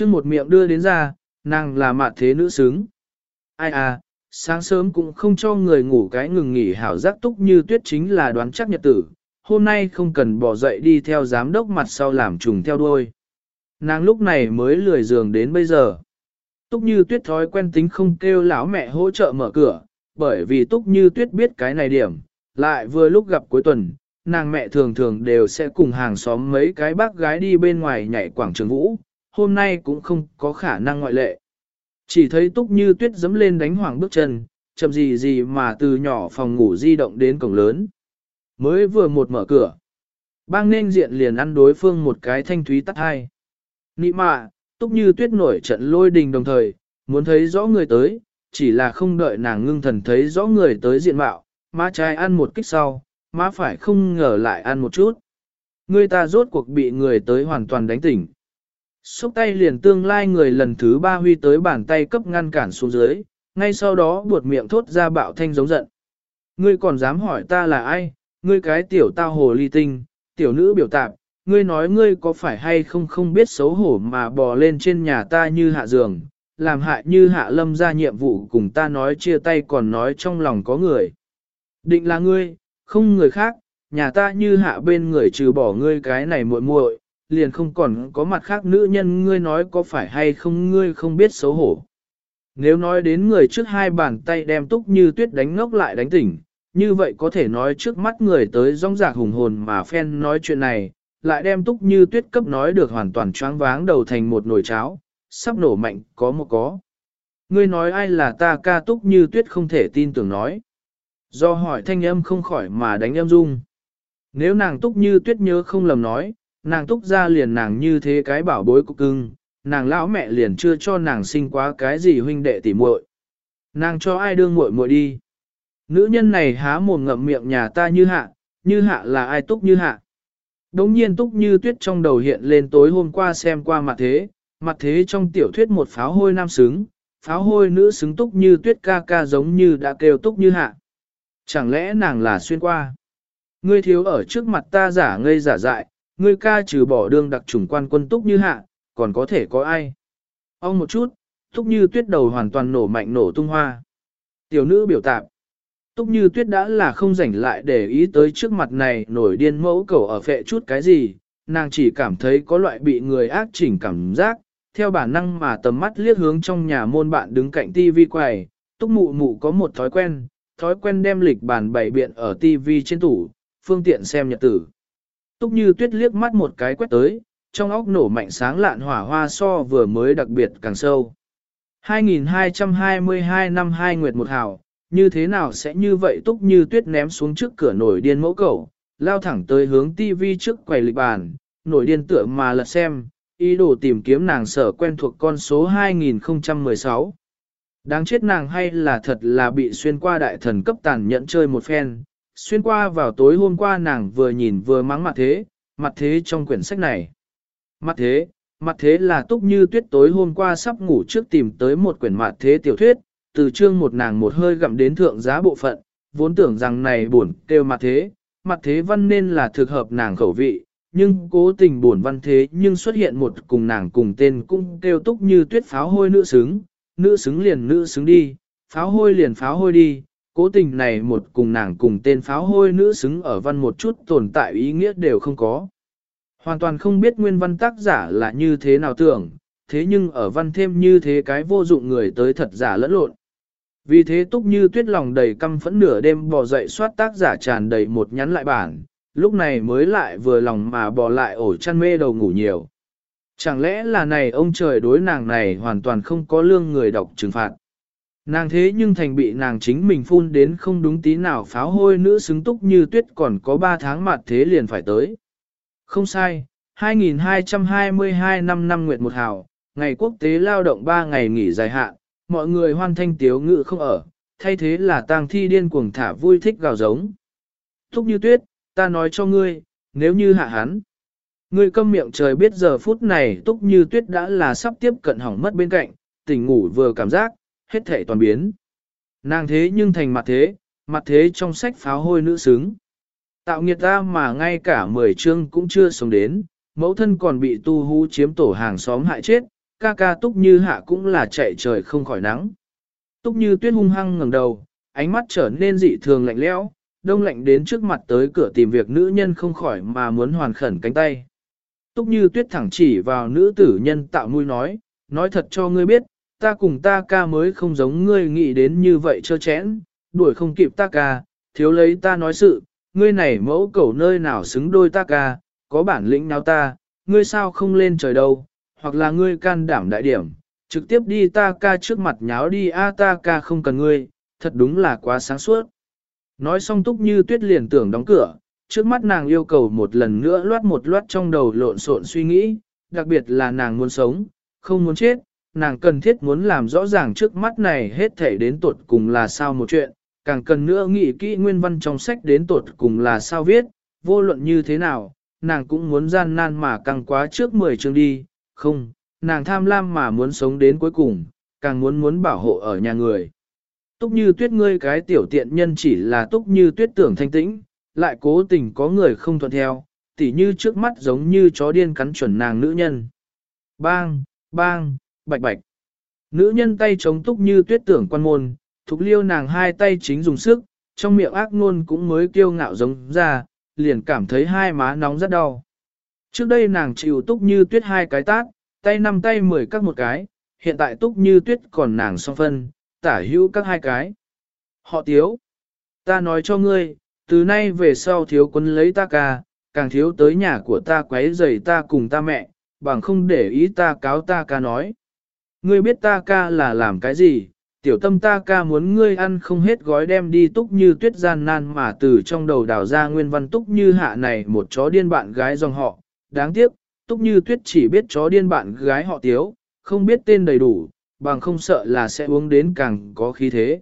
chương một miệng đưa đến ra, nàng là mạt thế nữ xứng. Ai à, sáng sớm cũng không cho người ngủ cái ngừng nghỉ hảo giác túc như tuyết chính là đoán chắc nhật tử, hôm nay không cần bỏ dậy đi theo giám đốc mặt sau làm trùng theo đuôi. Nàng lúc này mới lười giường đến bây giờ. Túc như tuyết thói quen tính không kêu lão mẹ hỗ trợ mở cửa, bởi vì túc như tuyết biết cái này điểm, lại vừa lúc gặp cuối tuần, nàng mẹ thường thường đều sẽ cùng hàng xóm mấy cái bác gái đi bên ngoài nhảy quảng trường vũ, hôm nay cũng không có khả năng ngoại lệ. Chỉ thấy túc như tuyết dẫm lên đánh hoàng bước chân, chậm gì gì mà từ nhỏ phòng ngủ di động đến cổng lớn. Mới vừa một mở cửa. Bang nên diện liền ăn đối phương một cái thanh thúy tắt hai. Nị mạ, túc như tuyết nổi trận lôi đình đồng thời, muốn thấy rõ người tới, chỉ là không đợi nàng ngưng thần thấy rõ người tới diện mạo, má trái ăn một kích sau, má phải không ngờ lại ăn một chút. Người ta rốt cuộc bị người tới hoàn toàn đánh tỉnh. Xúc tay liền tương lai người lần thứ ba huy tới bàn tay cấp ngăn cản xuống dưới, ngay sau đó buột miệng thốt ra bạo thanh giống giận. Ngươi còn dám hỏi ta là ai, ngươi cái tiểu tao hồ ly tinh, tiểu nữ biểu tạp, ngươi nói ngươi có phải hay không không biết xấu hổ mà bò lên trên nhà ta như hạ giường, làm hại như hạ lâm ra nhiệm vụ cùng ta nói chia tay còn nói trong lòng có người. Định là ngươi, không người khác, nhà ta như hạ bên người trừ bỏ ngươi cái này muội muội, liền không còn có mặt khác nữ nhân ngươi nói có phải hay không ngươi không biết xấu hổ. Nếu nói đến người trước hai bàn tay đem túc như tuyết đánh ngốc lại đánh tỉnh, như vậy có thể nói trước mắt người tới rong rạc hùng hồn mà phen nói chuyện này, lại đem túc như tuyết cấp nói được hoàn toàn choáng váng đầu thành một nồi cháo, sắp nổ mạnh có một có. Ngươi nói ai là ta ca túc như tuyết không thể tin tưởng nói. Do hỏi thanh âm không khỏi mà đánh âm dung. Nếu nàng túc như tuyết nhớ không lầm nói, nàng túc ra liền nàng như thế cái bảo bối của cưng, nàng lão mẹ liền chưa cho nàng sinh quá cái gì huynh đệ tỉ muội. Nàng cho ai đương muội muội đi. Nữ nhân này há mồm ngậm miệng nhà ta như hạ, như hạ là ai túc như hạ. Đống nhiên túc như tuyết trong đầu hiện lên tối hôm qua xem qua mặt thế, mặt thế trong tiểu thuyết một pháo hôi nam xứng, pháo hôi nữ xứng túc như tuyết ca ca giống như đã kêu túc như hạ. Chẳng lẽ nàng là xuyên qua? Ngươi thiếu ở trước mặt ta giả ngây giả dại, ngươi ca trừ bỏ đương đặc trùng quan quân túc như hạ, còn có thể có ai? Ông một chút, túc như tuyết đầu hoàn toàn nổ mạnh nổ tung hoa. Tiểu nữ biểu tạp. Túc như tuyết đã là không rảnh lại để ý tới trước mặt này nổi điên mẫu cầu ở phệ chút cái gì, nàng chỉ cảm thấy có loại bị người ác chỉnh cảm giác, theo bản năng mà tầm mắt liếc hướng trong nhà môn bạn đứng cạnh tivi quầy, túc mụ mụ có một thói quen, thói quen đem lịch bàn bày biện ở tivi trên tủ, phương tiện xem nhật tử. Túc như tuyết liếc mắt một cái quét tới, trong óc nổ mạnh sáng lạn hỏa hoa so vừa mới đặc biệt càng sâu. 2222 năm hai nguyệt một hào, như thế nào sẽ như vậy túc như tuyết ném xuống trước cửa nổi điên mẫu cầu, lao thẳng tới hướng tivi trước quầy lịch bàn, nổi điên tựa mà lật xem, ý đồ tìm kiếm nàng sở quen thuộc con số 2016. Đáng chết nàng hay là thật là bị xuyên qua đại thần cấp tàn nhẫn chơi một phen, xuyên qua vào tối hôm qua nàng vừa nhìn vừa mắng mặt thế, mặt thế trong quyển sách này. Mặt thế, mặt thế là túc như tuyết tối hôm qua sắp ngủ trước tìm tới một quyển mặt thế tiểu thuyết, từ chương một nàng một hơi gặm đến thượng giá bộ phận, vốn tưởng rằng này buồn kêu mặt thế, mặt thế văn nên là thực hợp nàng khẩu vị, nhưng cố tình buồn văn thế nhưng xuất hiện một cùng nàng cùng tên cũng kêu túc như tuyết pháo hôi nữ xứng, nữ xứng liền nữ xứng đi, pháo hôi liền pháo hôi đi, cố tình này một cùng nàng cùng tên pháo hôi nữ xứng ở văn một chút tồn tại ý nghĩa đều không có. Hoàn toàn không biết nguyên văn tác giả là như thế nào tưởng, thế nhưng ở văn thêm như thế cái vô dụng người tới thật giả lẫn lộn. Vì thế túc như tuyết lòng đầy căm phẫn nửa đêm bò dậy soát tác giả tràn đầy một nhắn lại bản, lúc này mới lại vừa lòng mà bò lại ổ chăn mê đầu ngủ nhiều. Chẳng lẽ là này ông trời đối nàng này hoàn toàn không có lương người đọc trừng phạt. Nàng thế nhưng thành bị nàng chính mình phun đến không đúng tí nào pháo hôi nữ xứng túc như tuyết còn có 3 tháng mặt thế liền phải tới. Không sai, 2222 năm năm nguyệt một hào, ngày quốc tế lao động 3 ngày nghỉ dài hạn, mọi người hoan thanh tiếu ngự không ở, thay thế là tang thi điên cuồng thả vui thích gào giống. Thúc như tuyết, ta nói cho ngươi, nếu như hạ hắn. Ngươi câm miệng trời biết giờ phút này túc như tuyết đã là sắp tiếp cận hỏng mất bên cạnh, tỉnh ngủ vừa cảm giác, hết thể toàn biến. Nàng thế nhưng thành mặt thế, mặt thế trong sách pháo hôi nữ xứng. Tạo nghiệt ta mà ngay cả 10 chương cũng chưa sống đến, mẫu thân còn bị tu hú chiếm tổ hàng xóm hại chết, ca ca túc như hạ cũng là chạy trời không khỏi nắng. Túc như tuyết hung hăng ngẩng đầu, ánh mắt trở nên dị thường lạnh lẽo, đông lạnh đến trước mặt tới cửa tìm việc nữ nhân không khỏi mà muốn hoàn khẩn cánh tay. Túc như tuyết thẳng chỉ vào nữ tử nhân tạo nuôi nói, nói thật cho ngươi biết, ta cùng ta ca mới không giống ngươi nghĩ đến như vậy trơ chẽn, đuổi không kịp ta ca, thiếu lấy ta nói sự, ngươi này mẫu cầu nơi nào xứng đôi ta ca, có bản lĩnh nào ta, ngươi sao không lên trời đâu, hoặc là ngươi can đảm đại điểm, trực tiếp đi ta ca trước mặt nháo đi a ta ca không cần ngươi, thật đúng là quá sáng suốt. Nói xong túc như tuyết liền tưởng đóng cửa, trước mắt nàng yêu cầu một lần nữa loát một loát trong đầu lộn xộn suy nghĩ, đặc biệt là nàng muốn sống, không muốn chết, nàng cần thiết muốn làm rõ ràng trước mắt này hết thể đến tuột cùng là sao một chuyện, càng cần nữa nghĩ kỹ nguyên văn trong sách đến tuột cùng là sao viết, vô luận như thế nào, nàng cũng muốn gian nan mà càng quá trước 10 chương đi, không, nàng tham lam mà muốn sống đến cuối cùng, càng muốn muốn bảo hộ ở nhà người. Túc như tuyết ngươi cái tiểu tiện nhân chỉ là túc như tuyết tưởng thanh tĩnh, lại cố tình có người không thuận theo, tỉ như trước mắt giống như chó điên cắn chuẩn nàng nữ nhân. Bang, bang, bạch bạch. Nữ nhân tay chống túc như tuyết tưởng quan môn, thục liêu nàng hai tay chính dùng sức, trong miệng ác ngôn cũng mới kiêu ngạo giống ra, liền cảm thấy hai má nóng rất đau. Trước đây nàng chịu túc như tuyết hai cái tát, tay năm tay mười các một cái, hiện tại túc như tuyết còn nàng song phân, tả hữu các hai cái. Họ thiếu. Ta nói cho ngươi, từ nay về sau thiếu quân lấy ta ca, càng thiếu tới nhà của ta quấy rầy ta cùng ta mẹ, bằng không để ý ta cáo ta ca nói. Ngươi biết ta ca là làm cái gì, tiểu tâm ta ca muốn ngươi ăn không hết gói đem đi túc như tuyết gian nan mà từ trong đầu đào ra nguyên văn túc như hạ này một chó điên bạn gái dòng họ, đáng tiếc, túc như tuyết chỉ biết chó điên bạn gái họ tiếu, không biết tên đầy đủ, bằng không sợ là sẽ uống đến càng có khí thế.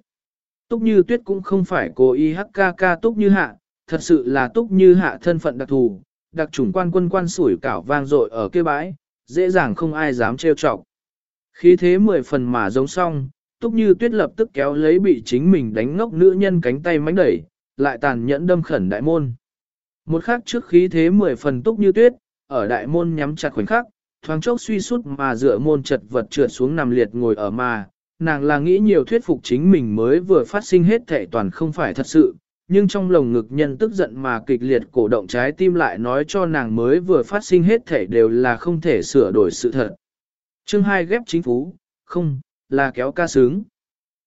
Túc như tuyết cũng không phải cố ý hắc ca ca túc như hạ, thật sự là túc như hạ thân phận đặc thù, đặc chủng quan quân quan sủi cảo vang dội ở kia bãi, dễ dàng không ai dám trêu chọc. Khí thế mười phần mà giống song, túc như tuyết lập tức kéo lấy bị chính mình đánh ngốc nữ nhân cánh tay mánh đẩy, lại tàn nhẫn đâm khẩn đại môn. Một khắc trước khí thế mười phần túc như tuyết, ở đại môn nhắm chặt khoảnh khắc, thoáng chốc suy sút mà dựa môn chật vật trượt xuống nằm liệt ngồi ở mà, nàng là nghĩ nhiều thuyết phục chính mình mới vừa phát sinh hết thể toàn không phải thật sự, nhưng trong lồng ngực nhân tức giận mà kịch liệt cổ động trái tim lại nói cho nàng mới vừa phát sinh hết thể đều là không thể sửa đổi sự thật. Chương 2 ghép chính phú, không, là kéo ca sướng.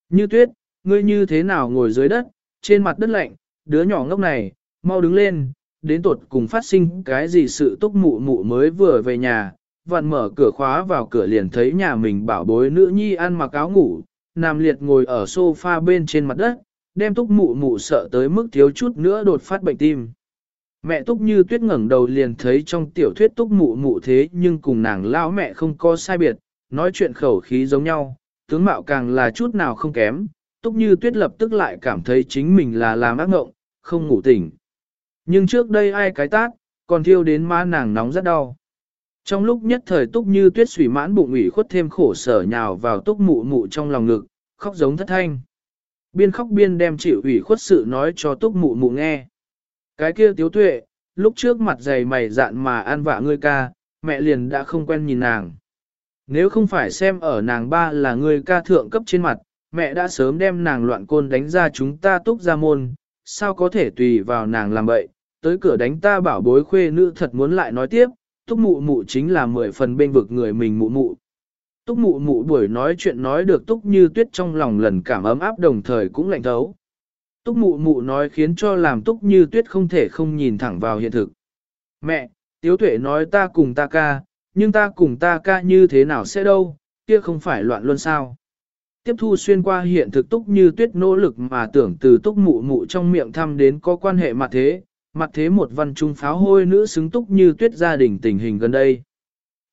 Như tuyết, ngươi như thế nào ngồi dưới đất, trên mặt đất lạnh, đứa nhỏ ngốc này, mau đứng lên, đến tột cùng phát sinh cái gì sự túc mụ mụ mới vừa về nhà, vặn mở cửa khóa vào cửa liền thấy nhà mình bảo bối nữ nhi ăn mặc áo ngủ, nằm liệt ngồi ở sofa bên trên mặt đất, đem túc mụ mụ sợ tới mức thiếu chút nữa đột phát bệnh tim. Mẹ túc như tuyết ngẩng đầu liền thấy trong tiểu thuyết túc mụ mụ thế nhưng cùng nàng lão mẹ không có sai biệt, nói chuyện khẩu khí giống nhau, tướng mạo càng là chút nào không kém, túc như tuyết lập tức lại cảm thấy chính mình là làm ác ngộng, không ngủ tỉnh. Nhưng trước đây ai cái tát, còn thiêu đến má nàng nóng rất đau. Trong lúc nhất thời túc như tuyết sủy mãn bụng ủy khuất thêm khổ sở nhào vào túc mụ mụ trong lòng ngực, khóc giống thất thanh. Biên khóc biên đem chịu ủy khuất sự nói cho túc mụ mụ nghe. Cái kia tiếu tuệ, lúc trước mặt dày mày dạn mà an vạ ngươi ca, mẹ liền đã không quen nhìn nàng. Nếu không phải xem ở nàng ba là người ca thượng cấp trên mặt, mẹ đã sớm đem nàng loạn côn đánh ra chúng ta túc ra môn, sao có thể tùy vào nàng làm vậy? tới cửa đánh ta bảo bối khuê nữ thật muốn lại nói tiếp, túc mụ mụ chính là mười phần bên vực người mình mụ mụ. Túc mụ mụ buổi nói chuyện nói được túc như tuyết trong lòng lần cảm ấm áp đồng thời cũng lạnh thấu. Túc mụ mụ nói khiến cho làm túc như tuyết không thể không nhìn thẳng vào hiện thực. Mẹ, tiếu tuệ nói ta cùng ta ca, nhưng ta cùng ta ca như thế nào sẽ đâu, kia không phải loạn luôn sao. Tiếp thu xuyên qua hiện thực túc như tuyết nỗ lực mà tưởng từ túc mụ mụ trong miệng thăm đến có quan hệ mặt thế, mặt thế một văn trung pháo hôi nữ xứng túc như tuyết gia đình tình hình gần đây.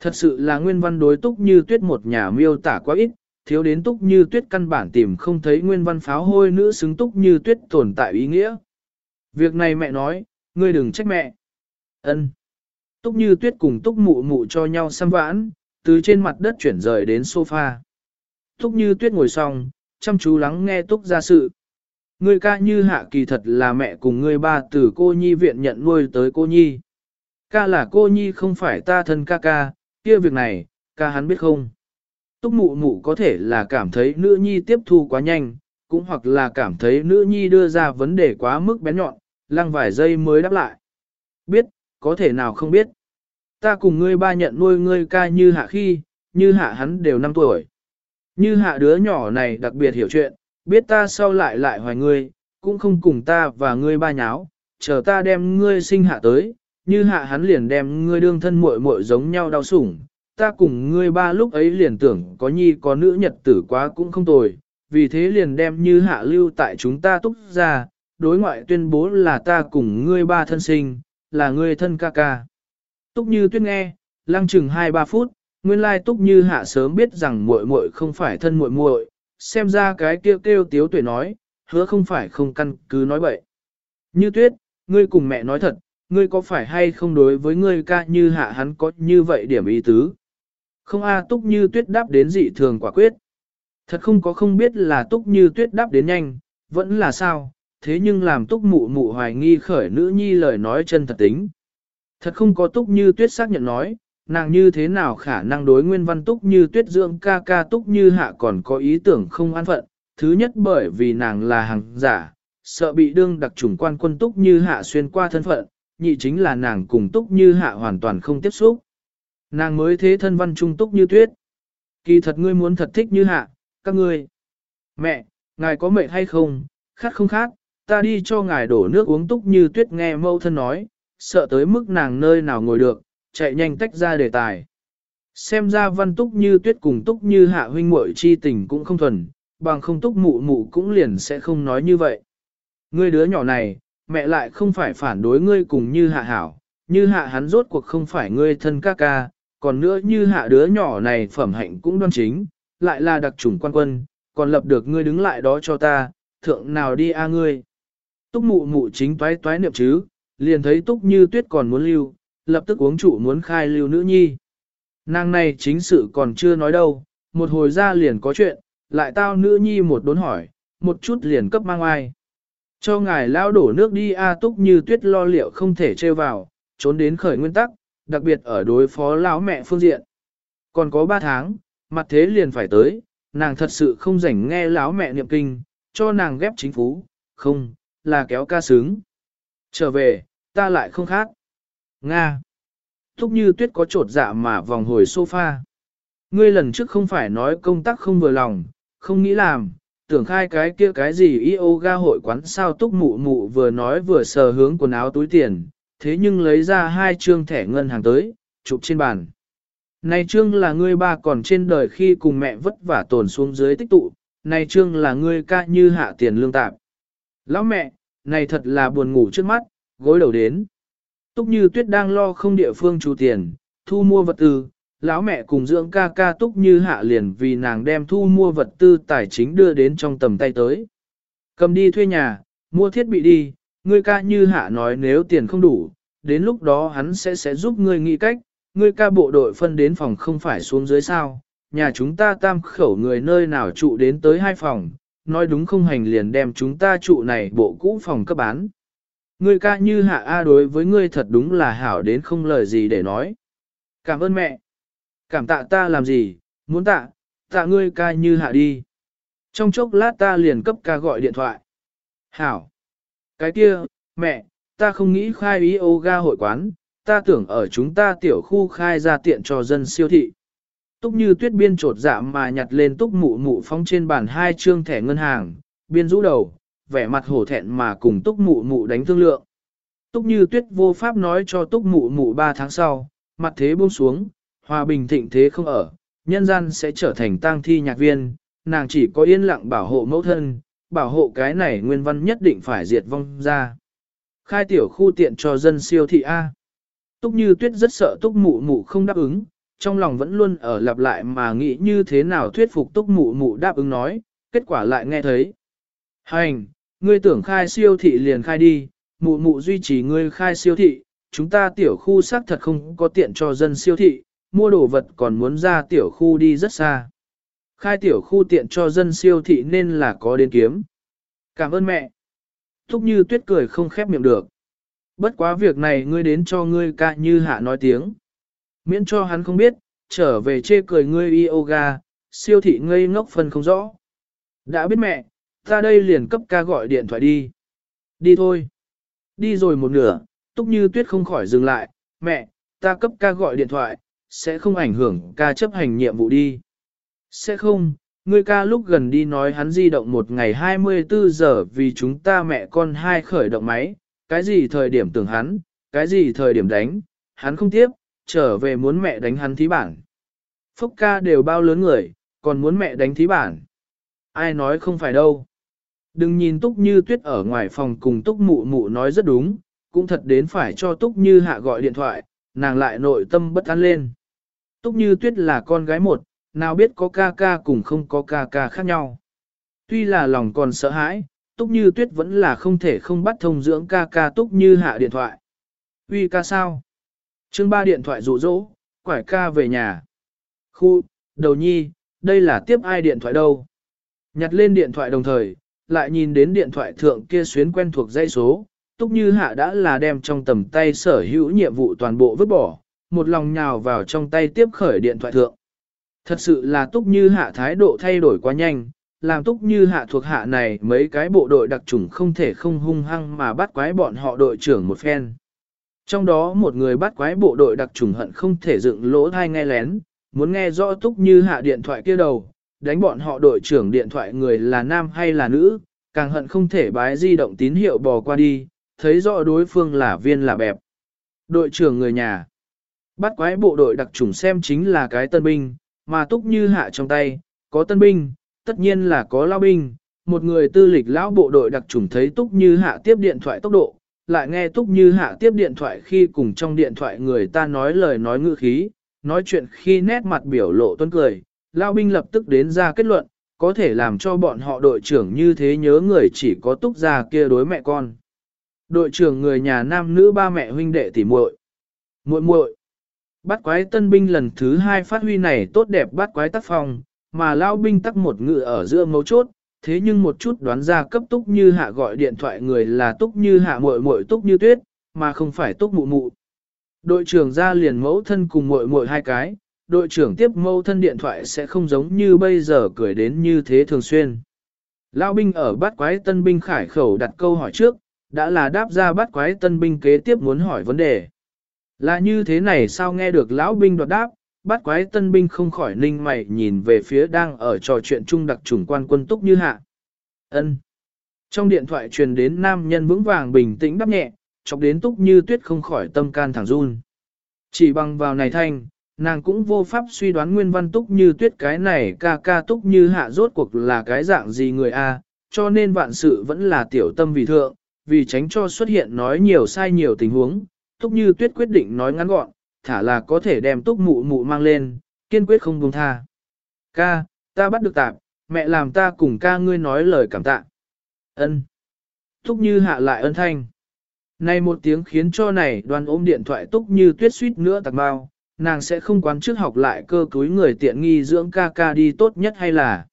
Thật sự là nguyên văn đối túc như tuyết một nhà miêu tả quá ít, thiếu đến túc như tuyết căn bản tìm không thấy nguyên văn pháo hôi nữ xứng túc như tuyết tồn tại ý nghĩa. Việc này mẹ nói, ngươi đừng trách mẹ. Ân. Túc như tuyết cùng túc mụ mụ cho nhau xăm vãn, từ trên mặt đất chuyển rời đến sofa. Túc như tuyết ngồi xong, chăm chú lắng nghe túc ra sự. Ngươi ca như hạ kỳ thật là mẹ cùng ngươi ba từ cô nhi viện nhận nuôi tới cô nhi. Ca là cô nhi không phải ta thân ca ca, kia việc này, ca hắn biết không? Túc mụ mụ có thể là cảm thấy nữ nhi tiếp thu quá nhanh, cũng hoặc là cảm thấy nữ nhi đưa ra vấn đề quá mức bén nhọn, lăng vài giây mới đáp lại. Biết, có thể nào không biết. Ta cùng ngươi ba nhận nuôi ngươi ca như hạ khi, như hạ hắn đều 5 tuổi. Như hạ đứa nhỏ này đặc biệt hiểu chuyện, biết ta sau lại lại hoài ngươi, cũng không cùng ta và ngươi ba nháo, chờ ta đem ngươi sinh hạ tới, như hạ hắn liền đem ngươi đương thân muội muội giống nhau đau sủng. Ta cùng ngươi ba lúc ấy liền tưởng có nhi có nữ nhật tử quá cũng không tồi, vì thế liền đem như hạ lưu tại chúng ta túc ra, đối ngoại tuyên bố là ta cùng ngươi ba thân sinh, là ngươi thân ca ca. Túc như tuyết nghe, lăng chừng 2-3 phút, nguyên lai túc như hạ sớm biết rằng muội muội không phải thân muội muội, xem ra cái kêu kêu tiếu tuổi nói, hứa không phải không căn cứ nói bậy. Như tuyết, ngươi cùng mẹ nói thật, ngươi có phải hay không đối với ngươi ca như hạ hắn có như vậy điểm ý tứ? Không a túc như tuyết đáp đến dị thường quả quyết. Thật không có không biết là túc như tuyết đáp đến nhanh, vẫn là sao, thế nhưng làm túc mụ mụ hoài nghi khởi nữ nhi lời nói chân thật tính. Thật không có túc như tuyết xác nhận nói, nàng như thế nào khả năng đối nguyên văn túc như tuyết dưỡng ca ca túc như hạ còn có ý tưởng không an phận. Thứ nhất bởi vì nàng là hàng giả, sợ bị đương đặc trùng quan quân túc như hạ xuyên qua thân phận, nhị chính là nàng cùng túc như hạ hoàn toàn không tiếp xúc. Nàng mới thế thân văn trung túc như tuyết. Kỳ thật ngươi muốn thật thích như hạ, các ngươi. Mẹ, ngài có mệt hay không, khát không khát, ta đi cho ngài đổ nước uống túc như tuyết nghe mâu thân nói, sợ tới mức nàng nơi nào ngồi được, chạy nhanh tách ra đề tài. Xem ra văn túc như tuyết cùng túc như hạ huynh muội chi tình cũng không thuần, bằng không túc mụ mụ cũng liền sẽ không nói như vậy. Ngươi đứa nhỏ này, mẹ lại không phải phản đối ngươi cùng như hạ hảo, như hạ hắn rốt cuộc không phải ngươi thân ca ca, còn nữa như hạ đứa nhỏ này phẩm hạnh cũng đoan chính, lại là đặc chủng quan quân, còn lập được ngươi đứng lại đó cho ta, thượng nào đi a ngươi. Túc mụ mụ chính toái toái niệm chứ, liền thấy túc như tuyết còn muốn lưu, lập tức uống chủ muốn khai lưu nữ nhi. Nàng này chính sự còn chưa nói đâu, một hồi ra liền có chuyện, lại tao nữ nhi một đốn hỏi, một chút liền cấp mang ai. Cho ngài lao đổ nước đi A túc như tuyết lo liệu không thể trêu vào, trốn đến khởi nguyên tắc, đặc biệt ở đối phó lão mẹ phương diện. Còn có ba tháng, mặt thế liền phải tới, nàng thật sự không rảnh nghe lão mẹ niệm kinh, cho nàng ghép chính phú, không, là kéo ca sướng. Trở về, ta lại không khác. Nga. Thúc như tuyết có trột dạ mà vòng hồi sofa. Ngươi lần trước không phải nói công tác không vừa lòng, không nghĩ làm, tưởng khai cái kia cái gì yoga hội quán sao túc mụ mụ vừa nói vừa sờ hướng quần áo túi tiền, thế nhưng lấy ra hai trương thẻ ngân hàng tới, chụp trên bàn. Này trương là ngươi ba còn trên đời khi cùng mẹ vất vả tồn xuống dưới tích tụ, này trương là ngươi ca như hạ tiền lương tạp. Lão mẹ, này thật là buồn ngủ trước mắt, gối đầu đến. Túc như tuyết đang lo không địa phương chủ tiền, thu mua vật tư, lão mẹ cùng dưỡng ca ca túc như hạ liền vì nàng đem thu mua vật tư tài chính đưa đến trong tầm tay tới. Cầm đi thuê nhà, mua thiết bị đi, ngươi ca như hạ nói nếu tiền không đủ, đến lúc đó hắn sẽ sẽ giúp ngươi nghĩ cách, ngươi ca bộ đội phân đến phòng không phải xuống dưới sao, nhà chúng ta tam khẩu người nơi nào trụ đến tới hai phòng, nói đúng không hành liền đem chúng ta trụ này bộ cũ phòng cấp bán. Ngươi ca như hạ A đối với ngươi thật đúng là hảo đến không lời gì để nói. Cảm ơn mẹ. Cảm tạ ta làm gì, muốn tạ, tạ ngươi ca như hạ đi. Trong chốc lát ta liền cấp ca gọi điện thoại. Hảo. Cái kia, mẹ, ta không nghĩ khai ý yoga hội quán, ta tưởng ở chúng ta tiểu khu khai ra tiện cho dân siêu thị. Túc như tuyết biên trột dạ mà nhặt lên túc mụ mụ phong trên bàn hai trương thẻ ngân hàng, biên rũ đầu, vẻ mặt hổ thẹn mà cùng túc mụ mụ đánh thương lượng. Túc như tuyết vô pháp nói cho túc mụ mụ ba tháng sau, mặt thế buông xuống, hòa bình thịnh thế không ở, nhân gian sẽ trở thành tang thi nhạc viên, nàng chỉ có yên lặng bảo hộ mẫu thân, bảo hộ cái này nguyên văn nhất định phải diệt vong ra. Khai tiểu khu tiện cho dân siêu thị A. Túc như tuyết rất sợ túc mụ mụ không đáp ứng, trong lòng vẫn luôn ở lặp lại mà nghĩ như thế nào thuyết phục túc mụ mụ đáp ứng nói, kết quả lại nghe thấy. Hành, ngươi tưởng khai siêu thị liền khai đi, mụ mụ duy trì ngươi khai siêu thị, chúng ta tiểu khu xác thật không có tiện cho dân siêu thị, mua đồ vật còn muốn ra tiểu khu đi rất xa. Khai tiểu khu tiện cho dân siêu thị nên là có đến kiếm. Cảm ơn mẹ. Thúc như tuyết cười không khép miệng được. Bất quá việc này ngươi đến cho ngươi ca như hạ nói tiếng. Miễn cho hắn không biết, trở về chê cười ngươi yoga, siêu thị ngây ngốc phân không rõ. Đã biết mẹ, ta đây liền cấp ca gọi điện thoại đi. Đi thôi. Đi rồi một nửa, túc như tuyết không khỏi dừng lại, mẹ, ta cấp ca gọi điện thoại, sẽ không ảnh hưởng ca chấp hành nhiệm vụ đi. Sẽ không, ngươi ca lúc gần đi nói hắn di động một ngày 24 giờ vì chúng ta mẹ con hai khởi động máy, cái gì thời điểm tưởng hắn, cái gì thời điểm đánh, hắn không tiếp, trở về muốn mẹ đánh hắn thí bản. Phúc ca đều bao lớn người, còn muốn mẹ đánh thí bản. Ai nói không phải đâu. Đừng nhìn Túc Như Tuyết ở ngoài phòng cùng Túc Mụ Mụ nói rất đúng, cũng thật đến phải cho Túc Như Hạ gọi điện thoại, nàng lại nội tâm bất an lên. Túc Như Tuyết là con gái một, nào biết có ca ca cùng không có ca ca khác nhau. Tuy là lòng còn sợ hãi, Túc Như Tuyết vẫn là không thể không bắt thông dưỡng ca ca Túc Như Hạ điện thoại. Uy ca sao? Chương ba điện thoại rụ rỗ, quải ca về nhà. Khu, đầu nhi, đây là tiếp ai điện thoại đâu? Nhặt lên điện thoại đồng thời, lại nhìn đến điện thoại thượng kia xuyến quen thuộc dây số, Túc Như Hạ đã là đem trong tầm tay sở hữu nhiệm vụ toàn bộ vứt bỏ, một lòng nhào vào trong tay tiếp khởi điện thoại thượng. Thật sự là Túc Như Hạ thái độ thay đổi quá nhanh, làm Túc Như Hạ thuộc hạ này mấy cái bộ đội đặc trùng không thể không hung hăng mà bắt quái bọn họ đội trưởng một phen. Trong đó một người bắt quái bộ đội đặc trùng hận không thể dựng lỗ thai nghe lén, muốn nghe rõ Túc Như Hạ điện thoại kia đầu, đánh bọn họ đội trưởng điện thoại người là nam hay là nữ, càng hận không thể bái di động tín hiệu bò qua đi, thấy rõ đối phương là viên là bẹp. Đội trưởng người nhà. Bắt quái bộ đội đặc trùng xem chính là cái tân binh, mà túc như hạ trong tay, có tân binh, tất nhiên là có lao binh. Một người tư lịch lão bộ đội đặc trùng thấy túc như hạ tiếp điện thoại tốc độ, lại nghe túc như hạ tiếp điện thoại khi cùng trong điện thoại người ta nói lời nói ngữ khí, nói chuyện khi nét mặt biểu lộ tuân cười, lao binh lập tức đến ra kết luận, có thể làm cho bọn họ đội trưởng như thế nhớ người chỉ có túc già kia đối mẹ con. Đội trưởng người nhà nam nữ ba mẹ huynh đệ tỉ muội. Muội muội. Bắt quái tân binh lần thứ hai phát huy này tốt đẹp bắt quái tác phong, mà lao binh tắc một ngự ở giữa mấu chốt, thế nhưng một chút đoán ra cấp túc như hạ gọi điện thoại người là túc như hạ muội muội túc như tuyết, mà không phải túc mụ mụ. Đội trưởng ra liền mẫu thân cùng muội muội hai cái, đội trưởng tiếp mẫu thân điện thoại sẽ không giống như bây giờ cười đến như thế thường xuyên. Lão binh ở bát quái tân binh khải khẩu đặt câu hỏi trước, đã là đáp ra bát quái tân binh kế tiếp muốn hỏi vấn đề. Là như thế này sao nghe được lão binh đoạt đáp, bắt quái tân binh không khỏi ninh mày nhìn về phía đang ở trò chuyện chung đặc trùng quan quân túc như hạ. ân Trong điện thoại truyền đến nam nhân vững vàng bình tĩnh đáp nhẹ, chọc đến túc như tuyết không khỏi tâm can thẳng run. Chỉ bằng vào này thanh, nàng cũng vô pháp suy đoán nguyên văn túc như tuyết cái này ca ca túc như hạ rốt cuộc là cái dạng gì người a cho nên vạn sự vẫn là tiểu tâm vì thượng, vì tránh cho xuất hiện nói nhiều sai nhiều tình huống, Túc Như Tuyết quyết định nói ngắn gọn, thả là có thể đem Túc Mụ Mụ mang lên, kiên quyết không buông tha. Ca, ta bắt được tạm, mẹ làm ta cùng ca ngươi nói lời cảm tạ. Ân. Túc Như hạ lại ân thanh. Này một tiếng khiến cho này đoàn ôm điện thoại Túc Như Tuyết suýt nữa tạc bao, nàng sẽ không quán trước học lại cơ túi người tiện nghi dưỡng ca ca đi tốt nhất hay là.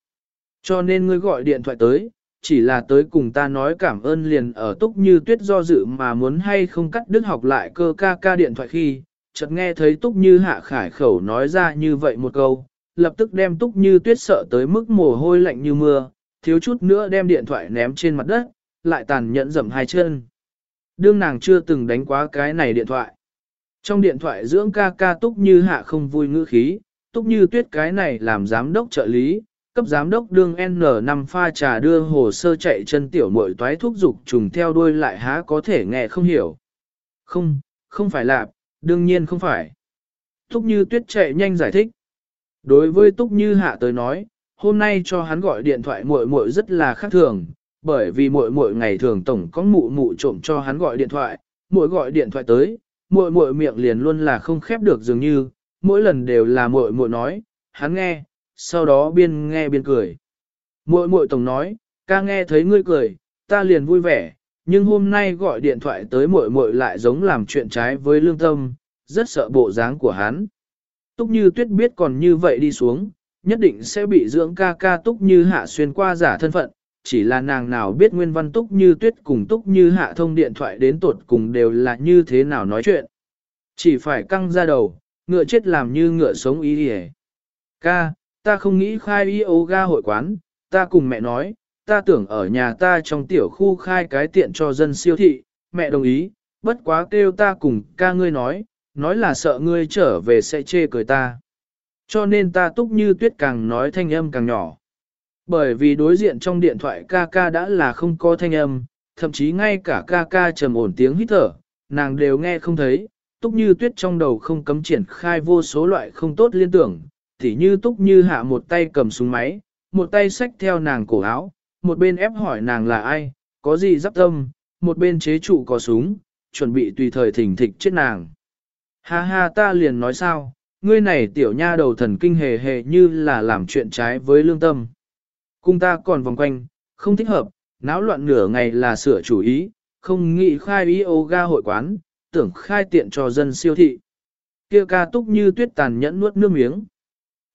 Cho nên ngươi gọi điện thoại tới, chỉ là tới cùng ta nói cảm ơn liền ở túc như tuyết do dự mà muốn hay không cắt đứt học lại cơ ca ca điện thoại khi, chợt nghe thấy túc như hạ khải khẩu nói ra như vậy một câu, lập tức đem túc như tuyết sợ tới mức mồ hôi lạnh như mưa, thiếu chút nữa đem điện thoại ném trên mặt đất, lại tàn nhẫn dầm hai chân. Đương nàng chưa từng đánh quá cái này điện thoại. Trong điện thoại dưỡng ca ca túc như hạ không vui ngữ khí, túc như tuyết cái này làm giám đốc trợ lý, cấp giám đốc đương N5 pha trà đưa hồ sơ chạy chân tiểu muội toái thuốc dục trùng theo đuôi lại há có thể nghe không hiểu. Không, không phải lạp, đương nhiên không phải. Túc Như Tuyết chạy nhanh giải thích. Đối với Túc Như Hạ tới nói, hôm nay cho hắn gọi điện thoại muội muội rất là khác thường, bởi vì muội muội ngày thường tổng có mụ mụ trộm cho hắn gọi điện thoại, muội gọi điện thoại tới, muội muội miệng liền luôn là không khép được dường như, mỗi lần đều là muội muội nói, hắn nghe, sau đó biên nghe biên cười. Muội muội tổng nói, ca nghe thấy ngươi cười, ta liền vui vẻ, nhưng hôm nay gọi điện thoại tới muội muội lại giống làm chuyện trái với lương tâm, rất sợ bộ dáng của hắn. Túc như tuyết biết còn như vậy đi xuống, nhất định sẽ bị dưỡng ca ca túc như hạ xuyên qua giả thân phận, chỉ là nàng nào biết nguyên văn túc như tuyết cùng túc như hạ thông điện thoại đến tột cùng đều là như thế nào nói chuyện. Chỉ phải căng ra đầu, ngựa chết làm như ngựa sống ý hề. Ca, ta không nghĩ khai yoga hội quán, ta cùng mẹ nói, ta tưởng ở nhà ta trong tiểu khu khai cái tiện cho dân siêu thị, mẹ đồng ý, bất quá kêu ta cùng ca ngươi nói, nói là sợ ngươi trở về sẽ chê cười ta. Cho nên ta túc như tuyết càng nói thanh âm càng nhỏ. Bởi vì đối diện trong điện thoại ca ca đã là không có thanh âm, thậm chí ngay cả ca ca trầm ổn tiếng hít thở, nàng đều nghe không thấy, túc như tuyết trong đầu không cấm triển khai vô số loại không tốt liên tưởng, tỉ như túc như hạ một tay cầm súng máy, một tay xách theo nàng cổ áo, một bên ép hỏi nàng là ai, có gì giáp tâm, một bên chế trụ có súng, chuẩn bị tùy thời thỉnh thịch chết nàng. Ha ha ta liền nói sao, ngươi này tiểu nha đầu thần kinh hề hề như là làm chuyện trái với lương tâm. Cung ta còn vòng quanh, không thích hợp, náo loạn nửa ngày là sửa chủ ý, không nghĩ khai ủy ô ga hội quán, tưởng khai tiện cho dân siêu thị. Kia ca túc như tuyết tàn nhẫn nuốt nước miếng.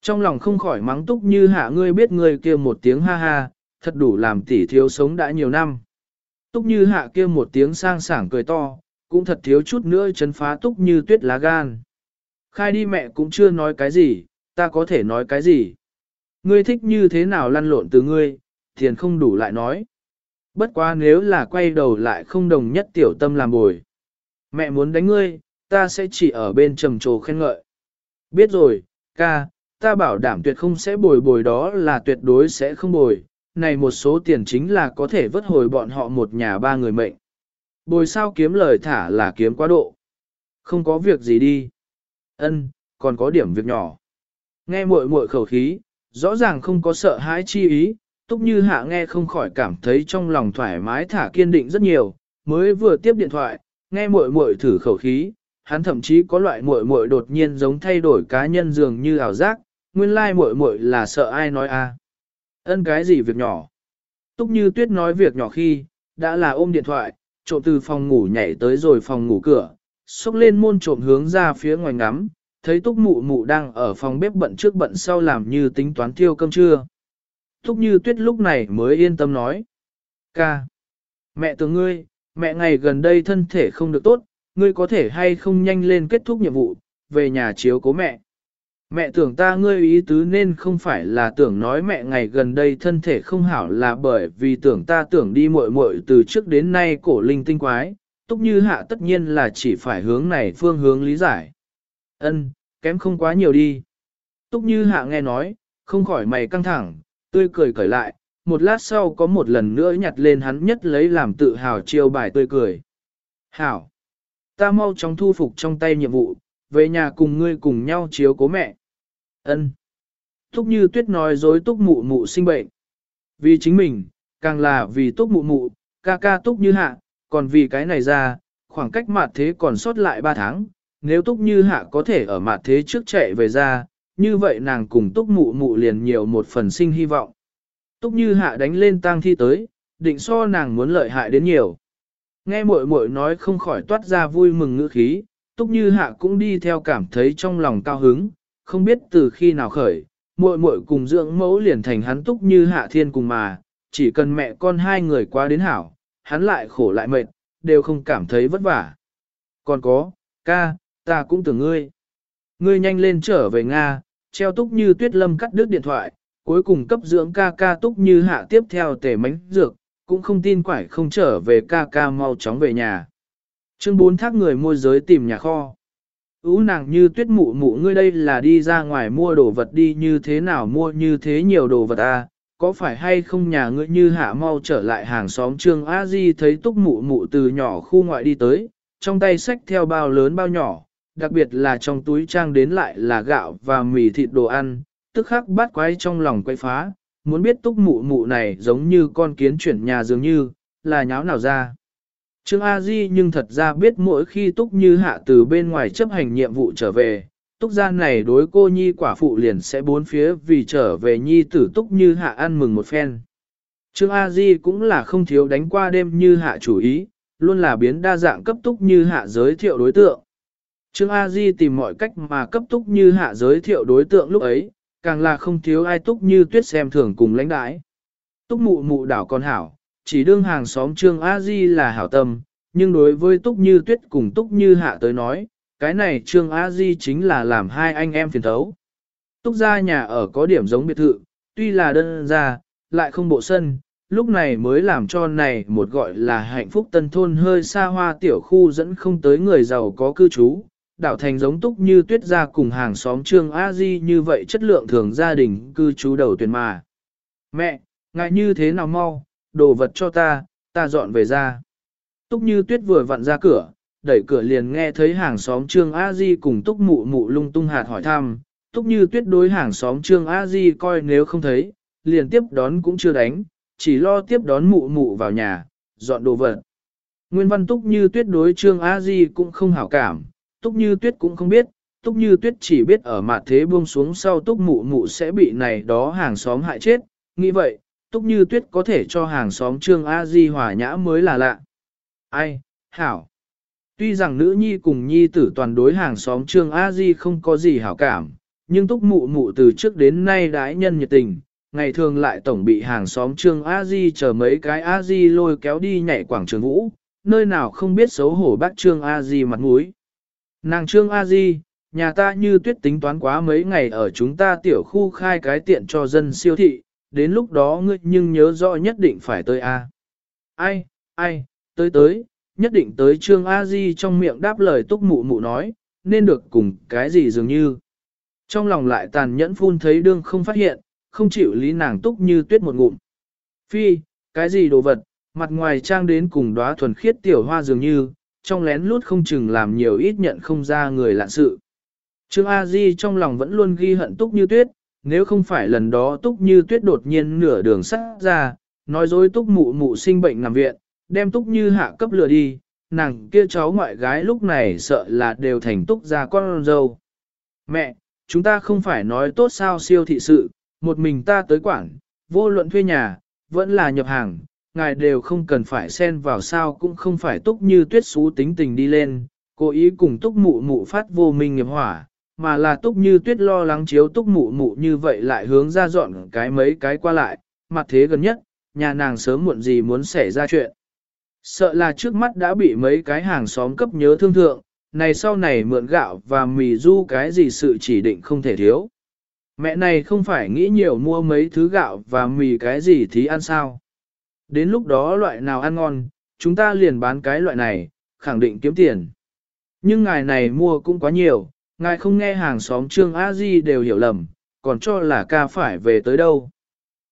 Trong lòng không khỏi mắng túc như hạ ngươi biết ngươi kia một tiếng ha ha, thật đủ làm tỷ thiếu sống đã nhiều năm. Túc như hạ kia một tiếng sang sảng cười to, cũng thật thiếu chút nữa chấn phá túc như tuyết lá gan. Khai đi mẹ cũng chưa nói cái gì, ta có thể nói cái gì. Ngươi thích như thế nào lăn lộn từ ngươi, tiền không đủ lại nói. Bất quá nếu là quay đầu lại không đồng nhất tiểu tâm làm bồi. Mẹ muốn đánh ngươi, ta sẽ chỉ ở bên trầm trồ khen ngợi. Biết rồi, ca, ta bảo đảm tuyệt không sẽ bồi bồi đó là tuyệt đối sẽ không bồi. Này một số tiền chính là có thể vớt hồi bọn họ một nhà ba người mệnh. Bồi sao kiếm lời thả là kiếm quá độ. Không có việc gì đi. Ân, còn có điểm việc nhỏ. Nghe muội muội khẩu khí, rõ ràng không có sợ hãi chi ý, túc như hạ nghe không khỏi cảm thấy trong lòng thoải mái thả kiên định rất nhiều, mới vừa tiếp điện thoại, nghe muội muội thử khẩu khí, hắn thậm chí có loại muội muội đột nhiên giống thay đổi cá nhân dường như ảo giác, nguyên lai muội muội là sợ ai nói a. Ân cái gì việc nhỏ? Túc như tuyết nói việc nhỏ khi, đã là ôm điện thoại, trộm từ phòng ngủ nhảy tới rồi phòng ngủ cửa, xốc lên môn trộm hướng ra phía ngoài ngắm, thấy túc mụ mụ đang ở phòng bếp bận trước bận sau làm như tính toán tiêu cơm trưa. Túc như tuyết lúc này mới yên tâm nói. Ca. Mẹ tưởng ngươi, mẹ ngày gần đây thân thể không được tốt, ngươi có thể hay không nhanh lên kết thúc nhiệm vụ, về nhà chiếu cố mẹ. Mẹ tưởng ta ngươi ý tứ nên không phải là tưởng nói mẹ ngày gần đây thân thể không hảo là bởi vì tưởng ta tưởng đi muội muội từ trước đến nay cổ linh tinh quái, túc như hạ tất nhiên là chỉ phải hướng này phương hướng lý giải. Ân, kém không quá nhiều đi. Túc như hạ nghe nói, không khỏi mày căng thẳng, tươi cười cởi lại, một lát sau có một lần nữa nhặt lên hắn nhất lấy làm tự hào chiêu bài tươi cười. Hảo! Ta mau chóng thu phục trong tay nhiệm vụ, về nhà cùng ngươi cùng nhau chiếu cố mẹ. Ân. Túc như tuyết nói dối túc mụ mụ sinh bệnh. Vì chính mình, càng là vì túc mụ mụ, ca ca túc như hạ, còn vì cái này ra, khoảng cách mặt thế còn sót lại 3 tháng, nếu túc như hạ có thể ở mặt thế trước chạy về ra, như vậy nàng cùng túc mụ mụ liền nhiều một phần sinh hy vọng. Túc như hạ đánh lên tang thi tới, định so nàng muốn lợi hại đến nhiều. Nghe muội muội nói không khỏi toát ra vui mừng ngữ khí, túc như hạ cũng đi theo cảm thấy trong lòng cao hứng, không biết từ khi nào khởi, muội muội cùng dưỡng mẫu liền thành hắn túc như hạ thiên cùng mà, chỉ cần mẹ con hai người qua đến hảo, hắn lại khổ lại mệt, đều không cảm thấy vất vả. Còn có, ca, ta cũng tưởng ngươi. Ngươi nhanh lên trở về Nga, treo túc như tuyết lâm cắt đứt điện thoại, cuối cùng cấp dưỡng ca ca túc như hạ tiếp theo tể mánh dược, cũng không tin quải không trở về ca ca mau chóng về nhà. Chương 4 thác người môi giới tìm nhà kho. Ú nàng như tuyết mụ mụ ngươi đây là đi ra ngoài mua đồ vật đi như thế nào mua như thế nhiều đồ vật à, có phải hay không nhà ngươi như hạ mau trở lại hàng xóm trương a di thấy túc mụ mụ từ nhỏ khu ngoại đi tới, trong tay xách theo bao lớn bao nhỏ, đặc biệt là trong túi trang đến lại là gạo và mì thịt đồ ăn, tức khắc bát quái trong lòng quay phá, muốn biết túc mụ mụ này giống như con kiến chuyển nhà dường như, là nháo nào ra. Trương A Di nhưng thật ra biết mỗi khi Túc Như Hạ từ bên ngoài chấp hành nhiệm vụ trở về, Túc gia này đối cô Nhi quả phụ liền sẽ bốn phía vì trở về Nhi tử Túc Như Hạ ăn mừng một phen. Trương A Di cũng là không thiếu đánh qua đêm Như Hạ chủ ý, luôn là biến đa dạng cấp Túc Như Hạ giới thiệu đối tượng. Trương A Di tìm mọi cách mà cấp Túc Như Hạ giới thiệu đối tượng lúc ấy, càng là không thiếu ai Túc Như tuyết xem thường cùng lãnh đãi. Túc mụ mụ đảo con hảo, chỉ đương hàng xóm Trương A Di là hảo tâm, nhưng đối với Túc Như Tuyết cùng Túc Như Hạ tới nói, cái này Trương A Di chính là làm hai anh em phiền thấu. Túc gia nhà ở có điểm giống biệt thự, tuy là đơn gia, lại không bộ sân, lúc này mới làm cho này một gọi là hạnh phúc tân thôn hơi xa hoa tiểu khu dẫn không tới người giàu có cư trú, đảo thành giống túc như tuyết gia cùng hàng xóm trương a di như vậy chất lượng thường gia đình cư trú đầu tuyển mà. Mẹ, ngại như thế nào mau, đồ vật cho ta, ta dọn về ra. Túc như tuyết vừa vặn ra cửa, đẩy cửa liền nghe thấy hàng xóm trương a di cùng túc mụ mụ lung tung hạt hỏi thăm. Túc như tuyết đối hàng xóm trương a di coi nếu không thấy, liền tiếp đón cũng chưa đánh, chỉ lo tiếp đón mụ mụ vào nhà, dọn đồ vật. Nguyên văn túc như tuyết đối trương a di cũng không hảo cảm, túc như tuyết cũng không biết, túc như tuyết chỉ biết ở mặt thế buông xuống sau túc mụ mụ sẽ bị này đó hàng xóm hại chết, nghĩ vậy, túc như tuyết có thể cho hàng xóm trương a di hòa nhã mới là lạ. Ai, hảo. Tuy rằng nữ nhi cùng nhi tử toàn đối hàng xóm trương a di không có gì hảo cảm, nhưng túc mụ mụ từ trước đến nay đãi nhân nhiệt tình, ngày thường lại tổng bị hàng xóm trương a di chờ mấy cái a di lôi kéo đi nhảy quảng trường vũ, nơi nào không biết xấu hổ bác trương a di mặt mũi. Nàng trương a di, nhà ta như tuyết tính toán quá mấy ngày ở chúng ta tiểu khu khai cái tiện cho dân siêu thị, đến lúc đó ngươi nhưng nhớ rõ nhất định phải tới a. Ai, ai, tới tới, nhất định tới trương a di trong miệng đáp lời túc mụ mụ nói, nên được cùng cái gì dường như. Trong lòng lại tàn nhẫn phun thấy đương không phát hiện, không chịu lý nàng túc như tuyết một ngụm. Phi, cái gì đồ vật, mặt ngoài trang đến cùng đóa thuần khiết tiểu hoa dường như, trong lén lút không chừng làm nhiều ít nhận không ra người lạ sự. Trương A Di trong lòng vẫn luôn ghi hận túc như tuyết, nếu không phải lần đó túc như tuyết đột nhiên nửa đường sắt ra, nói dối túc mụ mụ sinh bệnh nằm viện, đem túc như hạ cấp lừa đi, nàng kia cháu ngoại gái lúc này sợ là đều thành túc ra con dâu. Mẹ, chúng ta không phải nói tốt sao siêu thị sự, một mình ta tới quản, vô luận thuê nhà, vẫn là nhập hàng, ngài đều không cần phải xen vào sao cũng không phải túc như tuyết xú tính tình đi lên, cố ý cùng túc mụ mụ phát vô minh nghiệp hỏa, mà là túc như tuyết lo lắng chiếu túc mụ mụ như vậy lại hướng ra dọn cái mấy cái qua lại, mặt thế gần nhất, nhà nàng sớm muộn gì muốn xảy ra chuyện. Sợ là trước mắt đã bị mấy cái hàng xóm cấp nhớ thương thượng, này sau này mượn gạo và mì du cái gì sự chỉ định không thể thiếu. Mẹ này không phải nghĩ nhiều mua mấy thứ gạo và mì cái gì thì ăn sao. Đến lúc đó loại nào ăn ngon, chúng ta liền bán cái loại này, khẳng định kiếm tiền. Nhưng ngài này mua cũng quá nhiều, ngài không nghe hàng xóm Trương A Di đều hiểu lầm, còn cho là ca phải về tới đâu.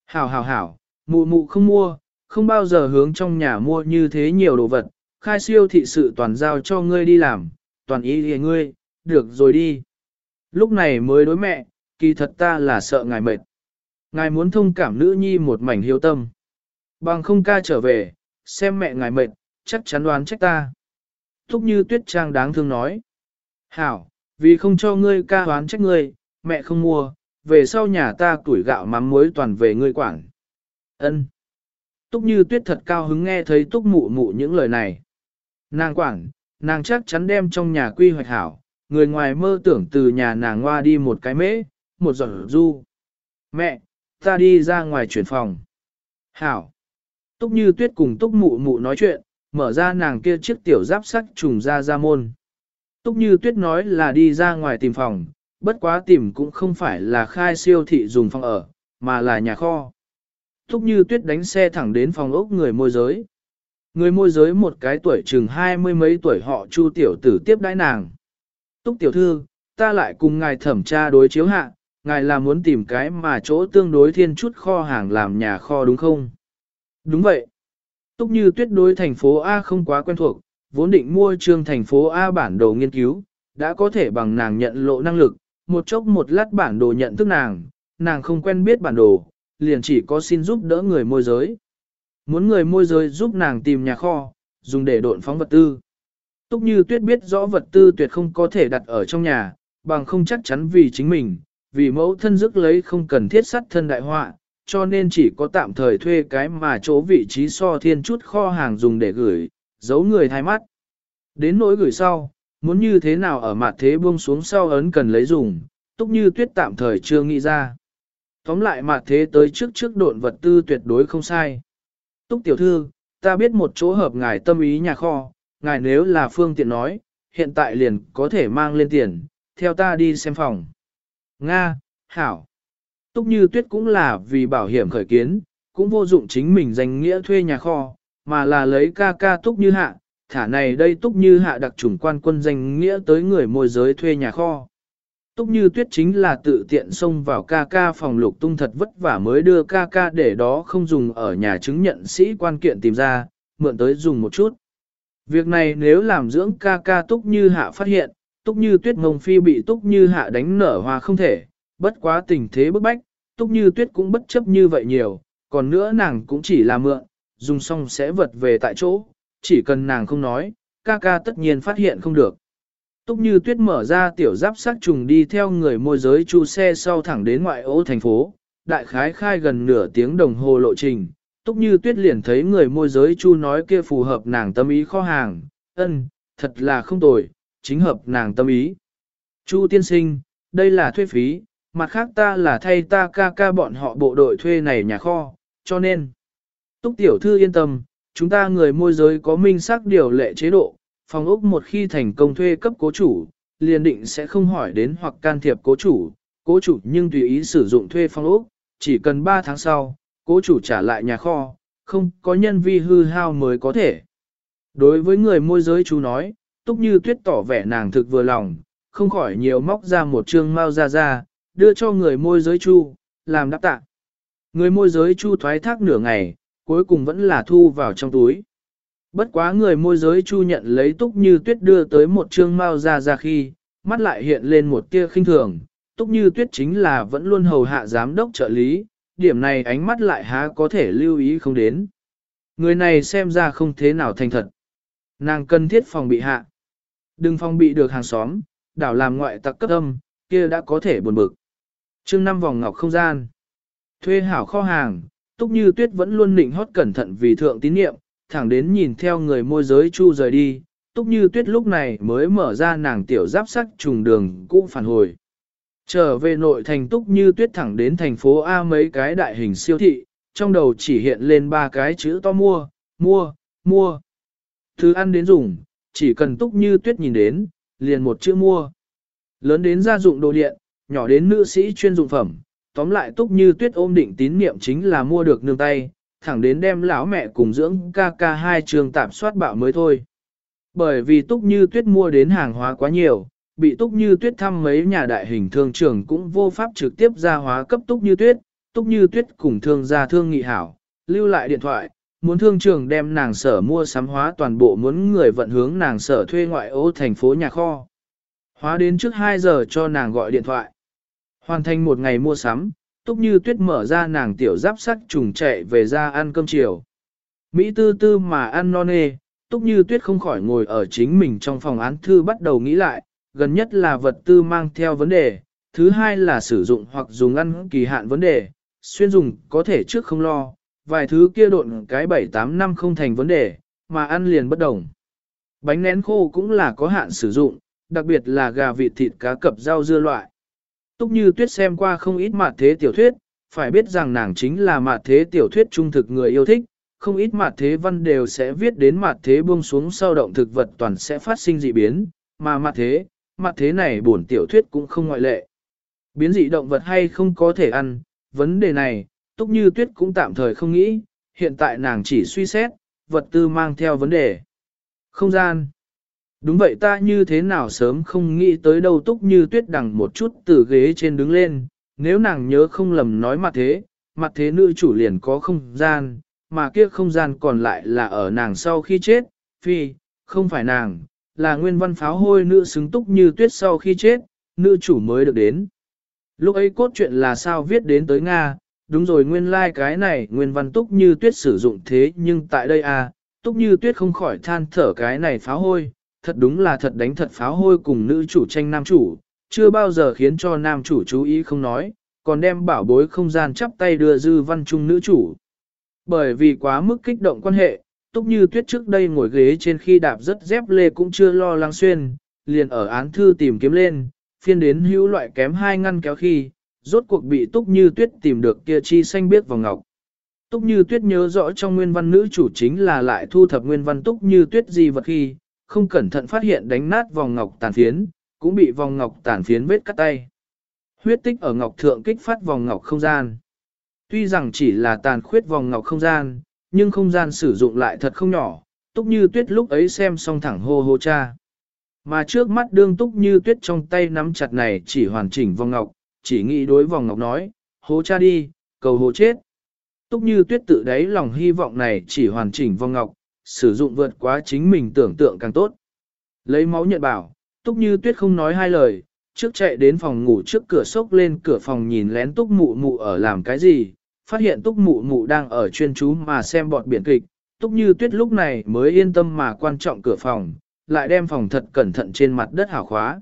Hảo hảo hảo, mụ mụ không mua, không bao giờ hướng trong nhà mua như thế nhiều đồ vật, khai siêu thị sự toàn giao cho ngươi đi làm, toàn ý thì ngươi, được rồi đi. Lúc này mới đối mẹ, kỳ thật ta là sợ ngài mệt. Ngài muốn thông cảm nữ nhi một mảnh hiếu tâm. Bằng không ca trở về, xem mẹ ngài mệt, chắc chắn đoán trách ta. Thúc như tuyết trang đáng thương nói. Hảo, vì không cho ngươi ca hoán trách ngươi, mẹ không mua, về sau nhà ta tuổi gạo mắm muối toàn về ngươi quản. Ân. Túc như tuyết thật cao hứng nghe thấy túc mụ mụ những lời này. Nàng quản, nàng chắc chắn đem trong nhà quy hoạch hảo, người ngoài mơ tưởng từ nhà nàng hoa đi một cái mễ, một giọt du. Mẹ, ta đi ra ngoài chuyển phòng. Hảo. Túc như tuyết cùng túc mụ mụ nói chuyện, mở ra nàng kia chiếc tiểu giáp sắt trùng ra ra môn. Túc như tuyết nói là đi ra ngoài tìm phòng, bất quá tìm cũng không phải là khai siêu thị dùng phòng ở, mà là nhà kho. Túc như tuyết đánh xe thẳng đến phòng ốc người môi giới. Người môi giới một cái tuổi chừng hai mươi mấy tuổi họ chu tiểu tử tiếp đãi nàng. Túc tiểu thư, ta lại cùng ngài thẩm tra đối chiếu hạ, ngài là muốn tìm cái mà chỗ tương đối thiên chút kho hàng làm nhà kho đúng không? Đúng vậy. Túc như tuyết đối thành phố A không quá quen thuộc, vốn định mua trương thành phố A bản đồ nghiên cứu, đã có thể bằng nàng nhận lộ năng lực, một chốc một lát bản đồ nhận thức nàng, nàng không quen biết bản đồ, liền chỉ có xin giúp đỡ người môi giới. Muốn người môi giới giúp nàng tìm nhà kho, dùng để độn phóng vật tư. Túc như tuyết biết rõ vật tư tuyệt không có thể đặt ở trong nhà, bằng không chắc chắn vì chính mình, vì mẫu thân dứt lấy không cần thiết sắt thân đại họa, cho nên chỉ có tạm thời thuê cái mà chỗ vị trí so thiên chút kho hàng dùng để gửi, giấu người thay mắt. Đến nỗi gửi sau, muốn như thế nào ở mặt thế buông xuống sau ấn cần lấy dùng, túc như tuyết tạm thời chưa nghĩ ra. Tóm lại mặt thế tới trước trước độn vật tư tuyệt đối không sai. Túc tiểu thư, ta biết một chỗ hợp ngài tâm ý nhà kho, ngài nếu là phương tiện nói, hiện tại liền có thể mang lên tiền, theo ta đi xem phòng. Nga, hảo. Túc như tuyết cũng là vì bảo hiểm khởi kiến, cũng vô dụng chính mình danh nghĩa thuê nhà kho, mà là lấy ca ca túc như hạ, thả này đây túc như hạ đặc trùng quan quân danh nghĩa tới người môi giới thuê nhà kho. Túc như tuyết chính là tự tiện xông vào ca ca phòng lục tung thật vất vả mới đưa ca ca để đó không dùng ở nhà chứng nhận sĩ quan kiện tìm ra, mượn tới dùng một chút. Việc này nếu làm dưỡng ca ca túc như hạ phát hiện, túc như tuyết mông phi bị túc như hạ đánh nở hoa không thể, bất quá tình thế bức bách, túc như tuyết cũng bất chấp như vậy nhiều, còn nữa nàng cũng chỉ là mượn, dùng xong sẽ vật về tại chỗ, chỉ cần nàng không nói, ca ca tất nhiên phát hiện không được. Túc như tuyết mở ra tiểu giáp sát trùng đi theo người môi giới chu xe sau thẳng đến ngoại ô thành phố, đại khái khai gần nửa tiếng đồng hồ lộ trình. Túc như tuyết liền thấy người môi giới chu nói kia phù hợp nàng tâm ý kho hàng, ân, thật là không tồi, chính hợp nàng tâm ý. Chu tiên sinh, đây là thuê phí, mặt khác ta là thay ta ca ca bọn họ bộ đội thuê này nhà kho, cho nên. Túc tiểu thư yên tâm, chúng ta người môi giới có minh xác điều lệ chế độ, phòng ốc một khi thành công thuê cấp cố chủ, liền định sẽ không hỏi đến hoặc can thiệp cố chủ, cố chủ nhưng tùy ý sử dụng thuê phòng ốc, chỉ cần 3 tháng sau, cố chủ trả lại nhà kho, không có nhân vi hư hao mới có thể. Đối với người môi giới chú nói, túc như tuyết tỏ vẻ nàng thực vừa lòng, không khỏi nhiều móc ra một chương mau ra ra, đưa cho người môi giới chu, làm đáp tạ. Người môi giới chu thoái thác nửa ngày, cuối cùng vẫn là thu vào trong túi. Bất quá người môi giới chu nhận lấy túc như tuyết đưa tới một trương mao ra ra khi, mắt lại hiện lên một tia khinh thường, túc như tuyết chính là vẫn luôn hầu hạ giám đốc trợ lý, điểm này ánh mắt lại há có thể lưu ý không đến. Người này xem ra không thế nào thành thật. Nàng cần thiết phòng bị hạ. Đừng phòng bị được hàng xóm, đảo làm ngoại tặc cấp âm, kia đã có thể buồn bực. chương năm vòng ngọc không gian. Thuê hảo kho hàng, túc như tuyết vẫn luôn nịnh hót cẩn thận vì thượng tín nhiệm, thẳng đến nhìn theo người môi giới chu rời đi, túc như tuyết lúc này mới mở ra nàng tiểu giáp sắc trùng đường cũ phản hồi. Trở về nội thành túc như tuyết thẳng đến thành phố A mấy cái đại hình siêu thị, trong đầu chỉ hiện lên ba cái chữ to mua, mua, mua. Thứ ăn đến dùng, chỉ cần túc như tuyết nhìn đến, liền một chữ mua. Lớn đến gia dụng đồ điện, nhỏ đến nữ sĩ chuyên dụng phẩm, tóm lại túc như tuyết ôm định tín niệm chính là mua được nương tay, thẳng đến đem lão mẹ cùng dưỡng ca ca hai trường tạm soát bạo mới thôi. Bởi vì túc như tuyết mua đến hàng hóa quá nhiều, bị túc như tuyết thăm mấy nhà đại hình thương trường cũng vô pháp trực tiếp ra hóa cấp túc như tuyết, túc như tuyết cùng thương gia thương nghị hảo, lưu lại điện thoại, muốn thương trường đem nàng sở mua sắm hóa toàn bộ muốn người vận hướng nàng sở thuê ngoại ô thành phố nhà kho. Hóa đến trước 2 giờ cho nàng gọi điện thoại. Hoàn thành một ngày mua sắm, Túc Như Tuyết mở ra nàng tiểu giáp sắt trùng chạy về ra ăn cơm chiều. Mỹ tư tư mà ăn non nê, Túc Như Tuyết không khỏi ngồi ở chính mình trong phòng án thư bắt đầu nghĩ lại, gần nhất là vật tư mang theo vấn đề, thứ hai là sử dụng hoặc dùng ăn kỳ hạn vấn đề, xuyên dùng có thể trước không lo, vài thứ kia độn cái 7-8 năm không thành vấn đề, mà ăn liền bất đồng. Bánh nén khô cũng là có hạn sử dụng, đặc biệt là gà vịt thịt cá cập rau dưa loại. Túc như tuyết xem qua không ít mặt thế tiểu thuyết, phải biết rằng nàng chính là mặt thế tiểu thuyết trung thực người yêu thích, không ít mặt thế văn đều sẽ viết đến mặt thế buông xuống sau động thực vật toàn sẽ phát sinh dị biến, mà mặt thế, mặt thế này bổn tiểu thuyết cũng không ngoại lệ. Biến dị động vật hay không có thể ăn, vấn đề này, Túc Như Tuyết cũng tạm thời không nghĩ, hiện tại nàng chỉ suy xét, vật tư mang theo vấn đề. Không gian. Đúng vậy ta như thế nào sớm không nghĩ tới đâu túc như tuyết đằng một chút từ ghế trên đứng lên, nếu nàng nhớ không lầm nói mặt thế, mặt thế nữ chủ liền có không gian, mà kia không gian còn lại là ở nàng sau khi chết, phi, không phải nàng, là nguyên văn pháo hôi nữ xứng túc như tuyết sau khi chết, nữ chủ mới được đến. Lúc ấy cốt truyện là sao viết đến tới Nga, đúng rồi nguyên lai like cái này nguyên văn túc như tuyết sử dụng thế nhưng tại đây à, túc như tuyết không khỏi than thở cái này pháo hôi, thật đúng là thật đánh thật pháo hôi cùng nữ chủ tranh nam chủ, chưa bao giờ khiến cho nam chủ chú ý không nói, còn đem bảo bối không gian chắp tay đưa dư văn trung nữ chủ. Bởi vì quá mức kích động quan hệ, túc như tuyết trước đây ngồi ghế trên khi đạp rất dép lê cũng chưa lo lắng xuyên, liền ở án thư tìm kiếm lên, phiên đến hữu loại kém hai ngăn kéo khi, rốt cuộc bị túc như tuyết tìm được kia chi xanh biếc vào ngọc. Túc như tuyết nhớ rõ trong nguyên văn nữ chủ chính là lại thu thập nguyên văn túc như tuyết gì vật khi, không cẩn thận phát hiện đánh nát vòng ngọc tàn phiến, cũng bị vòng ngọc tàn phiến vết cắt tay. Huyết tích ở ngọc thượng kích phát vòng ngọc không gian. Tuy rằng chỉ là tàn khuyết vòng ngọc không gian, nhưng không gian sử dụng lại thật không nhỏ, túc như tuyết lúc ấy xem xong thẳng hô hô cha. Mà trước mắt đương túc như tuyết trong tay nắm chặt này chỉ hoàn chỉnh vòng ngọc, chỉ nghĩ đối vòng ngọc nói, hô cha đi, cầu hô chết. Túc như tuyết tự đáy lòng hy vọng này chỉ hoàn chỉnh vòng ngọc, sử dụng vượt quá chính mình tưởng tượng càng tốt. Lấy máu nhận bảo, túc như tuyết không nói hai lời, trước chạy đến phòng ngủ trước cửa sốc lên cửa phòng nhìn lén túc mụ mụ ở làm cái gì, phát hiện túc mụ mụ đang ở chuyên chú mà xem bọt biển kịch, túc như tuyết lúc này mới yên tâm mà quan trọng cửa phòng, lại đem phòng thật cẩn thận trên mặt đất hảo khóa.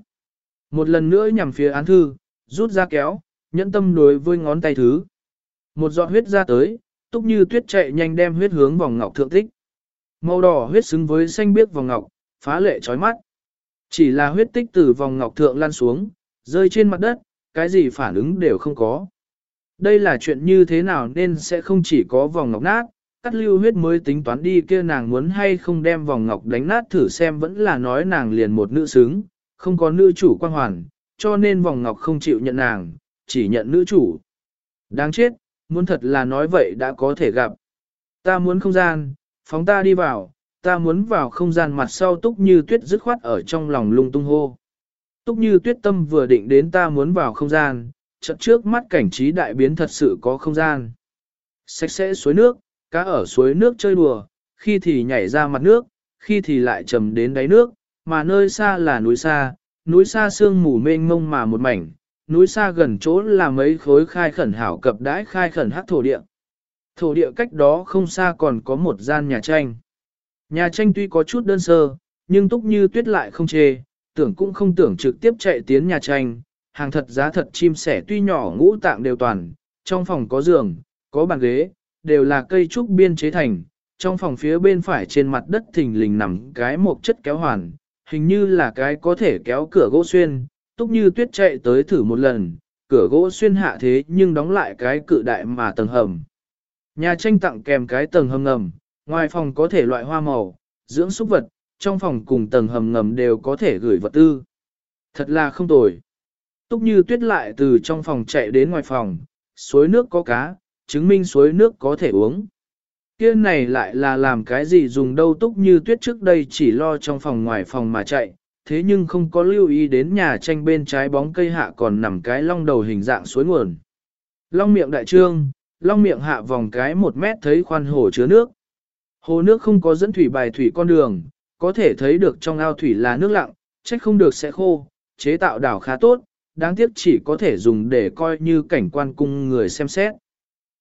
Một lần nữa nhằm phía án thư, rút ra kéo, nhẫn tâm đối với ngón tay thứ. Một giọt huyết ra tới, túc như tuyết chạy nhanh đem huyết hướng vòng ngọc thượng tích. Màu đỏ huyết xứng với xanh biếc vòng ngọc, phá lệ chói mắt. Chỉ là huyết tích từ vòng ngọc thượng lan xuống, rơi trên mặt đất, cái gì phản ứng đều không có. Đây là chuyện như thế nào nên sẽ không chỉ có vòng ngọc nát, cắt lưu huyết mới tính toán đi kia nàng muốn hay không đem vòng ngọc đánh nát thử xem vẫn là nói nàng liền một nữ xứng, không có nữ chủ quan hoàn, cho nên vòng ngọc không chịu nhận nàng, chỉ nhận nữ chủ. Đáng chết, muốn thật là nói vậy đã có thể gặp. Ta muốn không gian, phóng ta đi vào, ta muốn vào không gian mặt sau túc như tuyết dứt khoát ở trong lòng lung tung hô. Túc như tuyết tâm vừa định đến ta muốn vào không gian, chợt trước mắt cảnh trí đại biến thật sự có không gian. Sạch sẽ suối nước, cá ở suối nước chơi đùa, khi thì nhảy ra mặt nước, khi thì lại trầm đến đáy nước, mà nơi xa là núi xa, núi xa sương mù mênh mông mà một mảnh, núi xa gần chỗ là mấy khối khai khẩn hảo cập đãi khai khẩn hắc thổ địa. Thổ địa cách đó không xa còn có một gian nhà tranh. Nhà tranh tuy có chút đơn sơ, nhưng túc như tuyết lại không chê, tưởng cũng không tưởng trực tiếp chạy tiến nhà tranh, hàng thật giá thật chim sẻ tuy nhỏ ngũ tạng đều toàn, trong phòng có giường, có bàn ghế, đều là cây trúc biên chế thành, trong phòng phía bên phải trên mặt đất thình lình nằm cái một chất kéo hoàn, hình như là cái có thể kéo cửa gỗ xuyên, túc như tuyết chạy tới thử một lần, cửa gỗ xuyên hạ thế nhưng đóng lại cái cự đại mà tầng hầm. Nhà tranh tặng kèm cái tầng hầm ngầm, ngoài phòng có thể loại hoa màu, dưỡng súc vật, trong phòng cùng tầng hầm ngầm đều có thể gửi vật tư. Thật là không tồi. Túc như tuyết lại từ trong phòng chạy đến ngoài phòng, suối nước có cá, chứng minh suối nước có thể uống. Kia này lại là làm cái gì dùng đâu túc như tuyết trước đây chỉ lo trong phòng ngoài phòng mà chạy, thế nhưng không có lưu ý đến nhà tranh bên trái bóng cây hạ còn nằm cái long đầu hình dạng suối nguồn. Long miệng đại trương, long miệng hạ vòng cái một mét thấy khoan hồ chứa nước. Hồ nước không có dẫn thủy bài thủy con đường, có thể thấy được trong ao thủy là nước lặng, trách không được sẽ khô, chế tạo đảo khá tốt, đáng tiếc chỉ có thể dùng để coi như cảnh quan cung người xem xét.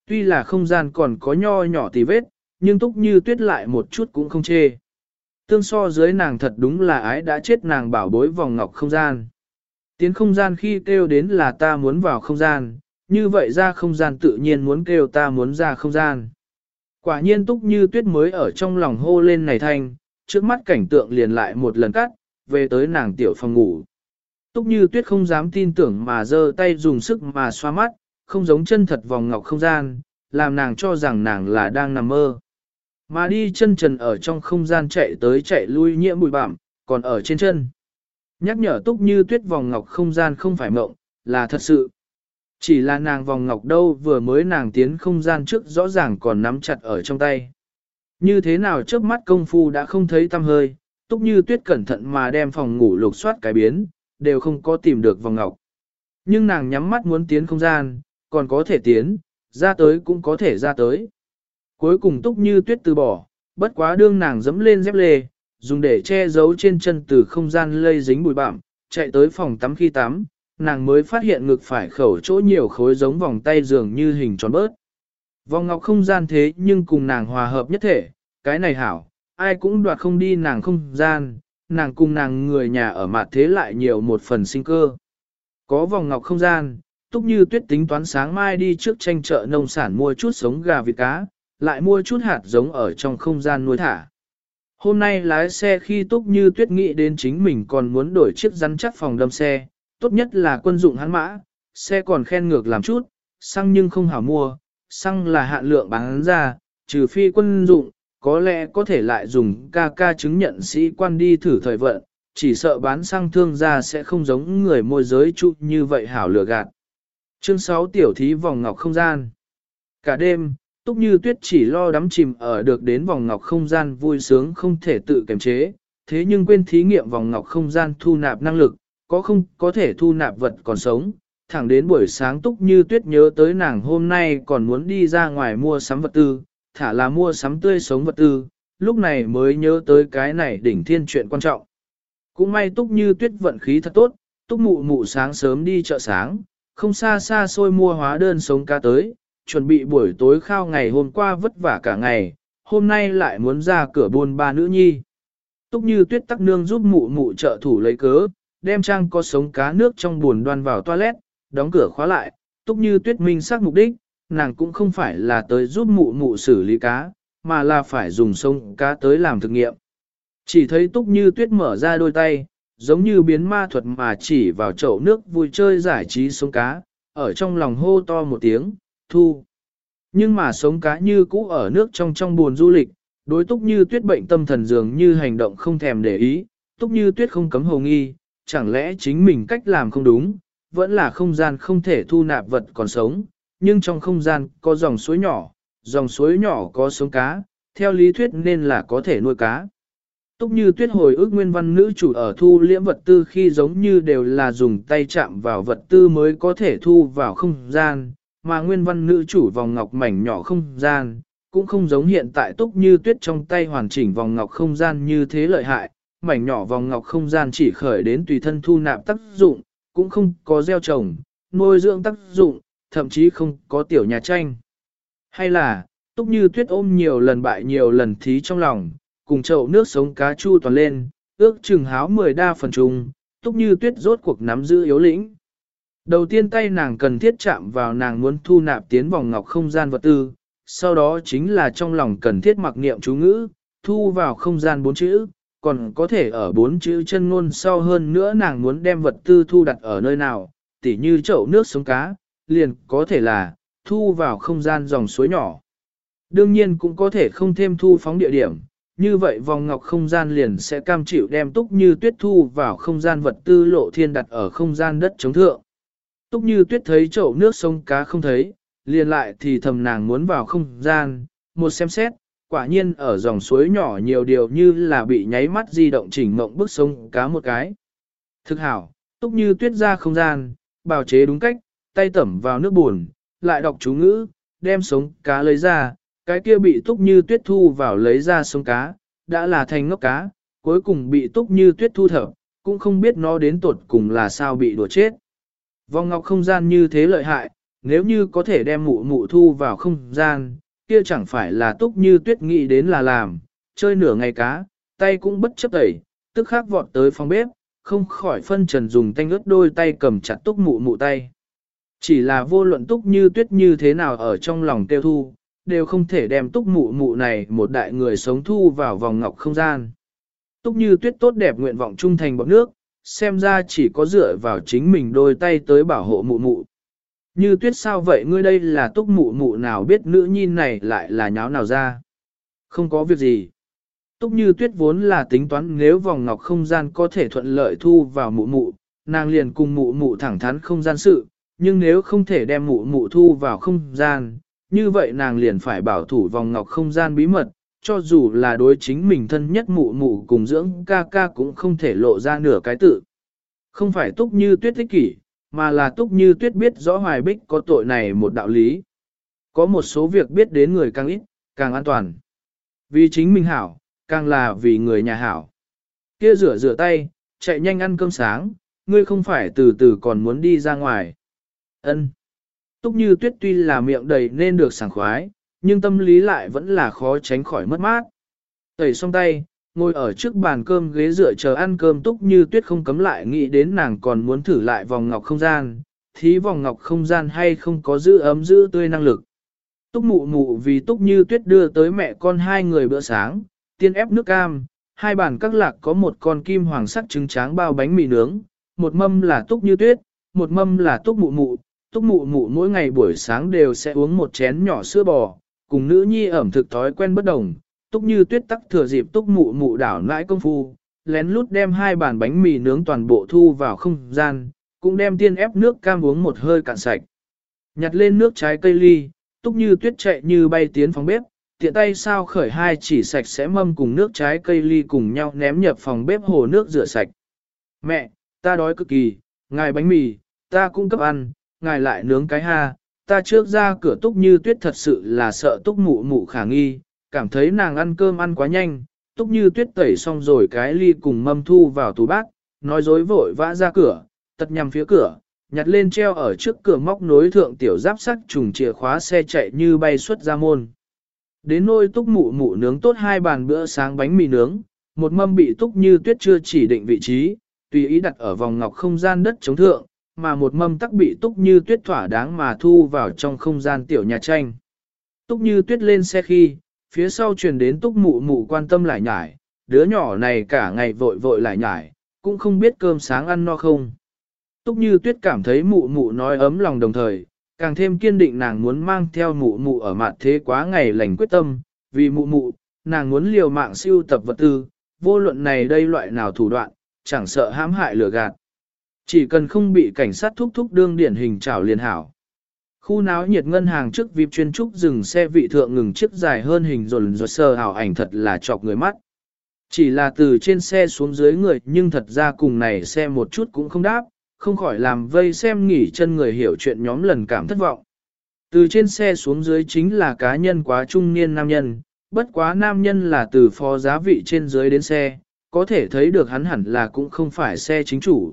Tuy là không gian còn có nho nhỏ tì vết, nhưng túc như tuyết lại một chút cũng không chê. Tương so dưới nàng thật đúng là ái đã chết nàng bảo bối vòng ngọc không gian. Tiến không gian khi kêu đến là ta muốn vào không gian, như vậy ra không gian tự nhiên muốn kêu ta muốn ra không gian. Quả nhiên túc như tuyết mới ở trong lòng hô lên này thanh, trước mắt cảnh tượng liền lại một lần cắt, về tới nàng tiểu phòng ngủ. Túc như tuyết không dám tin tưởng mà giơ tay dùng sức mà xoa mắt, không giống chân thật vòng ngọc không gian, làm nàng cho rằng nàng là đang nằm mơ. Mà đi chân trần ở trong không gian chạy tới chạy lui nhiễm bụi bặm, còn ở trên chân. Nhắc nhở túc như tuyết vòng ngọc không gian không phải mộng, là thật sự. Chỉ là nàng vòng ngọc đâu vừa mới nàng tiến không gian trước rõ ràng còn nắm chặt ở trong tay. Như thế nào trước mắt công phu đã không thấy tâm hơi, túc như tuyết cẩn thận mà đem phòng ngủ lục soát cái biến, đều không có tìm được vòng ngọc. Nhưng nàng nhắm mắt muốn tiến không gian, còn có thể tiến, ra tới cũng có thể ra tới. Cuối cùng túc như tuyết từ bỏ, bất quá đương nàng dẫm lên dép lê, dùng để che giấu trên chân từ không gian lây dính bụi bặm, chạy tới phòng tắm khi tắm, nàng mới phát hiện ngực phải khẩu chỗ nhiều khối giống vòng tay dường như hình tròn bớt. Vòng ngọc không gian thế nhưng cùng nàng hòa hợp nhất thể, cái này hảo, ai cũng đoạt không đi nàng không gian, nàng cùng nàng người nhà ở mặt thế lại nhiều một phần sinh cơ. Có vòng ngọc không gian, túc như tuyết tính toán sáng mai đi trước tranh chợ nông sản mua chút sống gà vịt cá, lại mua chút hạt giống ở trong không gian nuôi thả. Hôm nay lái xe khi túc như tuyết nghĩ đến chính mình còn muốn đổi chiếc rắn chắc phòng đâm xe, tốt nhất là quân dụng hắn mã, xe còn khen ngược làm chút, xăng nhưng không hảo mua, xăng là hạn lượng bán ra, trừ phi quân dụng, có lẽ có thể lại dùng ca ca chứng nhận sĩ quan đi thử thời vận, chỉ sợ bán xăng thương gia sẽ không giống người môi giới trụ như vậy hảo lừa gạt. Chương 6 tiểu thí vòng ngọc không gian. Cả đêm, Túc Như Tuyết chỉ lo đắm chìm ở được đến vòng ngọc không gian vui sướng không thể tự kiềm chế, thế nhưng quên thí nghiệm vòng ngọc không gian thu nạp năng lực, có không có thể thu nạp vật còn sống. Thẳng đến buổi sáng Túc Như Tuyết nhớ tới nàng hôm nay còn muốn đi ra ngoài mua sắm vật tư, thả là mua sắm tươi sống vật tư, lúc này mới nhớ tới cái này đỉnh thiên chuyện quan trọng. Cũng may Túc Như Tuyết vận khí thật tốt, Túc Mụ Mụ sáng sớm đi chợ sáng, không xa xa xôi mua hóa đơn sống cá tới, chuẩn bị buổi tối khao ngày hôm qua vất vả cả ngày, hôm nay lại muốn ra cửa buôn ba nữ nhi. Túc như tuyết tắc nương giúp mụ mụ trợ thủ lấy cớ, đem trang có sống cá nước trong buồn đoan vào toilet, đóng cửa khóa lại, túc như tuyết minh xác mục đích, nàng cũng không phải là tới giúp mụ mụ xử lý cá, mà là phải dùng sống cá tới làm thực nghiệm. Chỉ thấy túc như tuyết mở ra đôi tay, giống như biến ma thuật mà chỉ vào chậu nước vui chơi giải trí sống cá, ở trong lòng hô to một tiếng, thu. Nhưng mà sống cá như cũ ở nước trong trong buồn du lịch, đối túc như tuyết bệnh tâm thần dường như hành động không thèm để ý, túc như tuyết không cấm hồ nghi, chẳng lẽ chính mình cách làm không đúng, vẫn là không gian không thể thu nạp vật còn sống, nhưng trong không gian có dòng suối nhỏ, dòng suối nhỏ có sống cá, theo lý thuyết nên là có thể nuôi cá. Túc như tuyết hồi ước nguyên văn nữ chủ ở thu liễm vật tư khi giống như đều là dùng tay chạm vào vật tư mới có thể thu vào không gian, mà nguyên văn nữ chủ vòng ngọc mảnh nhỏ không gian, cũng không giống hiện tại túc như tuyết trong tay hoàn chỉnh vòng ngọc không gian như thế lợi hại, mảnh nhỏ vòng ngọc không gian chỉ khởi đến tùy thân thu nạp tác dụng, cũng không có gieo trồng, nuôi dưỡng tác dụng, thậm chí không có tiểu nhà tranh. Hay là, túc như tuyết ôm nhiều lần bại nhiều lần thí trong lòng, cùng chậu nước sống cá chu toàn lên, ước chừng háo mười đa phần trùng, túc như tuyết rốt cuộc nắm giữ yếu lĩnh. Đầu tiên tay nàng cần thiết chạm vào nàng muốn thu nạp tiến vòng ngọc không gian vật tư, sau đó chính là trong lòng cần thiết mặc niệm chú ngữ, thu vào không gian bốn chữ, còn có thể ở bốn chữ chân ngôn sau hơn nữa nàng muốn đem vật tư thu đặt ở nơi nào, tỉ như chậu nước sống cá, liền có thể là thu vào không gian dòng suối nhỏ. Đương nhiên cũng có thể không thêm thu phóng địa điểm, như vậy vòng ngọc không gian liền sẽ cam chịu đem túc như tuyết thu vào không gian vật tư lộ thiên đặt ở không gian đất chống thượng. Túc như tuyết thấy chậu nước sông cá không thấy, liền lại thì thầm nàng muốn vào không gian, một xem xét, quả nhiên ở dòng suối nhỏ nhiều điều như là bị nháy mắt di động chỉnh mộng bức sông cá một cái. Thực hảo, túc như tuyết ra không gian, bào chế đúng cách, tay tẩm vào nước buồn, lại đọc chú ngữ, đem sống cá lấy ra, cái kia bị túc như tuyết thu vào lấy ra sống cá, đã là thành ngốc cá, cuối cùng bị túc như tuyết thu thở cũng không biết nó đến tột cùng là sao bị đùa chết. Vòng ngọc không gian như thế lợi hại, nếu như có thể đem mụ mụ thu vào không gian, kia chẳng phải là túc như tuyết nghĩ đến là làm, chơi nửa ngày cá, tay cũng bất chấp tẩy, tức khắc vọt tới phòng bếp, không khỏi phân trần dùng tay ướt đôi tay cầm chặt túc mụ mụ tay. Chỉ là vô luận túc như tuyết như thế nào ở trong lòng tiêu thu, đều không thể đem túc mụ mụ này một đại người sống thu vào vòng ngọc không gian. Túc như tuyết tốt đẹp nguyện vọng trung thành bọn nước, xem ra chỉ có dựa vào chính mình đôi tay tới bảo hộ mụ mụ. Như tuyết sao vậy ngươi đây là túc mụ mụ nào biết nữ nhi này lại là nháo nào ra. Không có việc gì. Túc như tuyết vốn là tính toán nếu vòng ngọc không gian có thể thuận lợi thu vào mụ mụ, nàng liền cùng mụ mụ thẳng thắn không gian sự, nhưng nếu không thể đem mụ mụ thu vào không gian, như vậy nàng liền phải bảo thủ vòng ngọc không gian bí mật, cho dù là đối chính mình thân nhất mụ mụ cùng dưỡng ca ca cũng không thể lộ ra nửa cái tự. Không phải túc như tuyết thích kỷ, mà là túc như tuyết biết rõ hoài bích có tội này một đạo lý. Có một số việc biết đến người càng ít, càng an toàn. Vì chính mình hảo, càng là vì người nhà hảo. Kia rửa rửa tay, chạy nhanh ăn cơm sáng, ngươi không phải từ từ còn muốn đi ra ngoài. Ân. Túc như tuyết tuy là miệng đầy nên được sảng khoái, nhưng tâm lý lại vẫn là khó tránh khỏi mất mát. Tẩy xong tay, ngồi ở trước bàn cơm ghế dựa chờ ăn cơm túc như tuyết không cấm lại nghĩ đến nàng còn muốn thử lại vòng ngọc không gian, thí vòng ngọc không gian hay không có giữ ấm giữ tươi năng lực. Túc mụ mụ vì túc như tuyết đưa tới mẹ con hai người bữa sáng, tiên ép nước cam, hai bàn các lạc có một con kim hoàng sắc trứng tráng bao bánh mì nướng, một mâm là túc như tuyết, một mâm là túc mụ mụ, túc mụ mụ mỗi ngày buổi sáng đều sẽ uống một chén nhỏ sữa bò, cùng nữ nhi ẩm thực thói quen bất đồng, túc như tuyết tắc thừa dịp túc mụ mụ đảo nãi công phu, lén lút đem hai bàn bánh mì nướng toàn bộ thu vào không gian, cũng đem tiên ép nước cam uống một hơi cạn sạch. Nhặt lên nước trái cây ly, túc như tuyết chạy như bay tiến phòng bếp, tiện tay sao khởi hai chỉ sạch sẽ mâm cùng nước trái cây ly cùng nhau ném nhập phòng bếp hồ nước rửa sạch. Mẹ, ta đói cực kỳ, ngài bánh mì, ta cũng cấp ăn, ngài lại nướng cái ha, ta trước ra cửa túc như tuyết thật sự là sợ túc mụ mụ khả nghi, cảm thấy nàng ăn cơm ăn quá nhanh, túc như tuyết tẩy xong rồi cái ly cùng mâm thu vào tủ bát, nói dối vội vã ra cửa, tật nhằm phía cửa, nhặt lên treo ở trước cửa móc nối thượng tiểu giáp sắt trùng chìa khóa xe chạy như bay xuất ra môn. Đến nôi túc mụ mụ nướng tốt hai bàn bữa sáng bánh mì nướng, một mâm bị túc như tuyết chưa chỉ định vị trí, tùy ý đặt ở vòng ngọc không gian đất chống thượng, mà một mâm tắc bị túc như tuyết thỏa đáng mà thu vào trong không gian tiểu nhà tranh. Túc như tuyết lên xe khi, phía sau truyền đến túc mụ mụ quan tâm lại nhải, đứa nhỏ này cả ngày vội vội lại nhải, cũng không biết cơm sáng ăn no không. Túc như tuyết cảm thấy mụ mụ nói ấm lòng đồng thời, càng thêm kiên định nàng muốn mang theo mụ mụ ở mặt thế quá ngày lành quyết tâm, vì mụ mụ, nàng muốn liều mạng siêu tập vật tư, vô luận này đây loại nào thủ đoạn, chẳng sợ hãm hại lừa gạt. Chỉ cần không bị cảnh sát thúc thúc đương điển hình trảo liền hảo. Khu náo nhiệt ngân hàng trước vip chuyên trúc dừng xe vị thượng ngừng chiếc dài hơn hình rồn rột sơ hảo ảnh thật là chọc người mắt. Chỉ là từ trên xe xuống dưới người nhưng thật ra cùng này xe một chút cũng không đáp, không khỏi làm vây xem nghỉ chân người hiểu chuyện nhóm lần cảm thất vọng. Từ trên xe xuống dưới chính là cá nhân quá trung niên nam nhân, bất quá nam nhân là từ phó giá vị trên dưới đến xe, có thể thấy được hắn hẳn là cũng không phải xe chính chủ.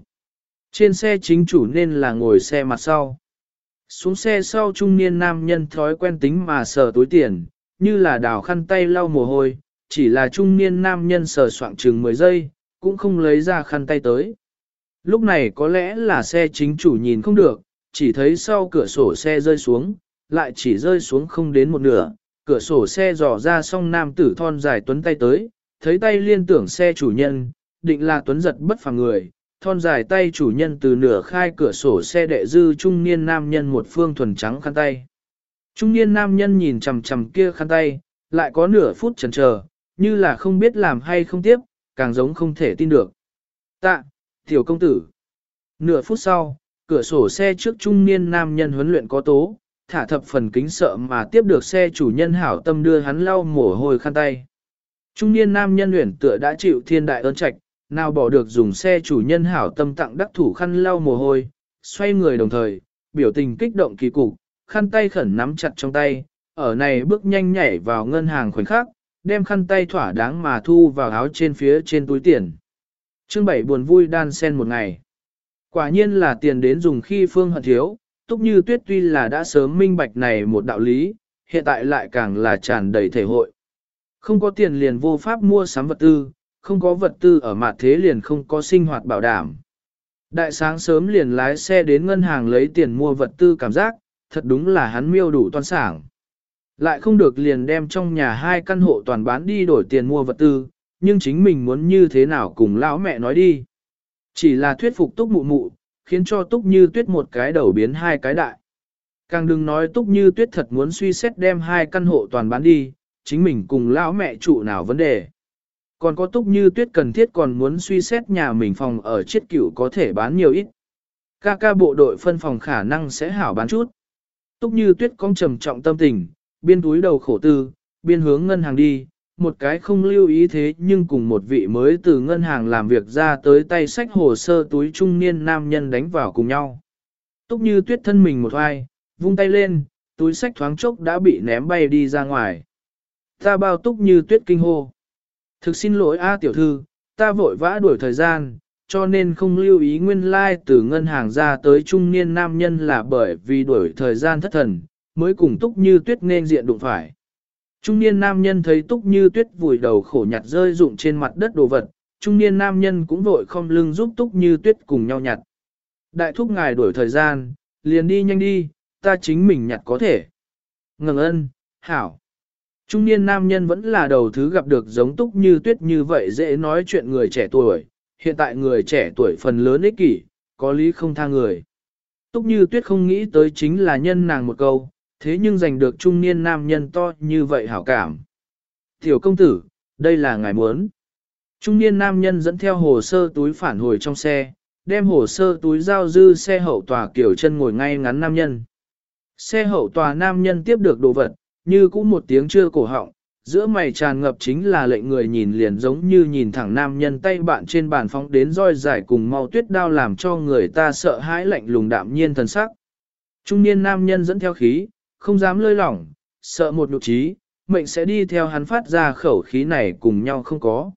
Trên xe chính chủ nên là ngồi xe mặt sau. Xuống xe sau trung niên nam nhân thói quen tính mà sờ túi tiền, như là đào khăn tay lau mồ hôi, chỉ là trung niên nam nhân sờ soạn chừng 10 giây, cũng không lấy ra khăn tay tới. Lúc này có lẽ là xe chính chủ nhìn không được, chỉ thấy sau cửa sổ xe rơi xuống, lại chỉ rơi xuống không đến một nửa, cửa sổ xe dò ra xong nam tử thon dài tuấn tay tới, thấy tay liên tưởng xe chủ nhân, định là tuấn giật bất phàm người, thon dài tay chủ nhân từ nửa khai cửa sổ xe đệ dư trung niên nam nhân một phương thuần trắng khăn tay. Trung niên nam nhân nhìn chằm chằm kia khăn tay, lại có nửa phút chần chờ, như là không biết làm hay không tiếp, càng giống không thể tin được. Tạ, tiểu công tử. Nửa phút sau, cửa sổ xe trước trung niên nam nhân huấn luyện có tố, thả thập phần kính sợ mà tiếp được xe chủ nhân hảo tâm đưa hắn lau mồ hôi khăn tay. Trung niên nam nhân luyện tựa đã chịu thiên đại ơn trạch, nào bỏ được dùng xe chủ nhân hảo tâm tặng đắc thủ khăn lau mồ hôi, xoay người đồng thời, biểu tình kích động kỳ cục, khăn tay khẩn nắm chặt trong tay, ở này bước nhanh nhảy vào ngân hàng khoảnh khắc, đem khăn tay thỏa đáng mà thu vào áo trên phía trên túi tiền. Chương bảy buồn vui đan sen một ngày. Quả nhiên là tiền đến dùng khi phương hận thiếu, túc như tuyết tuy là đã sớm minh bạch này một đạo lý, hiện tại lại càng là tràn đầy thể hội. Không có tiền liền vô pháp mua sắm vật tư, không có vật tư ở mặt thế liền không có sinh hoạt bảo đảm. Đại sáng sớm liền lái xe đến ngân hàng lấy tiền mua vật tư cảm giác, thật đúng là hắn miêu đủ toan sảng. Lại không được liền đem trong nhà hai căn hộ toàn bán đi đổi tiền mua vật tư, nhưng chính mình muốn như thế nào cùng lão mẹ nói đi. Chỉ là thuyết phục túc mụ mụ, khiến cho túc như tuyết một cái đầu biến hai cái đại. Càng đừng nói túc như tuyết thật muốn suy xét đem hai căn hộ toàn bán đi, chính mình cùng lão mẹ trụ nào vấn đề. Còn có túc như tuyết cần thiết còn muốn suy xét nhà mình phòng ở chiết cửu có thể bán nhiều ít. Ca ca bộ đội phân phòng khả năng sẽ hảo bán chút. Túc như tuyết cong trầm trọng tâm tình, biên túi đầu khổ tư, biên hướng ngân hàng đi, một cái không lưu ý thế nhưng cùng một vị mới từ ngân hàng làm việc ra tới tay sách hồ sơ túi trung niên nam nhân đánh vào cùng nhau. Túc như tuyết thân mình một oai, vung tay lên, túi sách thoáng chốc đã bị ném bay đi ra ngoài. Ta bao túc như tuyết kinh hô. Thực xin lỗi A tiểu thư, ta vội vã đuổi thời gian, cho nên không lưu ý nguyên lai like từ ngân hàng ra tới trung niên nam nhân là bởi vì đuổi thời gian thất thần, mới cùng túc như tuyết nên diện đụng phải. Trung niên nam nhân thấy túc như tuyết vùi đầu khổ nhặt rơi rụng trên mặt đất đồ vật, trung niên nam nhân cũng vội không lưng giúp túc như tuyết cùng nhau nhặt. Đại thúc ngài đuổi thời gian, liền đi nhanh đi, ta chính mình nhặt có thể. Ngừng ân, hảo. Trung niên nam nhân vẫn là đầu thứ gặp được giống túc như tuyết như vậy dễ nói chuyện người trẻ tuổi, hiện tại người trẻ tuổi phần lớn ích kỷ, có lý không tha người. Túc như tuyết không nghĩ tới chính là nhân nàng một câu, thế nhưng giành được trung niên nam nhân to như vậy hảo cảm. Tiểu công tử, đây là ngài muốn. Trung niên nam nhân dẫn theo hồ sơ túi phản hồi trong xe, đem hồ sơ túi giao dư xe hậu tòa kiểu chân ngồi ngay ngắn nam nhân. Xe hậu tòa nam nhân tiếp được đồ vật, như cũng một tiếng chưa cổ họng, giữa mày tràn ngập chính là lệnh người nhìn liền giống như nhìn thẳng nam nhân tay bạn trên bàn phóng đến roi dài cùng mau tuyết đao làm cho người ta sợ hãi lạnh lùng đạm nhiên thần sắc. Trung niên nam nhân dẫn theo khí, không dám lơi lỏng, sợ một nhục trí, mệnh sẽ đi theo hắn phát ra khẩu khí này cùng nhau không có.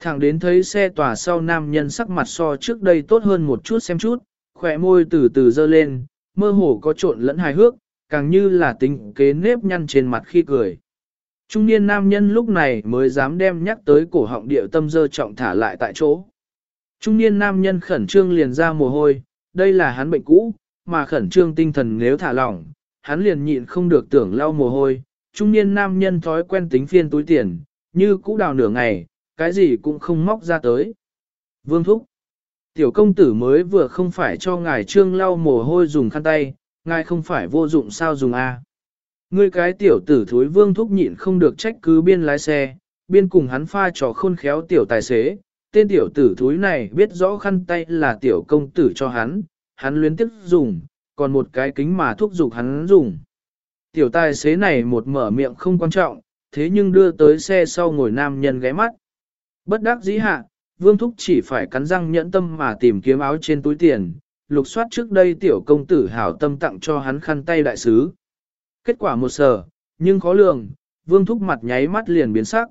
Thẳng đến thấy xe tòa sau nam nhân sắc mặt so trước đây tốt hơn một chút xem chút, khỏe môi từ từ dơ lên, mơ hồ có trộn lẫn hài hước, càng như là tính kế nếp nhăn trên mặt khi cười. Trung niên nam nhân lúc này mới dám đem nhắc tới cổ họng điệu tâm dơ trọng thả lại tại chỗ. Trung niên nam nhân khẩn trương liền ra mồ hôi, đây là hắn bệnh cũ, mà khẩn trương tinh thần nếu thả lỏng, hắn liền nhịn không được tưởng lau mồ hôi. Trung niên nam nhân thói quen tính phiên túi tiền, như cũ đào nửa ngày, cái gì cũng không móc ra tới. Vương Thúc Tiểu công tử mới vừa không phải cho ngài trương lau mồ hôi dùng khăn tay, ngài không phải vô dụng sao dùng a? Ngươi cái tiểu tử thối vương thúc nhịn không được trách cứ biên lái xe, biên cùng hắn pha trò khôn khéo tiểu tài xế, tên tiểu tử thúi này biết rõ khăn tay là tiểu công tử cho hắn, hắn luyến tiếp dùng, còn một cái kính mà thúc giục hắn dùng. Tiểu tài xế này một mở miệng không quan trọng, thế nhưng đưa tới xe sau ngồi nam nhân ghé mắt. Bất đắc dĩ hạ, vương thúc chỉ phải cắn răng nhẫn tâm mà tìm kiếm áo trên túi tiền, lục soát trước đây tiểu công tử hảo tâm tặng cho hắn khăn tay đại sứ. Kết quả một sở, nhưng khó lường, vương thúc mặt nháy mắt liền biến sắc.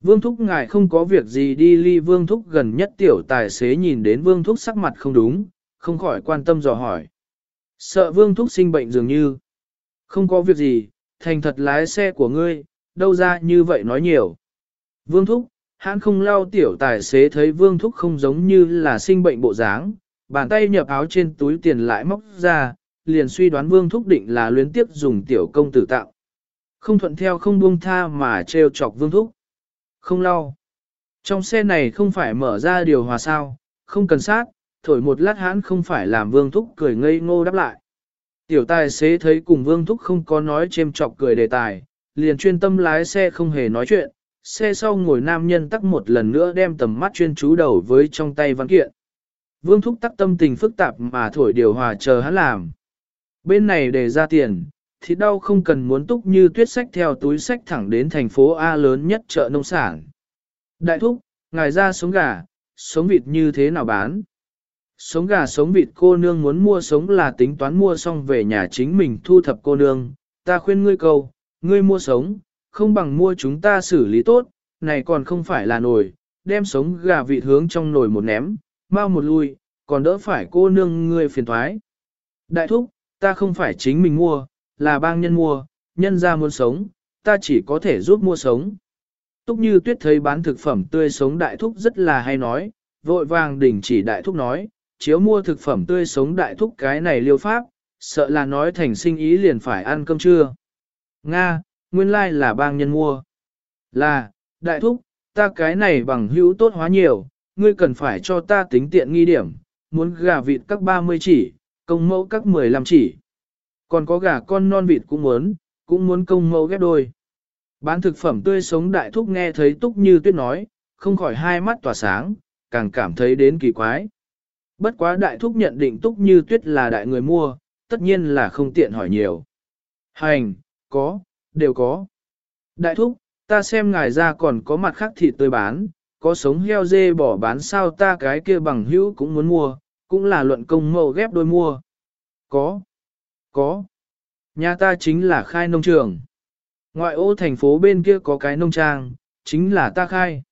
Vương thúc ngài không có việc gì đi ly vương thúc gần nhất tiểu tài xế nhìn đến vương thúc sắc mặt không đúng, không khỏi quan tâm dò hỏi. Sợ vương thúc sinh bệnh dường như. Không có việc gì, thành thật lái xe của ngươi, đâu ra như vậy nói nhiều. Vương thúc, hắn không lao tiểu tài xế thấy vương thúc không giống như là sinh bệnh bộ dáng, bàn tay nhập áo trên túi tiền lại móc ra, liền suy đoán vương thúc định là luyến tiếp dùng tiểu công tử tạo. Không thuận theo không buông tha mà trêu chọc vương thúc. Không lau. Trong xe này không phải mở ra điều hòa sao, không cần sát, thổi một lát hãn không phải làm vương thúc cười ngây ngô đáp lại. Tiểu tài xế thấy cùng vương thúc không có nói chêm chọc cười đề tài, liền chuyên tâm lái xe không hề nói chuyện, xe sau ngồi nam nhân tắc một lần nữa đem tầm mắt chuyên chú đầu với trong tay văn kiện. Vương thúc tắc tâm tình phức tạp mà thổi điều hòa chờ hắn làm. Bên này để ra tiền, thì đau không cần muốn túc như tuyết sách theo túi sách thẳng đến thành phố A lớn nhất chợ nông sản. Đại thúc, ngài ra sống gà, sống vịt như thế nào bán? Sống gà sống vịt cô nương muốn mua sống là tính toán mua xong về nhà chính mình thu thập cô nương, ta khuyên ngươi câu, ngươi mua sống, không bằng mua chúng ta xử lý tốt, này còn không phải là nồi, đem sống gà vịt hướng trong nồi một ném, mau một lui, còn đỡ phải cô nương ngươi phiền thoái. Đại thúc, ta không phải chính mình mua, là bang nhân mua, nhân ra muốn sống, ta chỉ có thể giúp mua sống. Túc như tuyết thấy bán thực phẩm tươi sống đại thúc rất là hay nói, vội vàng đình chỉ đại thúc nói, chiếu mua thực phẩm tươi sống đại thúc cái này liêu pháp, sợ là nói thành sinh ý liền phải ăn cơm trưa. Nga, nguyên lai like là bang nhân mua. Là, đại thúc, ta cái này bằng hữu tốt hóa nhiều, ngươi cần phải cho ta tính tiện nghi điểm, muốn gà vịt các 30 chỉ, công mẫu các 15 chỉ. Còn có gà con non vịt cũng muốn, cũng muốn công mẫu ghép đôi. Bán thực phẩm tươi sống đại thúc nghe thấy túc như tuyết nói, không khỏi hai mắt tỏa sáng, càng cảm thấy đến kỳ quái. Bất quá đại thúc nhận định túc như tuyết là đại người mua, tất nhiên là không tiện hỏi nhiều. Hành, có, đều có. Đại thúc, ta xem ngài ra còn có mặt khác thịt tươi bán, có sống heo dê bỏ bán sao ta cái kia bằng hữu cũng muốn mua, cũng là luận công mẫu ghép đôi mua. Có, có. Nhà ta chính là khai nông trường. Ngoại ô thành phố bên kia có cái nông trang, chính là ta khai.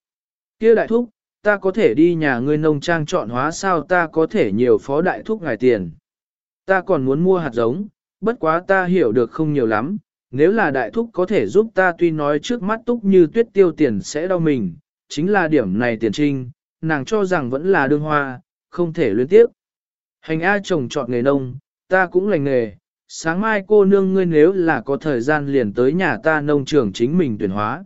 Kia đại thúc, ta có thể đi nhà ngươi nông trang chọn hóa sao ta có thể nhiều phó đại thúc ngài tiền. Ta còn muốn mua hạt giống, bất quá ta hiểu được không nhiều lắm, nếu là đại thúc có thể giúp ta tuy nói trước mắt túc như tuyết tiêu tiền sẽ đau mình, chính là điểm này tiền trinh, nàng cho rằng vẫn là đương hoa, không thể luyến tiếp. Hành A chồng chọn nghề nông, ta cũng lành nghề, sáng mai cô nương ngươi nếu là có thời gian liền tới nhà ta nông trường chính mình tuyển hóa.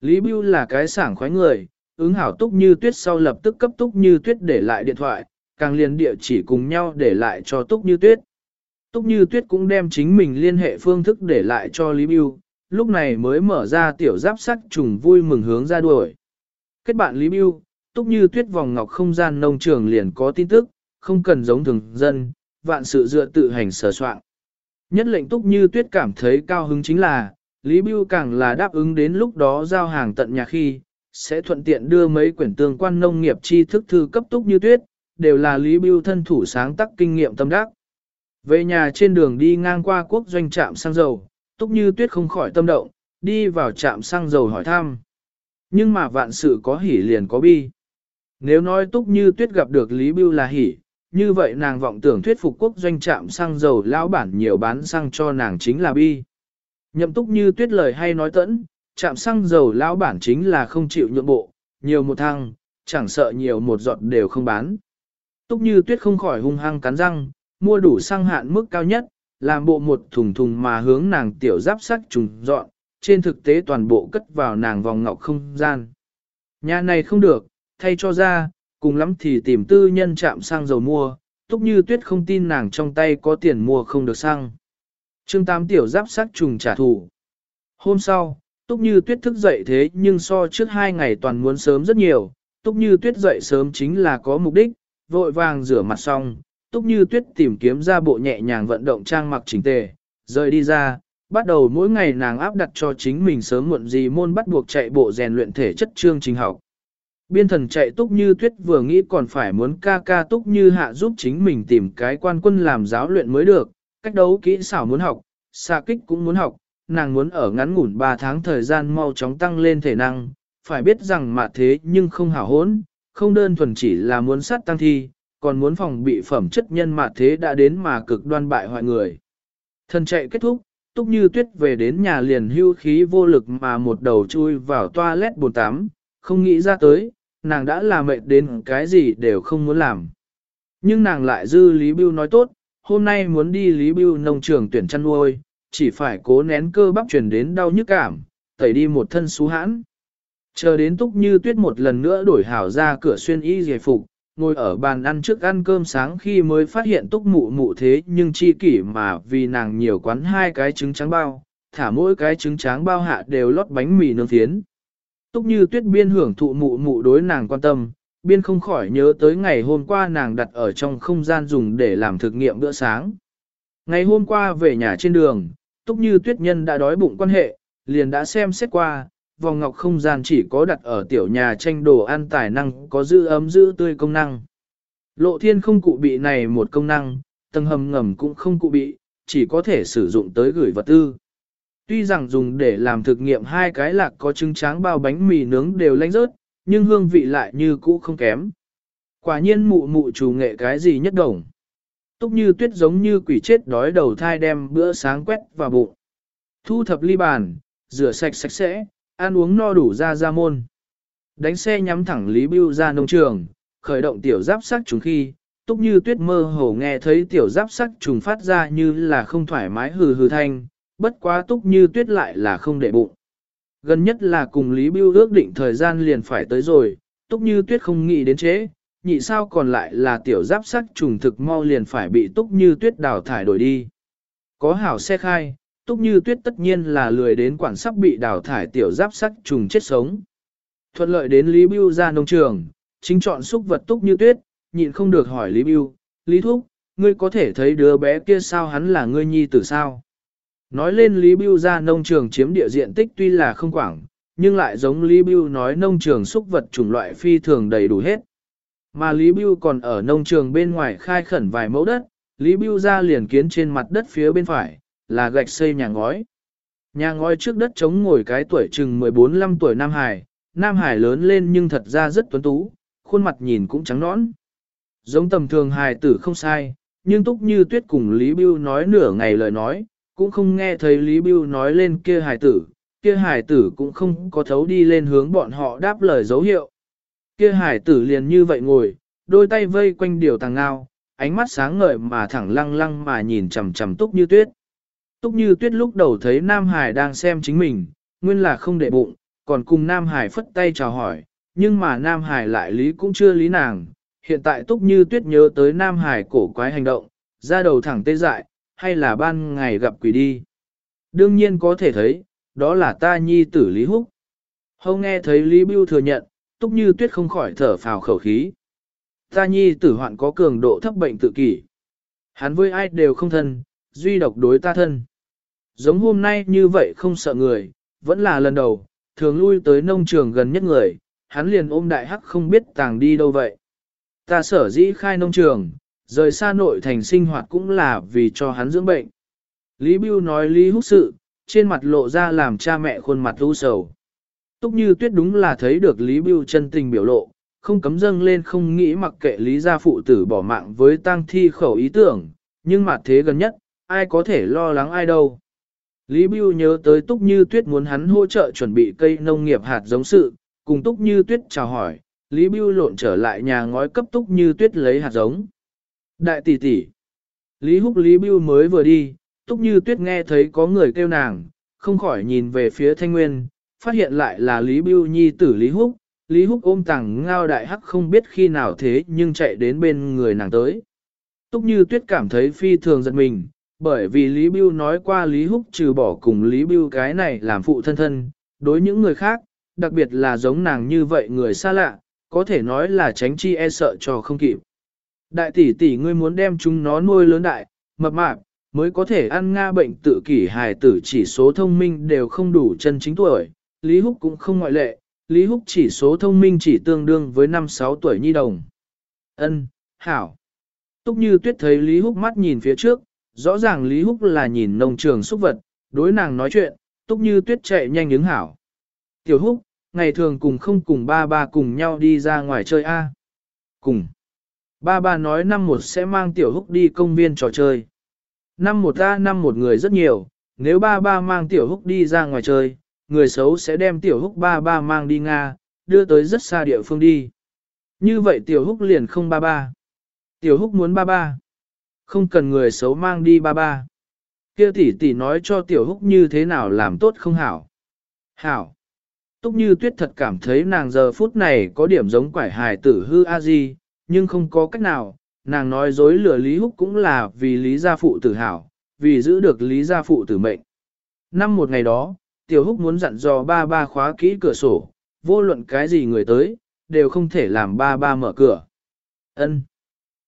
Lý Bưu là cái sảng khoái người, ứng hảo túc như tuyết sau lập tức cấp túc như tuyết để lại điện thoại, càng liền địa chỉ cùng nhau để lại cho túc như tuyết. Túc như tuyết cũng đem chính mình liên hệ phương thức để lại cho Lý Bưu, lúc này mới mở ra tiểu giáp sắt trùng vui mừng hướng ra đuổi. Kết bạn Lý Bưu, Túc như tuyết vòng ngọc không gian nông trường liền có tin tức, không cần giống thường dân, vạn sự dựa tự hành sở soạn. Nhất lệnh túc như tuyết cảm thấy cao hứng chính là, Lý Bưu càng là đáp ứng đến lúc đó giao hàng tận nhà khi, sẽ thuận tiện đưa mấy quyển tương quan nông nghiệp tri thức thư cấp túc như tuyết, đều là Lý Bưu thân thủ sáng tác kinh nghiệm tâm đắc. Về nhà trên đường đi ngang qua quốc doanh trạm xăng dầu, túc như tuyết không khỏi tâm động, đi vào trạm xăng dầu hỏi thăm. Nhưng mà vạn sự có hỉ liền có bi. Nếu nói túc như tuyết gặp được Lý Bưu là hỉ, như vậy nàng vọng tưởng thuyết phục quốc doanh trạm xăng dầu lão bản nhiều bán xăng cho nàng chính là bi. Nhậm túc như tuyết lời hay nói tẫn, chạm xăng dầu lão bản chính là không chịu nhượng bộ, nhiều một thăng, chẳng sợ nhiều một giọt đều không bán. Túc như tuyết không khỏi hung hăng cắn răng, mua đủ xăng hạn mức cao nhất, làm bộ một thùng thùng mà hướng nàng tiểu giáp sắt trùng dọn, trên thực tế toàn bộ cất vào nàng vòng ngọc không gian. Nhà này không được, thay cho ra, cùng lắm thì tìm tư nhân chạm sang dầu mua, túc như tuyết không tin nàng trong tay có tiền mua không được xăng. chương Tám tiểu giáp sát trùng trả thù. Hôm sau, Túc Như Tuyết thức dậy thế nhưng so trước hai ngày toàn muốn sớm rất nhiều. Túc Như Tuyết dậy sớm chính là có mục đích, vội vàng rửa mặt xong. Túc Như Tuyết tìm kiếm ra bộ nhẹ nhàng vận động trang mặc chỉnh tề, rời đi ra, bắt đầu mỗi ngày nàng áp đặt cho chính mình sớm muộn gì môn bắt buộc chạy bộ rèn luyện thể chất chương trình học. Biên thần chạy Túc Như Tuyết vừa nghĩ còn phải muốn ca ca Túc Như Hạ giúp chính mình tìm cái quan quân làm giáo luyện mới được, cách đấu kỹ xảo muốn học, xa kích cũng muốn học, nàng muốn ở ngắn ngủn 3 tháng thời gian mau chóng tăng lên thể năng, phải biết rằng mà thế nhưng không hảo hốn, không đơn thuần chỉ là muốn sát tăng thi, còn muốn phòng bị phẩm chất nhân mà thế đã đến mà cực đoan bại hoại người. Thần chạy kết thúc, túc như tuyết về đến nhà liền hưu khí vô lực mà một đầu chui vào toilet bồn tắm, không nghĩ ra tới, nàng đã là mệt đến cái gì đều không muốn làm. Nhưng nàng lại dư Lý Bưu nói tốt, hôm nay muốn đi Lý Bưu nông trường tuyển chăn nuôi, chỉ phải cố nén cơ bắp truyền đến đau nhức cảm, tẩy đi một thân xú hãn. Chờ đến túc như tuyết một lần nữa đổi hảo ra cửa xuyên y giải phục, ngồi ở bàn ăn trước ăn cơm sáng khi mới phát hiện túc mụ mụ thế nhưng chi kỷ mà vì nàng nhiều quán hai cái trứng trắng bao, thả mỗi cái trứng trắng bao hạ đều lót bánh mì nướng thiến. Túc như tuyết biên hưởng thụ mụ mụ đối nàng quan tâm, biên không khỏi nhớ tới ngày hôm qua nàng đặt ở trong không gian dùng để làm thực nghiệm bữa sáng. Ngày hôm qua về nhà trên đường, túc như tuyết nhân đã đói bụng quan hệ, liền đã xem xét qua, vòng ngọc không gian chỉ có đặt ở tiểu nhà tranh đồ ăn tài năng có giữ ấm giữ tươi công năng. Lộ thiên không cụ bị này một công năng, tầng hầm ngầm cũng không cụ bị, chỉ có thể sử dụng tới gửi vật tư. Tuy rằng dùng để làm thực nghiệm hai cái lạc có trứng tráng bao bánh mì nướng đều lánh rớt, nhưng hương vị lại như cũ không kém. Quả nhiên mụ mụ chủ nghệ cái gì nhất đồng. Túc như tuyết giống như quỷ chết đói đầu thai đem bữa sáng quét vào bụng. Thu thập ly bàn, rửa sạch sạch sẽ, ăn uống no đủ ra ra môn. Đánh xe nhắm thẳng Lý Bưu ra nông trường, khởi động tiểu giáp sắc trùng khi, túc như tuyết mơ hồ nghe thấy tiểu giáp sắc trùng phát ra như là không thoải mái hừ hừ thanh, bất quá túc như tuyết lại là không để bụng. Gần nhất là cùng Lý Bưu ước định thời gian liền phải tới rồi, túc như tuyết không nghĩ đến chế, nhị sao còn lại là tiểu giáp sắc trùng thực mau liền phải bị túc như tuyết đào thải đổi đi. Có hảo xe khai, túc như tuyết tất nhiên là lười đến quản sắp bị đào thải tiểu giáp sắc trùng chết sống. Thuận lợi đến Lý Bưu ra nông trường, chính chọn xúc vật túc như tuyết, nhịn không được hỏi Lý Bưu, Lý Thúc, ngươi có thể thấy đứa bé kia sao hắn là ngươi nhi tử sao? Nói lên Lý Bưu ra nông trường chiếm địa diện tích tuy là không quảng, nhưng lại giống Lý Bưu nói nông trường xúc vật chủng loại phi thường đầy đủ hết. Mà Lý Bưu còn ở nông trường bên ngoài khai khẩn vài mẫu đất, Lý Bưu ra liền kiến trên mặt đất phía bên phải, là gạch xây nhà ngói. Nhà ngói trước đất chống ngồi cái tuổi chừng 14-15 tuổi Nam Hải, Nam Hải lớn lên nhưng thật ra rất tuấn tú, khuôn mặt nhìn cũng trắng nõn. Giống tầm thường hài tử không sai, nhưng túc như tuyết cùng Lý Bưu nói nửa ngày lời nói, cũng không nghe thấy Lý Bưu nói lên kia hài tử, kia hài tử cũng không có thấu đi lên hướng bọn họ đáp lời dấu hiệu. Kia hài tử liền như vậy ngồi, đôi tay vây quanh điều tàng ngao, ánh mắt sáng ngời mà thẳng lăng lăng mà nhìn chằm chằm túc như tuyết. Túc như tuyết lúc đầu thấy Nam Hải đang xem chính mình, nguyên là không để bụng, còn cùng Nam Hải phất tay chào hỏi, nhưng mà Nam Hải lại lý cũng chưa lý nàng. Hiện tại Túc như tuyết nhớ tới Nam Hải cổ quái hành động, ra đầu thẳng tê dại, hay là ban ngày gặp quỷ đi. Đương nhiên có thể thấy, đó là ta nhi tử Lý Húc. Hâu nghe thấy Lý Bưu thừa nhận, túc như tuyết không khỏi thở phào khẩu khí. Ta nhi tử hoạn có cường độ thấp bệnh tự kỷ. Hắn với ai đều không thân, duy độc đối ta thân. Giống hôm nay như vậy không sợ người, vẫn là lần đầu, thường lui tới nông trường gần nhất người, hắn liền ôm đại hắc không biết tàng đi đâu vậy. Ta sở dĩ khai nông trường, rời xa nội thành sinh hoạt cũng là vì cho hắn dưỡng bệnh. Lý Bưu nói Lý Húc sự, trên mặt lộ ra làm cha mẹ khuôn mặt u sầu. Túc như tuyết đúng là thấy được Lý Bưu chân tình biểu lộ, không cấm dâng lên không nghĩ mặc kệ Lý gia phụ tử bỏ mạng với tang thi khẩu ý tưởng, nhưng mặt thế gần nhất, ai có thể lo lắng ai đâu. Lý Bưu nhớ tới Túc Như Tuyết muốn hắn hỗ trợ chuẩn bị cây nông nghiệp hạt giống sự, cùng Túc Như Tuyết chào hỏi, Lý Bưu lộn trở lại nhà ngói cấp Túc Như Tuyết lấy hạt giống. Đại tỷ tỷ. Lý Húc Lý Bưu mới vừa đi, Túc Như Tuyết nghe thấy có người kêu nàng, không khỏi nhìn về phía Thanh Nguyên, phát hiện lại là Lý Bưu Nhi tử Lý Húc. Lý Húc ôm tàng ngao đại hắc không biết khi nào thế nhưng chạy đến bên người nàng tới. Túc Như Tuyết cảm thấy phi thường giật mình, bởi vì Lý Bưu nói qua Lý Húc trừ bỏ cùng Lý Bưu cái này làm phụ thân thân, đối những người khác, đặc biệt là giống nàng như vậy người xa lạ, có thể nói là tránh chi e sợ cho không kịp. Đại tỷ tỷ ngươi muốn đem chúng nó nuôi lớn đại, mập mạp, mới có thể ăn nga bệnh tự kỷ hài tử chỉ số thông minh đều không đủ chân chính tuổi, Lý Húc cũng không ngoại lệ, Lý Húc chỉ số thông minh chỉ tương đương với 5-6 tuổi nhi đồng. Ân, hảo. Túc như tuyết thấy Lý Húc mắt nhìn phía trước, rõ ràng Lý Húc là nhìn nông trường xúc vật, đối nàng nói chuyện, Túc như tuyết chạy nhanh ứng hảo. Tiểu Húc, ngày thường cùng không cùng ba ba cùng nhau đi ra ngoài chơi a Cùng. Ba ba nói năm một sẽ mang Tiểu Húc đi công viên trò chơi. Năm một ta năm một người rất nhiều, nếu ba ba mang Tiểu Húc đi ra ngoài chơi, người xấu sẽ đem Tiểu Húc ba ba mang đi Nga, đưa tới rất xa địa phương đi. Như vậy Tiểu Húc liền không ba ba. Tiểu Húc muốn ba ba. Không cần người xấu mang đi ba ba. Kia tỷ tỷ nói cho Tiểu Húc như thế nào làm tốt không hảo. Hảo. Túc như tuyết thật cảm thấy nàng giờ phút này có điểm giống quải hài tử hư a di, nhưng không có cách nào, nàng nói dối lừa Lý Húc cũng là vì Lý gia phụ tử hảo, vì giữ được Lý gia phụ tử mệnh. Năm một ngày đó, Tiểu Húc muốn dặn dò ba ba khóa kỹ cửa sổ, vô luận cái gì người tới, đều không thể làm ba ba mở cửa. Ân.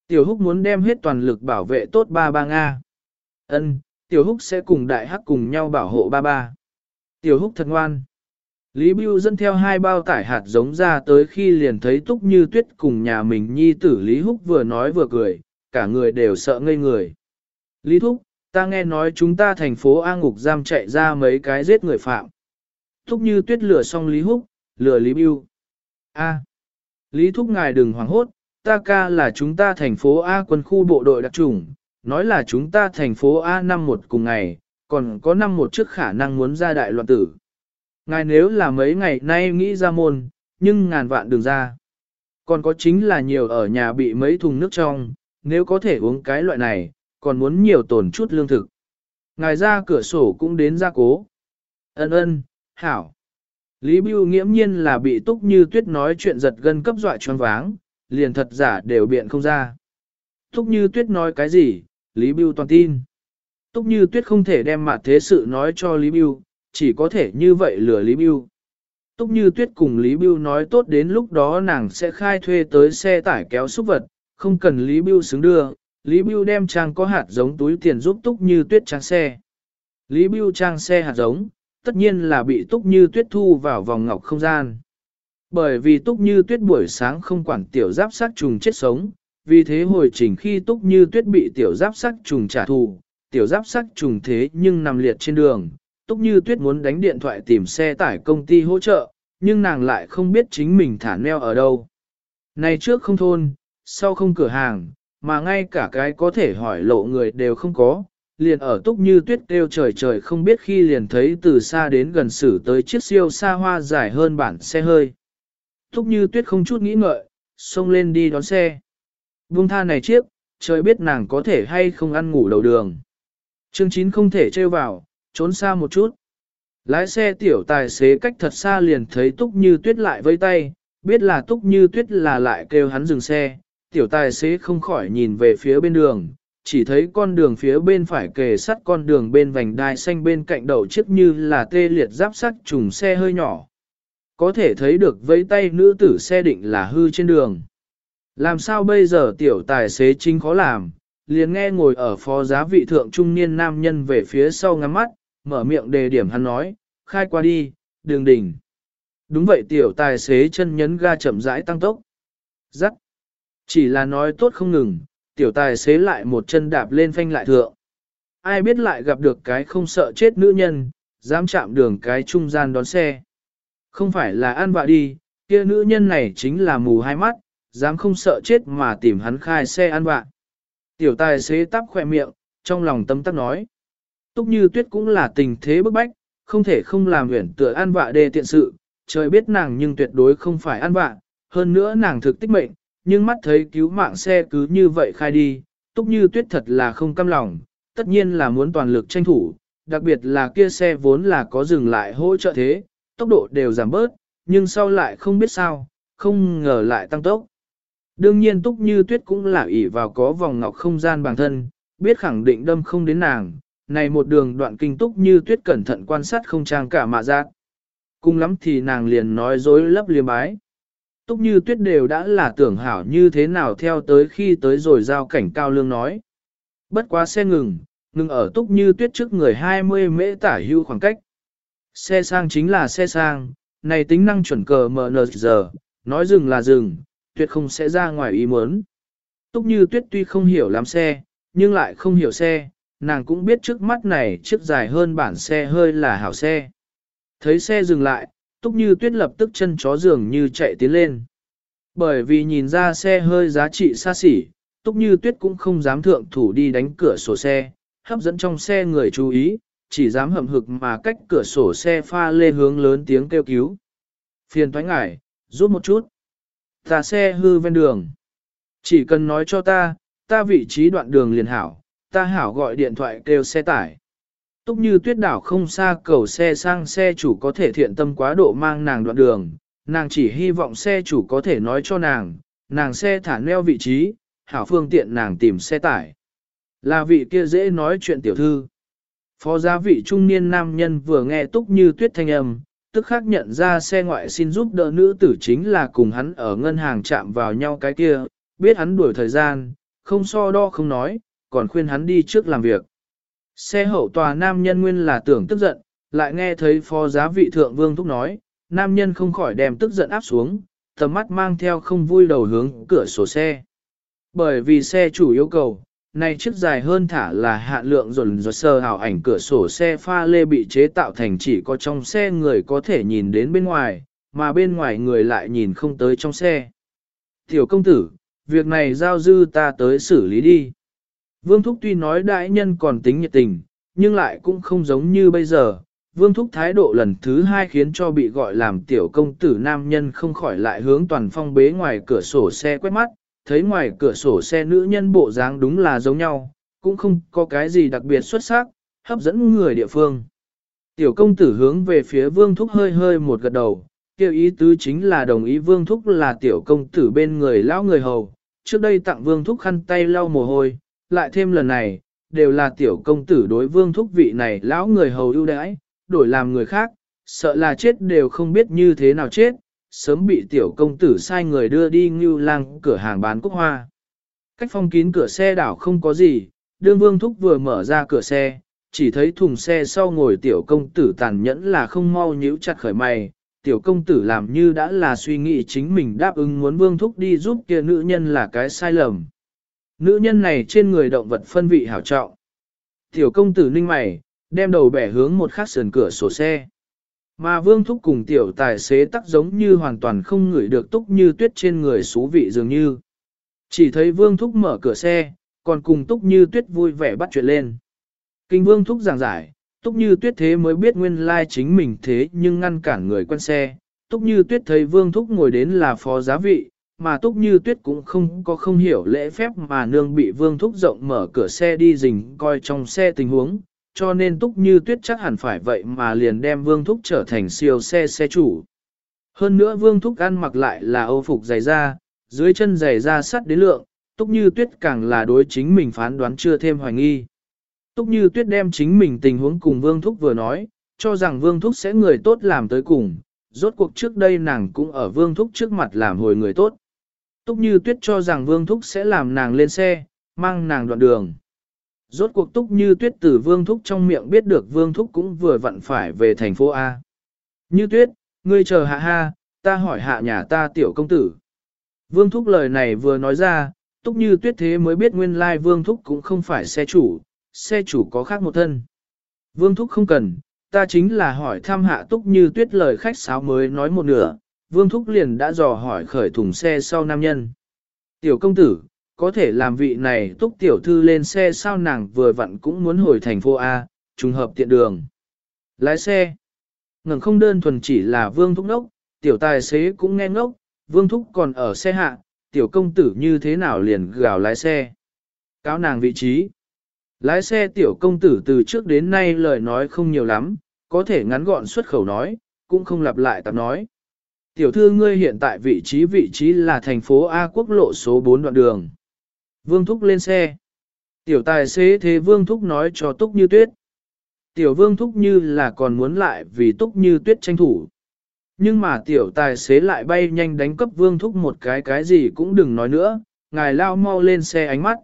Tiểu Húc muốn đem hết toàn lực bảo vệ tốt ba ba Nga. Ân, Tiểu Húc sẽ cùng đại hắc cùng nhau bảo hộ ba ba. Tiểu Húc thật ngoan. Lý Bưu dẫn theo hai bao tải hạt giống ra tới khi liền thấy Túc Như Tuyết cùng nhà mình nhi tử Lý Húc vừa nói vừa cười, cả người đều sợ ngây người. Lý Thúc, ta nghe nói chúng ta thành phố A ngục giam chạy ra mấy cái giết người phạm. Túc Như Tuyết lừa xong Lý Húc, lừa Lý Bưu. A. Lý Thúc ngài đừng hoảng hốt, ta ca là chúng ta thành phố A quân khu bộ đội đặc trùng, nói là chúng ta thành phố A năm một cùng ngày, còn có năm một trước khả năng muốn ra đại loạn tử. Ngài nếu là mấy ngày nay nghĩ ra môn, nhưng ngàn vạn đường ra. Còn có chính là nhiều ở nhà bị mấy thùng nước trong, nếu có thể uống cái loại này, còn muốn nhiều tổn chút lương thực. Ngài ra cửa sổ cũng đến ra cố. Ân ân, hảo. Lý Bưu nghiễm nhiên là bị túc như tuyết nói chuyện giật gân cấp dọa choáng váng, liền thật giả đều biện không ra. Túc như tuyết nói cái gì, Lý Bưu toàn tin. Túc như tuyết không thể đem mặt thế sự nói cho Lý Bưu, chỉ có thể như vậy lừa Lý Bưu. Túc như tuyết cùng Lý Bưu nói tốt đến lúc đó nàng sẽ khai thuê tới xe tải kéo xúc vật, không cần Lý Bưu xứng đưa, Lý Bưu đem trang có hạt giống túi tiền giúp Túc như tuyết trang xe. Lý Bưu trang xe hạt giống, tất nhiên là bị Túc như tuyết thu vào vòng ngọc không gian. Bởi vì Túc như tuyết buổi sáng không quản tiểu giáp sát trùng chết sống, vì thế hồi trình khi Túc như tuyết bị tiểu giáp sát trùng trả thù, tiểu giáp sát trùng thế nhưng nằm liệt trên đường, Túc Như Tuyết muốn đánh điện thoại tìm xe tải công ty hỗ trợ, nhưng nàng lại không biết chính mình thả neo ở đâu. Này trước không thôn, sau không cửa hàng, mà ngay cả cái có thể hỏi lộ người đều không có, liền ở Túc Như Tuyết kêu trời trời không biết khi liền thấy từ xa đến gần xử tới chiếc siêu xa hoa dài hơn bản xe hơi. Túc Như Tuyết không chút nghĩ ngợi, xông lên đi đón xe. Buông tha này chiếc, trời biết nàng có thể hay không ăn ngủ đầu đường. Trương Chín không thể trêu vào, trốn xa một chút. Lái xe tiểu tài xế cách thật xa liền thấy túc như tuyết lại vây tay, biết là túc như tuyết là lại kêu hắn dừng xe, tiểu tài xế không khỏi nhìn về phía bên đường, chỉ thấy con đường phía bên phải kề sắt con đường bên vành đai xanh bên cạnh đầu chiếc như là tê liệt giáp sắt trùng xe hơi nhỏ. Có thể thấy được vẫy tay nữ tử xe định là hư trên đường. Làm sao bây giờ tiểu tài xế chính khó làm, liền nghe ngồi ở phó giá vị thượng trung niên nam nhân về phía sau ngắm mắt, mở miệng đề điểm hắn nói, khai qua đi, đường đỉnh. Đúng vậy tiểu tài xế chân nhấn ga chậm rãi tăng tốc. Rắc. Chỉ là nói tốt không ngừng, tiểu tài xế lại một chân đạp lên phanh lại thượng. Ai biết lại gặp được cái không sợ chết nữ nhân, dám chạm đường cái trung gian đón xe. Không phải là an vạ đi, kia nữ nhân này chính là mù hai mắt, dám không sợ chết mà tìm hắn khai xe an vạ. Tiểu tài xế tắp khỏe miệng, trong lòng tâm tắc nói. Túc như tuyết cũng là tình thế bức bách, không thể không làm huyển tựa an vạ đề tiện sự, trời biết nàng nhưng tuyệt đối không phải an vạ, hơn nữa nàng thực tích mệnh, nhưng mắt thấy cứu mạng xe cứ như vậy khai đi, túc như tuyết thật là không căm lòng, tất nhiên là muốn toàn lực tranh thủ, đặc biệt là kia xe vốn là có dừng lại hỗ trợ thế, tốc độ đều giảm bớt, nhưng sau lại không biết sao, không ngờ lại tăng tốc. Đương nhiên túc như tuyết cũng là ỷ vào có vòng ngọc không gian bản thân, biết khẳng định đâm không đến nàng, này một đường đoạn kinh túc như tuyết cẩn thận quan sát không trang cả mạ giác. Cùng lắm thì nàng liền nói dối lấp liếm bái. Túc như tuyết đều đã là tưởng hảo như thế nào theo tới khi tới rồi giao cảnh cao lương nói. Bất quá xe ngừng, ngừng ở túc như tuyết trước người 20 mễ tả hưu khoảng cách. Xe sang chính là xe sang, này tính năng chuẩn cờ MNZ, nói dừng là dừng, tuyệt không sẽ ra ngoài ý muốn. Túc như tuyết tuy không hiểu lắm xe, nhưng lại không hiểu xe, nàng cũng biết trước mắt này chiếc dài hơn bản xe hơi là hảo xe. Thấy xe dừng lại, túc như tuyết lập tức chân chó dường như chạy tiến lên. Bởi vì nhìn ra xe hơi giá trị xa xỉ, túc như tuyết cũng không dám thượng thủ đi đánh cửa sổ xe, hấp dẫn trong xe người chú ý, chỉ dám hậm hực mà cách cửa sổ xe pha lê hướng lớn tiếng kêu cứu. Phiền thoái ngải, giúp một chút. Ta xe hư ven đường. Chỉ cần nói cho ta, ta vị trí đoạn đường liền hảo, ta hảo gọi điện thoại kêu xe tải. Túc như tuyết đảo không xa cầu xe sang xe chủ có thể thiện tâm quá độ mang nàng đoạn đường, nàng chỉ hy vọng xe chủ có thể nói cho nàng, nàng xe thả neo vị trí, hảo phương tiện nàng tìm xe tải. Là vị kia dễ nói chuyện tiểu thư. Phó gia vị trung niên nam nhân vừa nghe túc như tuyết thanh âm, tức khắc nhận ra xe ngoại xin giúp đỡ nữ tử chính là cùng hắn ở ngân hàng chạm vào nhau cái kia, biết hắn đuổi thời gian, không so đo không nói, còn khuyên hắn đi trước làm việc. Xe hậu tòa nam nhân nguyên là tưởng tức giận, lại nghe thấy phó giá vị thượng vương thúc nói, nam nhân không khỏi đem tức giận áp xuống, tầm mắt mang theo không vui đầu hướng cửa sổ xe. Bởi vì xe chủ yêu cầu, này chiếc dài hơn thả là hạn lượng dồn dồn sơ hào ảnh cửa sổ xe pha lê bị chế tạo thành chỉ có trong xe người có thể nhìn đến bên ngoài, mà bên ngoài người lại nhìn không tới trong xe. Tiểu công tử, việc này giao dư ta tới xử lý đi. Vương Thúc tuy nói đại nhân còn tính nhiệt tình, nhưng lại cũng không giống như bây giờ. Vương Thúc thái độ lần thứ hai khiến cho bị gọi làm tiểu công tử nam nhân không khỏi lại hướng toàn phong bế ngoài cửa sổ xe quét mắt, thấy ngoài cửa sổ xe nữ nhân bộ dáng đúng là giống nhau, cũng không có cái gì đặc biệt xuất sắc, hấp dẫn người địa phương. Tiểu công tử hướng về phía Vương Thúc hơi hơi một gật đầu, kêu ý tứ chính là đồng ý Vương Thúc là tiểu công tử bên người lão người hầu, trước đây tặng Vương Thúc khăn tay lau mồ hôi, lại thêm lần này, đều là tiểu công tử đối Vương Thúc vị này lão người hầu ưu đãi, đổi làm người khác, sợ là chết đều không biết như thế nào chết, sớm bị tiểu công tử sai người đưa đi ngưu lang cửa hàng bán cúc hoa. Cách phong kín cửa xe đảo không có gì, đương vương thúc vừa mở ra cửa xe, chỉ thấy thùng xe sau ngồi tiểu công tử tàn nhẫn là không mau nhíu chặt khởi mày, tiểu công tử làm như đã là suy nghĩ chính mình đáp ứng muốn vương thúc đi giúp kia nữ nhân là cái sai lầm. Nữ nhân này trên người động vật phân vị hảo trọng. Tiểu công tử ninh mày, đem đầu bẻ hướng một khắc sườn cửa sổ xe. Mà vương thúc cùng tiểu tài xế tắc giống như hoàn toàn không ngửi được túc như tuyết trên người xú vị dường như. Chỉ thấy vương thúc mở cửa xe, còn cùng túc như tuyết vui vẻ bắt chuyện lên. Kinh vương thúc giảng giải, túc như tuyết thế mới biết nguyên lai chính mình thế nhưng ngăn cản người quen xe. Túc như tuyết thấy vương thúc ngồi đến là phó giá vị, mà túc như tuyết cũng không có không hiểu lễ phép mà nương bị vương thúc rộng mở cửa xe đi rình coi trong xe tình huống, cho nên túc như tuyết chắc hẳn phải vậy mà liền đem vương thúc trở thành siêu xe xe chủ. Hơn nữa vương thúc ăn mặc lại là âu phục dày da, dưới chân dày da sắt đến lượng, túc như tuyết càng là đối chính mình phán đoán chưa thêm hoài nghi. Túc như tuyết đem chính mình tình huống cùng vương thúc vừa nói, cho rằng vương thúc sẽ người tốt làm tới cùng, rốt cuộc trước đây nàng cũng ở vương thúc trước mặt làm hồi người tốt. Túc như tuyết cho rằng vương thúc sẽ làm nàng lên xe, mang nàng đoạn đường. Rốt cuộc túc như tuyết từ vương thúc trong miệng biết được vương thúc cũng vừa vặn phải về thành phố A. Như tuyết, ngươi chờ hạ ha, ta hỏi hạ nhà ta tiểu công tử. Vương thúc lời này vừa nói ra, túc như tuyết thế mới biết nguyên lai vương thúc cũng không phải xe chủ, xe chủ có khác một thân. Vương thúc không cần, ta chính là hỏi thăm hạ túc như tuyết lời khách sáo mới nói một nửa, vương thúc liền đã dò hỏi khởi thùng xe sau nam nhân. Tiểu công tử, có thể làm vị này túc tiểu thư lên xe sao nàng vừa vặn cũng muốn hồi thành phố A, trùng hợp tiện đường. Lái xe. Ngừng không đơn thuần chỉ là vương thúc đốc, tiểu tài xế cũng nghe ngốc, vương thúc còn ở xe hạ, tiểu công tử như thế nào liền gào lái xe. Cáo nàng vị trí. Lái xe tiểu công tử từ trước đến nay lời nói không nhiều lắm, có thể ngắn gọn xuất khẩu nói, cũng không lặp lại tạp nói. Tiểu thư ngươi hiện tại vị trí vị trí là thành phố A quốc lộ số 4 đoạn đường. Vương Thúc lên xe. Tiểu tài xế thế Vương Thúc nói cho Túc Như Tuyết. Tiểu Vương Thúc như là còn muốn lại vì Túc Như Tuyết tranh thủ. Nhưng mà tiểu tài xế lại bay nhanh đánh cấp Vương Thúc một cái cái gì cũng đừng nói nữa, ngài lao mau lên xe ánh mắt.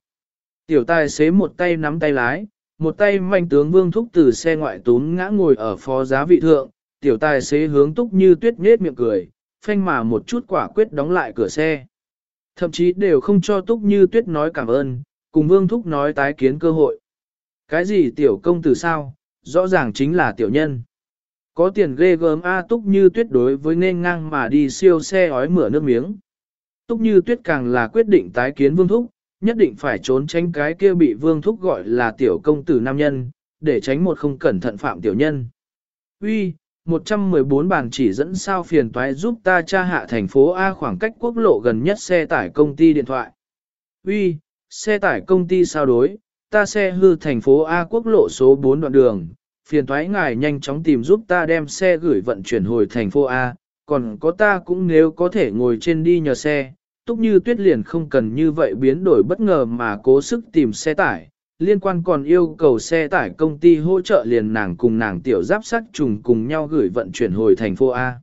Tiểu tài xế một tay nắm tay lái, một tay manh tướng Vương Thúc từ xe ngoại tún ngã ngồi ở phó giá vị thượng, tiểu tài xế hướng Túc Như Tuyết nhết miệng cười, phanh mà một chút quả quyết đóng lại cửa xe. Thậm chí đều không cho Túc Như Tuyết nói cảm ơn, cùng Vương Thúc nói tái kiến cơ hội. Cái gì tiểu công tử sao, rõ ràng chính là tiểu nhân. Có tiền ghê gớm A Túc Như Tuyết đối với nên ngang mà đi siêu xe ói mửa nước miếng. Túc Như Tuyết càng là quyết định tái kiến Vương Thúc, nhất định phải trốn tránh cái kia bị Vương Thúc gọi là tiểu công tử nam nhân, để tránh một không cẩn thận phạm tiểu nhân. Uy, 114 bản chỉ dẫn sao phiền toái giúp ta tra hạ thành phố A khoảng cách quốc lộ gần nhất xe tải công ty điện thoại. Uy, xe tải công ty sao đối, ta xe hư thành phố A quốc lộ số 4 đoạn đường, phiền toái ngài nhanh chóng tìm giúp ta đem xe gửi vận chuyển hồi thành phố A, còn có ta cũng nếu có thể ngồi trên đi nhờ xe, túc như tuyết liền không cần như vậy biến đổi bất ngờ mà cố sức tìm xe tải, liên quan còn yêu cầu xe tải công ty hỗ trợ liền nàng cùng nàng tiểu giáp sắt trùng cùng nhau gửi vận chuyển hồi thành phố A.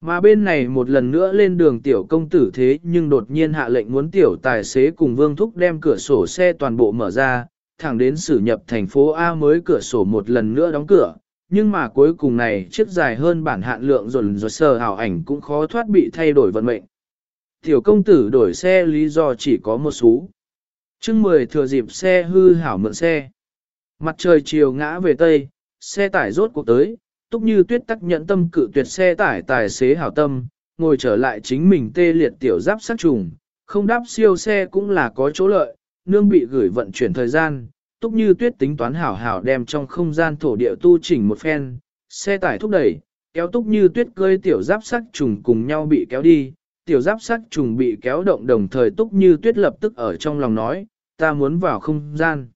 Mà bên này một lần nữa lên đường tiểu công tử thế nhưng đột nhiên hạ lệnh muốn tiểu tài xế cùng Vương Thúc đem cửa sổ xe toàn bộ mở ra, thẳng đến xử nhập thành phố A mới cửa sổ một lần nữa đóng cửa. Nhưng mà cuối cùng này chiếc dài hơn bản hạn lượng rồn rồi sờ hào ảnh cũng khó thoát bị thay đổi vận mệnh. Tiểu công tử đổi xe lý do chỉ có một số chương 10 thừa dịp xe hư hảo mượn xe. Mặt trời chiều ngã về Tây, xe tải rốt cuộc tới, túc như tuyết tắc nhận tâm cự tuyệt xe tải tài xế hảo tâm, ngồi trở lại chính mình tê liệt tiểu giáp sát trùng, không đáp siêu xe cũng là có chỗ lợi, nương bị gửi vận chuyển thời gian, túc như tuyết tính toán hảo hảo đem trong không gian thổ địa tu chỉnh một phen, xe tải thúc đẩy, kéo túc như tuyết cơi tiểu giáp sát trùng cùng nhau bị kéo đi, tiểu giáp sắc trùng bị kéo động đồng thời túc như tuyết lập tức ở trong lòng nói, ta muốn vào không gian.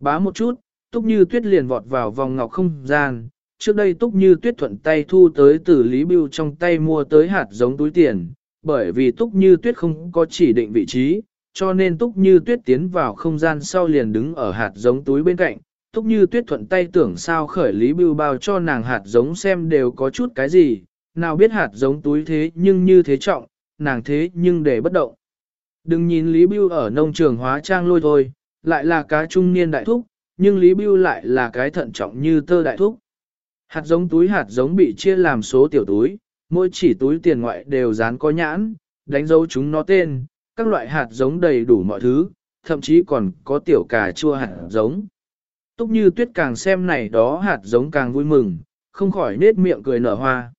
Bá một chút, túc như tuyết liền vọt vào vòng ngọc không gian, trước đây túc như tuyết thuận tay thu tới từ Lý bưu trong tay mua tới hạt giống túi tiền, bởi vì túc như tuyết không có chỉ định vị trí, cho nên túc như tuyết tiến vào không gian sau liền đứng ở hạt giống túi bên cạnh. Túc như tuyết thuận tay tưởng sao khởi Lý bưu bao cho nàng hạt giống xem đều có chút cái gì, nào biết hạt giống túi thế nhưng như thế trọng, nàng thế nhưng để bất động. Đừng nhìn Lý Bưu ở nông trường hóa trang lôi thôi, lại là cá trung niên đại thúc, nhưng Lý Bưu lại là cái thận trọng như tơ đại thúc. Hạt giống túi hạt giống bị chia làm số tiểu túi, mỗi chỉ túi tiền ngoại đều dán có nhãn, đánh dấu chúng nó tên, các loại hạt giống đầy đủ mọi thứ, thậm chí còn có tiểu cà chua hạt giống. Túc như tuyết càng xem này đó hạt giống càng vui mừng, không khỏi nết miệng cười nở hoa.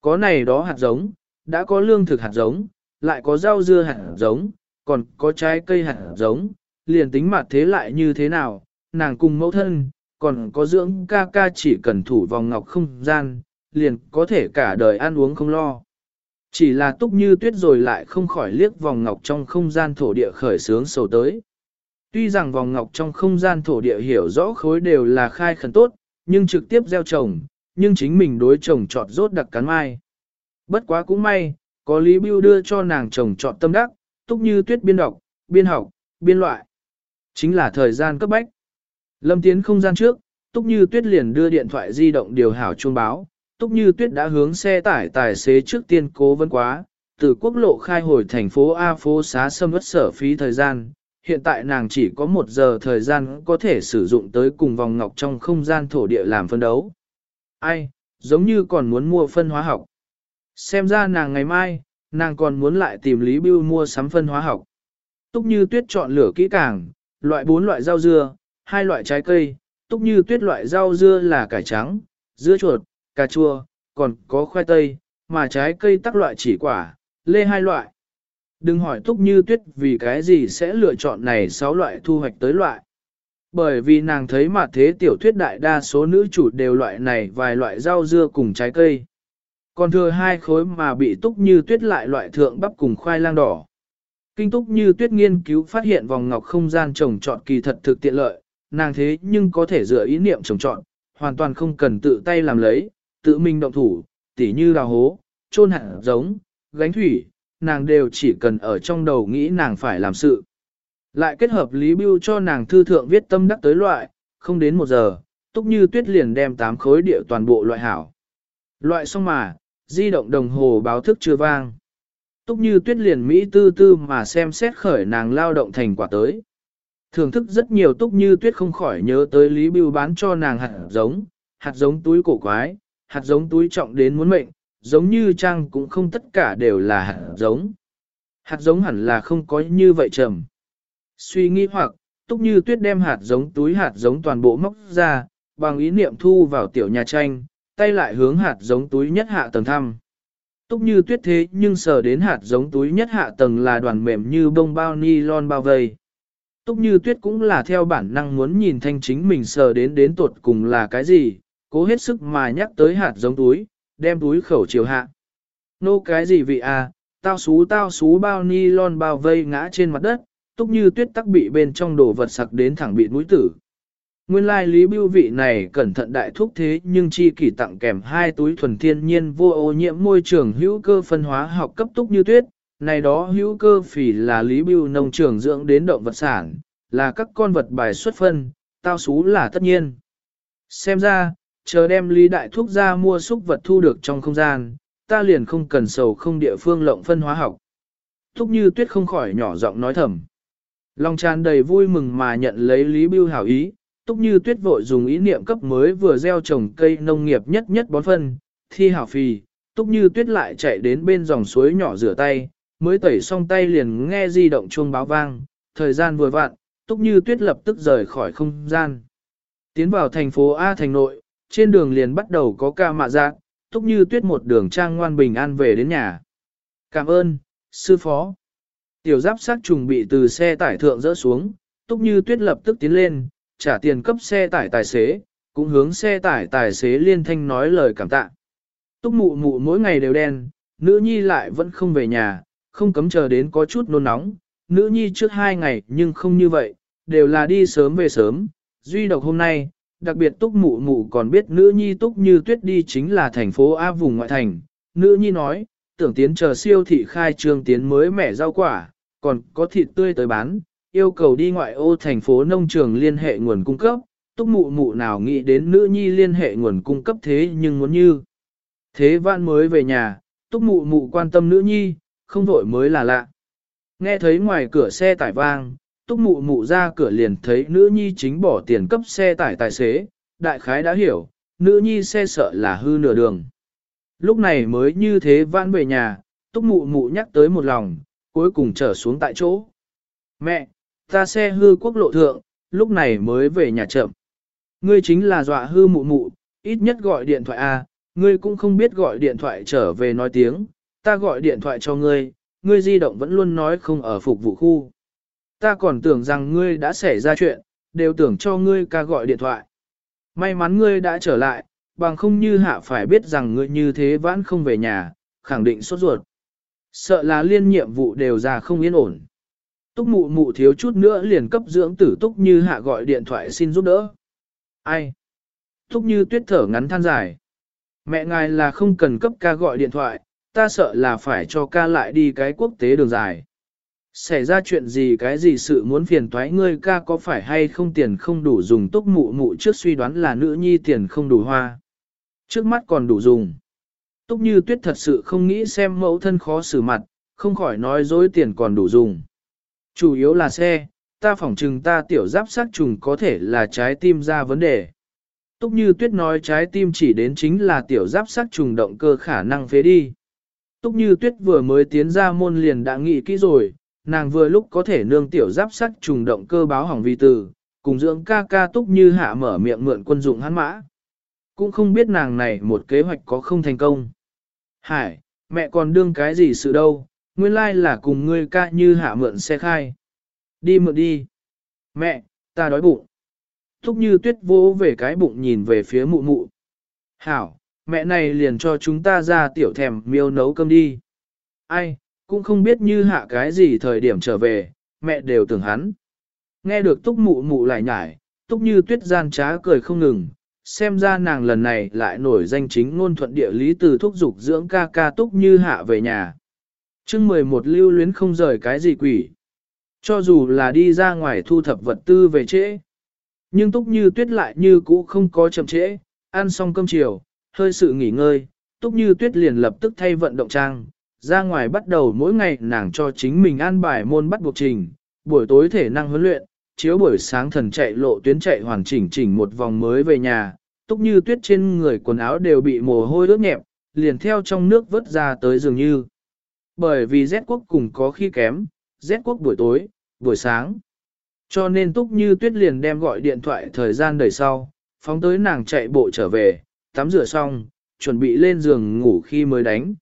Có này đó hạt giống, đã có lương thực hạt giống, lại có rau dưa hạt giống, còn có trái cây hạt giống, liền tính mặt thế lại như thế nào, nàng cùng mẫu thân, còn có dưỡng ca ca chỉ cần thủ vòng ngọc không gian, liền có thể cả đời ăn uống không lo. Chỉ là túc như tuyết rồi lại không khỏi liếc vòng ngọc trong không gian thổ địa khởi sướng sầu tới. Tuy rằng vòng ngọc trong không gian thổ địa hiểu rõ khối đều là khai khẩn tốt, nhưng trực tiếp gieo trồng, nhưng chính mình đối trồng trọt rốt đặc cắn mai. Bất quá cũng may, có Lý Bưu đưa cho nàng chồng chọn tâm đắc, túc như tuyết biên đọc, biên học, biên loại. Chính là thời gian cấp bách. Lâm tiến không gian trước, túc như tuyết liền đưa điện thoại di động điều hảo chuông báo. Túc như tuyết đã hướng xe tải tài xế trước tiên cố vấn quá, từ quốc lộ khai hồi thành phố A phố xá xâm ướt sở phí thời gian, hiện tại nàng chỉ có một giờ thời gian có thể sử dụng tới cùng vòng ngọc trong không gian thổ địa làm phân đấu. Ai, giống như còn muốn mua phân hóa học. Xem ra nàng ngày mai, nàng còn muốn lại tìm Lý Bưu mua sắm phân hóa học. Túc như tuyết chọn lửa kỹ càng, loại bốn loại rau dưa, hai loại trái cây, túc như tuyết loại rau dưa là cải trắng, dưa chuột, cà chua, còn có khoai tây, mà trái cây tắc loại chỉ quả, lê hai loại. Đừng hỏi túc như tuyết vì cái gì sẽ lựa chọn này sáu loại thu hoạch tới loại. Bởi vì nàng thấy mà thế tiểu thuyết đại đa số nữ chủ đều loại này vài loại rau dưa cùng trái cây. Còn thừa hai khối mà bị túc như tuyết lại loại thượng bắp cùng khoai lang đỏ. Kinh túc như tuyết nghiên cứu phát hiện vòng ngọc không gian trồng trọt kỳ thật thực tiện lợi, nàng thế nhưng có thể dựa ý niệm trồng trọt, hoàn toàn không cần tự tay làm lấy, tự mình động thủ, tỉ như đào hố, trôn hạt giống, gánh thủy, nàng đều chỉ cần ở trong đầu nghĩ nàng phải làm sự. Lại kết hợp Lý Bưu cho nàng thư thượng viết tâm đắc tới loại, không đến một giờ, túc như tuyết liền đem tám khối địa toàn bộ loại hảo. Loại xong mà, di động đồng hồ báo thức chưa vang. Túc như tuyết liền Mỹ tư tư mà xem xét khởi nàng lao động thành quả tới. Thưởng thức rất nhiều túc như tuyết không khỏi nhớ tới Lý Bưu bán cho nàng hạt giống, hạt giống túi cổ quái, hạt giống túi trọng đến muốn mệnh, giống như trang cũng không tất cả đều là hạt giống. Hạt giống hẳn là không có như vậy trầm. Suy nghĩ hoặc, túc như tuyết đem hạt giống túi hạt giống toàn bộ móc ra, bằng ý niệm thu vào tiểu nhà tranh, tay lại hướng hạt giống túi nhất hạ tầng thăm. Túc như tuyết thế nhưng sờ đến hạt giống túi nhất hạ tầng là đoàn mềm như bông bao ni lon bao vây. Túc như tuyết cũng là theo bản năng muốn nhìn thanh chính mình sờ đến đến tuột cùng là cái gì, cố hết sức mà nhắc tới hạt giống túi, đem túi khẩu chiều hạ. Nô cái gì vị à, tao xú tao xú bao ni lon bao vây ngã trên mặt đất, túc như tuyết tắc bị bên trong đồ vật sặc đến thẳng bị mũi tử. Nguyên lai lý bưu vị này cẩn thận đại thuốc thế nhưng chi kỷ tặng kèm hai túi thuần thiên nhiên vô ô nhiễm môi trường hữu cơ phân hóa học cấp túc như tuyết, này đó hữu cơ phỉ là lý bưu nông trường dưỡng đến động vật sản, là các con vật bài xuất phân, tao xú là tất nhiên. Xem ra, chờ đem lý đại thuốc ra mua xúc vật thu được trong không gian, ta liền không cần sầu không địa phương lộng phân hóa học. Thúc như tuyết không khỏi nhỏ giọng nói thầm. Lòng tràn đầy vui mừng mà nhận lấy Lý Bưu hảo ý, Túc Như Tuyết vội dùng ý niệm cấp mới vừa gieo trồng cây nông nghiệp nhất nhất bón phân, thi hảo phì, Túc Như Tuyết lại chạy đến bên dòng suối nhỏ rửa tay, mới tẩy xong tay liền nghe di động chuông báo vang, thời gian vừa vặn, Túc Như Tuyết lập tức rời khỏi không gian. Tiến vào thành phố A thành nội, trên đường liền bắt đầu có ca mạ giác, Túc Như Tuyết một đường trang ngoan bình an về đến nhà. Cảm ơn, sư phó. Tiểu giáp sát trùng bị từ xe tải thượng rỡ xuống, Túc Như Tuyết lập tức tiến lên, trả tiền cấp xe tải tài xế, cũng hướng xe tải tài xế liên thanh nói lời cảm tạ. Túc mụ mụ mỗi ngày đều đen, nữ nhi lại vẫn không về nhà, không cấm chờ đến có chút nôn nóng, nữ nhi trước hai ngày nhưng không như vậy, đều là đi sớm về sớm, duy độc hôm nay, đặc biệt túc mụ mụ còn biết nữ nhi túc như tuyết đi chính là thành phố A vùng ngoại thành, nữ nhi nói, tưởng tiến chờ siêu thị khai trương tiến mới mẻ rau quả, còn có thịt tươi tới bán, yêu cầu đi ngoại ô thành phố nông trường liên hệ nguồn cung cấp, túc mụ mụ nào nghĩ đến nữ nhi liên hệ nguồn cung cấp thế nhưng muốn như. Thế vạn mới về nhà, túc mụ mụ quan tâm nữ nhi, không vội mới là lạ. Nghe thấy ngoài cửa xe tải vang, túc mụ mụ ra cửa liền thấy nữ nhi chính bỏ tiền cấp xe tải tài xế, đại khái đã hiểu, nữ nhi xe sợ là hư nửa đường. Lúc này mới như thế vãn về nhà, túc mụ mụ nhắc tới một lòng, cuối cùng trở xuống tại chỗ. Mẹ, ta xe hư quốc lộ thượng, lúc này mới về nhà chậm. Ngươi chính là dọa hư mụ mụ, ít nhất gọi điện thoại A, ngươi cũng không biết gọi điện thoại trở về nói tiếng, ta gọi điện thoại cho ngươi, ngươi di động vẫn luôn nói không ở phục vụ khu. Ta còn tưởng rằng ngươi đã xảy ra chuyện, đều tưởng cho ngươi ca gọi điện thoại. May mắn ngươi đã trở lại, bằng không như hạ phải biết rằng ngươi như thế vẫn không về nhà, khẳng định sốt ruột. Sợ là liên nhiệm vụ đều ra không yên ổn. Túc mụ mụ thiếu chút nữa liền cấp dưỡng tử túc như hạ gọi điện thoại xin giúp đỡ. Ai? Túc như tuyết thở ngắn than dài. Mẹ ngài là không cần cấp ca gọi điện thoại, ta sợ là phải cho ca lại đi cái quốc tế đường dài. Xảy ra chuyện gì cái gì sự muốn phiền toái ngươi ca có phải hay không tiền không đủ dùng túc mụ mụ trước suy đoán là nữ nhi tiền không đủ hoa. Trước mắt còn đủ dùng. Túc như tuyết thật sự không nghĩ xem mẫu thân khó xử mặt, không khỏi nói dối tiền còn đủ dùng. Chủ yếu là xe, ta phỏng chừng ta tiểu giáp sát trùng có thể là trái tim ra vấn đề. Túc như tuyết nói trái tim chỉ đến chính là tiểu giáp sát trùng động cơ khả năng phế đi. Túc như tuyết vừa mới tiến ra môn liền đã nghĩ kỹ rồi, nàng vừa lúc có thể nương tiểu giáp sát trùng động cơ báo hỏng vi tử, cùng dưỡng ca ca túc như hạ mở miệng mượn quân dụng hắn mã. Cũng không biết nàng này một kế hoạch có không thành công. Hải, mẹ còn đương cái gì sự đâu, nguyên lai là cùng ngươi ca như hạ mượn xe khai. Đi mượn đi. Mẹ, ta đói bụng. Thúc như tuyết vỗ về cái bụng nhìn về phía mụ mụ. Hảo, mẹ này liền cho chúng ta ra tiểu thèm miêu nấu cơm đi. Ai, cũng không biết như hạ cái gì thời điểm trở về, mẹ đều tưởng hắn. Nghe được túc mụ mụ lại nhải, túc như tuyết gian trá cười không ngừng, xem ra nàng lần này lại nổi danh chính ngôn thuận địa lý từ thúc dục dưỡng ca ca túc như hạ về nhà chương 11 lưu luyến không rời cái gì quỷ. Cho dù là đi ra ngoài thu thập vật tư về trễ, nhưng túc như tuyết lại như cũ không có chậm trễ, ăn xong cơm chiều, hơi sự nghỉ ngơi, túc như tuyết liền lập tức thay vận động trang, ra ngoài bắt đầu mỗi ngày nàng cho chính mình an bài môn bắt buộc trình, buổi tối thể năng huấn luyện, chiếu buổi sáng thần chạy lộ tuyến chạy hoàn chỉnh chỉnh một vòng mới về nhà, túc như tuyết trên người quần áo đều bị mồ hôi ướt nhẹp, liền theo trong nước vớt ra tới dường như. Bởi vì Z quốc cùng có khi kém, Z quốc buổi tối, buổi sáng. Cho nên túc như tuyết liền đem gọi điện thoại thời gian đời sau, phóng tới nàng chạy bộ trở về, tắm rửa xong, chuẩn bị lên giường ngủ khi mới đánh.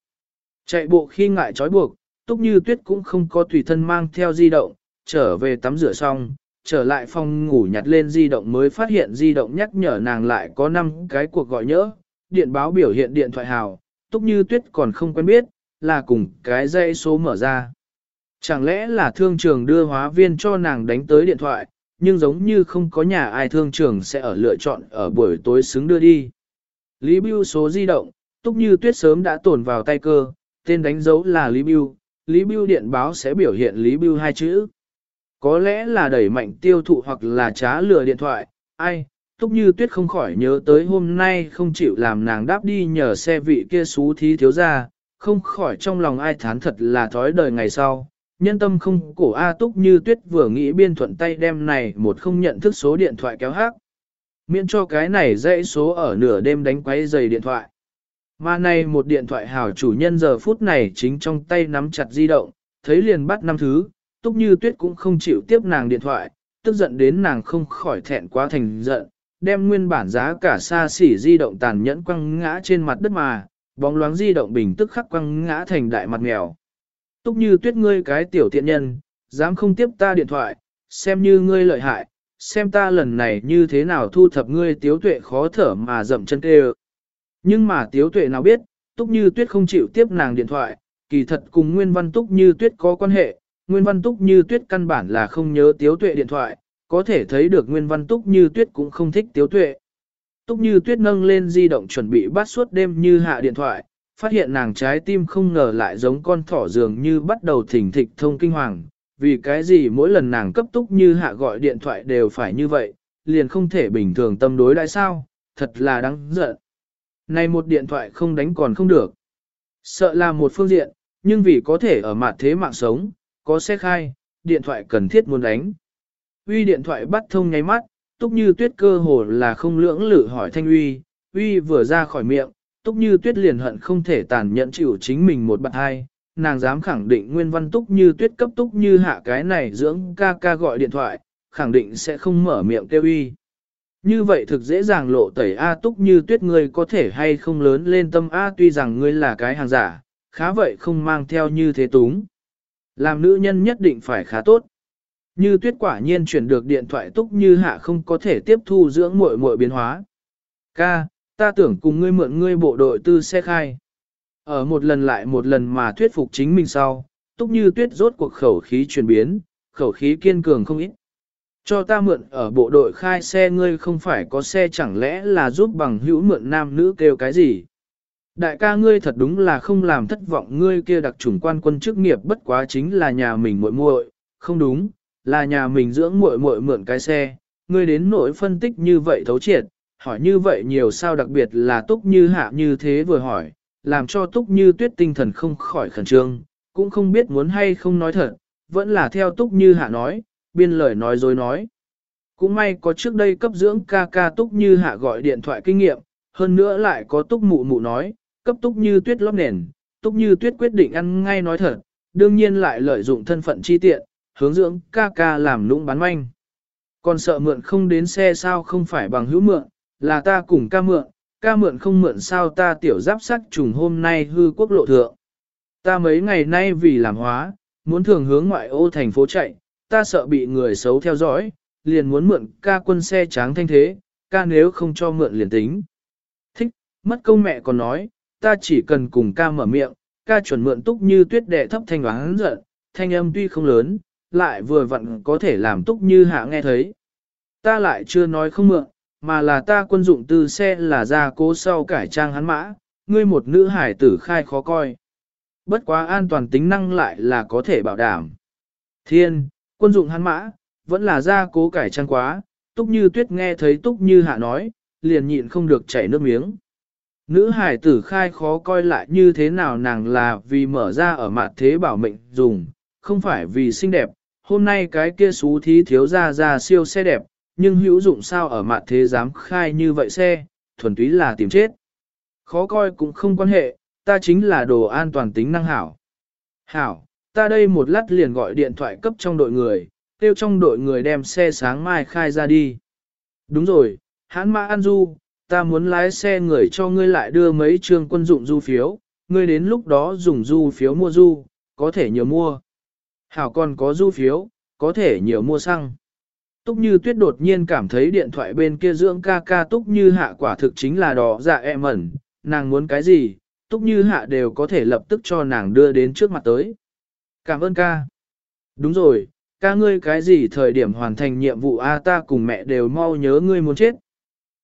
Chạy bộ khi ngại trói buộc, túc như tuyết cũng không có tùy thân mang theo di động, trở về tắm rửa xong, trở lại phòng ngủ nhặt lên di động mới phát hiện di động nhắc nhở nàng lại có 5 cái cuộc gọi nhỡ, điện báo biểu hiện điện thoại hào, túc như tuyết còn không quen biết, là cùng cái dây số mở ra. Chẳng lẽ là thương trường đưa hóa viên cho nàng đánh tới điện thoại, nhưng giống như không có nhà ai thương trường sẽ ở lựa chọn ở buổi tối xứng đưa đi. Lý Bưu số di động, túc như tuyết sớm đã tổn vào tay cơ, tên đánh dấu là Lý Bưu, Lý Bưu điện báo sẽ biểu hiện Lý Bưu hai chữ. Có lẽ là đẩy mạnh tiêu thụ hoặc là trá lừa điện thoại, ai, túc như tuyết không khỏi nhớ tới hôm nay không chịu làm nàng đáp đi nhờ xe vị kia xú thí thiếu ra, không khỏi trong lòng ai thán thật là thói đời ngày sau. Nhân tâm không cổ A túc như tuyết vừa nghĩ biên thuận tay đem này một không nhận thức số điện thoại kéo hát. Miễn cho cái này dãy số ở nửa đêm đánh quấy giày điện thoại. Mà này một điện thoại hảo chủ nhân giờ phút này chính trong tay nắm chặt di động, thấy liền bắt năm thứ, túc như tuyết cũng không chịu tiếp nàng điện thoại, tức giận đến nàng không khỏi thẹn quá thành giận, đem nguyên bản giá cả xa xỉ di động tàn nhẫn quăng ngã trên mặt đất mà, bóng loáng di động bình tức khắc quăng ngã thành đại mặt mèo. Túc như tuyết ngươi cái tiểu thiện nhân, dám không tiếp ta điện thoại, xem như ngươi lợi hại, xem ta lần này như thế nào thu thập ngươi tiếu tuệ khó thở mà dậm chân kê Nhưng mà tiếu tuệ nào biết, túc như tuyết không chịu tiếp nàng điện thoại, kỳ thật cùng nguyên văn túc như tuyết có quan hệ, nguyên văn túc như tuyết căn bản là không nhớ tiếu tuệ điện thoại, có thể thấy được nguyên văn túc như tuyết cũng không thích tiếu tuệ. Túc như tuyết nâng lên di động chuẩn bị bắt suốt đêm như hạ điện thoại, phát hiện nàng trái tim không ngờ lại giống con thỏ dường như bắt đầu thỉnh thịch thông kinh hoàng, vì cái gì mỗi lần nàng cấp túc như hạ gọi điện thoại đều phải như vậy, liền không thể bình thường tâm đối lại sao, thật là đáng giận. Này một điện thoại không đánh còn không được. Sợ là một phương diện, nhưng vì có thể ở mặt thế mạng sống, có xe khai, điện thoại cần thiết muốn đánh. Uy điện thoại bắt thông nháy mắt, túc như tuyết cơ hồ là không lưỡng lự hỏi thanh uy, uy vừa ra khỏi miệng, túc như tuyết liền hận không thể tàn nhẫn chịu chính mình một bạn hai, nàng dám khẳng định nguyên văn túc như tuyết cấp túc như hạ cái này dưỡng ca ca gọi điện thoại, khẳng định sẽ không mở miệng kêu uy. Như vậy thực dễ dàng lộ tẩy A túc như tuyết ngươi có thể hay không lớn lên tâm A tuy rằng ngươi là cái hàng giả, khá vậy không mang theo như thế túng. Làm nữ nhân nhất định phải khá tốt. Như tuyết quả nhiên chuyển được điện thoại túc như hạ không có thể tiếp thu dưỡng muội muội biến hóa. Ca, ta tưởng cùng ngươi mượn ngươi bộ đội tư xe khai. Ở một lần lại một lần mà thuyết phục chính mình sau, túc như tuyết rốt cuộc khẩu khí chuyển biến, khẩu khí kiên cường không ít. Cho ta mượn ở bộ đội khai xe ngươi không phải có xe chẳng lẽ là giúp bằng hữu mượn nam nữ kêu cái gì. Đại ca ngươi thật đúng là không làm thất vọng ngươi kia đặc trùng quan quân chức nghiệp bất quá chính là nhà mình muội muội, không đúng, là nhà mình dưỡng muội muội mượn cái xe, ngươi đến nỗi phân tích như vậy thấu triệt, hỏi như vậy nhiều sao đặc biệt là túc như hạ như thế vừa hỏi, làm cho túc như tuyết tinh thần không khỏi khẩn trương, cũng không biết muốn hay không nói thật, vẫn là theo túc như hạ nói, biên lời nói dối nói. Cũng may có trước đây cấp dưỡng ca ca túc như hạ gọi điện thoại kinh nghiệm, hơn nữa lại có túc mụ mụ nói, cấp túc như tuyết lót nền, túc như tuyết quyết định ăn ngay nói thật, đương nhiên lại lợi dụng thân phận chi tiện, hướng dưỡng ca ca làm lũng bán manh. Còn sợ mượn không đến xe sao không phải bằng hữu mượn, là ta cùng ca mượn, ca mượn không mượn sao ta tiểu giáp sắc trùng hôm nay hư quốc lộ thượng. Ta mấy ngày nay vì làm hóa, muốn thường hướng ngoại ô thành phố chạy, ta sợ bị người xấu theo dõi, liền muốn mượn ca quân xe tráng thanh thế, ca nếu không cho mượn liền tính. Thích, mất công mẹ còn nói, ta chỉ cần cùng ca mở miệng, ca chuẩn mượn túc như tuyết đệ thấp thanh oán giận, thanh âm tuy không lớn, lại vừa vặn có thể làm túc như hạ nghe thấy. Ta lại chưa nói không mượn, mà là ta quân dụng tư xe là ra cố sau cải trang hắn mã, ngươi một nữ hải tử khai khó coi. Bất quá an toàn tính năng lại là có thể bảo đảm. Thiên, quân dụng hắn mã, vẫn là ra cố cải trang quá, túc như tuyết nghe thấy túc như hạ nói, liền nhịn không được chảy nước miếng. Nữ hải tử khai khó coi lại như thế nào nàng là vì mở ra ở mặt thế bảo mệnh dùng, không phải vì xinh đẹp. Hôm nay cái kia xú thí thiếu ra ra siêu xe đẹp, nhưng hữu dụng sao ở mặt thế dám khai như vậy xe, thuần túy là tìm chết. Khó coi cũng không quan hệ, ta chính là đồ an toàn tính năng hảo. Hảo, ta đây một lát liền gọi điện thoại cấp trong đội người, tiêu trong đội người đem xe sáng mai khai ra đi. Đúng rồi, hãn mã An Du, ta muốn lái xe người cho ngươi lại đưa mấy trường quân dụng du phiếu, ngươi đến lúc đó dùng du phiếu mua du, có thể nhiều mua. Hảo còn có du phiếu, có thể nhiều mua xăng. Túc Như Tuyết đột nhiên cảm thấy điện thoại bên kia dưỡng ca ca Túc Như Hạ quả thực chính là đỏ dạ em ẩn, nàng muốn cái gì, Túc Như Hạ đều có thể lập tức cho nàng đưa đến trước mặt tới. Cảm ơn ca. Đúng rồi, ca ngươi cái gì thời điểm hoàn thành nhiệm vụ A ta cùng mẹ đều mau nhớ ngươi muốn chết.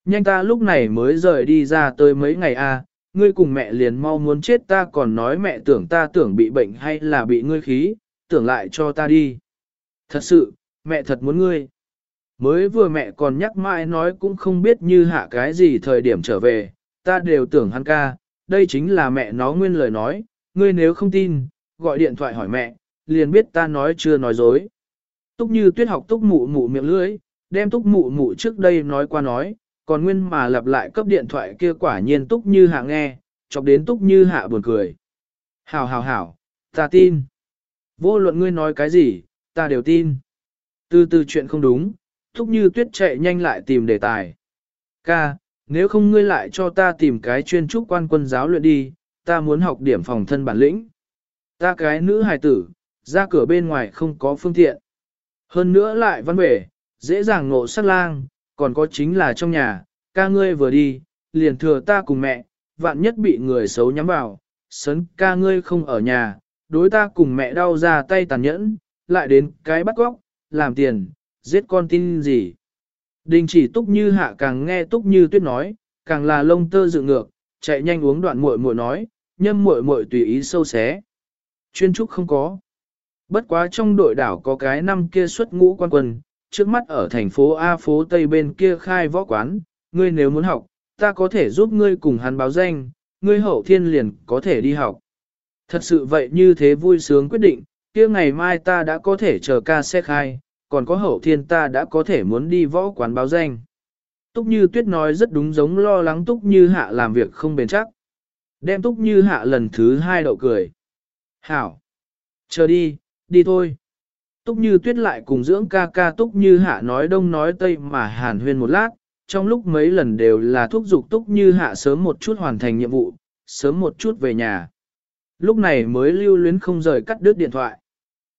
Nhanh ta lúc này mới rời đi ra tới mấy ngày A, ngươi cùng mẹ liền mau muốn chết ta còn nói mẹ tưởng ta tưởng bị bệnh hay là bị ngươi khí, tưởng lại cho ta đi. Thật sự, mẹ thật muốn ngươi. Mới vừa mẹ còn nhắc mãi nói cũng không biết như hạ cái gì thời điểm trở về, ta đều tưởng hắn ca, đây chính là mẹ nó nguyên lời nói, ngươi nếu không tin, gọi điện thoại hỏi mẹ, liền biết ta nói chưa nói dối. Túc như tuyết học túc mụ mụ miệng lưỡi, đem túc mụ mụ trước đây nói qua nói, còn nguyên mà lặp lại cấp điện thoại kia quả nhiên túc như hạ nghe, chọc đến túc như hạ buồn cười. Hảo hảo hảo, ta tin. Vô luận ngươi nói cái gì, ta đều tin. Từ từ chuyện không đúng, thúc như tuyết chạy nhanh lại tìm đề tài. Ca, nếu không ngươi lại cho ta tìm cái chuyên trúc quan quân giáo luyện đi, ta muốn học điểm phòng thân bản lĩnh. Ta cái nữ hài tử, ra cửa bên ngoài không có phương tiện. Hơn nữa lại văn bể, dễ dàng ngộ sát lang, còn có chính là trong nhà, ca ngươi vừa đi, liền thừa ta cùng mẹ, vạn nhất bị người xấu nhắm vào, sấn ca ngươi không ở nhà, đối ta cùng mẹ đau ra tay tàn nhẫn, lại đến cái bắt góc, làm tiền, giết con tin gì. Đình chỉ túc như hạ càng nghe túc như tuyết nói, càng là lông tơ dựng ngược, chạy nhanh uống đoạn muội muội nói, nhâm muội muội tùy ý sâu xé. Chuyên trúc không có. Bất quá trong đội đảo có cái năm kia xuất ngũ quan quân, trước mắt ở thành phố A phố Tây bên kia khai võ quán, ngươi nếu muốn học, ta có thể giúp ngươi cùng hắn báo danh, ngươi hậu thiên liền có thể đi học. Thật sự vậy như thế vui sướng quyết định, kia ngày mai ta đã có thể chờ ca xe khai, còn có hậu thiên ta đã có thể muốn đi võ quán báo danh. Túc Như Tuyết nói rất đúng giống lo lắng Túc Như Hạ làm việc không bền chắc. Đem Túc Như Hạ lần thứ hai đậu cười. Hảo! Chờ đi, đi thôi. Túc Như Tuyết lại cùng dưỡng ca ca Túc Như Hạ nói đông nói tây mà hàn huyên một lát, trong lúc mấy lần đều là thúc giục Túc Như Hạ sớm một chút hoàn thành nhiệm vụ, sớm một chút về nhà. Lúc này mới lưu luyến không rời cắt đứt điện thoại.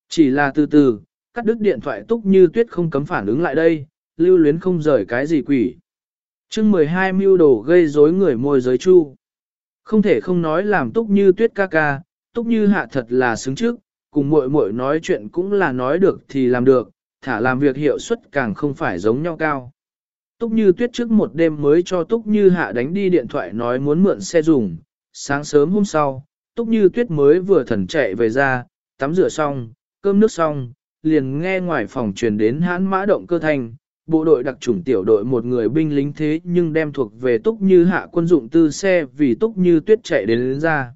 Chỉ là từ từ, cắt đứt điện thoại Túc Như Tuyết không cấm phản ứng lại đây, lưu luyến không rời cái gì quỷ. chương 12 mưu đồ gây rối người môi giới chu. Không thể không nói làm Túc Như Tuyết ca ca, Túc Như Hạ thật là xứng trước, cùng muội muội nói chuyện cũng là nói được thì làm được, thả làm việc hiệu suất càng không phải giống nhau cao. Túc Như Tuyết trước một đêm mới cho Túc Như Hạ đánh đi điện thoại nói muốn mượn xe dùng, sáng sớm hôm sau, Túc Như Tuyết mới vừa thần chạy về ra, tắm rửa xong, cơm nước xong, liền nghe ngoài phòng truyền đến hãn mã động cơ thành, bộ đội đặc chủng tiểu đội một người binh lính thế nhưng đem thuộc về Túc Như Hạ quân dụng tư xe vì Túc Như Tuyết chạy đến, đến ra.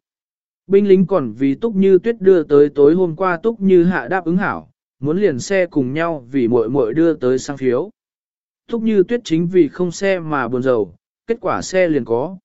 Binh lính còn vì Túc Như Tuyết đưa tới tối hôm qua Túc Như Hạ đáp ứng hảo, muốn liền xe cùng nhau vì muội muội đưa tới sang phiếu. Túc như tuyết chính vì không xe mà buồn rầu, kết quả xe liền có.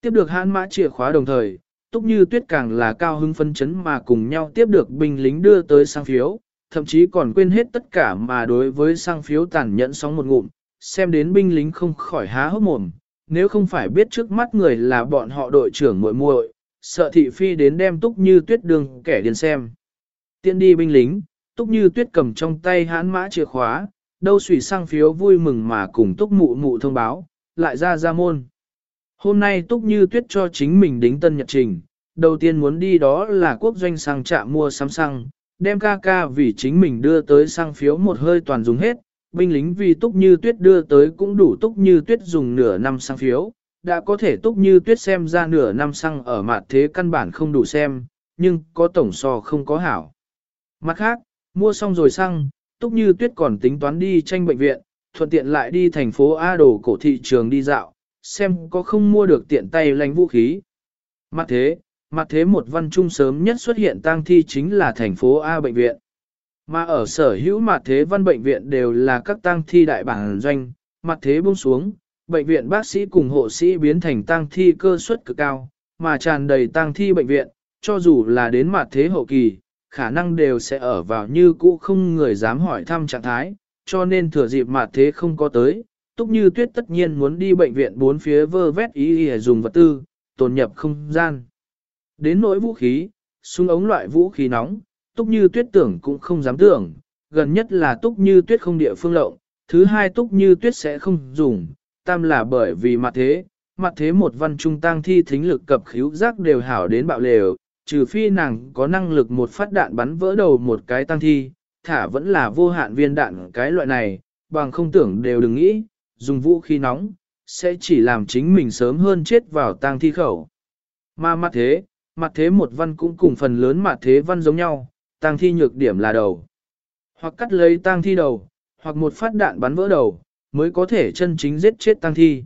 Tiếp được hãn mã chìa khóa đồng thời, Túc như tuyết càng là cao hứng phân chấn mà cùng nhau tiếp được binh lính đưa tới sang phiếu, thậm chí còn quên hết tất cả mà đối với sang phiếu tàn nhẫn sóng một ngụm, xem đến binh lính không khỏi há hốc mồm, nếu không phải biết trước mắt người là bọn họ đội trưởng muội muội, sợ thị phi đến đem túc như tuyết đường kẻ điên xem. Tiến đi binh lính, túc như tuyết cầm trong tay hãn mã chìa khóa, đâu xủy sang phiếu vui mừng mà cùng túc mụ mụ thông báo, lại ra ra môn. Hôm nay túc như tuyết cho chính mình đính tân nhật trình, đầu tiên muốn đi đó là quốc doanh sang trạm mua sắm xăng, đem ca ca vì chính mình đưa tới sang phiếu một hơi toàn dùng hết, binh lính vì túc như tuyết đưa tới cũng đủ túc như tuyết dùng nửa năm sang phiếu, đã có thể túc như tuyết xem ra nửa năm xăng ở mặt thế căn bản không đủ xem, nhưng có tổng so không có hảo. Mặt khác, mua xong rồi xăng, túc như tuyết còn tính toán đi tranh bệnh viện, thuận tiện lại đi thành phố A đồ cổ thị trường đi dạo, xem có không mua được tiện tay lánh vũ khí. Mặt thế, mặt thế một văn trung sớm nhất xuất hiện tang thi chính là thành phố A bệnh viện. Mà ở sở hữu mặt thế văn bệnh viện đều là các tang thi đại bản doanh, mặt thế buông xuống, bệnh viện bác sĩ cùng hộ sĩ biến thành tang thi cơ suất cực cao, mà tràn đầy tang thi bệnh viện, cho dù là đến mặt thế hậu kỳ, khả năng đều sẽ ở vào như cũ không người dám hỏi thăm trạng thái, cho nên thừa dịp mặt thế không có tới, túc như tuyết tất nhiên muốn đi bệnh viện bốn phía vơ vét ý ý dùng vật tư, tồn nhập không gian. Đến nỗi vũ khí, súng ống loại vũ khí nóng, túc như tuyết tưởng cũng không dám tưởng, gần nhất là túc như tuyết không địa phương lộng, thứ hai túc như tuyết sẽ không dùng, tam là bởi vì mặt thế, mặt thế một văn trung tăng thi thính lực cập khíu giác đều hảo đến bạo lều, trừ phi nàng có năng lực một phát đạn bắn vỡ đầu một cái tăng thi, thả vẫn là vô hạn viên đạn cái loại này, bằng không tưởng đều đừng nghĩ, dùng vũ khí nóng, sẽ chỉ làm chính mình sớm hơn chết vào tang thi khẩu. Mà mặt thế, mặt thế một văn cũng cùng phần lớn mặt thế văn giống nhau, tang thi nhược điểm là đầu. Hoặc cắt lấy tang thi đầu, hoặc một phát đạn bắn vỡ đầu, mới có thể chân chính giết chết tang thi.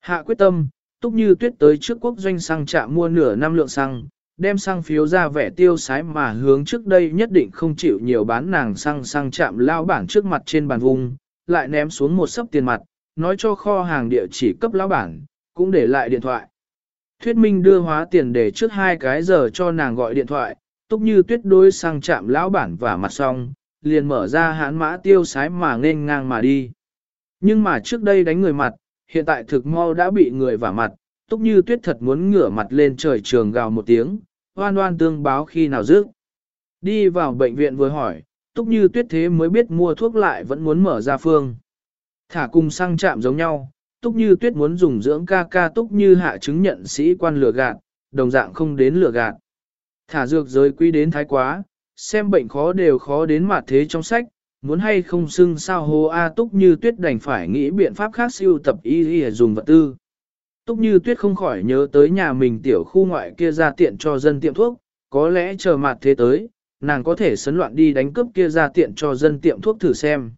Hạ quyết tâm, túc như tuyết tới trước quốc doanh xăng trạm mua nửa năm lượng xăng, đem xăng phiếu ra vẻ tiêu sái mà hướng trước đây nhất định không chịu nhiều bán nàng xăng xăng chạm lao bảng trước mặt trên bàn vùng, lại ném xuống một sấp tiền mặt, nói cho kho hàng địa chỉ cấp lão bản, cũng để lại điện thoại. Thuyết minh đưa hóa tiền để trước hai cái giờ cho nàng gọi điện thoại, túc như tuyết đối sang chạm lão bản và mặt xong, liền mở ra hãn mã tiêu sái mà nên ngang mà đi. Nhưng mà trước đây đánh người mặt, hiện tại thực mau đã bị người vả mặt, túc như tuyết thật muốn ngửa mặt lên trời trường gào một tiếng, hoan hoan tương báo khi nào rước. Đi vào bệnh viện vừa hỏi, túc như tuyết thế mới biết mua thuốc lại vẫn muốn mở ra phương. Thả cùng sang chạm giống nhau, túc như tuyết muốn dùng dưỡng ca ca túc như hạ chứng nhận sĩ quan lừa gạt, đồng dạng không đến lừa gạt. Thả dược giới quý đến thái quá, xem bệnh khó đều khó đến mặt thế trong sách, muốn hay không xưng sao hô A túc như tuyết đành phải nghĩ biện pháp khác siêu tập y y dùng vật tư. Túc như tuyết không khỏi nhớ tới nhà mình tiểu khu ngoại kia ra tiện cho dân tiệm thuốc, có lẽ chờ mặt thế tới, nàng có thể sấn loạn đi đánh cướp kia ra tiện cho dân tiệm thuốc thử xem.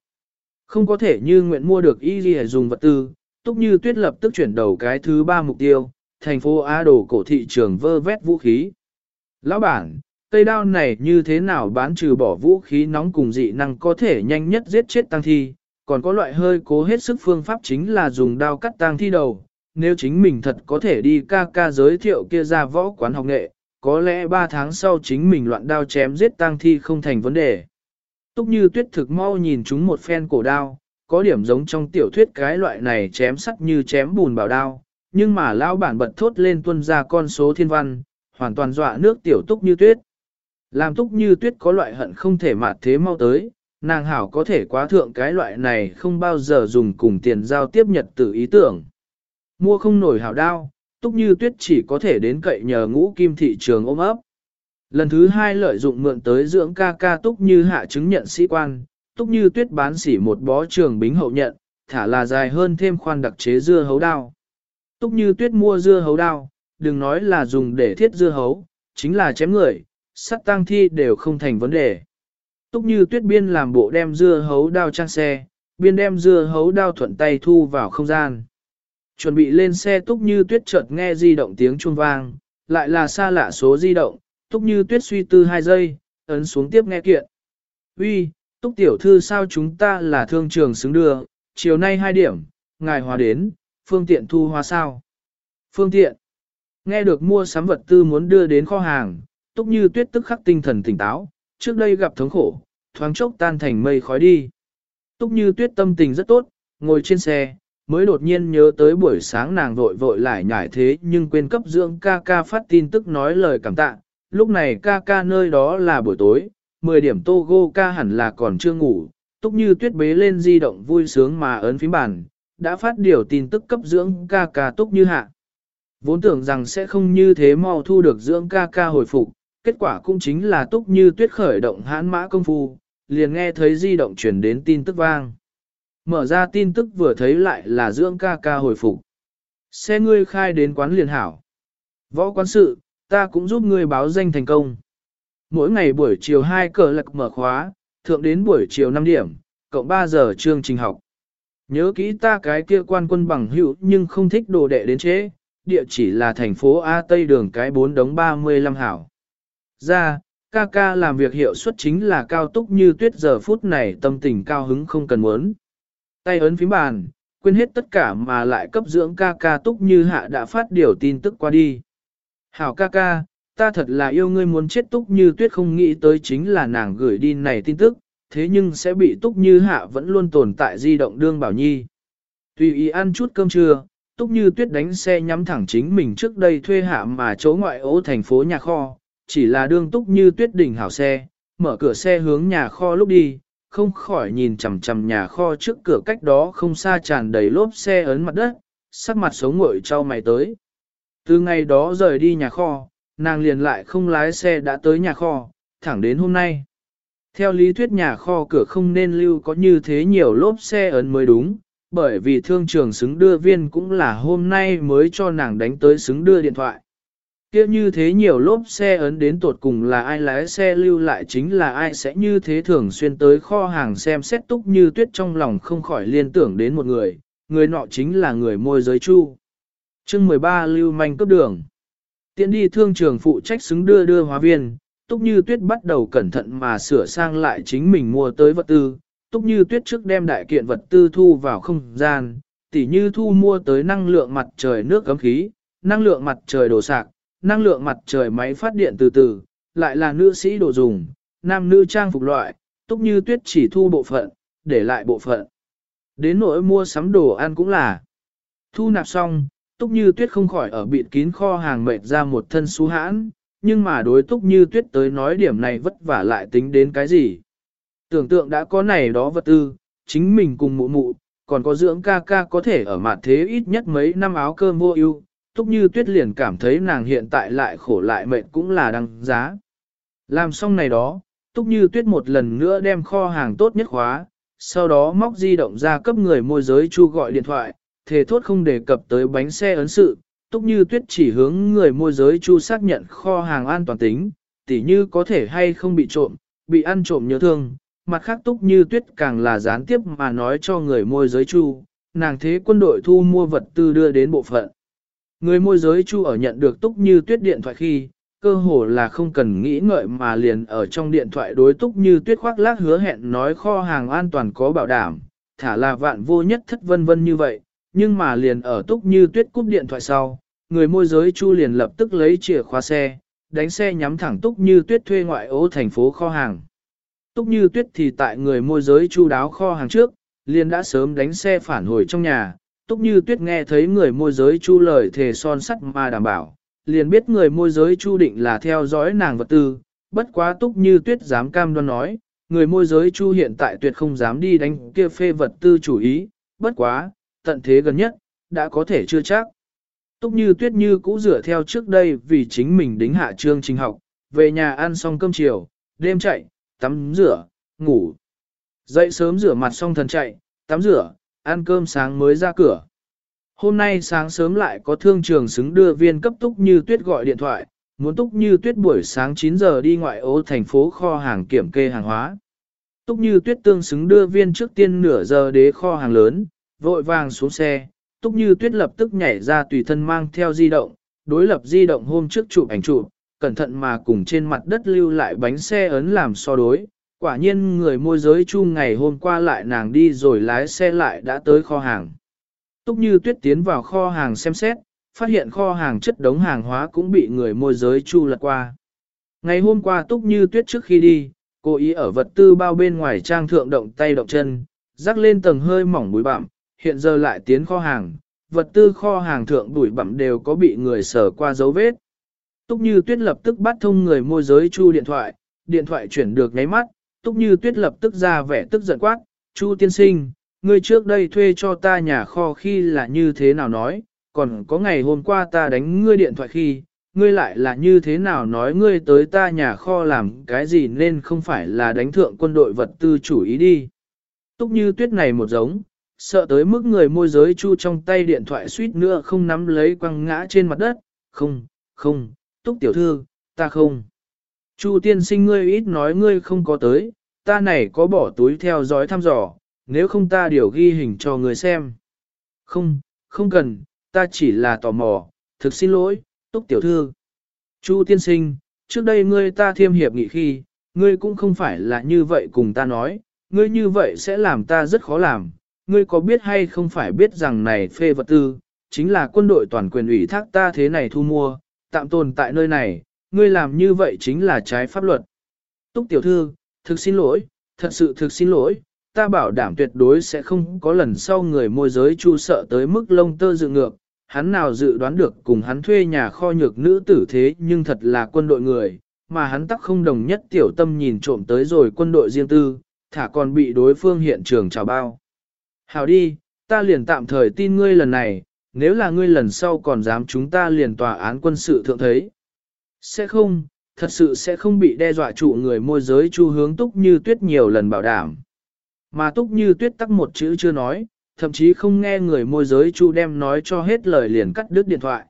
Không có thể như nguyện mua được y gì dùng vật tư, Túc Như Tuyết lập tức chuyển đầu cái thứ ba mục tiêu, thành phố Á đồ cổ thị trường vơ vét vũ khí. Lão bản, cây đao này như thế nào bán trừ bỏ vũ khí nóng cùng dị năng có thể nhanh nhất giết chết tăng thi, còn có loại hơi cố hết sức phương pháp chính là dùng đao cắt tăng thi đầu. Nếu chính mình thật có thể đi ca ca giới thiệu kia ra võ quán học nghệ, có lẽ 3 tháng sau chính mình loạn đao chém giết tăng thi không thành vấn đề. Túc như tuyết thực mau nhìn chúng một phen cổ đao, có điểm giống trong tiểu thuyết cái loại này chém sắt như chém bùn bảo đao, nhưng mà lão bản bật thốt lên tuân ra con số thiên văn, hoàn toàn dọa nước tiểu túc như tuyết. Làm túc như tuyết có loại hận không thể mạt thế mau tới, nàng hảo có thể quá thượng cái loại này không bao giờ dùng cùng tiền giao tiếp nhật tự ý tưởng. Mua không nổi hảo đao, túc như tuyết chỉ có thể đến cậy nhờ ngũ kim thị trường ôm ấp. Lần thứ hai lợi dụng mượn tới dưỡng ca ca túc như hạ chứng nhận sĩ quan, túc như tuyết bán xỉ một bó trường bính hậu nhận, thả là dài hơn thêm khoan đặc chế dưa hấu đao. Túc như tuyết mua dưa hấu đao, đừng nói là dùng để thiết dưa hấu, chính là chém người, sắt tăng thi đều không thành vấn đề. Túc như tuyết biên làm bộ đem dưa hấu đao trang xe, biên đem dưa hấu đao thuận tay thu vào không gian. Chuẩn bị lên xe túc như tuyết chợt nghe di động tiếng chuông vang, lại là xa lạ số di động, túc như tuyết suy tư hai giây, ấn xuống tiếp nghe kiện. uy, túc tiểu thư sao chúng ta là thương trường xứng đưa, chiều nay hai điểm, ngài hòa đến, phương tiện thu hoa sao? Phương tiện. Nghe được mua sắm vật tư muốn đưa đến kho hàng, túc như tuyết tức khắc tinh thần tỉnh táo, trước đây gặp thống khổ, thoáng chốc tan thành mây khói đi. Túc như tuyết tâm tình rất tốt, ngồi trên xe, mới đột nhiên nhớ tới buổi sáng nàng vội vội lại nhảy thế nhưng quên cấp dưỡng ca ca phát tin tức nói lời cảm tạ. Lúc này ca ca nơi đó là buổi tối, 10 điểm Togo ca hẳn là còn chưa ngủ, túc như tuyết bế lên di động vui sướng mà ấn phím bàn, đã phát điều tin tức cấp dưỡng ca ca túc như hạ. Vốn tưởng rằng sẽ không như thế mau thu được dưỡng ca ca hồi phục, kết quả cũng chính là túc như tuyết khởi động hãn mã công phu, liền nghe thấy di động chuyển đến tin tức vang. Mở ra tin tức vừa thấy lại là dưỡng ca ca hồi phục. Xe ngươi khai đến quán liền hảo. Võ quán sự, ta cũng giúp ngươi báo danh thành công. Mỗi ngày buổi chiều 2 cờ lạc mở khóa, thượng đến buổi chiều 5 điểm, cộng 3 giờ chương trình học. Nhớ kỹ ta cái kia quan quân bằng hữu nhưng không thích đồ đệ đến chế, địa chỉ là thành phố A Tây đường cái 4 đống 35 hảo. Ra, ca ca làm việc hiệu suất chính là cao túc như tuyết giờ phút này tâm tình cao hứng không cần muốn. Tay ấn phím bàn, quên hết tất cả mà lại cấp dưỡng ca ca túc như hạ đã phát điều tin tức qua đi. Hảo ca ca, ta thật là yêu ngươi muốn chết túc như tuyết không nghĩ tới chính là nàng gửi đi này tin tức, thế nhưng sẽ bị túc như hạ vẫn luôn tồn tại di động đương bảo nhi. Tùy ý ăn chút cơm trưa, túc như tuyết đánh xe nhắm thẳng chính mình trước đây thuê hạ mà chỗ ngoại ố thành phố nhà kho, chỉ là đương túc như tuyết đỉnh hảo xe, mở cửa xe hướng nhà kho lúc đi, không khỏi nhìn chằm chằm nhà kho trước cửa cách đó không xa tràn đầy lốp xe ấn mặt đất, sắc mặt sống ngội trao mày tới. Từ ngày đó rời đi nhà kho, nàng liền lại không lái xe đã tới nhà kho, thẳng đến hôm nay. Theo lý thuyết nhà kho cửa không nên lưu có như thế nhiều lốp xe ấn mới đúng, bởi vì thương trường xứng đưa viên cũng là hôm nay mới cho nàng đánh tới xứng đưa điện thoại. Kiếp như thế nhiều lốp xe ấn đến tột cùng là ai lái xe lưu lại chính là ai sẽ như thế thường xuyên tới kho hàng xem xét túc như tuyết trong lòng không khỏi liên tưởng đến một người, người nọ chính là người môi giới chu chương 13 lưu manh cấp đường. Tiện đi thương trường phụ trách xứng đưa đưa hóa viên, túc như tuyết bắt đầu cẩn thận mà sửa sang lại chính mình mua tới vật tư. Túc như tuyết trước đem đại kiện vật tư thu vào không gian, tỉ như thu mua tới năng lượng mặt trời nước cấm khí, năng lượng mặt trời đổ sạc, năng lượng mặt trời máy phát điện từ từ, lại là nữ sĩ đồ dùng, nam nữ trang phục loại, túc như tuyết chỉ thu bộ phận, để lại bộ phận. Đến nỗi mua sắm đồ ăn cũng là. Thu nạp xong, túc như tuyết không khỏi ở bịt kín kho hàng mệt ra một thân xú hãn, nhưng mà đối túc như tuyết tới nói điểm này vất vả lại tính đến cái gì. Tưởng tượng đã có này đó vật tư, chính mình cùng mụ mụ, còn có dưỡng ca ca có thể ở mặt thế ít nhất mấy năm áo cơm mua ưu, Túc Như Tuyết liền cảm thấy nàng hiện tại lại khổ lại mệt cũng là đăng giá. Làm xong này đó, Túc Như Tuyết một lần nữa đem kho hàng tốt nhất khóa, sau đó móc di động ra cấp người môi giới chu gọi điện thoại, thề thốt không đề cập tới bánh xe ấn sự. Túc Như Tuyết chỉ hướng người môi giới chu xác nhận kho hàng an toàn tính, tỉ như có thể hay không bị trộm, bị ăn trộm nhớ thương. Mặt khác Túc Như Tuyết càng là gián tiếp mà nói cho người môi giới chu, nàng thế quân đội thu mua vật tư đưa đến bộ phận. Người môi giới chu ở nhận được túc như tuyết điện thoại khi, cơ hồ là không cần nghĩ ngợi mà liền ở trong điện thoại đối túc như tuyết khoác lác hứa hẹn nói kho hàng an toàn có bảo đảm, thả là vạn vô nhất thất vân vân như vậy, nhưng mà liền ở túc như tuyết cúp điện thoại sau, người môi giới chu liền lập tức lấy chìa khóa xe, đánh xe nhắm thẳng túc như tuyết thuê ngoại ô thành phố kho hàng. Túc như tuyết thì tại người môi giới chu đáo kho hàng trước, liền đã sớm đánh xe phản hồi trong nhà, Túc như tuyết nghe thấy người môi giới chu lời thề son sắt mà đảm bảo, liền biết người môi giới chu định là theo dõi nàng vật tư, bất quá túc như tuyết dám cam đoan nói, người môi giới chu hiện tại tuyệt không dám đi đánh kia phê vật tư chủ ý, bất quá, tận thế gần nhất, đã có thể chưa chắc. Túc như tuyết như cũ rửa theo trước đây vì chính mình đính hạ chương trình học, về nhà ăn xong cơm chiều, đêm chạy, tắm rửa, ngủ. Dậy sớm rửa mặt xong thần chạy, tắm rửa, ăn cơm sáng mới ra cửa. Hôm nay sáng sớm lại có thương trường xứng đưa viên cấp túc như tuyết gọi điện thoại, muốn túc như tuyết buổi sáng 9 giờ đi ngoại ô thành phố kho hàng kiểm kê hàng hóa. Túc như tuyết tương xứng đưa viên trước tiên nửa giờ đế kho hàng lớn, vội vàng xuống xe, túc như tuyết lập tức nhảy ra tùy thân mang theo di động, đối lập di động hôm trước chụp ảnh chụp, cẩn thận mà cùng trên mặt đất lưu lại bánh xe ấn làm so đối, Quả nhiên người môi giới chu ngày hôm qua lại nàng đi rồi lái xe lại đã tới kho hàng. Túc như tuyết tiến vào kho hàng xem xét, phát hiện kho hàng chất đống hàng hóa cũng bị người môi giới chu lật qua. Ngày hôm qua Túc như tuyết trước khi đi, cô ý ở vật tư bao bên ngoài trang thượng động tay động chân, rắc lên tầng hơi mỏng bụi bặm, hiện giờ lại tiến kho hàng, vật tư kho hàng thượng bụi bặm đều có bị người sở qua dấu vết. Túc Như Tuyết lập tức bắt thông người môi giới Chu điện thoại, điện thoại chuyển được nháy mắt, Túc Như Tuyết lập tức ra vẻ tức giận quát, Chu tiên sinh, ngươi trước đây thuê cho ta nhà kho khi là như thế nào nói, còn có ngày hôm qua ta đánh ngươi điện thoại khi, ngươi lại là như thế nào nói ngươi tới ta nhà kho làm cái gì nên không phải là đánh thượng quân đội vật tư chủ ý đi. Túc Như Tuyết này một giống, sợ tới mức người môi giới Chu trong tay điện thoại suýt nữa không nắm lấy quăng ngã trên mặt đất, không, không, Túc tiểu thư, ta không. Chu tiên sinh ngươi ít nói ngươi không có tới, ta này có bỏ túi theo dõi thăm dò, nếu không ta điều ghi hình cho ngươi xem. Không, không cần, ta chỉ là tò mò, thực xin lỗi, Túc tiểu thư. Chu tiên sinh, trước đây ngươi ta thiêm hiệp nghị khi, ngươi cũng không phải là như vậy cùng ta nói, ngươi như vậy sẽ làm ta rất khó làm. Ngươi có biết hay không phải biết rằng này phê vật tư, chính là quân đội toàn quyền ủy thác ta thế này thu mua, tạm tồn tại nơi này, ngươi làm như vậy chính là trái pháp luật. Túc tiểu thư, thực xin lỗi, thật sự thực xin lỗi, ta bảo đảm tuyệt đối sẽ không có lần sau người môi giới chu sợ tới mức lông tơ dự ngược, hắn nào dự đoán được cùng hắn thuê nhà kho nhược nữ tử thế nhưng thật là quân đội người, mà hắn tắc không đồng nhất tiểu tâm nhìn trộm tới rồi quân đội riêng tư, thả còn bị đối phương hiện trường trào bao. Hảo đi, ta liền tạm thời tin ngươi lần này, nếu là ngươi lần sau còn dám chúng ta liền tòa án quân sự thượng thấy. Sẽ không, thật sự sẽ không bị đe dọa trụ người môi giới chu hướng túc như tuyết nhiều lần bảo đảm. Mà túc như tuyết tắc một chữ chưa nói, thậm chí không nghe người môi giới chu đem nói cho hết lời liền cắt đứt điện thoại.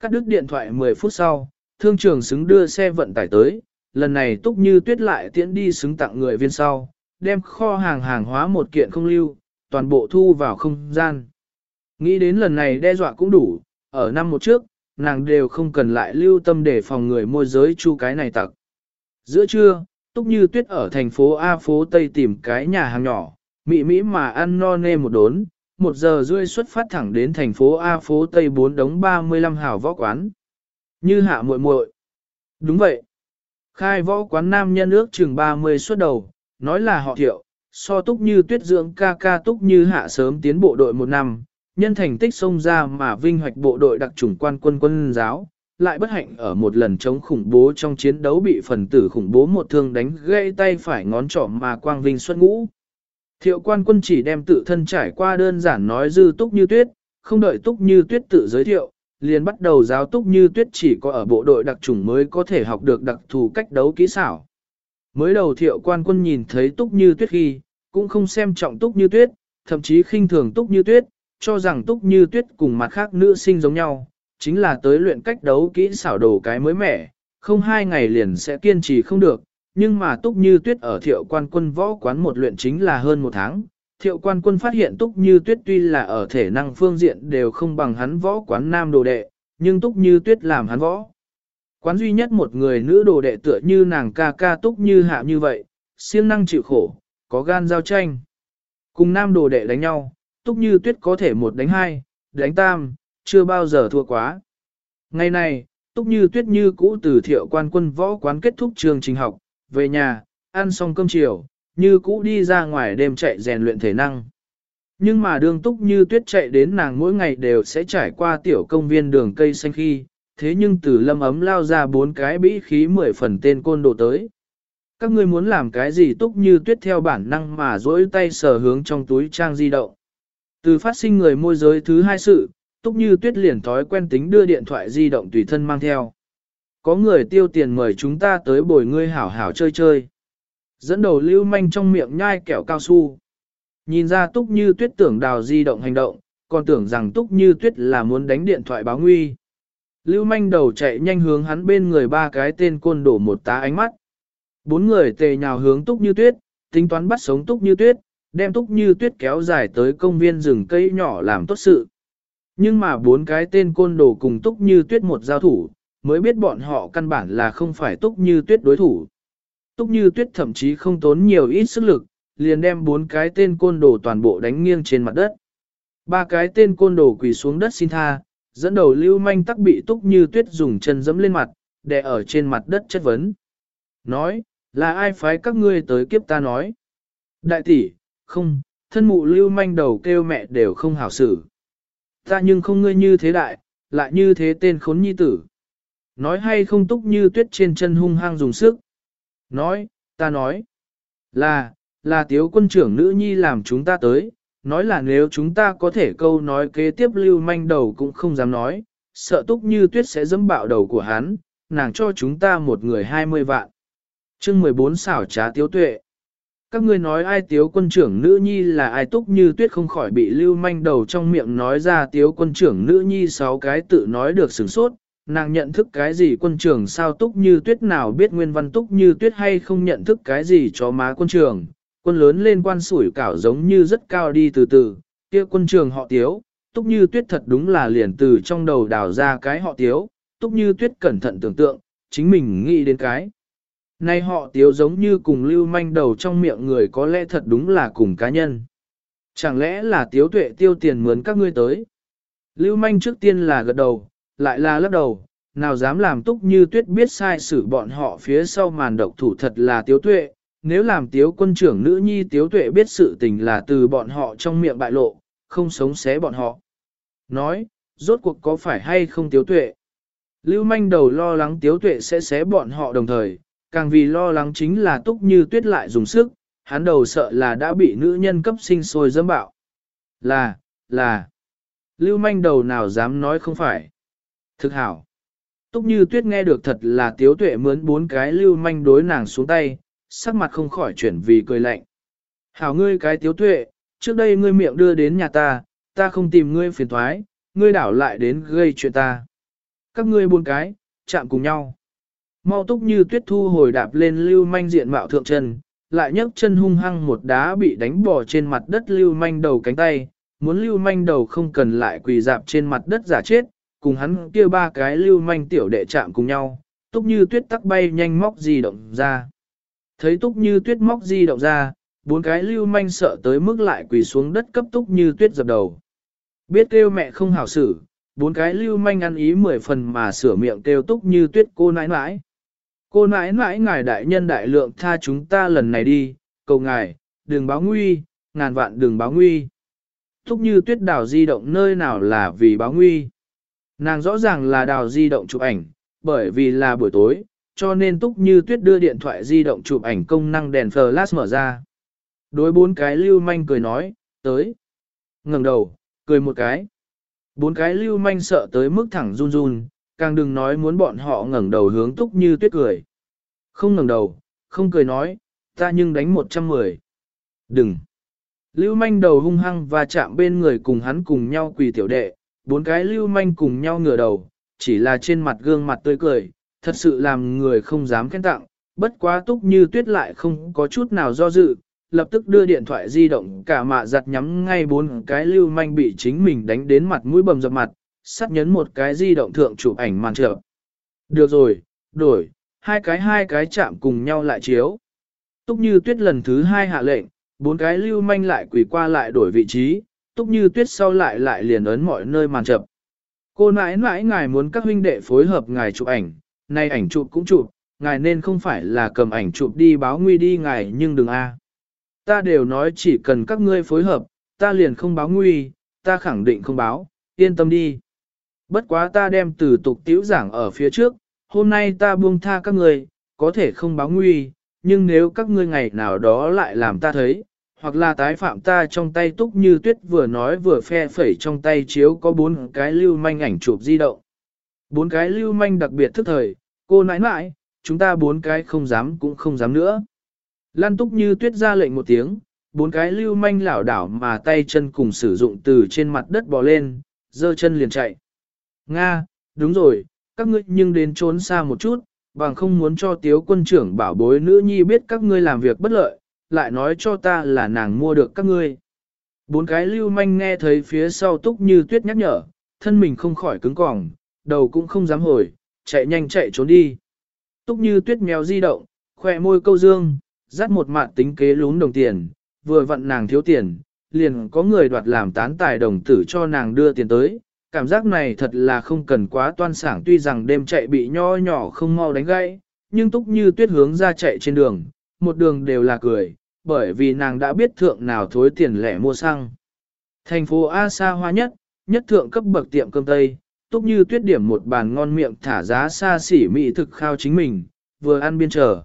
Cắt đứt điện thoại 10 phút sau, thương trường xứng đưa xe vận tải tới, lần này túc như tuyết lại tiễn đi xứng tặng người viên sau, đem kho hàng hàng hóa một kiện không lưu, toàn bộ thu vào không gian. Nghĩ đến lần này đe dọa cũng đủ, ở năm một trước, nàng đều không cần lại lưu tâm để phòng người môi giới chu cái này tặc. Giữa trưa, Túc Như Tuyết ở thành phố A phố Tây tìm cái nhà hàng nhỏ, mị mỹ mà ăn no nê một đốn, một giờ rưỡi xuất phát thẳng đến thành phố A phố Tây 4 đống 35 hào võ quán. Như hạ muội muội. Đúng vậy. Khai võ quán nam nhân ước chừng 30 xuất đầu, nói là họ thiệu, so túc như tuyết dưỡng ca ca túc như hạ sớm tiến bộ đội một năm, nhân thành tích xông ra mà vinh hoạch bộ đội đặc chủng quan quân quân giáo, lại bất hạnh ở một lần chống khủng bố trong chiến đấu bị phần tử khủng bố một thương đánh gãy tay phải ngón trỏ mà quang vinh xuất ngũ. Thiệu quan quân chỉ đem tự thân trải qua đơn giản nói dư túc như tuyết, không đợi túc như tuyết tự giới thiệu, liền bắt đầu giáo túc như tuyết chỉ có ở bộ đội đặc chủng mới có thể học được đặc thù cách đấu kỹ xảo. Mới đầu thiệu quan quân nhìn thấy túc như tuyết khi, cũng không xem trọng túc như tuyết, thậm chí khinh thường túc như tuyết, cho rằng túc như tuyết cùng mặt khác nữ sinh giống nhau, chính là tới luyện cách đấu kỹ xảo đồ cái mới mẻ, không hai ngày liền sẽ kiên trì không được, nhưng mà túc như tuyết ở thiệu quan quân võ quán một luyện chính là hơn một tháng. Thiệu quan quân phát hiện túc như tuyết tuy là ở thể năng phương diện đều không bằng hắn võ quán nam đồ đệ, nhưng túc như tuyết làm hắn võ. Quán duy nhất một người nữ đồ đệ tựa như nàng ca ca túc như hạ như vậy, siêng năng chịu khổ, có gan giao tranh. Cùng nam đồ đệ đánh nhau, túc như tuyết có thể một đánh hai, đánh tam, chưa bao giờ thua quá. Ngày này, túc như tuyết như cũ từ thiệu quan quân võ quán kết thúc trường trình học, về nhà, ăn xong cơm chiều, như cũ đi ra ngoài đêm chạy rèn luyện thể năng. Nhưng mà đường túc như tuyết chạy đến nàng mỗi ngày đều sẽ trải qua tiểu công viên đường cây xanh khi, thế nhưng từ lâm ấm lao ra bốn cái bĩ khí mười phần tên côn đồ tới. Các ngươi muốn làm cái gì túc như tuyết theo bản năng mà dỗi tay sờ hướng trong túi trang di động. Từ phát sinh người môi giới thứ hai sự, túc như tuyết liền thói quen tính đưa điện thoại di động tùy thân mang theo. Có người tiêu tiền mời chúng ta tới bồi ngươi hảo hảo chơi chơi. Dẫn đầu lưu manh trong miệng nhai kẹo cao su. Nhìn ra túc như tuyết tưởng đào di động hành động, còn tưởng rằng túc như tuyết là muốn đánh điện thoại báo nguy. Lưu manh đầu chạy nhanh hướng hắn bên người ba cái tên côn đổ một tá ánh mắt. Bốn người tề nhào hướng túc như tuyết, tính toán bắt sống túc như tuyết, đem túc như tuyết kéo dài tới công viên rừng cây nhỏ làm tốt sự. Nhưng mà bốn cái tên côn đồ cùng túc như tuyết một giao thủ, mới biết bọn họ căn bản là không phải túc như tuyết đối thủ. Túc như tuyết thậm chí không tốn nhiều ít sức lực, liền đem bốn cái tên côn đồ toàn bộ đánh nghiêng trên mặt đất. Ba cái tên côn đồ quỳ xuống đất xin tha, dẫn đầu lưu manh tắc bị túc như tuyết dùng chân dẫm lên mặt, đè ở trên mặt đất chất vấn. Nói, là ai phái các ngươi tới kiếp ta nói. Đại tỷ, không, thân mụ lưu manh đầu kêu mẹ đều không hảo xử. Ta nhưng không ngươi như thế đại, lại như thế tên khốn nhi tử. Nói hay không túc như tuyết trên chân hung hăng dùng sức. Nói, ta nói, là, là tiếu quân trưởng nữ nhi làm chúng ta tới, nói là nếu chúng ta có thể câu nói kế tiếp lưu manh đầu cũng không dám nói, sợ túc như tuyết sẽ dẫm bạo đầu của hắn, nàng cho chúng ta một người hai mươi vạn chương 14 xảo trá tiếu tuệ. Các ngươi nói ai tiếu quân trưởng nữ nhi là ai túc như tuyết không khỏi bị lưu manh đầu trong miệng nói ra tiếu quân trưởng nữ nhi sáu cái tự nói được sửng sốt, nàng nhận thức cái gì quân trưởng sao túc như tuyết nào biết nguyên văn túc như tuyết hay không nhận thức cái gì cho má quân trưởng, quân lớn lên quan sủi cảo giống như rất cao đi từ từ, kia quân trường họ tiếu, túc như tuyết thật đúng là liền từ trong đầu đào ra cái họ tiếu, túc như tuyết cẩn thận tưởng tượng, chính mình nghĩ đến cái nay họ tiếu giống như cùng lưu manh đầu trong miệng người có lẽ thật đúng là cùng cá nhân. Chẳng lẽ là tiếu tuệ tiêu tiền mướn các ngươi tới? Lưu manh trước tiên là gật đầu, lại là lắc đầu, nào dám làm túc như tuyết biết sai xử bọn họ phía sau màn độc thủ thật là tiếu tuệ, nếu làm tiếu quân trưởng nữ nhi tiếu tuệ biết sự tình là từ bọn họ trong miệng bại lộ, không sống xé bọn họ. Nói, rốt cuộc có phải hay không tiếu tuệ? Lưu manh đầu lo lắng tiếu tuệ sẽ xé bọn họ đồng thời, càng vì lo lắng chính là túc như tuyết lại dùng sức, hắn đầu sợ là đã bị nữ nhân cấp sinh sôi dâm bạo. Là, là, lưu manh đầu nào dám nói không phải. Thực hảo. Túc như tuyết nghe được thật là tiếu tuệ mướn bốn cái lưu manh đối nàng xuống tay, sắc mặt không khỏi chuyển vì cười lạnh. Hảo ngươi cái tiếu tuệ, trước đây ngươi miệng đưa đến nhà ta, ta không tìm ngươi phiền thoái, ngươi đảo lại đến gây chuyện ta. Các ngươi buôn cái, chạm cùng nhau. Mau túc như tuyết thu hồi đạp lên lưu manh diện mạo thượng chân, lại nhấc chân hung hăng một đá bị đánh bỏ trên mặt đất lưu manh đầu cánh tay, muốn lưu manh đầu không cần lại quỳ dạp trên mặt đất giả chết, cùng hắn kia ba cái lưu manh tiểu đệ chạm cùng nhau, túc như tuyết tắc bay nhanh móc di động ra. Thấy túc như tuyết móc di động ra, bốn cái lưu manh sợ tới mức lại quỳ xuống đất cấp túc như tuyết dập đầu. Biết kêu mẹ không hảo xử, bốn cái lưu manh ăn ý mười phần mà sửa miệng kêu túc như tuyết cô nãi nãi. Cô nãi nãi ngài đại nhân đại lượng tha chúng ta lần này đi, cầu ngài, đừng báo nguy, ngàn vạn đừng báo nguy. Túc như tuyết đào di động nơi nào là vì báo nguy. Nàng rõ ràng là đào di động chụp ảnh, bởi vì là buổi tối, cho nên Túc Như Tuyết đưa điện thoại di động chụp ảnh công năng đèn flash mở ra. Đối bốn cái lưu manh cười nói, tới. ngẩng đầu, cười một cái. Bốn cái lưu manh sợ tới mức thẳng run run, càng đừng nói muốn bọn họ ngẩng đầu hướng Túc Như Tuyết cười. Không ngẩng đầu, không cười nói, ta nhưng đánh 110. Đừng. Lưu manh đầu hung hăng và chạm bên người cùng hắn cùng nhau quỳ tiểu đệ, bốn cái lưu manh cùng nhau ngửa đầu, chỉ là trên mặt gương mặt tươi cười, thật sự làm người không dám khen tặng, bất quá túc như tuyết lại không có chút nào do dự, lập tức đưa điện thoại di động cả mạ giặt nhắm ngay bốn cái lưu manh bị chính mình đánh đến mặt mũi bầm dập mặt, sắt nhấn một cái di động thượng chụp ảnh màn trợ. Được rồi, đổi, hai cái hai cái chạm cùng nhau lại chiếu. Túc như tuyết lần thứ hai hạ lệnh, bốn cái lưu manh lại quỷ qua lại đổi vị trí, túc như tuyết sau lại lại liền ấn mọi nơi màn chập. Cô nãi nãi ngài muốn các huynh đệ phối hợp ngài chụp ảnh, nay ảnh chụp cũng chụp, ngài nên không phải là cầm ảnh chụp đi báo nguy đi ngài nhưng đừng a. Ta đều nói chỉ cần các ngươi phối hợp, ta liền không báo nguy, ta khẳng định không báo, yên tâm đi. Bất quá ta đem từ tục tiễu giảng ở phía trước, hôm nay ta buông tha các người, có thể không báo nguy, nhưng nếu các ngươi ngày nào đó lại làm ta thấy, hoặc là tái phạm ta trong tay túc như tuyết vừa nói vừa phe phẩy trong tay chiếu có bốn cái lưu manh ảnh chụp di động. Bốn cái lưu manh đặc biệt thức thời, cô nãi nãi, chúng ta bốn cái không dám cũng không dám nữa. Lan túc như tuyết ra lệnh một tiếng, bốn cái lưu manh lảo đảo mà tay chân cùng sử dụng từ trên mặt đất bò lên, giơ chân liền chạy. Nga, đúng rồi, các ngươi nhưng đến trốn xa một chút, bằng không muốn cho tiếu quân trưởng bảo bối nữ nhi biết các ngươi làm việc bất lợi, lại nói cho ta là nàng mua được các ngươi. Bốn cái lưu manh nghe thấy phía sau túc như tuyết nhắc nhở, thân mình không khỏi cứng cỏng, đầu cũng không dám hồi, chạy nhanh chạy trốn đi. Túc như tuyết mèo di động, Khoe môi câu dương, dắt một mạng tính kế lún đồng tiền, vừa vặn nàng thiếu tiền, liền có người đoạt làm tán tài đồng tử cho nàng đưa tiền tới. Cảm giác này thật là không cần quá toan sảng tuy rằng đêm chạy bị nho nhỏ không mau đánh gãy, nhưng túc như tuyết hướng ra chạy trên đường, một đường đều là cười, bởi vì nàng đã biết thượng nào thối tiền lẻ mua xăng. Thành phố A xa hoa nhất, nhất thượng cấp bậc tiệm cơm Tây, túc như tuyết điểm một bàn ngon miệng thả giá xa xỉ mỹ thực khao chính mình, vừa ăn biên chờ.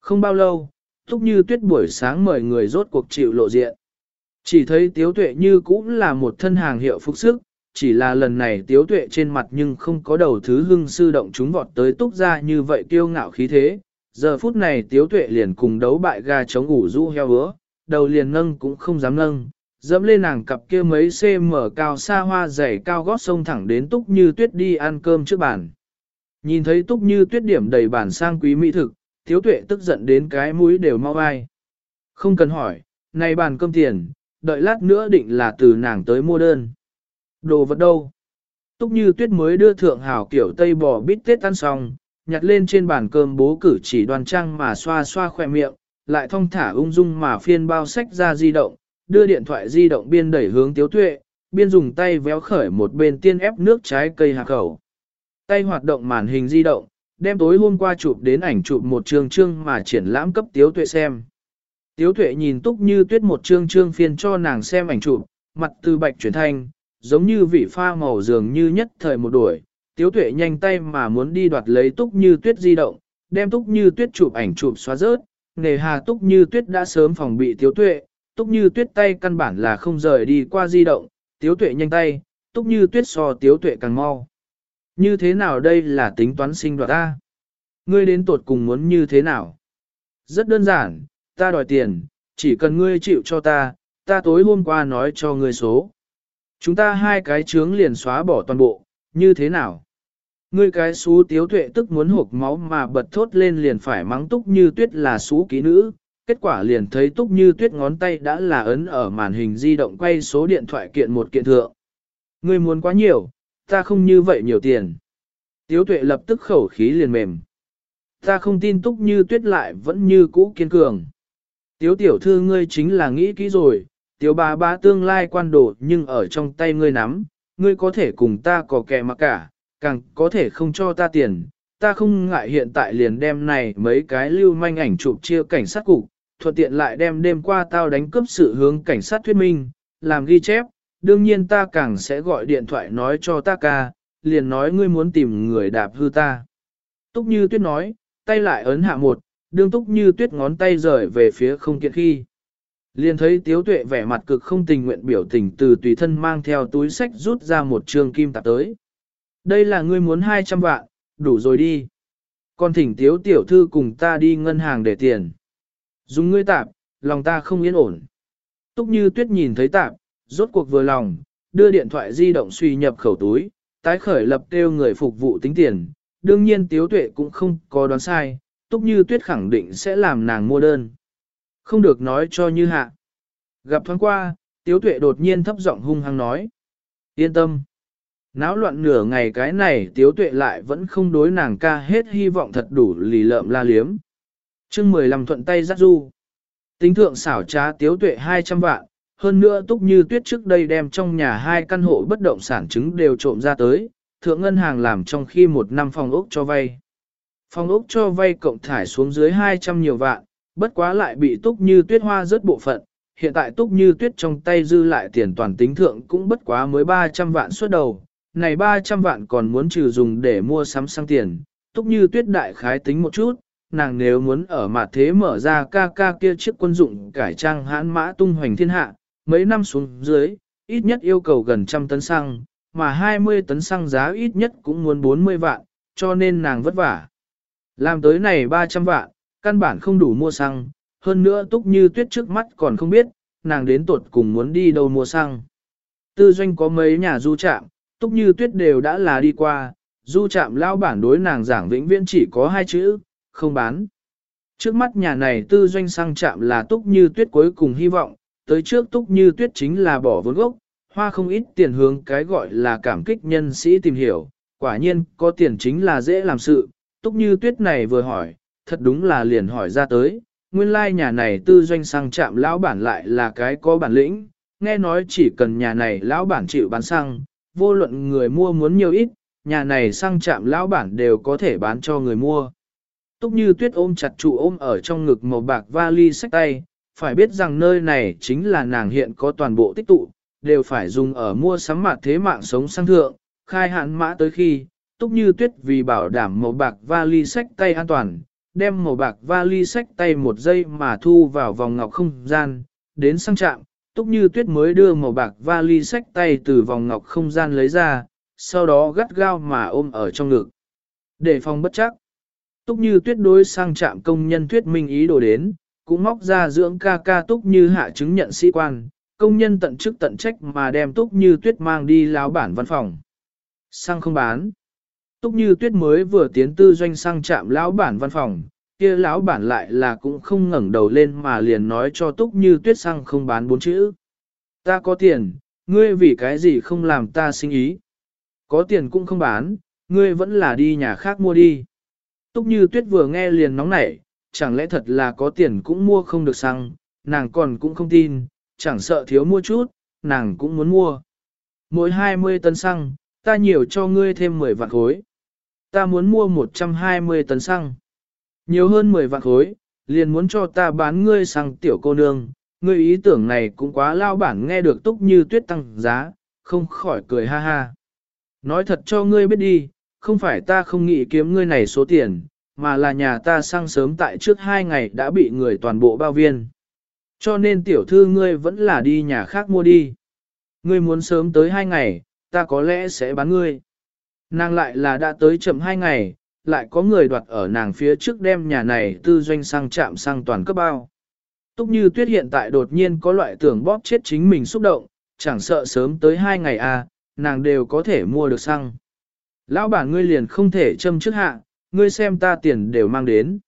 Không bao lâu, túc như tuyết buổi sáng mời người rốt cuộc chịu lộ diện. Chỉ thấy tiếu tuệ như cũng là một thân hàng hiệu phục sức, chỉ là lần này tiếu tuệ trên mặt nhưng không có đầu thứ hưng sư động chúng vọt tới túc ra như vậy kiêu ngạo khí thế. Giờ phút này tiếu tuệ liền cùng đấu bại gà chống ủ rũ heo hứa, đầu liền nâng cũng không dám nâng, dẫm lên nàng cặp kia mấy cm cao xa hoa dày cao gót sông thẳng đến túc như tuyết đi ăn cơm trước bàn. Nhìn thấy túc như tuyết điểm đầy bản sang quý mỹ thực, thiếu tuệ tức giận đến cái mũi đều mau vai. Không cần hỏi, này bàn cơm tiền, đợi lát nữa định là từ nàng tới mua đơn. Đồ vật đâu? Túc như tuyết mới đưa thượng hảo kiểu tây bò bít tết ăn xong, nhặt lên trên bàn cơm bố cử chỉ đoan trang mà xoa xoa khỏe miệng, lại thong thả ung dung mà phiên bao sách ra di động, đưa điện thoại di động biên đẩy hướng tiếu tuệ, biên dùng tay véo khởi một bên tiên ép nước trái cây hạ khẩu. Tay hoạt động màn hình di động, đem tối hôm qua chụp đến ảnh chụp một chương chương mà triển lãm cấp tiếu tuệ xem. Tiếu tuệ nhìn túc như tuyết một chương chương phiên cho nàng xem ảnh chụp, mặt từ bạch chuyển thanh, giống như vị pha màu dường như nhất thời một đuổi. Tiếu tuệ nhanh tay mà muốn đi đoạt lấy túc như tuyết di động, đem túc như tuyết chụp ảnh chụp xóa rớt, nề hà túc như tuyết đã sớm phòng bị tiếu tuệ, túc như tuyết tay căn bản là không rời đi qua di động, tiếu tuệ nhanh tay, túc như tuyết so tiếu tuệ càng mau. Như thế nào đây là tính toán sinh đoạt ta? Ngươi đến tột cùng muốn như thế nào? Rất đơn giản, ta đòi tiền, chỉ cần ngươi chịu cho ta, ta tối hôm qua nói cho ngươi số. Chúng ta hai cái trướng liền xóa bỏ toàn bộ, như thế nào? Ngươi cái xú tiếu tuệ tức muốn hộp máu mà bật thốt lên liền phải mắng túc như tuyết là xú ký nữ, kết quả liền thấy túc như tuyết ngón tay đã là ấn ở màn hình di động quay số điện thoại kiện một kiện thượng. Ngươi muốn quá nhiều, ta không như vậy nhiều tiền. Tiếu tuệ lập tức khẩu khí liền mềm. Ta không tin túc như tuyết lại vẫn như cũ kiên cường. Tiếu tiểu thư ngươi chính là nghĩ kỹ rồi, Tiểu bà bá tương lai quan đồ nhưng ở trong tay ngươi nắm, ngươi có thể cùng ta có kẻ mà cả, càng có thể không cho ta tiền. Ta không ngại hiện tại liền đem này mấy cái lưu manh ảnh chụp chia cảnh sát cục, thuận tiện lại đem đêm qua tao đánh cướp sự hướng cảnh sát thuyết minh, làm ghi chép, đương nhiên ta càng sẽ gọi điện thoại nói cho ta ca, liền nói ngươi muốn tìm người đạp hư ta. Túc như tuyết nói, tay lại ấn hạ một, đương túc như tuyết ngón tay rời về phía không kiện khi. Liền thấy tiếu tuệ vẻ mặt cực không tình nguyện biểu tình từ tùy thân mang theo túi sách rút ra một trường kim tạp tới. Đây là ngươi muốn 200 vạn, đủ rồi đi. Còn thỉnh tiếu tiểu thư cùng ta đi ngân hàng để tiền. Dùng ngươi tạp, lòng ta không yên ổn. Túc như tuyết nhìn thấy tạp, rốt cuộc vừa lòng, đưa điện thoại di động suy nhập khẩu túi, tái khởi lập kêu người phục vụ tính tiền. Đương nhiên tiếu tuệ cũng không có đoán sai, túc như tuyết khẳng định sẽ làm nàng mua đơn. Không được nói cho như hạ. Gặp thoáng qua, tiếu tuệ đột nhiên thấp giọng hung hăng nói. Yên tâm. Náo loạn nửa ngày cái này tiếu tuệ lại vẫn không đối nàng ca hết hy vọng thật đủ lì lợm la liếm chương 15 thuận tay giắt du. Tính thượng xảo trá tiếu tuệ 200 vạn, hơn nữa túc như tuyết trước đây đem trong nhà hai căn hộ bất động sản chứng đều trộm ra tới, thượng ngân hàng làm trong khi một năm phòng ốc cho vay. Phòng ốc cho vay cộng thải xuống dưới 200 nhiều vạn, bất quá lại bị túc như tuyết hoa rớt bộ phận, hiện tại túc như tuyết trong tay dư lại tiền toàn tính thượng cũng bất quá mới 300 vạn suốt đầu, này 300 vạn còn muốn trừ dùng để mua sắm sang tiền, túc như tuyết đại khái tính một chút, nàng nếu muốn ở mặt thế mở ra ca ca kia chiếc quân dụng cải trang hãn mã tung hoành thiên hạ, mấy năm xuống dưới, ít nhất yêu cầu gần trăm tấn xăng, mà 20 tấn xăng giá ít nhất cũng muốn 40 vạn, cho nên nàng vất vả. Làm tới này 300 vạn, căn bản không đủ mua xăng, hơn nữa túc như tuyết trước mắt còn không biết, nàng đến tuột cùng muốn đi đâu mua xăng. Tư doanh có mấy nhà du trạm, túc như tuyết đều đã là đi qua, du trạm lao bản đối nàng giảng vĩnh viễn chỉ có hai chữ, không bán. Trước mắt nhà này tư doanh sang chạm là túc như tuyết cuối cùng hy vọng, tới trước túc như tuyết chính là bỏ vốn gốc, hoa không ít tiền hướng cái gọi là cảm kích nhân sĩ tìm hiểu, quả nhiên có tiền chính là dễ làm sự, túc như tuyết này vừa hỏi, thật đúng là liền hỏi ra tới, nguyên lai like nhà này tư doanh xăng chạm lão bản lại là cái có bản lĩnh, nghe nói chỉ cần nhà này lão bản chịu bán xăng, vô luận người mua muốn nhiều ít, nhà này xăng chạm lão bản đều có thể bán cho người mua. Túc như tuyết ôm chặt trụ ôm ở trong ngực màu bạc vali sách tay, phải biết rằng nơi này chính là nàng hiện có toàn bộ tích tụ, đều phải dùng ở mua sắm mặt thế mạng sống sang thượng, khai hạn mã tới khi, túc như tuyết vì bảo đảm màu bạc vali sách tay an toàn, đem màu bạc vali sách tay một giây mà thu vào vòng ngọc không gian, đến sang trạm, túc như tuyết mới đưa màu bạc vali sách tay từ vòng ngọc không gian lấy ra, sau đó gắt gao mà ôm ở trong ngực. Để phòng bất chắc, túc như tuyết đối sang trạm công nhân thuyết minh ý đồ đến, cũng móc ra dưỡng ca ca túc như hạ chứng nhận sĩ quan, công nhân tận chức tận trách mà đem túc như tuyết mang đi láo bản văn phòng. Sang không bán. Túc như tuyết mới vừa tiến tư doanh sang trạm lão bản văn phòng, kia lão bản lại là cũng không ngẩng đầu lên mà liền nói cho túc như tuyết sang không bán bốn chữ. Ta có tiền, ngươi vì cái gì không làm ta sinh ý. Có tiền cũng không bán, ngươi vẫn là đi nhà khác mua đi. Túc như tuyết vừa nghe liền nóng nảy, chẳng lẽ thật là có tiền cũng mua không được xăng, nàng còn cũng không tin, chẳng sợ thiếu mua chút, nàng cũng muốn mua. Mỗi 20 tấn xăng, ta nhiều cho ngươi thêm 10 vạn khối. Ta muốn mua 120 tấn xăng. Nhiều hơn 10 vạn khối, liền muốn cho ta bán ngươi xăng tiểu cô nương. Ngươi ý tưởng này cũng quá lao bản nghe được túc như tuyết tăng giá, không khỏi cười ha ha. Nói thật cho ngươi biết đi, không phải ta không nghĩ kiếm ngươi này số tiền, mà là nhà ta sang sớm tại trước hai ngày đã bị người toàn bộ bao viên. Cho nên tiểu thư ngươi vẫn là đi nhà khác mua đi. Ngươi muốn sớm tới hai ngày, ta có lẽ sẽ bán ngươi. Nàng lại là đã tới chậm hai ngày, lại có người đoạt ở nàng phía trước đem nhà này tư doanh sang chạm sang toàn cấp bao. Túc như tuyết hiện tại đột nhiên có loại tưởng bóp chết chính mình xúc động, chẳng sợ sớm tới hai ngày à, nàng đều có thể mua được xăng. Lão bản ngươi liền không thể châm trước hạ, ngươi xem ta tiền đều mang đến.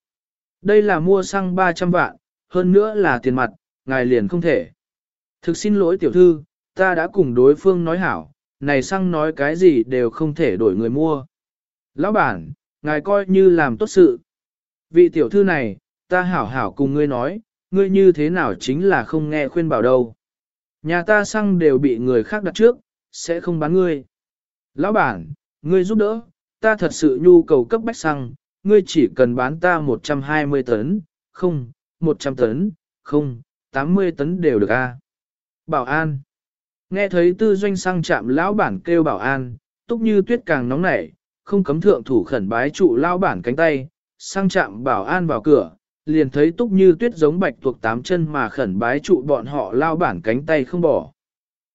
Đây là mua xăng 300 vạn, hơn nữa là tiền mặt, ngài liền không thể. Thực xin lỗi tiểu thư, ta đã cùng đối phương nói hảo, này xăng nói cái gì đều không thể đổi người mua. Lão bản, ngài coi như làm tốt sự. Vị tiểu thư này, ta hảo hảo cùng ngươi nói, ngươi như thế nào chính là không nghe khuyên bảo đâu. Nhà ta xăng đều bị người khác đặt trước, sẽ không bán ngươi. Lão bản, ngươi giúp đỡ, ta thật sự nhu cầu cấp bách xăng, ngươi chỉ cần bán ta 120 tấn, không, 100 tấn, không, 80 tấn đều được a. Bảo an. Nghe thấy tư doanh sang chạm lão bản kêu bảo an, túc như tuyết càng nóng nảy, không cấm thượng thủ khẩn bái trụ lão bản cánh tay, sang chạm bảo an vào cửa, liền thấy túc như tuyết giống bạch tuộc tám chân mà khẩn bái trụ bọn họ lao bản cánh tay không bỏ.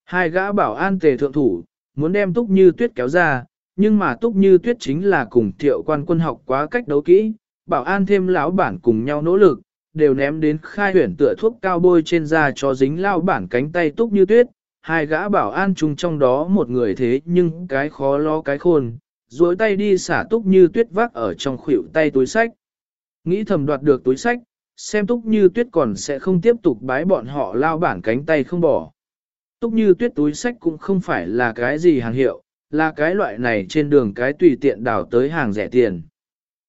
Hai gã bảo an tề thượng thủ, muốn đem túc như tuyết kéo ra, nhưng mà túc như tuyết chính là cùng thiệu quan quân học quá cách đấu kỹ, bảo an thêm lão bản cùng nhau nỗ lực, đều ném đến khai huyển tựa thuốc cao bôi trên da cho dính lao bản cánh tay túc như tuyết, hai gã bảo an chung trong đó một người thế nhưng cái khó lo cái khôn, duỗi tay đi xả túc như tuyết vác ở trong khuỷu tay túi sách. Nghĩ thầm đoạt được túi sách, xem túc như tuyết còn sẽ không tiếp tục bái bọn họ lao bản cánh tay không bỏ. Túc như tuyết túi sách cũng không phải là cái gì hàng hiệu, là cái loại này trên đường cái tùy tiện đảo tới hàng rẻ tiền.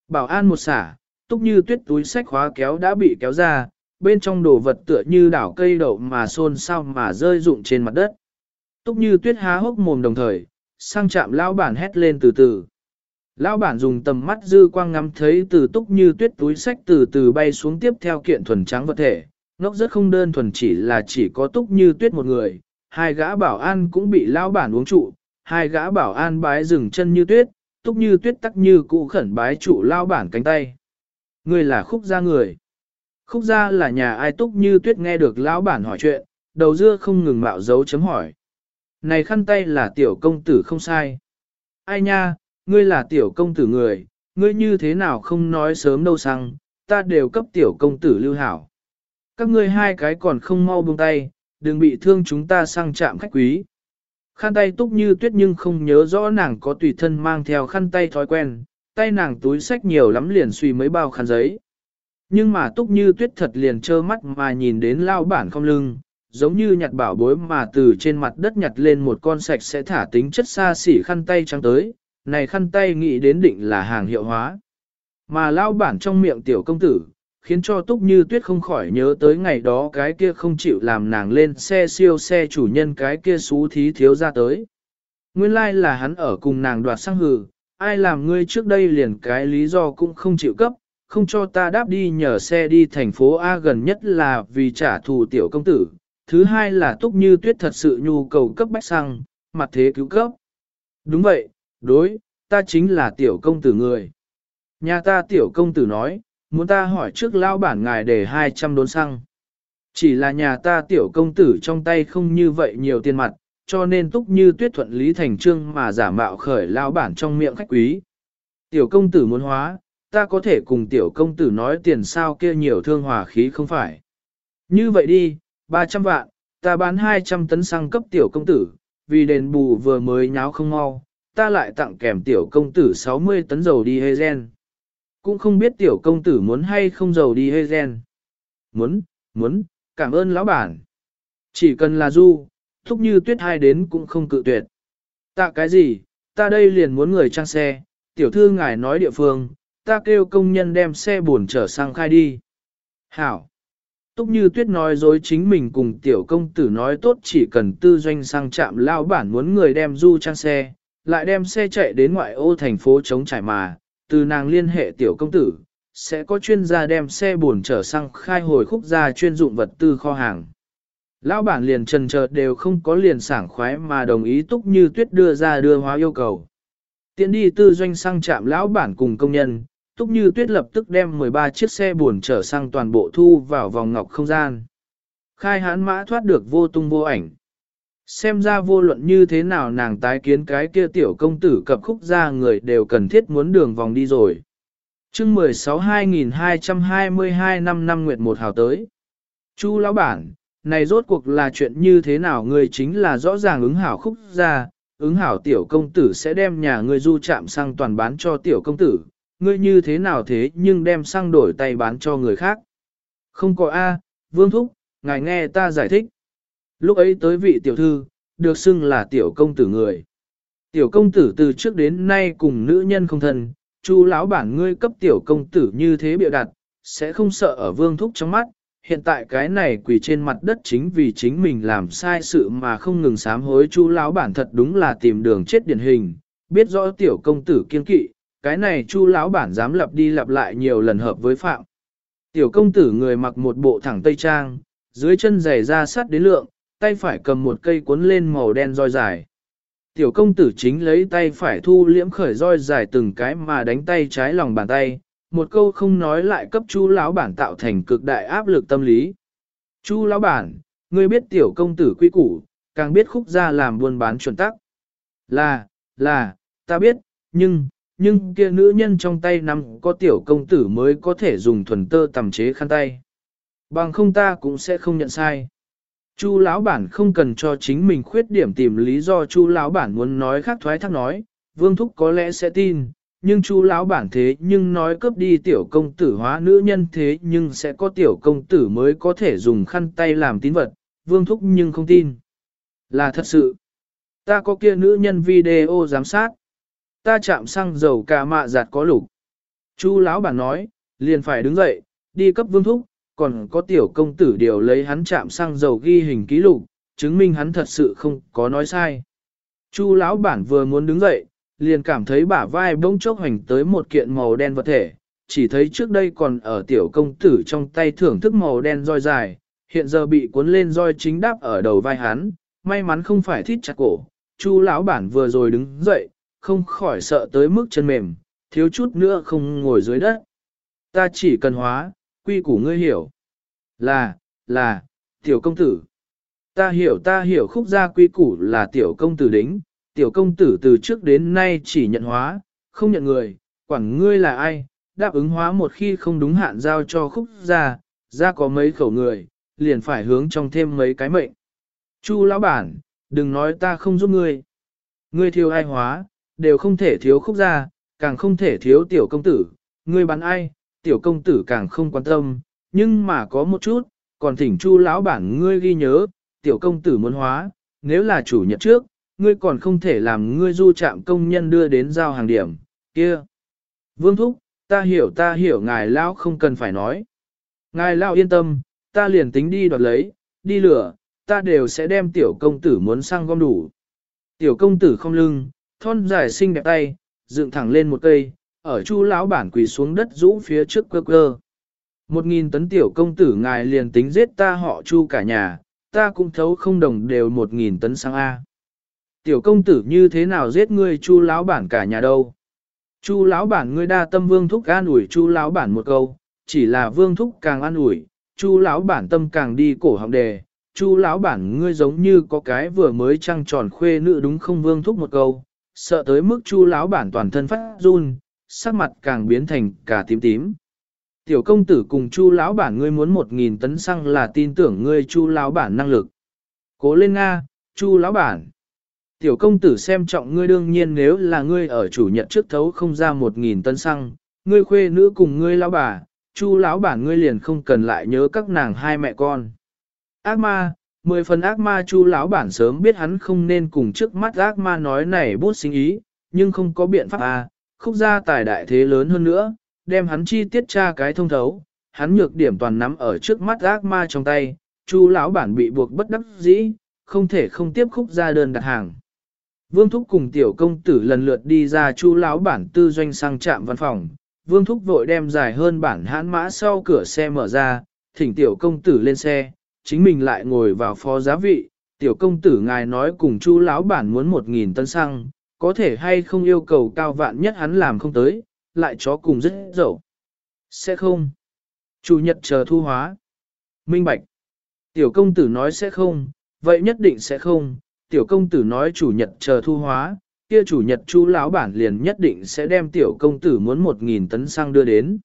Bảo an một xả, túc như tuyết túi sách khóa kéo đã bị kéo ra, bên trong đồ vật tựa như đảo cây đậu mà xôn xao mà rơi rụng trên mặt đất. Túc như tuyết há hốc mồm đồng thời, sang chạm lão bản hét lên từ từ. Lão bản dùng tầm mắt dư quang ngắm thấy từ túc như tuyết túi sách từ từ bay xuống tiếp theo kiện thuần trắng vật thể. Ngốc rất không đơn thuần chỉ là chỉ có túc như tuyết một người, hai gã bảo an cũng bị lão bản uống trụ, hai gã bảo an bái dừng chân như tuyết, túc như tuyết tắc như cụ khẩn bái trụ lão bản cánh tay. Người là khúc gia người. Khúc gia là nhà ai túc như tuyết nghe được lão bản hỏi chuyện, đầu dưa không ngừng mạo dấu chấm hỏi. Này khăn tay là tiểu công tử không sai. Ai nha, ngươi là tiểu công tử người, ngươi như thế nào không nói sớm đâu sang, ta đều cấp tiểu công tử lưu hảo. Các ngươi hai cái còn không mau buông tay, đừng bị thương chúng ta sang chạm khách quý. Khăn tay túc như tuyết nhưng không nhớ rõ nàng có tùy thân mang theo khăn tay thói quen, tay nàng túi sách nhiều lắm liền suy mấy bao khăn giấy. Nhưng mà túc như tuyết thật liền trơ mắt mà nhìn đến lao bản không lưng, giống như nhặt bảo bối mà từ trên mặt đất nhặt lên một con sạch sẽ thả tính chất xa xỉ khăn tay trắng tới, này khăn tay nghĩ đến định là hàng hiệu hóa. Mà lao bản trong miệng tiểu công tử, khiến cho Túc Như Tuyết không khỏi nhớ tới ngày đó cái kia không chịu làm nàng lên xe siêu xe chủ nhân cái kia xú thí thiếu ra tới. Nguyên lai like là hắn ở cùng nàng đoạt sang hừ, ai làm ngươi trước đây liền cái lý do cũng không chịu cấp, không cho ta đáp đi nhờ xe đi thành phố A gần nhất là vì trả thù tiểu công tử. Thứ hai là Túc Như Tuyết thật sự nhu cầu cấp bách xăng, mặt thế cứu cấp. Đúng vậy, đối, ta chính là tiểu công tử người. Nhà ta tiểu công tử nói, muốn ta hỏi trước lao bản ngài để 200 đốn xăng. Chỉ là nhà ta tiểu công tử trong tay không như vậy nhiều tiền mặt, cho nên túc như tuyết thuận lý thành trương mà giả mạo khởi lao bản trong miệng khách quý. Tiểu công tử muốn hóa, ta có thể cùng tiểu công tử nói tiền sao kia nhiều thương hòa khí không phải. Như vậy đi, 300 vạn, ta bán 200 tấn xăng cấp tiểu công tử, vì đền bù vừa mới nháo không mau, ta lại tặng kèm tiểu công tử 60 tấn dầu đi hê gen. Cũng không biết tiểu công tử muốn hay không dầu đi hê gen. Muốn, muốn, cảm ơn lão bản. Chỉ cần là du, thúc như tuyết hai đến cũng không cự tuyệt. Tạ cái gì, ta đây liền muốn người trang xe, tiểu thư ngài nói địa phương, ta kêu công nhân đem xe buồn trở sang khai đi. Hảo. Túc như tuyết nói dối chính mình cùng tiểu công tử nói tốt chỉ cần tư doanh sang trạm lao bản muốn người đem du trang xe, lại đem xe chạy đến ngoại ô thành phố chống trải mà, từ nàng liên hệ tiểu công tử, sẽ có chuyên gia đem xe buồn trở sang khai hồi khúc ra chuyên dụng vật tư kho hàng. Lão bản liền trần chờ đều không có liền sảng khoái mà đồng ý túc như tuyết đưa ra đưa hóa yêu cầu. Tiến đi tư doanh sang trạm lão bản cùng công nhân, túc như tuyết lập tức đem 13 chiếc xe buồn trở sang toàn bộ thu vào vòng ngọc không gian. Khai hãn mã thoát được vô tung vô ảnh. Xem ra vô luận như thế nào nàng tái kiến cái kia tiểu công tử cập khúc ra người đều cần thiết muốn đường vòng đi rồi. chương 16 2222 năm năm nguyệt một hào tới. Chu lão bản, này rốt cuộc là chuyện như thế nào người chính là rõ ràng ứng hảo khúc ra, ứng hảo tiểu công tử sẽ đem nhà người du chạm sang toàn bán cho tiểu công tử, ngươi như thế nào thế nhưng đem sang đổi tay bán cho người khác. Không có A, Vương Thúc, ngài nghe ta giải thích. Lúc ấy tới vị tiểu thư, được xưng là tiểu công tử người. Tiểu công tử từ trước đến nay cùng nữ nhân không thân, chu lão bản ngươi cấp tiểu công tử như thế bịa đặt, sẽ không sợ ở vương thúc trong mắt. Hiện tại cái này quỳ trên mặt đất chính vì chính mình làm sai sự mà không ngừng sám hối chu lão bản thật đúng là tìm đường chết điển hình, biết rõ tiểu công tử kiên kỵ, cái này chu lão bản dám lặp đi lặp lại nhiều lần hợp với phạm. Tiểu công tử người mặc một bộ thẳng tây trang, dưới chân giày ra sắt đến lượng, tay phải cầm một cây cuốn lên màu đen roi dài. Tiểu công tử chính lấy tay phải thu liễm khởi roi dài từng cái mà đánh tay trái lòng bàn tay, một câu không nói lại cấp chu lão bản tạo thành cực đại áp lực tâm lý. Chu lão bản, ngươi biết tiểu công tử quy củ, càng biết khúc gia làm buôn bán chuẩn tắc. Là, là, ta biết, nhưng, nhưng kia nữ nhân trong tay nằm có tiểu công tử mới có thể dùng thuần tơ tầm chế khăn tay. Bằng không ta cũng sẽ không nhận sai. Chu lão bản không cần cho chính mình khuyết điểm tìm lý do Chu lão bản muốn nói khác thoái thác nói, Vương Thúc có lẽ sẽ tin, nhưng Chu lão bản thế nhưng nói cướp đi tiểu công tử hóa nữ nhân thế nhưng sẽ có tiểu công tử mới có thể dùng khăn tay làm tín vật, Vương Thúc nhưng không tin. Là thật sự. Ta có kia nữ nhân video giám sát. Ta chạm xăng dầu cả mạ giặt có lục. Chu lão bản nói, liền phải đứng dậy, đi cấp Vương Thúc, còn có tiểu công tử điều lấy hắn chạm xăng dầu ghi hình ký lục, chứng minh hắn thật sự không có nói sai. Chu lão bản vừa muốn đứng dậy, liền cảm thấy bả vai bỗng chốc hành tới một kiện màu đen vật thể, chỉ thấy trước đây còn ở tiểu công tử trong tay thưởng thức màu đen roi dài, hiện giờ bị cuốn lên roi chính đáp ở đầu vai hắn, may mắn không phải thít chặt cổ. Chu lão bản vừa rồi đứng dậy, không khỏi sợ tới mức chân mềm, thiếu chút nữa không ngồi dưới đất. Ta chỉ cần hóa, quy củ ngươi hiểu. Là, là, tiểu công tử. Ta hiểu ta hiểu khúc gia quy củ là tiểu công tử đính, tiểu công tử từ trước đến nay chỉ nhận hóa, không nhận người, quản ngươi là ai, đáp ứng hóa một khi không đúng hạn giao cho khúc gia, gia có mấy khẩu người, liền phải hướng trong thêm mấy cái mệnh. Chu lão bản, đừng nói ta không giúp ngươi. Ngươi thiếu ai hóa, đều không thể thiếu khúc gia, càng không thể thiếu tiểu công tử, ngươi bán ai, tiểu công tử càng không quan tâm, nhưng mà có một chút, còn thỉnh chu lão bản ngươi ghi nhớ, tiểu công tử muốn hóa, nếu là chủ nhật trước, ngươi còn không thể làm ngươi du trạm công nhân đưa đến giao hàng điểm, kia. Vương Thúc, ta hiểu ta hiểu ngài lão không cần phải nói. Ngài lão yên tâm, ta liền tính đi đoạt lấy, đi lửa, ta đều sẽ đem tiểu công tử muốn sang gom đủ. Tiểu công tử không lưng, thon dài xinh đẹp tay, dựng thẳng lên một cây, ở chu lão bản quỳ xuống đất rũ phía trước cơ cơ. Một nghìn tấn tiểu công tử ngài liền tính giết ta họ chu cả nhà, ta cũng thấu không đồng đều một nghìn tấn sang A. Tiểu công tử như thế nào giết ngươi chu lão bản cả nhà đâu? Chu lão bản ngươi đa tâm vương thúc an ủi chu lão bản một câu, chỉ là vương thúc càng an ủi, chu lão bản tâm càng đi cổ họng đề. Chu lão bản ngươi giống như có cái vừa mới trăng tròn khuê nữ đúng không vương thúc một câu, sợ tới mức chu lão bản toàn thân phát run, sắc mặt càng biến thành cả tím tím. Tiểu công tử cùng chu lão bản ngươi muốn một nghìn tấn xăng là tin tưởng ngươi chu lão bản năng lực. Cố lên Nga, chu lão bản. Tiểu công tử xem trọng ngươi đương nhiên nếu là ngươi ở chủ nhật trước thấu không ra một nghìn tấn xăng, ngươi khuê nữ cùng ngươi lão bà, chu lão bản ngươi liền không cần lại nhớ các nàng hai mẹ con. Ác ma, mười phần ác ma chu lão bản sớm biết hắn không nên cùng trước mắt ác ma nói này bút sinh ý, nhưng không có biện pháp à, khúc gia tài đại thế lớn hơn nữa, đem hắn chi tiết tra cái thông thấu, hắn nhược điểm toàn nắm ở trước mắt ác ma trong tay, chu lão bản bị buộc bất đắc dĩ, không thể không tiếp khúc gia đơn đặt hàng. Vương Thúc cùng tiểu công tử lần lượt đi ra chu lão bản tư doanh sang trạm văn phòng, Vương Thúc vội đem dài hơn bản hãn mã sau cửa xe mở ra, thỉnh tiểu công tử lên xe, chính mình lại ngồi vào phó giá vị, tiểu công tử ngài nói cùng chu lão bản muốn một nghìn tân xăng, có thể hay không yêu cầu cao vạn nhất hắn làm không tới, lại chó cùng rất dẫu. Sẽ không. Chủ nhật chờ thu hóa. Minh Bạch. Tiểu công tử nói sẽ không, vậy nhất định sẽ không. Tiểu công tử nói chủ nhật chờ thu hóa, kia chủ nhật chú lão bản liền nhất định sẽ đem tiểu công tử muốn một nghìn tấn xăng đưa đến.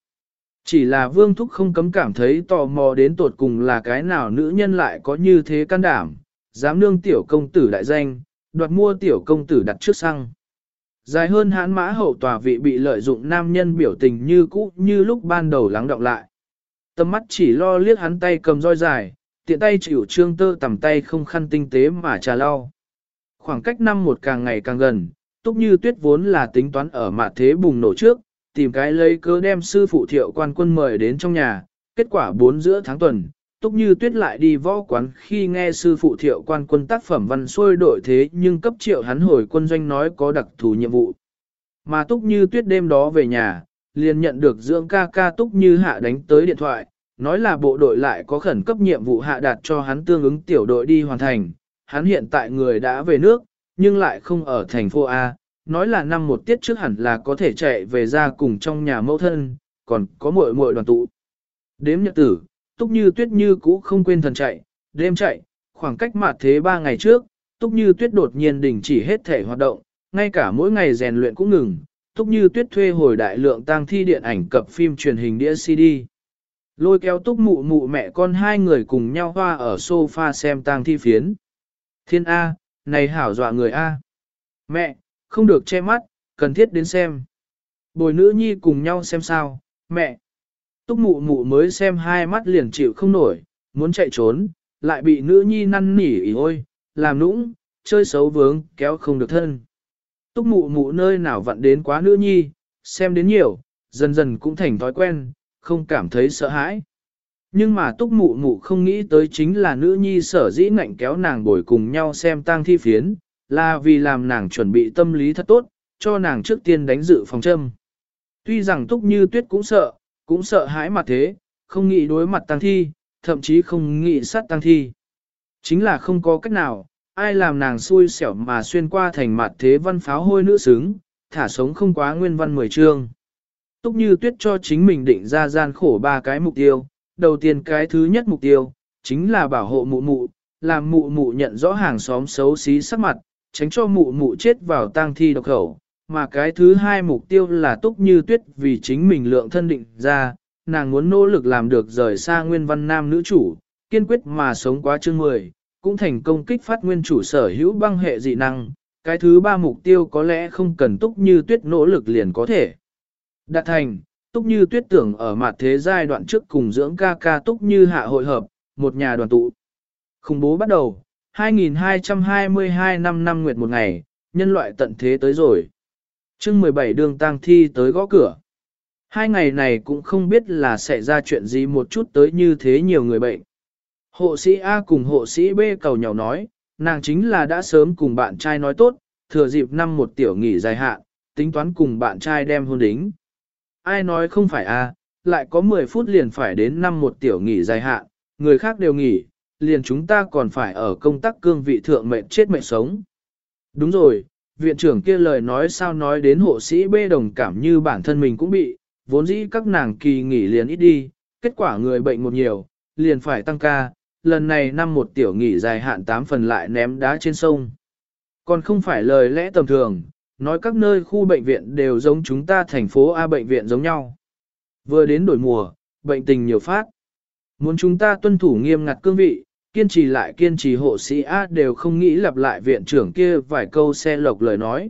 Chỉ là vương thúc không cấm cảm thấy tò mò đến tột cùng là cái nào nữ nhân lại có như thế can đảm, dám nương tiểu công tử đại danh, đoạt mua tiểu công tử đặt trước xăng. Dài hơn hãn mã hậu tòa vị bị lợi dụng nam nhân biểu tình như cũ như lúc ban đầu lắng động lại. Tâm mắt chỉ lo liếc hắn tay cầm roi dài, tiện tay chịu trương tơ tầm tay không khăn tinh tế mà trà lau. Khoảng cách năm một càng ngày càng gần, túc như tuyết vốn là tính toán ở mạ thế bùng nổ trước, tìm cái lấy cớ đem sư phụ thiệu quan quân mời đến trong nhà, kết quả bốn giữa tháng tuần, Túc Như Tuyết lại đi võ quán khi nghe sư phụ thiệu quan quân tác phẩm văn xuôi đổi thế nhưng cấp triệu hắn hồi quân doanh nói có đặc thù nhiệm vụ. Mà Túc Như Tuyết đêm đó về nhà, liền nhận được dưỡng ca ca Túc Như Hạ đánh tới điện thoại, nói là bộ đội lại có khẩn cấp nhiệm vụ hạ đạt cho hắn tương ứng tiểu đội đi hoàn thành. Hắn hiện tại người đã về nước, nhưng lại không ở thành phố A, nói là năm một tiết trước hẳn là có thể chạy về ra cùng trong nhà mẫu thân, còn có muội muội đoàn tụ. Đếm nhật tử, Túc Như Tuyết như cũ không quên thần chạy, đêm chạy, khoảng cách mặt thế ba ngày trước, Túc Như Tuyết đột nhiên đình chỉ hết thể hoạt động, ngay cả mỗi ngày rèn luyện cũng ngừng. Túc Như Tuyết thuê hồi đại lượng tang thi điện ảnh cập phim truyền hình đĩa CD. Lôi kéo Túc mụ mụ mẹ con hai người cùng nhau hoa ở sofa xem tang thi phiến. Thiên A, này hảo dọa người A. Mẹ, không được che mắt, cần thiết đến xem. Bồi nữ nhi cùng nhau xem sao, mẹ. Túc mụ mụ mới xem hai mắt liền chịu không nổi, muốn chạy trốn, lại bị nữ nhi năn nỉ ỉ ôi, làm nũng, chơi xấu vướng, kéo không được thân. Túc mụ mụ nơi nào vặn đến quá nữ nhi, xem đến nhiều, dần dần cũng thành thói quen, không cảm thấy sợ hãi. Nhưng mà túc mụ mụ không nghĩ tới chính là nữ nhi sở dĩ ngạnh kéo nàng bồi cùng nhau xem tang thi phiến, là vì làm nàng chuẩn bị tâm lý thật tốt, cho nàng trước tiên đánh dự phòng châm. Tuy rằng túc như tuyết cũng sợ, cũng sợ hãi mặt thế, không nghĩ đối mặt tăng thi, thậm chí không nghĩ sát tăng thi. Chính là không có cách nào, ai làm nàng xui xẻo mà xuyên qua thành mặt thế văn pháo hôi nữ xứng, thả sống không quá nguyên văn mười chương. Túc như tuyết cho chính mình định ra gian khổ ba cái mục tiêu, đầu tiên cái thứ nhất mục tiêu, chính là bảo hộ mụ mụ, làm mụ mụ nhận rõ hàng xóm xấu xí sắc mặt, tránh cho mụ mụ chết vào tang thi độc khẩu, mà cái thứ hai mục tiêu là túc như tuyết vì chính mình lượng thân định ra, nàng muốn nỗ lực làm được rời xa nguyên văn nam nữ chủ, kiên quyết mà sống quá chương 10, cũng thành công kích phát nguyên chủ sở hữu băng hệ dị năng. Cái thứ ba mục tiêu có lẽ không cần túc như tuyết nỗ lực liền có thể. Đạt thành, túc như tuyết tưởng ở mặt thế giai đoạn trước cùng dưỡng ca ca túc như hạ hội hợp, một nhà đoàn tụ. Khủng bố bắt đầu, 2222 năm năm nguyệt một ngày, nhân loại tận thế tới rồi chương 17 đường tang thi tới gõ cửa. Hai ngày này cũng không biết là sẽ ra chuyện gì một chút tới như thế nhiều người bệnh. Hộ sĩ A cùng hộ sĩ B cầu nhau nói, nàng chính là đã sớm cùng bạn trai nói tốt, thừa dịp năm một tiểu nghỉ dài hạn, tính toán cùng bạn trai đem hôn đính. Ai nói không phải A, lại có 10 phút liền phải đến năm một tiểu nghỉ dài hạn, người khác đều nghỉ, liền chúng ta còn phải ở công tác cương vị thượng mệnh chết mệnh sống. Đúng rồi, viện trưởng kia lời nói sao nói đến hộ sĩ bê đồng cảm như bản thân mình cũng bị, vốn dĩ các nàng kỳ nghỉ liền ít đi, kết quả người bệnh một nhiều, liền phải tăng ca, lần này năm một tiểu nghỉ dài hạn 8 phần lại ném đá trên sông. Còn không phải lời lẽ tầm thường, nói các nơi khu bệnh viện đều giống chúng ta thành phố A bệnh viện giống nhau. Vừa đến đổi mùa, bệnh tình nhiều phát. Muốn chúng ta tuân thủ nghiêm ngặt cương vị, kiên trì lại kiên trì hộ sĩ A đều không nghĩ lặp lại viện trưởng kia vài câu xe lộc lời nói.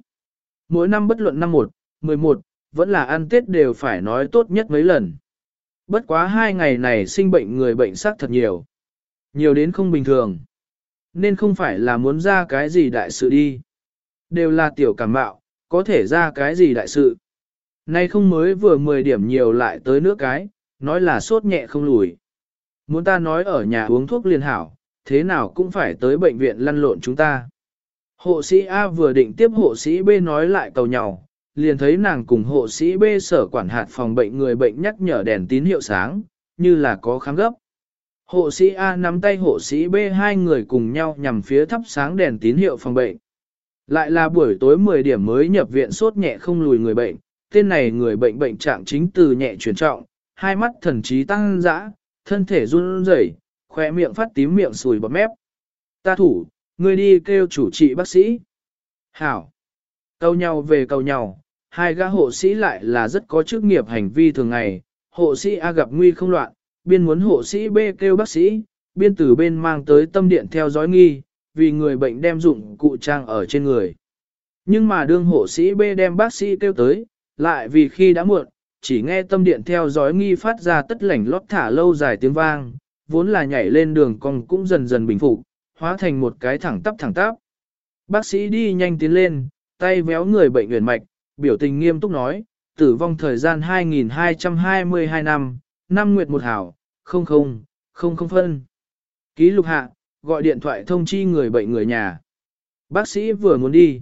Mỗi năm bất luận năm 1, 11, vẫn là ăn Tết đều phải nói tốt nhất mấy lần. Bất quá hai ngày này sinh bệnh người bệnh sắc thật nhiều. Nhiều đến không bình thường. Nên không phải là muốn ra cái gì đại sự đi. Đều là tiểu cảm bạo, có thể ra cái gì đại sự. Nay không mới vừa 10 điểm nhiều lại tới nước cái, nói là sốt nhẹ không lùi. Muốn ta nói ở nhà uống thuốc liền hảo, thế nào cũng phải tới bệnh viện lăn lộn chúng ta. Hộ sĩ A vừa định tiếp hộ sĩ B nói lại cầu nhau, liền thấy nàng cùng hộ sĩ B sở quản hạt phòng bệnh người bệnh nhắc nhở đèn tín hiệu sáng, như là có khám gấp. Hộ sĩ A nắm tay hộ sĩ B hai người cùng nhau nhằm phía thắp sáng đèn tín hiệu phòng bệnh. Lại là buổi tối 10 điểm mới nhập viện sốt nhẹ không lùi người bệnh, tên này người bệnh bệnh trạng chính từ nhẹ chuyển trọng, hai mắt thần trí tăng dã, thân thể run rẩy, khỏe miệng phát tím miệng sùi bọt mép. Ta thủ, ngươi đi kêu chủ trị bác sĩ. Hảo. Câu nhau về câu nhau, hai gã hộ sĩ lại là rất có chức nghiệp hành vi thường ngày, hộ sĩ A gặp nguy không loạn, biên muốn hộ sĩ B kêu bác sĩ, biên từ bên mang tới tâm điện theo dõi nghi, vì người bệnh đem dụng cụ trang ở trên người. Nhưng mà đương hộ sĩ B đem bác sĩ kêu tới, lại vì khi đã muộn, chỉ nghe tâm điện theo dõi nghi phát ra tất lảnh lót thả lâu dài tiếng vang, vốn là nhảy lên đường cong cũng dần dần bình phục, hóa thành một cái thẳng tắp thẳng tắp. Bác sĩ đi nhanh tiến lên, tay véo người bệnh huyền mạch, biểu tình nghiêm túc nói, tử vong thời gian 2222 năm, năm nguyệt một hảo, không không, không không phân. Ký lục hạ, gọi điện thoại thông chi người bệnh người nhà. Bác sĩ vừa muốn đi.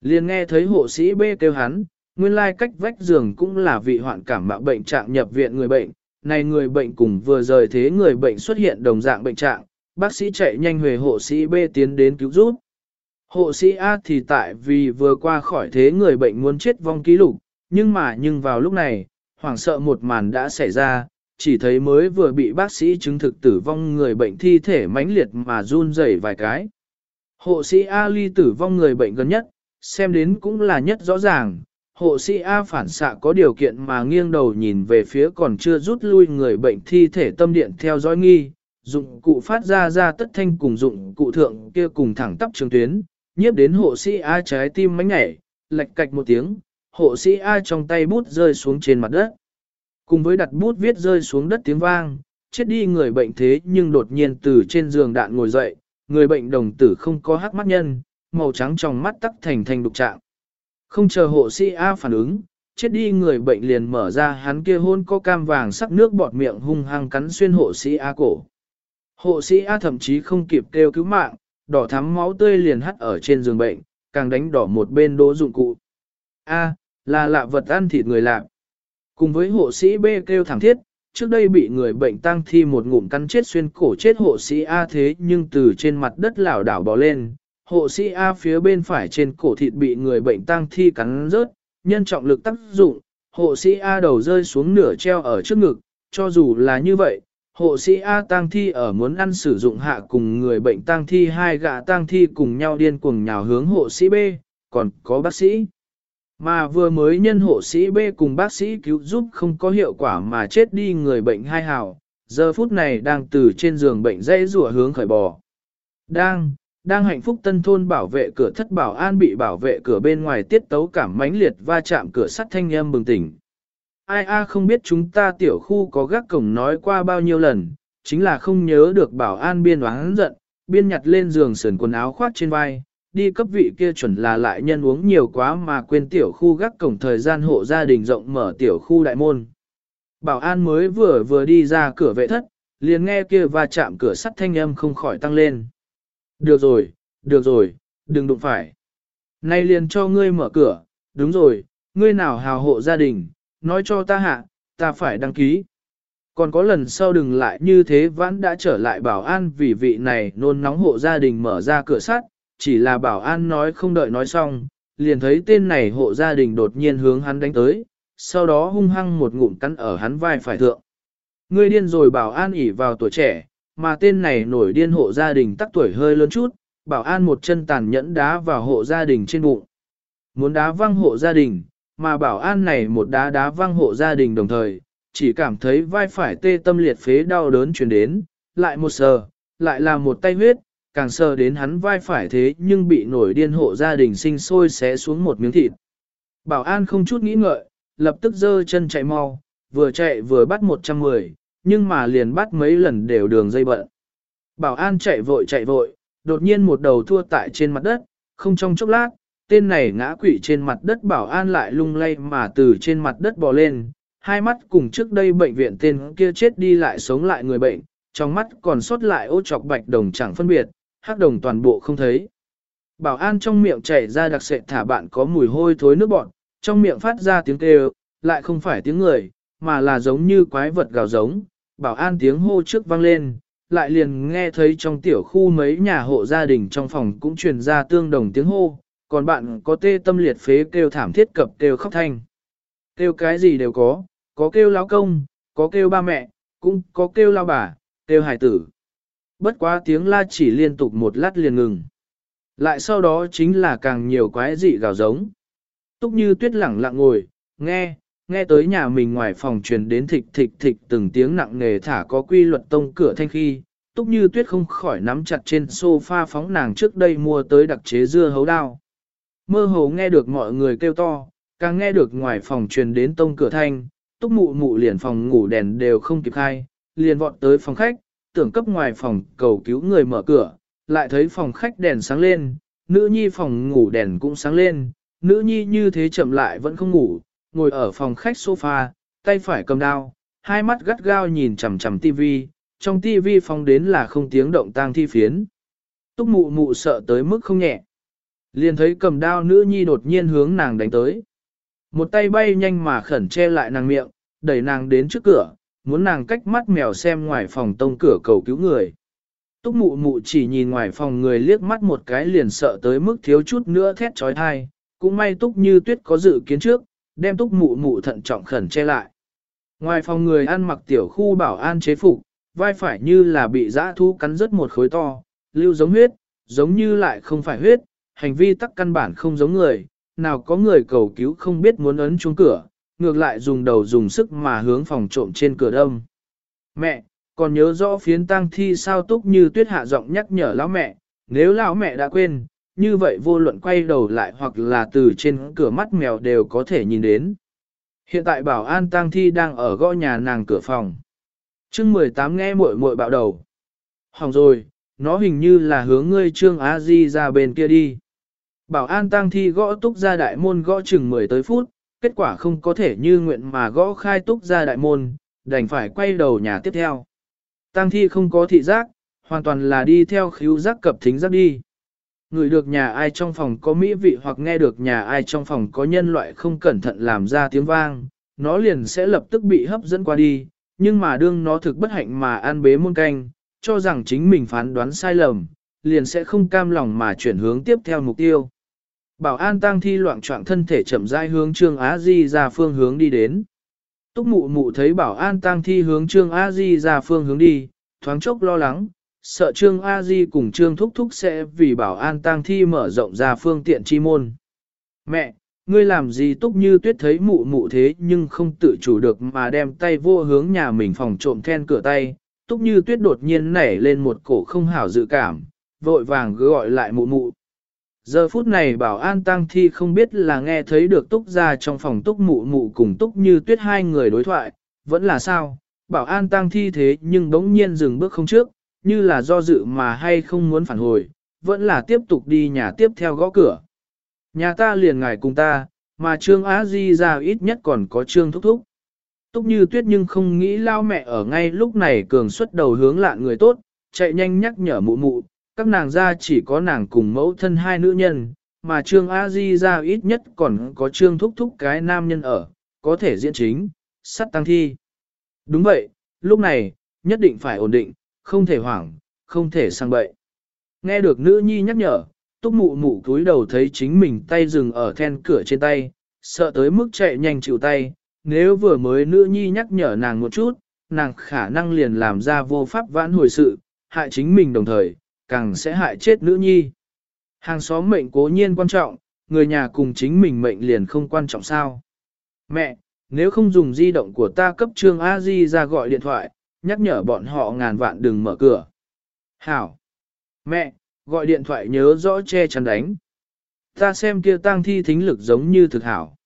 liền nghe thấy hộ sĩ B kêu hắn, nguyên lai cách vách giường cũng là vị hoạn cảm mạo bệnh trạng nhập viện người bệnh. Này người bệnh cùng vừa rời thế người bệnh xuất hiện đồng dạng bệnh trạng, bác sĩ chạy nhanh về hộ sĩ B tiến đến cứu giúp. Hộ sĩ A thì tại vì vừa qua khỏi thế người bệnh muốn chết vong ký lục, nhưng mà nhưng vào lúc này, hoảng sợ một màn đã xảy ra, chỉ thấy mới vừa bị bác sĩ chứng thực tử vong người bệnh thi thể mãnh liệt mà run rẩy vài cái. Hộ sĩ A ly tử vong người bệnh gần nhất, xem đến cũng là nhất rõ ràng, hộ sĩ A phản xạ có điều kiện mà nghiêng đầu nhìn về phía còn chưa rút lui người bệnh thi thể tâm điện theo dõi nghi, dụng cụ phát ra ra tất thanh cùng dụng cụ thượng kia cùng thẳng tắp trường tuyến, nhiếp đến hộ sĩ A trái tim mánh nhảy, lệch cạch một tiếng, hộ sĩ A trong tay bút rơi xuống trên mặt đất. Cùng với đặt bút viết rơi xuống đất tiếng vang, chết đi người bệnh thế nhưng đột nhiên từ trên giường đạn ngồi dậy, người bệnh đồng tử không có hắc mắt nhân, màu trắng trong mắt tắc thành thành đục trạng. Không chờ hộ sĩ A phản ứng, chết đi người bệnh liền mở ra hắn kia hôn có cam vàng sắc nước bọt miệng hung hăng cắn xuyên hộ sĩ A cổ. Hộ sĩ A thậm chí không kịp kêu cứu mạng, đỏ thắm máu tươi liền hắt ở trên giường bệnh, càng đánh đỏ một bên đỗ dụng cụ. A, là lạ vật ăn thịt người lạ. Cùng với hộ sĩ B kêu thẳng thiết, trước đây bị người bệnh tăng thi một ngụm cắn chết xuyên cổ chết hộ sĩ A thế nhưng từ trên mặt đất lảo đảo bò lên, hộ sĩ A phía bên phải trên cổ thịt bị người bệnh tăng thi cắn rớt, nhân trọng lực tác dụng, hộ sĩ A đầu rơi xuống nửa treo ở trước ngực, cho dù là như vậy, hộ sĩ A tăng thi ở muốn ăn sử dụng hạ cùng người bệnh tăng thi hai gã tăng thi cùng nhau điên cuồng nhào hướng hộ sĩ B, còn có bác sĩ. Mà vừa mới nhân hộ sĩ B cùng bác sĩ cứu giúp không có hiệu quả mà chết đi người bệnh hai hào, giờ phút này đang từ trên giường bệnh dây rùa hướng khởi bò. Đang, đang hạnh phúc tân thôn bảo vệ cửa thất bảo an bị bảo vệ cửa bên ngoài tiết tấu cảm mãnh liệt va chạm cửa sắt thanh âm bừng tỉnh. Ai a không biết chúng ta tiểu khu có gác cổng nói qua bao nhiêu lần, chính là không nhớ được bảo an biên oán giận, biên nhặt lên giường sườn quần áo khoát trên vai, đi cấp vị kia chuẩn là lại nhân uống nhiều quá mà quên tiểu khu gác cổng thời gian hộ gia đình rộng mở tiểu khu đại môn. Bảo an mới vừa vừa đi ra cửa vệ thất, liền nghe kia va chạm cửa sắt thanh âm không khỏi tăng lên. Được rồi, được rồi, đừng đụng phải. Nay liền cho ngươi mở cửa, đúng rồi, ngươi nào hào hộ gia đình, nói cho ta hạ, ta phải đăng ký. Còn có lần sau đừng lại như thế vãn đã trở lại bảo an vì vị này nôn nóng hộ gia đình mở ra cửa sắt, chỉ là bảo an nói không đợi nói xong, liền thấy tên này hộ gia đình đột nhiên hướng hắn đánh tới, sau đó hung hăng một ngụm cắn ở hắn vai phải thượng. Ngươi điên rồi bảo an ỉ vào tuổi trẻ, mà tên này nổi điên hộ gia đình tắc tuổi hơi lớn chút, bảo an một chân tàn nhẫn đá vào hộ gia đình trên bụng. Muốn đá văng hộ gia đình, mà bảo an này một đá đá văng hộ gia đình đồng thời, chỉ cảm thấy vai phải tê tâm liệt phế đau đớn truyền đến, lại một sờ, lại là một tay huyết, càng sờ đến hắn vai phải thế nhưng bị nổi điên hộ gia đình sinh sôi xé xuống một miếng thịt. Bảo an không chút nghĩ ngợi, lập tức giơ chân chạy mau, vừa chạy vừa bắt 110, nhưng mà liền bắt mấy lần đều đường dây bận. Bảo an chạy vội chạy vội, đột nhiên một đầu thua tại trên mặt đất, không trong chốc lát, tên này ngã quỵ trên mặt đất bảo an lại lung lay mà từ trên mặt đất bò lên, hai mắt cùng trước đây bệnh viện tên kia chết đi lại sống lại người bệnh, trong mắt còn sót lại ô trọc bạch đồng chẳng phân biệt, hắc đồng toàn bộ không thấy. Bảo an trong miệng chảy ra đặc sệt thả bạn có mùi hôi thối nước bọt, trong miệng phát ra tiếng kêu, lại không phải tiếng người, mà là giống như quái vật gào giống. Bảo an tiếng hô trước vang lên, lại liền nghe thấy trong tiểu khu mấy nhà hộ gia đình trong phòng cũng truyền ra tương đồng tiếng hô, còn bạn có tê tâm liệt phế kêu thảm thiết cập kêu khóc thanh. Kêu cái gì đều có, có kêu lão công, có kêu ba mẹ, cũng có kêu lao bà, kêu hải tử. Bất quá tiếng la chỉ liên tục một lát liền ngừng. Lại sau đó chính là càng nhiều quái dị gào giống. Túc như tuyết lẳng lặng ngồi, nghe, nghe tới nhà mình ngoài phòng truyền đến thịch thịch thịch từng tiếng nặng nề thả có quy luật tông cửa thanh khi. Túc như tuyết không khỏi nắm chặt trên sofa phóng nàng trước đây mua tới đặc chế dưa hấu đao. Mơ hồ nghe được mọi người kêu to, càng nghe được ngoài phòng truyền đến tông cửa thanh, túc mụ mụ liền phòng ngủ đèn đều không kịp khai, liền vọt tới phòng khách, tưởng cấp ngoài phòng cầu cứu người mở cửa, lại thấy phòng khách đèn sáng lên, nữ nhi phòng ngủ đèn cũng sáng lên, nữ nhi như thế chậm lại vẫn không ngủ, ngồi ở phòng khách sofa, tay phải cầm đao, hai mắt gắt gao nhìn chằm chằm tivi, trong tivi phong đến là không tiếng động tang thi phiến. Túc mụ mụ sợ tới mức không nhẹ. Liền thấy cầm đao nữ nhi đột nhiên hướng nàng đánh tới. Một tay bay nhanh mà khẩn che lại nàng miệng, đẩy nàng đến trước cửa, muốn nàng cách mắt mèo xem ngoài phòng tông cửa cầu cứu người. Túc mụ mụ chỉ nhìn ngoài phòng người liếc mắt một cái liền sợ tới mức thiếu chút nữa thét trói thai, cũng may túc như tuyết có dự kiến trước, đem túc mụ mụ thận trọng khẩn che lại. Ngoài phòng người ăn mặc tiểu khu bảo an chế phục, vai phải như là bị dã thú cắn rớt một khối to, lưu giống huyết, giống như lại không phải huyết, hành vi tắc căn bản không giống người, nào có người cầu cứu không biết muốn ấn chuông cửa, ngược lại dùng đầu dùng sức mà hướng phòng trộm trên cửa đông. Mẹ, còn nhớ rõ phiến tang thi sao túc như tuyết hạ giọng nhắc nhở lão mẹ, nếu lão mẹ đã quên, như vậy vô luận quay đầu lại hoặc là từ trên cửa mắt mèo đều có thể nhìn đến. Hiện tại bảo an tang thi đang ở gõ nhà nàng cửa phòng. chương 18 nghe muội muội bạo đầu. Hỏng rồi, nó hình như là hướng ngươi trương a di ra bên kia đi. Bảo an tang thi gõ túc ra đại môn gõ chừng 10 tới phút, kết quả không có thể như nguyện mà gõ khai túc ra đại môn, đành phải quay đầu nhà tiếp theo. Tang thi không có thị giác, hoàn toàn là đi theo khíu giác cập thính giác đi. Người được nhà ai trong phòng có mỹ vị hoặc nghe được nhà ai trong phòng có nhân loại không cẩn thận làm ra tiếng vang, nó liền sẽ lập tức bị hấp dẫn qua đi, nhưng mà đương nó thực bất hạnh mà ăn bế muôn canh, cho rằng chính mình phán đoán sai lầm, liền sẽ không cam lòng mà chuyển hướng tiếp theo mục tiêu. Bảo an tang thi loạn trọng thân thể chậm rãi hướng Trương Á Di ra phương hướng đi đến. Túc mụ mụ thấy bảo an tang thi hướng Trương Á Di ra phương hướng đi, thoáng chốc lo lắng, sợ Trương A Di cùng Trương Thúc Thúc sẽ vì bảo an tang thi mở rộng ra phương tiện chi môn. Mẹ, ngươi làm gì Túc như tuyết thấy mụ mụ thế nhưng không tự chủ được mà đem tay vô hướng nhà mình phòng trộm then cửa tay. Túc như tuyết đột nhiên nảy lên một cổ không hảo dự cảm, vội vàng gọi lại mụ mụ. Giờ phút này bảo an tăng thi không biết là nghe thấy được túc ra trong phòng túc mụ mụ cùng túc như tuyết hai người đối thoại, vẫn là sao, bảo an tăng thi thế nhưng đống nhiên dừng bước không trước, như là do dự mà hay không muốn phản hồi, vẫn là tiếp tục đi nhà tiếp theo gõ cửa. Nhà ta liền ngài cùng ta, mà Trương Á Di ra ít nhất còn có Trương Thúc Thúc. Túc như tuyết nhưng không nghĩ lao mẹ ở ngay lúc này cường xuất đầu hướng lạ người tốt, chạy nhanh nhắc nhở mụ mụ, các nàng ra chỉ có nàng cùng mẫu thân hai nữ nhân, mà Trương A Di ra ít nhất còn có Trương Thúc Thúc cái nam nhân ở, có thể diễn chính, sắt tăng thi. Đúng vậy, lúc này, nhất định phải ổn định, không thể hoảng, không thể sang bậy. Nghe được nữ nhi nhắc nhở, túc mụ mụ cúi đầu thấy chính mình tay dừng ở then cửa trên tay, sợ tới mức chạy nhanh chịu tay, nếu vừa mới nữ nhi nhắc nhở nàng một chút, nàng khả năng liền làm ra vô pháp vãn hồi sự, hại chính mình đồng thời, càng sẽ hại chết nữ nhi. Hàng xóm mệnh cố nhiên quan trọng, người nhà cùng chính mình mệnh liền không quan trọng sao. Mẹ, nếu không dùng di động của ta cấp trương A Di ra gọi điện thoại, nhắc nhở bọn họ ngàn vạn đừng mở cửa. Hảo! Mẹ, gọi điện thoại nhớ rõ che chắn đánh. Ta xem kia tang thi thính lực giống như thực hảo.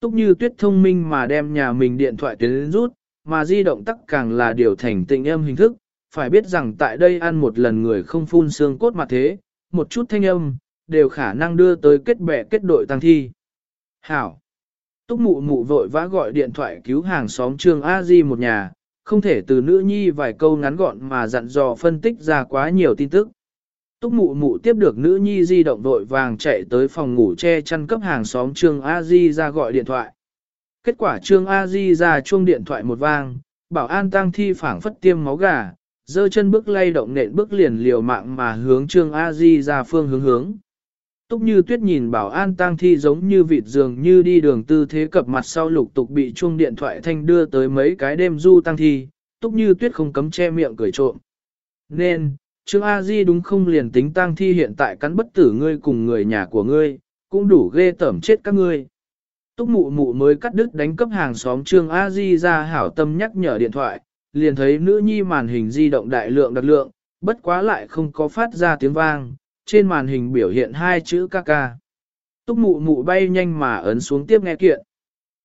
Túc như tuyết thông minh mà đem nhà mình điện thoại tiến rút, mà di động tắc càng là điều thành tịnh âm hình thức. Phải biết rằng tại đây ăn một lần người không phun xương cốt mà thế, một chút thanh âm, đều khả năng đưa tới kết bè kết đội tăng thi. Hảo! Túc mụ mụ vội vã gọi điện thoại cứu hàng xóm trương A Di một nhà, không thể từ nữ nhi vài câu ngắn gọn mà dặn dò phân tích ra quá nhiều tin tức. Túc mụ mụ tiếp được nữ nhi di động vội vàng chạy tới phòng ngủ che chăn cấp hàng xóm Trương A Di ra gọi điện thoại. Kết quả Trương A Di ra chuông điện thoại một vang, bảo an tăng thi phảng phất tiêm máu gà, dơ chân bước lay động nện bước liền liều mạng mà hướng Trương A Di ra phương hướng hướng. Túc như tuyết nhìn bảo an tang thi giống như vịt dường như đi đường tư thế cập mặt sau lục tục bị chuông điện thoại thanh đưa tới mấy cái đêm du tang thi, túc như tuyết không cấm che miệng cười trộm. Nên, Trương A Di đúng không liền tính tang thi hiện tại cắn bất tử ngươi cùng người nhà của ngươi, cũng đủ ghê tởm chết các ngươi. Túc mụ mụ mới cắt đứt đánh cấp hàng xóm Trương A Di ra hảo tâm nhắc nhở điện thoại, liền thấy nữ nhi màn hình di động đại lượng đặc lượng, bất quá lại không có phát ra tiếng vang, trên màn hình biểu hiện hai chữ ca ca. Túc mụ mụ bay nhanh mà ấn xuống tiếp nghe kiện.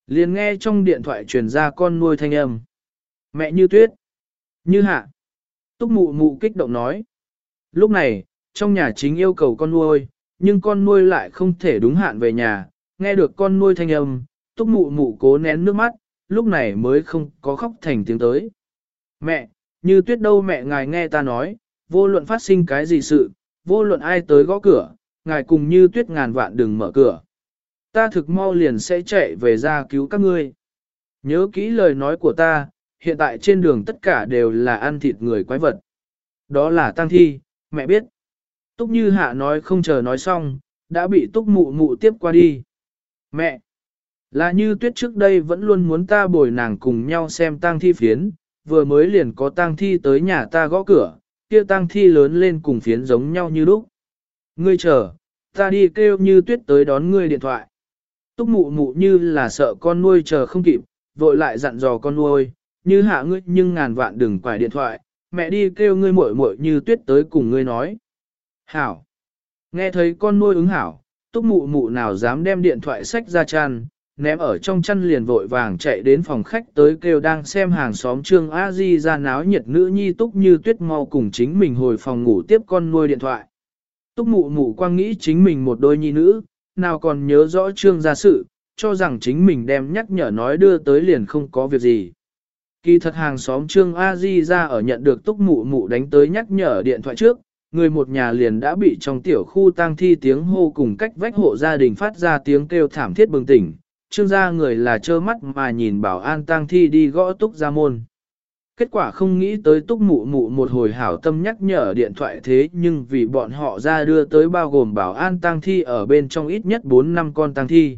Liền nghe trong điện thoại truyền ra con nuôi thanh âm. Mẹ như tuyết. Như hạ. Túc mụ mụ kích động nói. Lúc này, trong nhà chính yêu cầu con nuôi, nhưng con nuôi lại không thể đúng hạn về nhà. Nghe được con nuôi thanh âm, túc mụ mụ cố nén nước mắt, lúc này mới không có khóc thành tiếng tới. Mẹ, như tuyết đâu mẹ ngài nghe ta nói, vô luận phát sinh cái gì sự, vô luận ai tới gõ cửa, ngài cùng như tuyết ngàn vạn đừng mở cửa. Ta thực mau liền sẽ chạy về ra cứu các ngươi. Nhớ kỹ lời nói của ta, hiện tại trên đường tất cả đều là ăn thịt người quái vật. Đó là tăng thi, mẹ biết. Túc như hạ nói không chờ nói xong, đã bị túc mụ mụ tiếp qua đi. Mẹ! Là như tuyết trước đây vẫn luôn muốn ta bồi nàng cùng nhau xem tang thi phiến, vừa mới liền có tang thi tới nhà ta gõ cửa, kia tang thi lớn lên cùng phiến giống nhau như lúc. Ngươi chờ, ta đi kêu như tuyết tới đón ngươi điện thoại. Túc mụ mụ như là sợ con nuôi chờ không kịp, vội lại dặn dò con nuôi, như hạ ngươi nhưng ngàn vạn đừng quải điện thoại, mẹ đi kêu ngươi muội muội như tuyết tới cùng ngươi nói. Hảo. Nghe thấy con nuôi ứng hảo, túc mụ mụ nào dám đem điện thoại sách ra tràn ném ở trong chăn liền vội vàng chạy đến phòng khách tới kêu đang xem hàng xóm trương a di ra náo nhiệt nữ nhi túc như tuyết mau cùng chính mình hồi phòng ngủ tiếp con nuôi điện thoại. Túc mụ mụ quang nghĩ chính mình một đôi nhi nữ, nào còn nhớ rõ trương gia sự, cho rằng chính mình đem nhắc nhở nói đưa tới liền không có việc gì. Kỳ thật hàng xóm trương a di ra ở nhận được túc mụ mụ đánh tới nhắc nhở điện thoại trước, người một nhà liền đã bị trong tiểu khu tang thi tiếng hô cùng cách vách hộ gia đình phát ra tiếng kêu thảm thiết bừng tỉnh, trương gia người là trơ mắt mà nhìn bảo an tang thi đi gõ túc gia môn. Kết quả không nghĩ tới túc mụ mụ một hồi hảo tâm nhắc nhở điện thoại thế nhưng vì bọn họ ra đưa tới bao gồm bảo an tang thi ở bên trong ít nhất 4 năm con tang thi.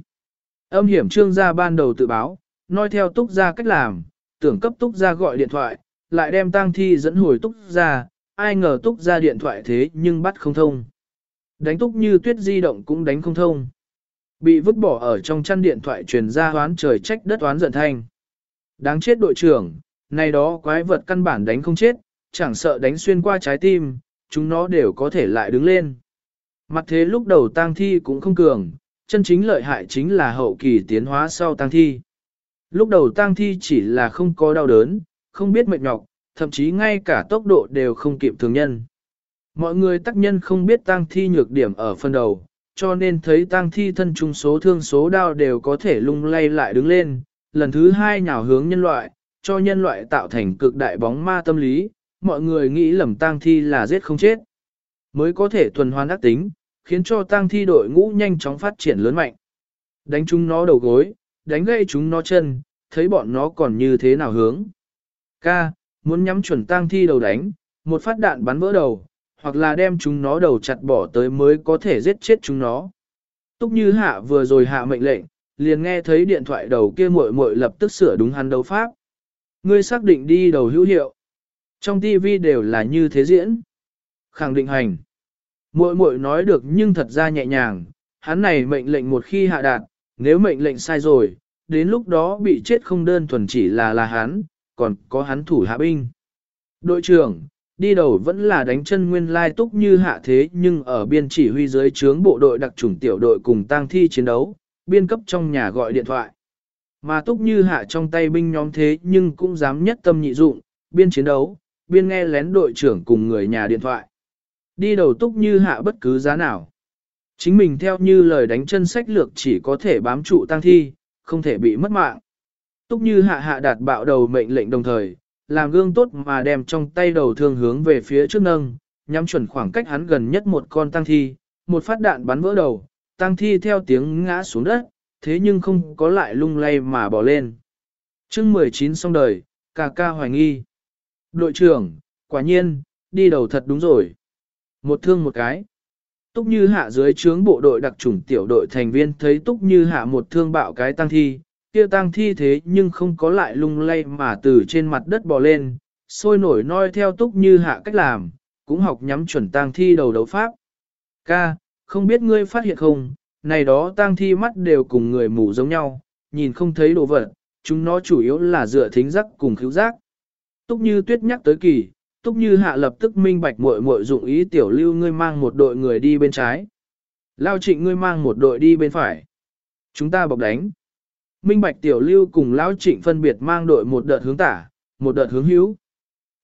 Âm hiểm trương gia ban đầu tự báo, nói theo túc gia cách làm, tưởng cấp túc gia gọi điện thoại, lại đem tang thi dẫn hồi túc gia, ai ngờ túc gia điện thoại thế nhưng bắt không thông. Đánh túc như tuyết di động cũng đánh không thông. Bị vứt bỏ ở trong chăn điện thoại truyền ra hoán trời trách đất oán giận thanh. Đáng chết đội trưởng, này đó quái vật căn bản đánh không chết, chẳng sợ đánh xuyên qua trái tim, chúng nó đều có thể lại đứng lên. Mặt thế lúc đầu tang thi cũng không cường, chân chính lợi hại chính là hậu kỳ tiến hóa sau tang thi. Lúc đầu tang thi chỉ là không có đau đớn, không biết mệt nhọc, thậm chí ngay cả tốc độ đều không kịp thường nhân. Mọi người tác nhân không biết tang thi nhược điểm ở phần đầu, cho nên thấy tang thi thân trung số thương số đao đều có thể lung lay lại đứng lên, lần thứ hai nhào hướng nhân loại, cho nhân loại tạo thành cực đại bóng ma tâm lý, mọi người nghĩ lầm tang thi là giết không chết. Mới có thể tuần hoàn ác tính, khiến cho tang thi đội ngũ nhanh chóng phát triển lớn mạnh. Đánh chúng nó đầu gối, đánh gãy chúng nó chân, thấy bọn nó còn như thế nào hướng. Ca, muốn nhắm chuẩn tang thi đầu đánh, một phát đạn bắn vỡ đầu, hoặc là đem chúng nó đầu chặt bỏ tới mới có thể giết chết chúng nó. Túc như hạ vừa rồi hạ mệnh lệnh, liền nghe thấy điện thoại đầu kia muội muội lập tức sửa đúng hắn đấu pháp. Ngươi xác định đi đầu hữu hiệu. Trong TV đều là như thế diễn. Khẳng định hành. Muội muội nói được nhưng thật ra nhẹ nhàng, hắn này mệnh lệnh một khi hạ đạt, nếu mệnh lệnh sai rồi, đến lúc đó bị chết không đơn thuần chỉ là là hắn, còn có hắn thủ hạ binh. Đội trưởng, đi đầu vẫn là đánh chân nguyên lai túc như hạ thế nhưng ở biên chỉ huy dưới trướng bộ đội đặc chủng tiểu đội cùng tang thi chiến đấu, biên cấp trong nhà gọi điện thoại. Mà túc như hạ trong tay binh nhóm thế nhưng cũng dám nhất tâm nhị dụng, biên chiến đấu, biên nghe lén đội trưởng cùng người nhà điện thoại. Đi đầu túc như hạ bất cứ giá nào. Chính mình theo như lời đánh chân sách lược chỉ có thể bám trụ tăng thi, không thể bị mất mạng. Túc như hạ hạ đạt bạo đầu mệnh lệnh đồng thời, làm gương tốt mà đem trong tay đầu thương hướng về phía trước nâng, nhắm chuẩn khoảng cách hắn gần nhất một con tăng thi, một phát đạn bắn vỡ đầu, tăng thi theo tiếng ngã xuống đất, thế nhưng không có lại lung lay mà bỏ lên. chương 19 xong đời, ca ca hoài nghi. Đội trưởng, quả nhiên, đi đầu thật đúng rồi. Một thương một cái. Túc Như Hạ dưới trướng bộ đội đặc chủng tiểu đội thành viên thấy Túc Như Hạ một thương bạo cái tăng thi, kia tang thi thế nhưng không có lại lung lay mà từ trên mặt đất bò lên, sôi nổi noi theo Túc Như Hạ cách làm, cũng học nhắm chuẩn tang thi đầu đấu pháp. Ca, không biết ngươi phát hiện không, này đó tang thi mắt đều cùng người mù giống nhau, nhìn không thấy đồ vật, chúng nó chủ yếu là dựa thính giác cùng khứu giác. Túc Như Tuyết nhắc tới kỳ, Túc Như Hạ lập tức minh bạch muội muội dụng ý tiểu lưu ngươi mang một đội người đi bên trái. Lao trịnh ngươi mang một đội đi bên phải. Chúng ta bọc đánh. Minh bạch tiểu lưu cùng Lao trịnh phân biệt mang đội một đợt hướng tả, một đợt hướng hữu.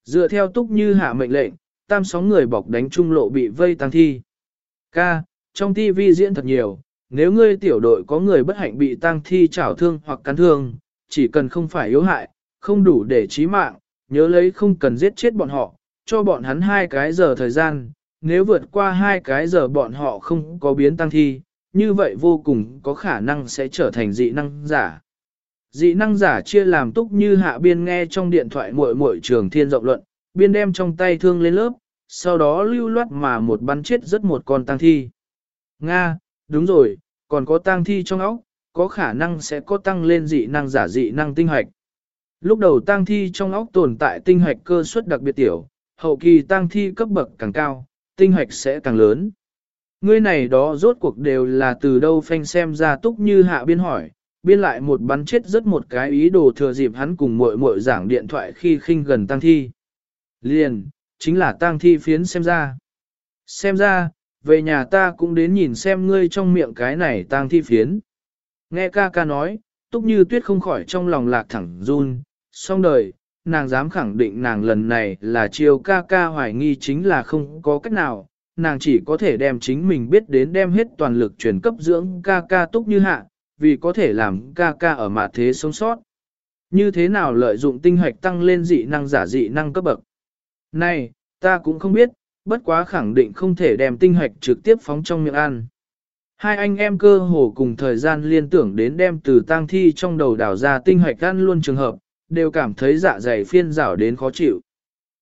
Dựa theo Túc Như Hạ mệnh lệnh, tam sóng người bọc đánh trung lộ bị vây tăng thi. Ca, trong TV diễn thật nhiều, nếu ngươi tiểu đội có người bất hạnh bị tăng thi chảo thương hoặc cắn thương, chỉ cần không phải yếu hại, không đủ để chí mạng, nhớ lấy không cần giết chết bọn họ, cho bọn hắn hai cái giờ thời gian, nếu vượt qua hai cái giờ bọn họ không có biến tăng thi, như vậy vô cùng có khả năng sẽ trở thành dị năng giả. Dị năng giả chia làm túc như hạ biên nghe trong điện thoại muội muội trường thiên rộng luận, biên đem trong tay thương lên lớp, sau đó lưu loát mà một bắn chết rất một con tang thi. Nga, đúng rồi, còn có tang thi trong óc, có khả năng sẽ có tăng lên dị năng giả dị năng tinh hoạch. Lúc đầu tang thi trong óc tồn tại tinh hoạch cơ suất đặc biệt tiểu, hậu kỳ tang thi cấp bậc càng cao, tinh hoạch sẽ càng lớn. Ngươi này đó rốt cuộc đều là từ đâu phanh xem ra túc như hạ biên hỏi, biên lại một bắn chết rất một cái ý đồ thừa dịp hắn cùng muội muội giảng điện thoại khi khinh gần tang thi. Liền, chính là tang thi phiến xem ra. Xem ra, về nhà ta cũng đến nhìn xem ngươi trong miệng cái này tang thi phiến. Nghe ca ca nói, túc như tuyết không khỏi trong lòng lạc thẳng run, xong đời, nàng dám khẳng định nàng lần này là chiều ca ca hoài nghi chính là không có cách nào, nàng chỉ có thể đem chính mình biết đến đem hết toàn lực truyền cấp dưỡng ca ca túc như hạ, vì có thể làm ca ca ở mặt thế sống sót. Như thế nào lợi dụng tinh hoạch tăng lên dị năng giả dị năng cấp bậc? Này, ta cũng không biết, bất quá khẳng định không thể đem tinh hoạch trực tiếp phóng trong miệng ăn. Hai anh em cơ hồ cùng thời gian liên tưởng đến đem từ tang thi trong đầu đảo ra tinh hoạch ăn luôn trường hợp, đều cảm thấy dạ dày phiên rảo đến khó chịu.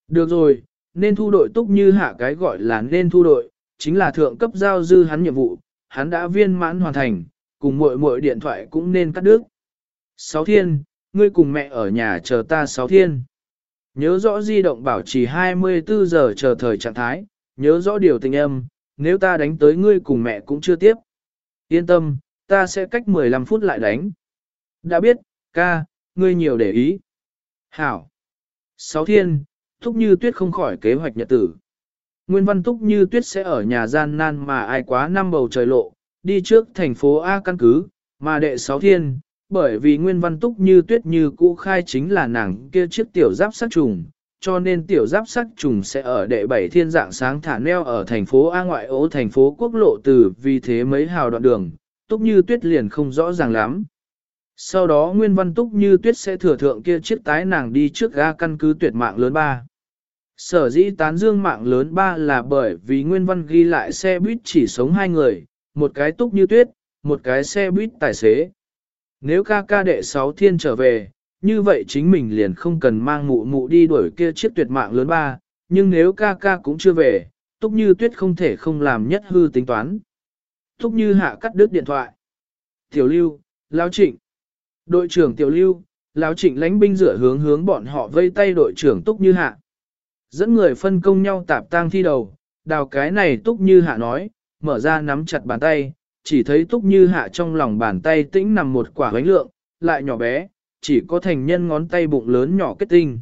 Được rồi, nên thu đội túc như hạ cái gọi là nên thu đội, chính là thượng cấp giao dư hắn nhiệm vụ, hắn đã viên mãn hoàn thành, cùng muội muội điện thoại cũng nên cắt đứt. Sáu thiên, ngươi cùng mẹ ở nhà chờ ta sáu thiên. Nhớ rõ di động bảo trì 24 giờ chờ thời trạng thái, nhớ rõ điều tình âm, nếu ta đánh tới ngươi cùng mẹ cũng chưa tiếp. Yên tâm, ta sẽ cách 15 phút lại đánh. Đã biết, ca, ngươi nhiều để ý. Hảo. Sáu thiên, Túc Như Tuyết không khỏi kế hoạch nhật tử. Nguyên văn Túc Như Tuyết sẽ ở nhà gian nan mà ai quá năm bầu trời lộ, đi trước thành phố A căn cứ, mà đệ sáu thiên, bởi vì Nguyên văn Túc Như Tuyết như cũ khai chính là nàng kia chiếc tiểu giáp sát trùng, cho nên tiểu giáp sắc trùng sẽ ở đệ bảy thiên dạng sáng thả neo ở thành phố A ngoại ố thành phố quốc lộ từ vì thế mấy hào đoạn đường, túc như tuyết liền không rõ ràng lắm. Sau đó Nguyên Văn Túc như tuyết sẽ thừa thượng kia chiếc tái nàng đi trước ga căn cứ tuyệt mạng lớn ba. Sở dĩ tán dương mạng lớn ba là bởi vì Nguyên Văn ghi lại xe buýt chỉ sống hai người, một cái Túc như tuyết, một cái xe buýt tài xế. Nếu ca ca đệ sáu thiên trở về, như vậy chính mình liền không cần mang mụ mụ đi đuổi kia chiếc tuyệt mạng lớn ba, nhưng nếu ca ca cũng chưa về, Túc Như Tuyết không thể không làm nhất hư tính toán. Túc Như hạ cắt đứt điện thoại. Tiểu Lưu, Lão Trịnh. Đội trưởng Tiểu Lưu, Lão Trịnh lánh binh rửa hướng hướng bọn họ vây tay đội trưởng Túc Như hạ. Dẫn người phân công nhau tạp tang thi đầu, đào cái này Túc Như hạ nói, mở ra nắm chặt bàn tay, chỉ thấy Túc Như hạ trong lòng bàn tay tĩnh nằm một quả bánh lượng, lại nhỏ bé, chỉ có thành nhân ngón tay bụng lớn nhỏ kết tinh.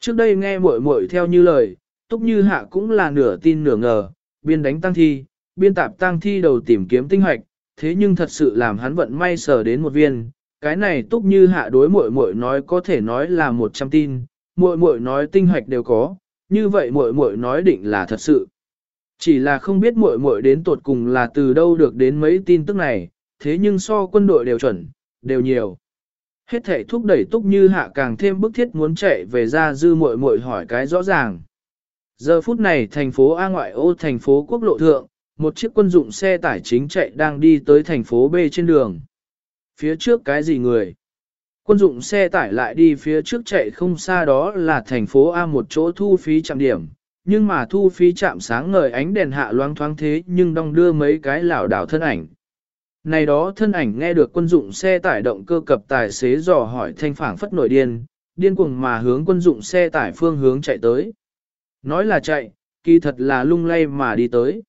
Trước đây nghe muội muội theo như lời, Túc Như Hạ cũng là nửa tin nửa ngờ, biên đánh tăng thi, biên tạp tăng thi đầu tìm kiếm tinh hoạch, thế nhưng thật sự làm hắn vận may sở đến một viên. Cái này Túc Như Hạ đối muội muội nói có thể nói là một trăm tin, muội muội nói tinh hoạch đều có, như vậy muội muội nói định là thật sự. Chỉ là không biết muội muội đến tột cùng là từ đâu được đến mấy tin tức này, thế nhưng so quân đội đều chuẩn, đều nhiều. Hết thể thúc đẩy túc như hạ càng thêm bức thiết muốn chạy về ra dư muội muội hỏi cái rõ ràng. Giờ phút này thành phố A ngoại ô thành phố quốc lộ thượng, một chiếc quân dụng xe tải chính chạy đang đi tới thành phố B trên đường. Phía trước cái gì người? Quân dụng xe tải lại đi phía trước chạy không xa đó là thành phố A một chỗ thu phí trạm điểm, nhưng mà thu phí trạm sáng ngời ánh đèn hạ loang thoáng thế nhưng đong đưa mấy cái lảo đảo thân ảnh. Này đó thân ảnh nghe được quân dụng xe tải động cơ cập tài xế dò hỏi thanh phảng phất nổi điên, điên cuồng mà hướng quân dụng xe tải phương hướng chạy tới. Nói là chạy, kỳ thật là lung lay mà đi tới.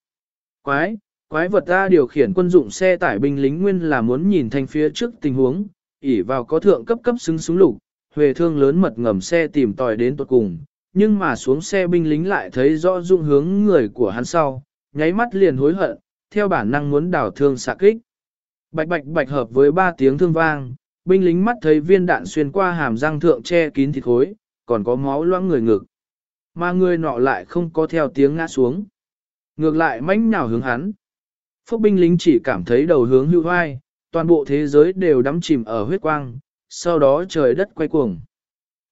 Quái, quái vật ta điều khiển quân dụng xe tải binh lính nguyên là muốn nhìn thanh phía trước tình huống, ỉ vào có thượng cấp cấp xứng súng lục, Huệ thương lớn mật ngầm xe tìm tòi đến tận cùng, nhưng mà xuống xe binh lính lại thấy rõ dung hướng người của hắn sau, nháy mắt liền hối hận, theo bản năng muốn đảo thương xạ kích. Bạch bạch bạch hợp với ba tiếng thương vang, binh lính mắt thấy viên đạn xuyên qua hàm răng thượng che kín thịt khối, còn có máu loãng người ngực. Mà người nọ lại không có theo tiếng ngã xuống. Ngược lại mãnh nào hướng hắn. Phúc binh lính chỉ cảm thấy đầu hướng hưu hoai, toàn bộ thế giới đều đắm chìm ở huyết quang, sau đó trời đất quay cuồng.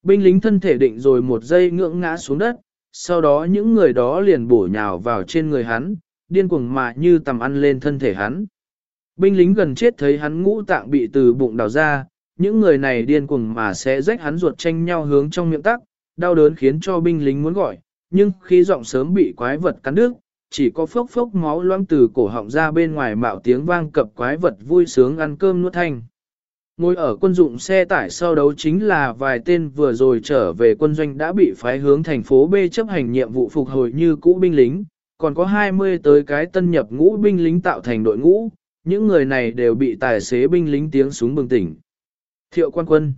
Binh lính thân thể định rồi một giây ngưỡng ngã xuống đất, sau đó những người đó liền bổ nhào vào trên người hắn, điên cuồng mà như tầm ăn lên thân thể hắn. Binh lính gần chết thấy hắn ngũ tạng bị từ bụng đào ra, những người này điên cuồng mà sẽ rách hắn ruột tranh nhau hướng trong miệng tắc, đau đớn khiến cho binh lính muốn gọi, nhưng khi giọng sớm bị quái vật cắn đứt, chỉ có phốc phốc máu loang từ cổ họng ra bên ngoài mạo tiếng vang cập quái vật vui sướng ăn cơm nuốt thanh. Ngồi ở quân dụng xe tải sau đấu chính là vài tên vừa rồi trở về quân doanh đã bị phái hướng thành phố B chấp hành nhiệm vụ phục hồi như cũ binh lính, còn có 20 tới cái tân nhập ngũ binh lính tạo thành đội ngũ, những người này đều bị tài xế binh lính tiếng súng bừng tỉnh. Thiệu quan quân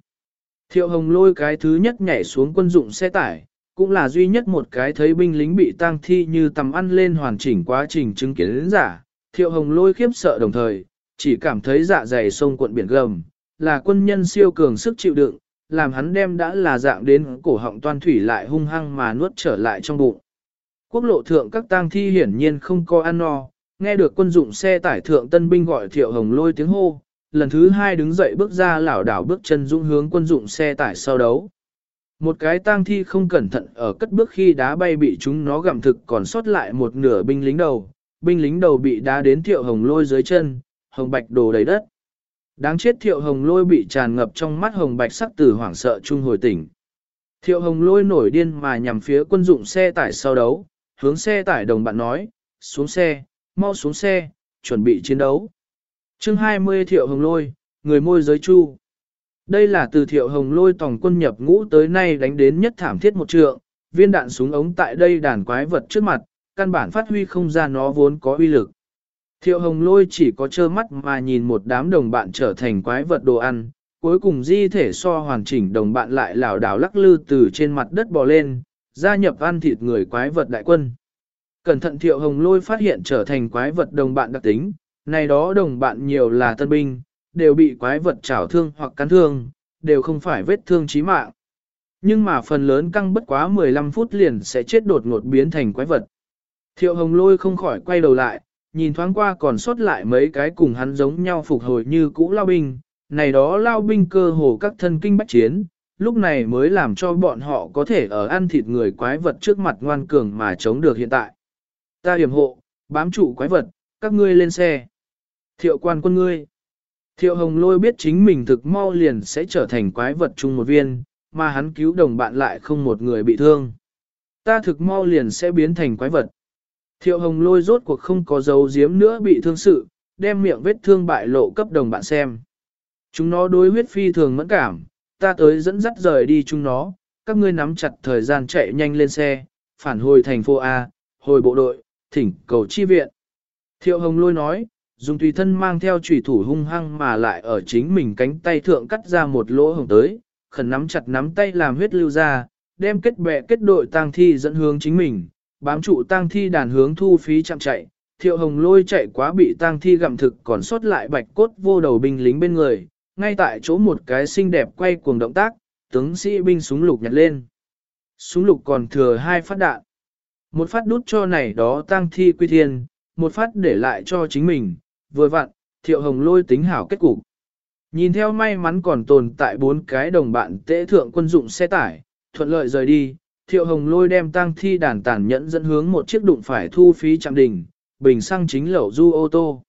Thiệu hồng lôi cái thứ nhất nhảy xuống quân dụng xe tải, cũng là duy nhất một cái thấy binh lính bị tang thi như tầm ăn lên hoàn chỉnh quá trình chứng kiến đến giả. Thiệu hồng lôi khiếp sợ đồng thời, chỉ cảm thấy dạ dày sông cuộn biển gầm, là quân nhân siêu cường sức chịu đựng, làm hắn đem đã là dạng đến cổ họng toan thủy lại hung hăng mà nuốt trở lại trong bụng. Quốc lộ thượng các tang thi hiển nhiên không có ăn no, Nghe được quân dụng xe tải thượng tân binh gọi thiệu hồng lôi tiếng hô, lần thứ hai đứng dậy bước ra lảo đảo bước chân dũng hướng quân dụng xe tải sau đấu. Một cái tang thi không cẩn thận ở cất bước khi đá bay bị chúng nó gặm thực còn sót lại một nửa binh lính đầu, binh lính đầu bị đá đến thiệu hồng lôi dưới chân, hồng bạch đổ đầy đất. Đáng chết thiệu hồng lôi bị tràn ngập trong mắt hồng bạch sắc từ hoảng sợ chung hồi tỉnh. Thiệu hồng lôi nổi điên mà nhằm phía quân dụng xe tải sau đấu, hướng xe tải đồng bạn nói, xuống xe, mau xuống xe, chuẩn bị chiến đấu. chương 20 thiệu hồng lôi, người môi giới chu. Đây là từ thiệu hồng lôi tổng quân nhập ngũ tới nay đánh đến nhất thảm thiết một trượng, viên đạn súng ống tại đây đàn quái vật trước mặt, căn bản phát huy không ra nó vốn có uy lực. Thiệu hồng lôi chỉ có trơ mắt mà nhìn một đám đồng bạn trở thành quái vật đồ ăn, cuối cùng di thể so hoàn chỉnh đồng bạn lại lảo đảo lắc lư từ trên mặt đất bò lên, gia nhập ăn thịt người quái vật đại quân. Cẩn thận thiệu hồng lôi phát hiện trở thành quái vật đồng bạn đặc tính, này đó đồng bạn nhiều là tân binh, đều bị quái vật chảo thương hoặc cắn thương, đều không phải vết thương chí mạng. Nhưng mà phần lớn căng bất quá 15 phút liền sẽ chết đột ngột biến thành quái vật. Thiệu hồng lôi không khỏi quay đầu lại, nhìn thoáng qua còn sót lại mấy cái cùng hắn giống nhau phục hồi như cũ lao binh, này đó lao binh cơ hồ các thân kinh bách chiến, lúc này mới làm cho bọn họ có thể ở ăn thịt người quái vật trước mặt ngoan cường mà chống được hiện tại. Ta hiểm hộ, bám trụ quái vật, các ngươi lên xe. Thiệu quan quân ngươi. Thiệu hồng lôi biết chính mình thực mau liền sẽ trở thành quái vật chung một viên, mà hắn cứu đồng bạn lại không một người bị thương. Ta thực mau liền sẽ biến thành quái vật. Thiệu hồng lôi rốt cuộc không có dấu giếm nữa bị thương sự, đem miệng vết thương bại lộ cấp đồng bạn xem. Chúng nó đối huyết phi thường mẫn cảm, ta tới dẫn dắt rời đi chúng nó, các ngươi nắm chặt thời gian chạy nhanh lên xe, phản hồi thành phố A, hồi bộ đội, thỉnh cầu chi viện. Thiệu hồng lôi nói, dùng tùy thân mang theo chủy thủ hung hăng mà lại ở chính mình cánh tay thượng cắt ra một lỗ hồng tới, khẩn nắm chặt nắm tay làm huyết lưu ra, đem kết bè kết đội tang thi dẫn hướng chính mình, bám trụ tang thi đàn hướng thu phí chạm chạy. Thiệu hồng lôi chạy quá bị tang thi gặm thực còn sót lại bạch cốt vô đầu binh lính bên người, ngay tại chỗ một cái xinh đẹp quay cuồng động tác, tướng sĩ binh súng lục nhặt lên. Súng lục còn thừa hai phát đạn. Một phát đút cho này đó tang thi quy thiên, một phát để lại cho chính mình, vừa vặn, thiệu hồng lôi tính hảo kết cục. Nhìn theo may mắn còn tồn tại bốn cái đồng bạn tế thượng quân dụng xe tải, thuận lợi rời đi, thiệu hồng lôi đem tang thi đàn tàn nhẫn dẫn hướng một chiếc đụng phải thu phí trạm đỉnh, bình xăng chính lẩu du ô tô.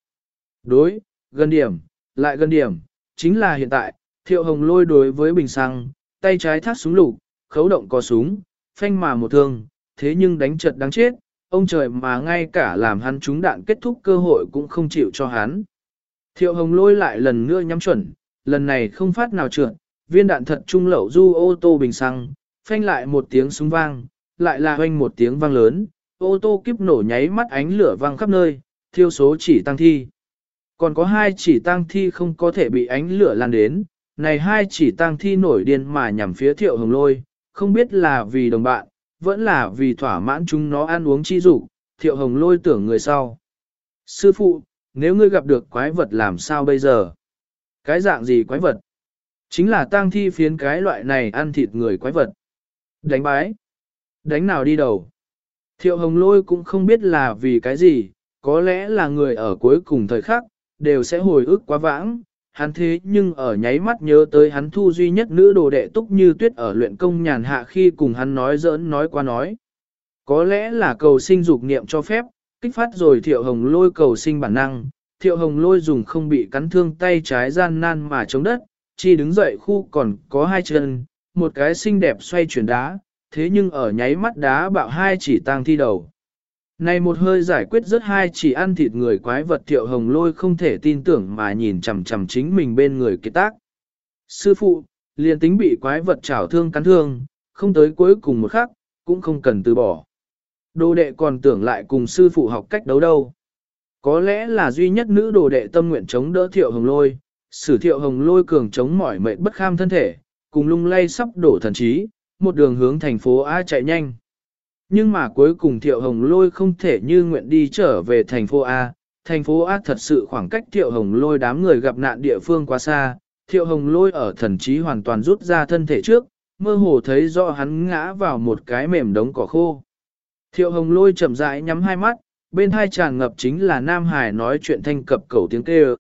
Đối, gần điểm, lại gần điểm, chính là hiện tại, thiệu hồng lôi đối với bình xăng, tay trái thắt súng lục, khấu động có súng, phanh mà một thương, thế nhưng đánh chật đáng chết, ông trời mà ngay cả làm hắn trúng đạn kết thúc cơ hội cũng không chịu cho hắn. Thiệu hồng lôi lại lần nữa nhắm chuẩn, lần này không phát nào trượt, viên đạn thật trung lậu du ô tô bình xăng, phanh lại một tiếng súng vang, lại là hoanh một tiếng vang lớn, ô tô kiếp nổ nháy mắt ánh lửa vang khắp nơi, thiêu số chỉ tăng thi. Còn có hai chỉ tăng thi không có thể bị ánh lửa lan đến, này hai chỉ tăng thi nổi điên mà nhằm phía thiệu hồng lôi, không biết là vì đồng bạn, vẫn là vì thỏa mãn chúng nó ăn uống chi dục thiệu hồng lôi tưởng người sau. Sư phụ, nếu ngươi gặp được quái vật làm sao bây giờ? Cái dạng gì quái vật? Chính là tang thi phiến cái loại này ăn thịt người quái vật. Đánh bái. Đánh nào đi đầu. Thiệu hồng lôi cũng không biết là vì cái gì, có lẽ là người ở cuối cùng thời khắc, đều sẽ hồi ức quá vãng. Hắn thế nhưng ở nháy mắt nhớ tới hắn thu duy nhất nữ đồ đệ túc như tuyết ở luyện công nhàn hạ khi cùng hắn nói giỡn nói qua nói. Có lẽ là cầu sinh dục niệm cho phép, kích phát rồi thiệu hồng lôi cầu sinh bản năng, thiệu hồng lôi dùng không bị cắn thương tay trái gian nan mà chống đất, chỉ đứng dậy khu còn có hai chân, một cái xinh đẹp xoay chuyển đá, thế nhưng ở nháy mắt đá bạo hai chỉ tang thi đầu. Này một hơi giải quyết rất hai chỉ ăn thịt người quái vật thiệu hồng lôi không thể tin tưởng mà nhìn chằm chằm chính mình bên người kết tác. Sư phụ, liền tính bị quái vật chảo thương cắn thương, không tới cuối cùng một khắc, cũng không cần từ bỏ. Đồ đệ còn tưởng lại cùng sư phụ học cách đấu đâu. Có lẽ là duy nhất nữ đồ đệ tâm nguyện chống đỡ thiệu hồng lôi, sử thiệu hồng lôi cường chống mỏi mệt bất kham thân thể, cùng lung lay sắp đổ thần trí, một đường hướng thành phố A chạy nhanh. Nhưng mà cuối cùng thiệu hồng lôi không thể như nguyện đi trở về thành phố A, thành phố A thật sự khoảng cách thiệu hồng lôi đám người gặp nạn địa phương quá xa, thiệu hồng lôi ở thần trí hoàn toàn rút ra thân thể trước, mơ hồ thấy rõ hắn ngã vào một cái mềm đống cỏ khô. Thiệu hồng lôi chậm rãi nhắm hai mắt, bên hai tràn ngập chính là Nam Hải nói chuyện thanh cập cầu tiếng kêu.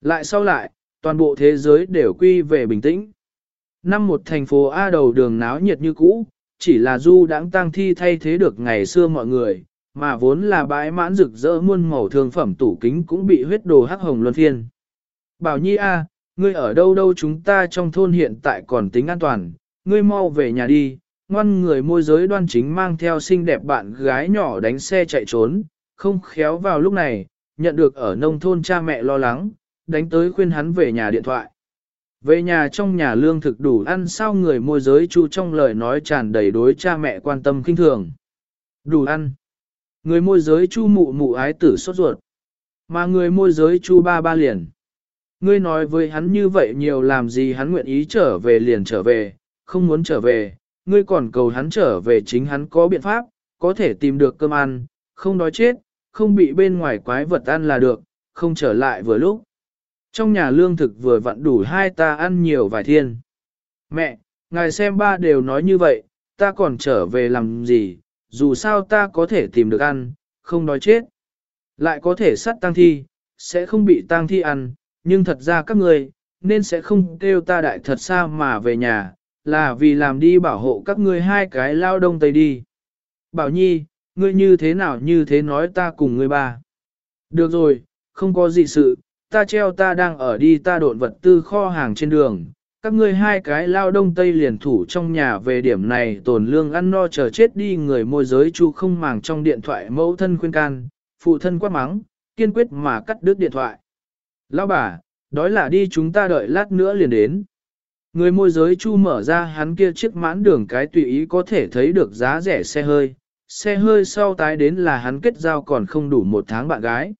Lại sau lại, toàn bộ thế giới đều quy về bình tĩnh. Năm một thành phố A đầu đường náo nhiệt như cũ, chỉ là du đãng tang thi thay thế được ngày xưa mọi người, mà vốn là bãi mãn rực rỡ muôn màu thương phẩm tủ kính cũng bị huyết đồ hắc hồng luân phiên. Bảo Nhi A, ngươi ở đâu đâu chúng ta trong thôn hiện tại còn tính an toàn, ngươi mau về nhà đi, ngoan người môi giới đoan chính mang theo xinh đẹp bạn gái nhỏ đánh xe chạy trốn, không khéo vào lúc này, nhận được ở nông thôn cha mẹ lo lắng, đánh tới khuyên hắn về nhà điện thoại. Về nhà trong nhà lương thực đủ ăn sao người môi giới chu trong lời nói tràn đầy đối cha mẹ quan tâm kinh thường. Đủ ăn. Người môi giới chu mụ mụ ái tử sốt ruột. Mà người môi giới chu ba ba liền. Ngươi nói với hắn như vậy nhiều làm gì hắn nguyện ý trở về liền trở về, không muốn trở về, ngươi còn cầu hắn trở về chính hắn có biện pháp, có thể tìm được cơm ăn, không đói chết, không bị bên ngoài quái vật ăn là được, không trở lại vừa lúc. Trong nhà lương thực vừa vặn đủ hai ta ăn nhiều vài thiên. Mẹ, ngài xem ba đều nói như vậy, ta còn trở về làm gì, dù sao ta có thể tìm được ăn, không đói chết. Lại có thể sát tang thi, sẽ không bị tang thi ăn, nhưng thật ra các người, nên sẽ không kêu ta đại thật xa mà về nhà, là vì làm đi bảo hộ các ngươi hai cái lao đông tây đi. Bảo nhi, ngươi như thế nào như thế nói ta cùng ngươi ba. Được rồi, không có gì sự, ta treo ta đang ở đi ta độn vật tư kho hàng trên đường. Các ngươi hai cái lao đông tây liền thủ trong nhà về điểm này tổn lương ăn no chờ chết đi người môi giới chu không màng trong điện thoại mẫu thân khuyên can, phụ thân quát mắng, kiên quyết mà cắt đứt điện thoại. Lão bà, đói là đi chúng ta đợi lát nữa liền đến. Người môi giới chu mở ra hắn kia chiếc mãn đường cái tùy ý có thể thấy được giá rẻ xe hơi, xe hơi sau tái đến là hắn kết giao còn không đủ một tháng bạn gái.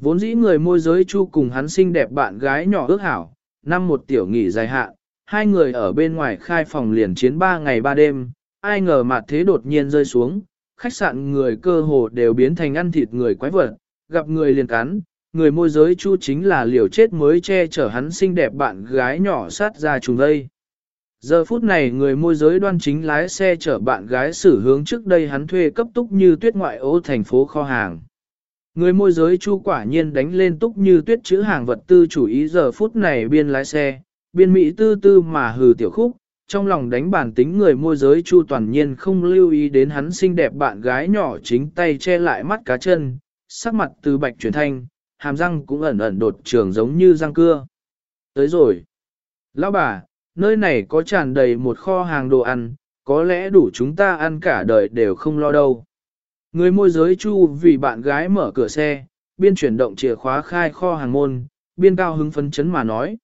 Vốn dĩ người môi giới chu cùng hắn xinh đẹp bạn gái nhỏ ước hảo, năm một tiểu nghỉ dài hạn, hai người ở bên ngoài khai phòng liền chiến ba ngày ba đêm, ai ngờ mặt thế đột nhiên rơi xuống, khách sạn người cơ hồ đều biến thành ăn thịt người quái vật, gặp người liền cắn, người môi giới chu chính là liều chết mới che chở hắn xinh đẹp bạn gái nhỏ sát ra trùng đây. Giờ phút này người môi giới đoan chính lái xe chở bạn gái xử hướng trước đây hắn thuê cấp túc như tuyết ngoại ô thành phố kho hàng. Người môi giới chu quả nhiên đánh lên túc như tuyết chữ hàng vật tư chủ ý giờ phút này biên lái xe, biên mỹ tư tư mà hừ tiểu khúc, trong lòng đánh bản tính người môi giới chu toàn nhiên không lưu ý đến hắn xinh đẹp bạn gái nhỏ chính tay che lại mắt cá chân, sắc mặt từ bạch chuyển thanh, hàm răng cũng ẩn ẩn đột trường giống như răng cưa. Tới rồi. Lão bà, nơi này có tràn đầy một kho hàng đồ ăn, có lẽ đủ chúng ta ăn cả đời đều không lo đâu. Người môi giới chu vì bạn gái mở cửa xe, biên chuyển động chìa khóa khai kho hàng môn, biên cao hứng phấn chấn mà nói.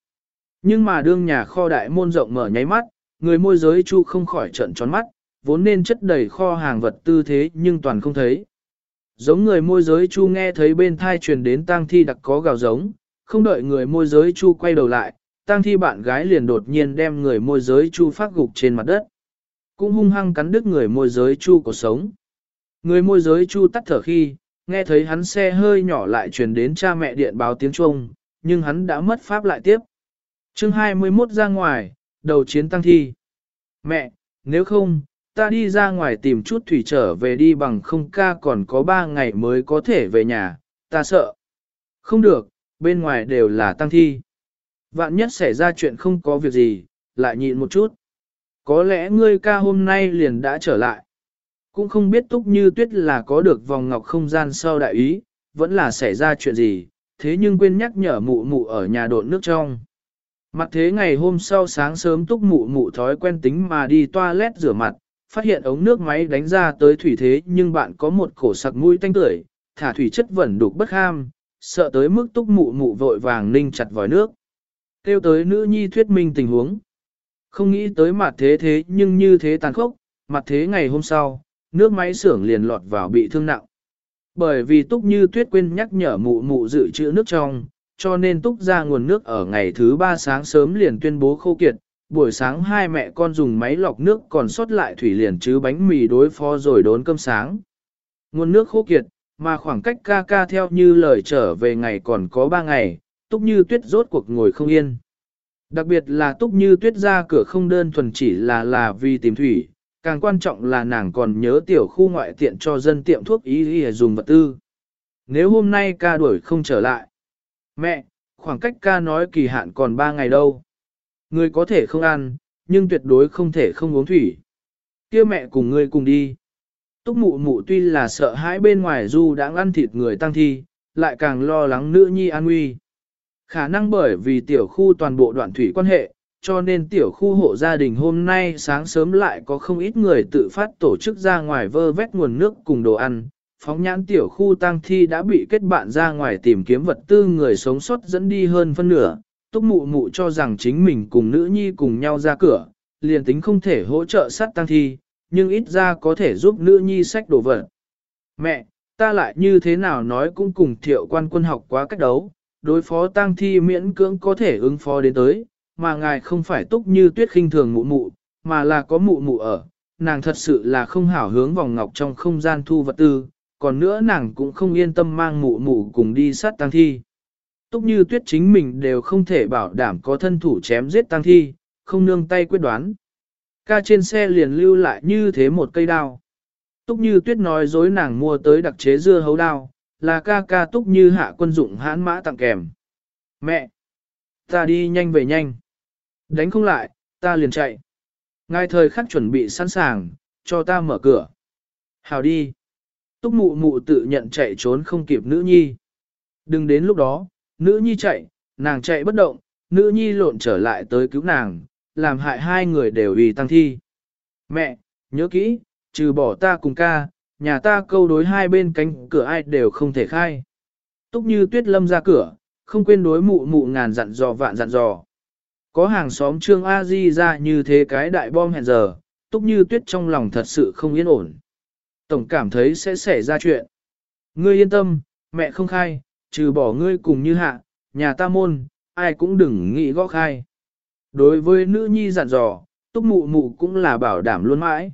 Nhưng mà đương nhà kho đại môn rộng mở nháy mắt, người môi giới chu không khỏi trận tròn mắt, vốn nên chất đầy kho hàng vật tư thế nhưng toàn không thấy. Giống người môi giới chu nghe thấy bên thai truyền đến tang thi đặc có gào giống, không đợi người môi giới chu quay đầu lại, tang thi bạn gái liền đột nhiên đem người môi giới chu phát gục trên mặt đất. Cũng hung hăng cắn đứt người môi giới chu của sống. Người môi giới chu tắt thở khi, nghe thấy hắn xe hơi nhỏ lại truyền đến cha mẹ điện báo tiếng Trung, nhưng hắn đã mất pháp lại tiếp. chương 21 ra ngoài, đầu chiến tăng thi. Mẹ, nếu không, ta đi ra ngoài tìm chút thủy trở về đi bằng không ca còn có ba ngày mới có thể về nhà, ta sợ. Không được, bên ngoài đều là tăng thi. Vạn nhất xảy ra chuyện không có việc gì, lại nhịn một chút. Có lẽ ngươi ca hôm nay liền đã trở lại. Cũng không biết túc như tuyết là có được vòng ngọc không gian sau đại ý, vẫn là xảy ra chuyện gì, thế nhưng quên nhắc nhở mụ mụ ở nhà độn nước trong. Mặt thế ngày hôm sau sáng sớm túc mụ mụ thói quen tính mà đi toilet rửa mặt, phát hiện ống nước máy đánh ra tới thủy thế nhưng bạn có một cổ sặc mũi tanh tưởi, thả thủy chất vẩn đục bất ham, sợ tới mức túc mụ mụ vội vàng ninh chặt vòi nước. Kêu tới nữ nhi thuyết minh tình huống. Không nghĩ tới mặt thế thế nhưng như thế tàn khốc, mặt thế ngày hôm sau, nước máy xưởng liền lọt vào bị thương nặng. Bởi vì túc như tuyết quên nhắc nhở mụ mụ dự trữ nước trong, cho nên túc ra nguồn nước ở ngày thứ ba sáng sớm liền tuyên bố khô kiệt, buổi sáng hai mẹ con dùng máy lọc nước còn sót lại thủy liền chứ bánh mì đối phó rồi đốn cơm sáng. Nguồn nước khô kiệt, mà khoảng cách ca ca theo như lời trở về ngày còn có ba ngày, túc như tuyết rốt cuộc ngồi không yên. Đặc biệt là túc như tuyết ra cửa không đơn thuần chỉ là là vì tìm thủy, càng quan trọng là nàng còn nhớ tiểu khu ngoại tiện cho dân tiệm thuốc ý y dùng vật tư. Nếu hôm nay ca đuổi không trở lại, mẹ, khoảng cách ca nói kỳ hạn còn ba ngày đâu. Ngươi có thể không ăn, nhưng tuyệt đối không thể không uống thủy. kia mẹ cùng ngươi cùng đi. Túc mụ mụ tuy là sợ hãi bên ngoài du đã ăn thịt người tăng thi, lại càng lo lắng nữ nhi an nguy. Khả năng bởi vì tiểu khu toàn bộ đoạn thủy quan hệ, cho nên tiểu khu hộ gia đình hôm nay sáng sớm lại có không ít người tự phát tổ chức ra ngoài vơ vét nguồn nước cùng đồ ăn. Phóng nhãn tiểu khu tang thi đã bị kết bạn ra ngoài tìm kiếm vật tư người sống sót dẫn đi hơn phân nửa, túc mụ mụ cho rằng chính mình cùng nữ nhi cùng nhau ra cửa, liền tính không thể hỗ trợ sát tang thi, nhưng ít ra có thể giúp nữ nhi sách đồ vật. Mẹ, ta lại như thế nào nói cũng cùng thiệu quan quân học quá cách đấu, đối phó tang thi miễn cưỡng có thể ứng phó đến tới, mà ngài không phải túc như tuyết khinh thường mụ mụ, mà là có mụ mụ ở, nàng thật sự là không hảo hướng vòng ngọc trong không gian thu vật tư, còn nữa nàng cũng không yên tâm mang mụ mụ cùng đi sát tăng thi. Túc như tuyết chính mình đều không thể bảo đảm có thân thủ chém giết tăng thi, không nương tay quyết đoán. Ca trên xe liền lưu lại như thế một cây đao. Túc như tuyết nói dối nàng mua tới đặc chế dưa hấu đao, là ca ca túc như hạ quân dụng hãn mã tặng kèm. Mẹ! Ta đi nhanh về nhanh. Đánh không lại, ta liền chạy. Ngài thời khắc chuẩn bị sẵn sàng, cho ta mở cửa. Hào đi. Túc mụ mụ tự nhận chạy trốn không kịp nữ nhi. Đừng đến lúc đó, nữ nhi chạy, nàng chạy bất động, nữ nhi lộn trở lại tới cứu nàng, làm hại hai người đều vì tăng thi. Mẹ, nhớ kỹ, trừ bỏ ta cùng ca, nhà ta câu đối hai bên cánh cửa ai đều không thể khai. Túc như tuyết lâm ra cửa, không quên đối mụ mụ ngàn dặn dò vạn dặn dò. Có hàng xóm trương A Di ra như thế cái đại bom hẹn giờ, túc như tuyết trong lòng thật sự không yên ổn. Tổng cảm thấy sẽ xảy ra chuyện. Ngươi yên tâm, mẹ không khai, trừ bỏ ngươi cùng như hạ, nhà ta môn, ai cũng đừng nghĩ gõ khai. Đối với nữ nhi dặn dò, túc mụ mụ cũng là bảo đảm luôn mãi.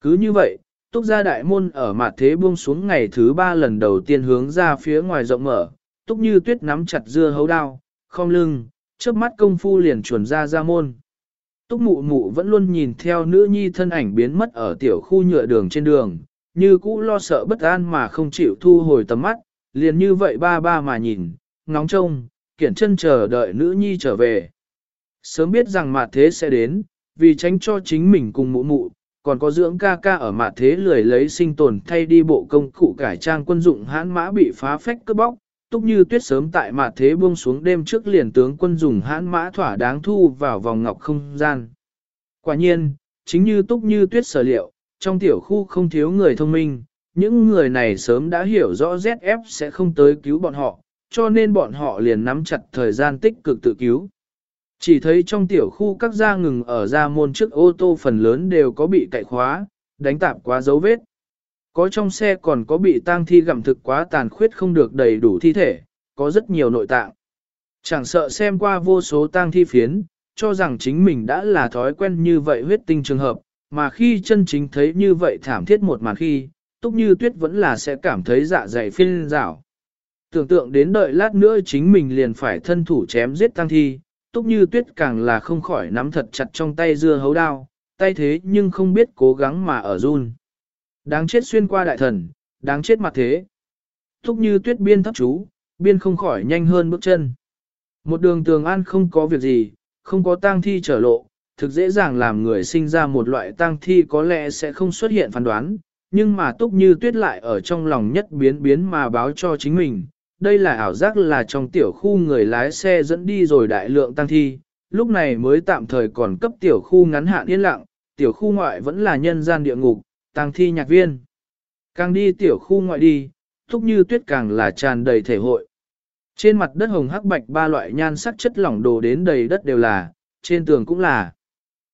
Cứ như vậy, túc gia đại môn ở mặt thế buông xuống ngày thứ ba lần đầu tiên hướng ra phía ngoài rộng mở, túc như tuyết nắm chặt dưa hấu đao, không lưng, chớp mắt công phu liền chuẩn ra ra môn. Túc mụ mụ vẫn luôn nhìn theo nữ nhi thân ảnh biến mất ở tiểu khu nhựa đường trên đường, như cũ lo sợ bất an mà không chịu thu hồi tầm mắt, liền như vậy ba ba mà nhìn, ngóng trông, kiển chân chờ đợi nữ nhi trở về. Sớm biết rằng mặt thế sẽ đến, vì tránh cho chính mình cùng mụ mụ, còn có dưỡng ca ca ở mặt thế lười lấy sinh tồn thay đi bộ công cụ cải trang quân dụng hãn mã bị phá phách cướp bóc, túc như tuyết sớm tại mặt thế buông xuống đêm trước liền tướng quân dùng hãn mã thỏa đáng thu vào vòng ngọc không gian. Quả nhiên, chính như túc như tuyết sở liệu, trong tiểu khu không thiếu người thông minh, những người này sớm đã hiểu rõ ZF sẽ không tới cứu bọn họ, cho nên bọn họ liền nắm chặt thời gian tích cực tự cứu. Chỉ thấy trong tiểu khu các gia ngừng ở ra môn trước ô tô phần lớn đều có bị cậy khóa, đánh tạp quá dấu vết. Có trong xe còn có bị tang thi gặm thực quá tàn khuyết không được đầy đủ thi thể, có rất nhiều nội tạng. Chẳng sợ xem qua vô số tang thi phiến, cho rằng chính mình đã là thói quen như vậy huyết tinh trường hợp, mà khi chân chính thấy như vậy thảm thiết một màn khi, túc như tuyết vẫn là sẽ cảm thấy dạ dày phiên rảo. Tưởng tượng đến đợi lát nữa chính mình liền phải thân thủ chém giết tăng thi, túc như tuyết càng là không khỏi nắm thật chặt trong tay dưa hấu đao, tay thế nhưng không biết cố gắng mà ở run. Đáng chết xuyên qua đại thần, đáng chết mặt thế. Túc như tuyết biên thấp chú, biên không khỏi nhanh hơn bước chân. Một đường tường an không có việc gì, không có tang thi trở lộ, thực dễ dàng làm người sinh ra một loại tang thi có lẽ sẽ không xuất hiện phán đoán, nhưng mà túc như tuyết lại ở trong lòng nhất biến biến mà báo cho chính mình. Đây là ảo giác là trong tiểu khu người lái xe dẫn đi rồi đại lượng tăng thi, lúc này mới tạm thời còn cấp tiểu khu ngắn hạn yên lặng, tiểu khu ngoại vẫn là nhân gian địa ngục, Tang thi nhạc viên. Càng đi tiểu khu ngoại đi, thúc như tuyết càng là tràn đầy thể hội. Trên mặt đất hồng hắc bạch ba loại nhan sắc chất lỏng đồ đến đầy đất đều là, trên tường cũng là.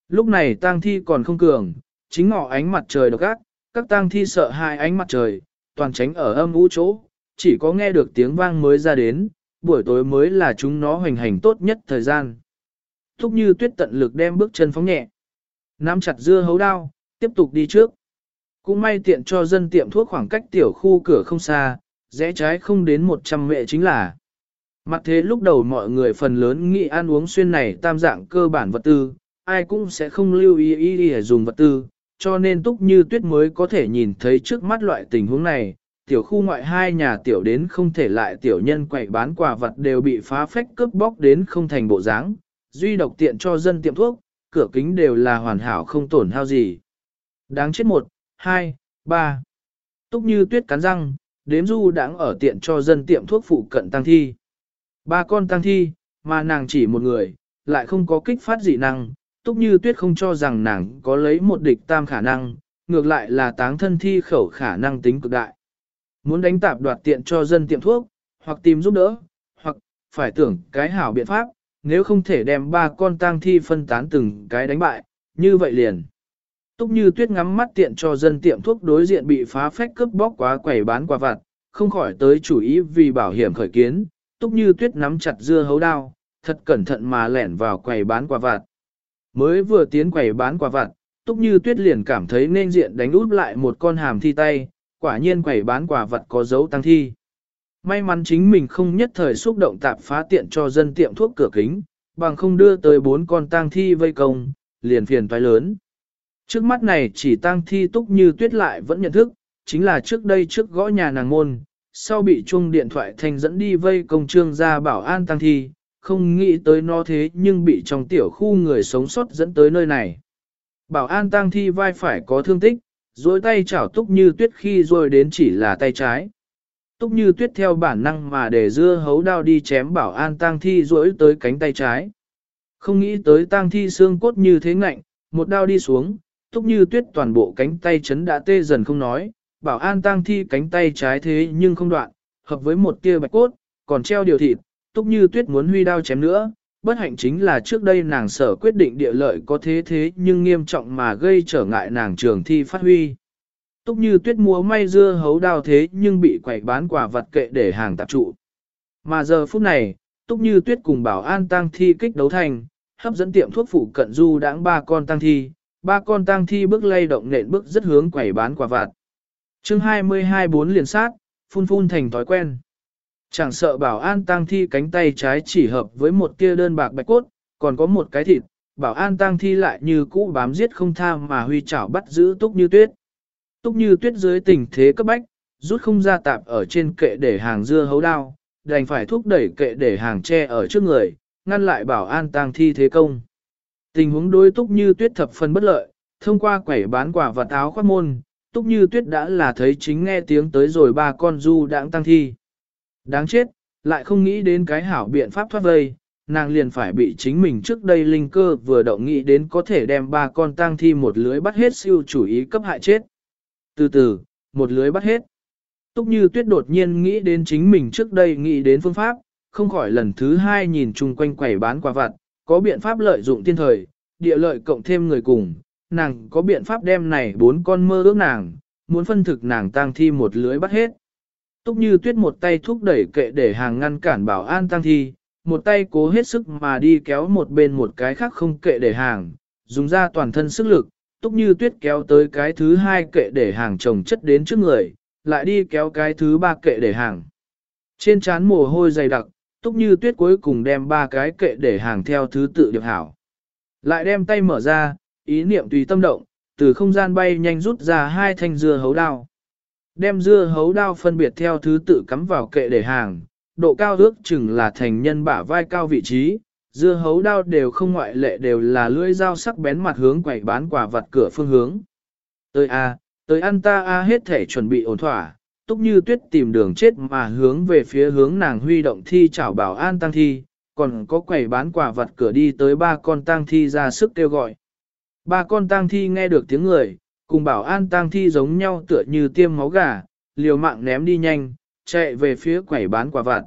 Lúc này tang thi còn không cường, chính ngọ ánh mặt trời độc ác, các tang thi sợ hai ánh mặt trời, toàn tránh ở âm ngũ chỗ, chỉ có nghe được tiếng vang mới ra đến, buổi tối mới là chúng nó hoành hành tốt nhất thời gian. Thúc như tuyết tận lực đem bước chân phóng nhẹ. Nắm chặt dưa hấu đao, tiếp tục đi trước. Cũng may tiện cho dân tiệm thuốc khoảng cách tiểu khu cửa không xa, rẽ trái không đến 100 mệ chính là. Mặt thế lúc đầu mọi người phần lớn nghĩ ăn uống xuyên này tam dạng cơ bản vật tư, ai cũng sẽ không lưu ý ý, để dùng vật tư, cho nên túc như tuyết mới có thể nhìn thấy trước mắt loại tình huống này, tiểu khu ngoại hai nhà tiểu đến không thể lại tiểu nhân quậy bán quà vật đều bị phá phách cướp bóc đến không thành bộ dáng, duy độc tiện cho dân tiệm thuốc, cửa kính đều là hoàn hảo không tổn hao gì. Đáng chết một, hai, ba. Túc như tuyết cắn răng, đếm du đáng ở tiện cho dân tiệm thuốc phụ cận tăng thi. Ba con tăng thi, mà nàng chỉ một người, lại không có kích phát dị năng, túc như tuyết không cho rằng nàng có lấy một địch tam khả năng, ngược lại là táng thân thi khẩu khả năng tính cực đại. Muốn đánh tạp đoạt tiện cho dân tiệm thuốc, hoặc tìm giúp đỡ, hoặc phải tưởng cái hảo biện pháp, nếu không thể đem ba con tang thi phân tán từng cái đánh bại, như vậy liền. Túc như tuyết ngắm mắt tiện cho dân tiệm thuốc đối diện bị phá phách cướp bóc quá quẩy bán quả vặt, không khỏi tới chủ ý vì bảo hiểm khởi kiến, túc như tuyết nắm chặt dưa hấu đao, thật cẩn thận mà lẻn vào quầy bán quả vặt. Mới vừa tiến quầy bán quả vặt, túc như tuyết liền cảm thấy nên diện đánh út lại một con hàm thi tay, quả nhiên quầy bán quả vật có dấu tăng thi. May mắn chính mình không nhất thời xúc động tạp phá tiện cho dân tiệm thuốc cửa kính, bằng không đưa tới bốn con tang thi vây công, liền phiền toái lớn. Trước mắt này chỉ tang thi túc như tuyết lại vẫn nhận thức, chính là trước đây trước gõ nhà nàng môn, sau bị chuông điện thoại thành dẫn đi vây công trương ra bảo an tang thi, không nghĩ tới nó thế nhưng bị trong tiểu khu người sống sót dẫn tới nơi này. Bảo an tang thi vai phải có thương tích, dối tay chảo túc như tuyết khi rồi đến chỉ là tay trái. Túc như tuyết theo bản năng mà để dưa hấu đao đi chém bảo an tang thi dối tới cánh tay trái. Không nghĩ tới tang thi xương cốt như thế ngạnh, một đao đi xuống, túc như tuyết toàn bộ cánh tay chấn đã tê dần không nói, bảo an tang thi cánh tay trái thế nhưng không đoạn, hợp với một tia bạch cốt, còn treo điều thịt, túc như tuyết muốn huy đao chém nữa, bất hạnh chính là trước đây nàng sở quyết định địa lợi có thế thế nhưng nghiêm trọng mà gây trở ngại nàng trường thi phát huy. Túc như tuyết múa may dưa hấu đao thế nhưng bị quẩy bán quả vật kệ để hàng tạp trụ. Mà giờ phút này, Túc như tuyết cùng bảo an tang thi kích đấu thành, hấp dẫn tiệm thuốc phụ cận du đãng ba con tang thi, ba con tang thi bước lay động nện bước rất hướng quẩy bán quả vạt, chương 22 bốn liền sát, phun phun thành thói quen. Chẳng sợ bảo an tang thi cánh tay trái chỉ hợp với một tia đơn bạc bạch cốt, còn có một cái thịt, bảo an tang thi lại như cũ bám giết không tha mà huy chảo bắt giữ túc như tuyết. Túc như tuyết dưới tình thế cấp bách, rút không ra tạp ở trên kệ để hàng dưa hấu đao, đành phải thúc đẩy kệ để hàng tre ở trước người, ngăn lại bảo an tang thi thế công. Tình huống đối túc như tuyết thập phần bất lợi, thông qua quẩy bán quả và táo khoát môn, túc như tuyết đã là thấy chính nghe tiếng tới rồi ba con du đãng tăng thi. Đáng chết, lại không nghĩ đến cái hảo biện pháp thoát vây, nàng liền phải bị chính mình trước đây linh cơ vừa động nghĩ đến có thể đem ba con tang thi một lưới bắt hết siêu chủ ý cấp hại chết. Từ từ, một lưới bắt hết. Túc như tuyết đột nhiên nghĩ đến chính mình trước đây nghĩ đến phương pháp, không khỏi lần thứ hai nhìn chung quanh quẩy bán quả vặt, có biện pháp lợi dụng tiên thời, địa lợi cộng thêm người cùng, nàng có biện pháp đem này bốn con mơ ước nàng, muốn phân thực nàng tang thi một lưới bắt hết. Túc như tuyết một tay thúc đẩy kệ để hàng ngăn cản bảo an tang thi, một tay cố hết sức mà đi kéo một bên một cái khác không kệ để hàng, dùng ra toàn thân sức lực, túc như tuyết kéo tới cái thứ hai kệ để hàng chồng chất đến trước người, lại đi kéo cái thứ ba kệ để hàng. Trên trán mồ hôi dày đặc, túc như tuyết cuối cùng đem ba cái kệ để hàng theo thứ tự điệp hảo. Lại đem tay mở ra, ý niệm tùy tâm động, từ không gian bay nhanh rút ra hai thanh dưa hấu đao. Đem dưa hấu đao phân biệt theo thứ tự cắm vào kệ để hàng, độ cao ước chừng là thành nhân bả vai cao vị trí, dưa hấu đao đều không ngoại lệ đều là lưỡi dao sắc bén mặt hướng quẩy bán quả vật cửa phương hướng. Tới a, tới ăn ta a hết thể chuẩn bị ổn thỏa, túc như tuyết tìm đường chết mà hướng về phía hướng nàng huy động thi chảo bảo an tăng thi, còn có quầy bán quả vật cửa đi tới ba con tang thi ra sức kêu gọi. Ba con tang thi nghe được tiếng người, cùng bảo an tang thi giống nhau tựa như tiêm máu gà, liều mạng ném đi nhanh, chạy về phía quầy bán quả vặt.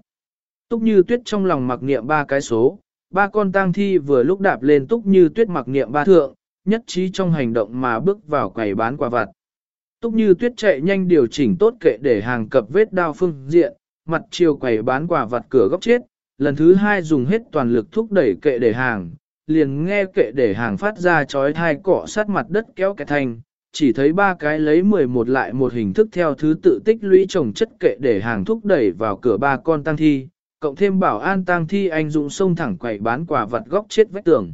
Túc như tuyết trong lòng mặc niệm ba cái số, ba con tang thi vừa lúc đạp lên túc như tuyết mặc niệm ba thượng, nhất trí trong hành động mà bước vào quầy bán quả vặt. Túc như tuyết chạy nhanh điều chỉnh tốt kệ để hàng cập vết đao phương diện, mặt chiều quầy bán quả vặt cửa góc chết, lần thứ hai dùng hết toàn lực thúc đẩy kệ để hàng, liền nghe kệ để hàng phát ra chói thai cọ sát mặt đất kéo kẹt thành, chỉ thấy ba cái lấy 11 lại một hình thức theo thứ tự tích lũy trồng chất kệ để hàng thúc đẩy vào cửa ba con tăng thi, cộng thêm bảo an tăng thi anh dụng sông thẳng quậy bán quả vật góc chết vách tường.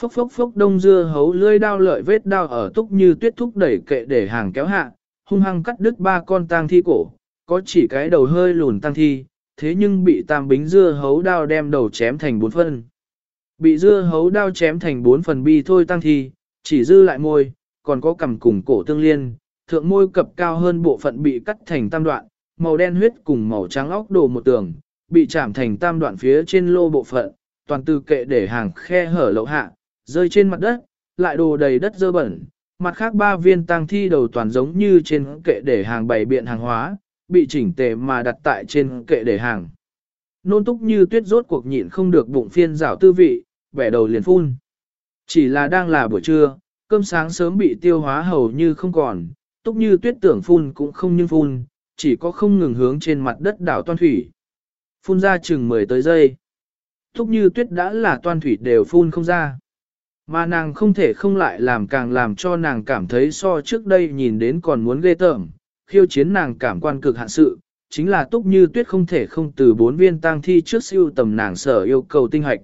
Phốc phốc phốc đông dưa hấu lưỡi đao lợi vết đao ở túc như tuyết thúc đẩy kệ để hàng kéo hạ, hung hăng cắt đứt ba con tang thi cổ, có chỉ cái đầu hơi lùn tang thi, thế nhưng bị tam bính dưa hấu đao đem đầu chém thành bốn phân. Bị dưa hấu đao chém thành bốn phần bi thôi tăng thi, chỉ dư lại môi, còn có cằm cùng cổ tương liên, thượng môi cập cao hơn bộ phận bị cắt thành tam đoạn, màu đen huyết cùng màu trắng óc đồ một tường, bị chạm thành tam đoạn phía trên lô bộ phận, toàn từ kệ để hàng khe hở lậu hạ, rơi trên mặt đất, lại đồ đầy đất dơ bẩn. Mặt khác ba viên tang thi đầu toàn giống như trên kệ để hàng bày biện hàng hóa, bị chỉnh tề mà đặt tại trên kệ để hàng. Nôn túc như tuyết rốt cuộc nhịn không được bụng phiên rảo tư vị, vẻ đầu liền phun. Chỉ là đang là buổi trưa, cơm sáng sớm bị tiêu hóa hầu như không còn, túc như tuyết tưởng phun cũng không nhưng phun, chỉ có không ngừng hướng trên mặt đất đảo toan thủy. Phun ra chừng 10 tới giây. Túc như tuyết đã là toan thủy đều phun không ra. Mà nàng không thể không lại làm càng làm cho nàng cảm thấy so trước đây nhìn đến còn muốn ghê tởm, khiêu chiến nàng cảm quan cực hạn sự, chính là túc như tuyết không thể không từ bốn viên tang thi trước siêu tầm nàng sở yêu cầu tinh hạch.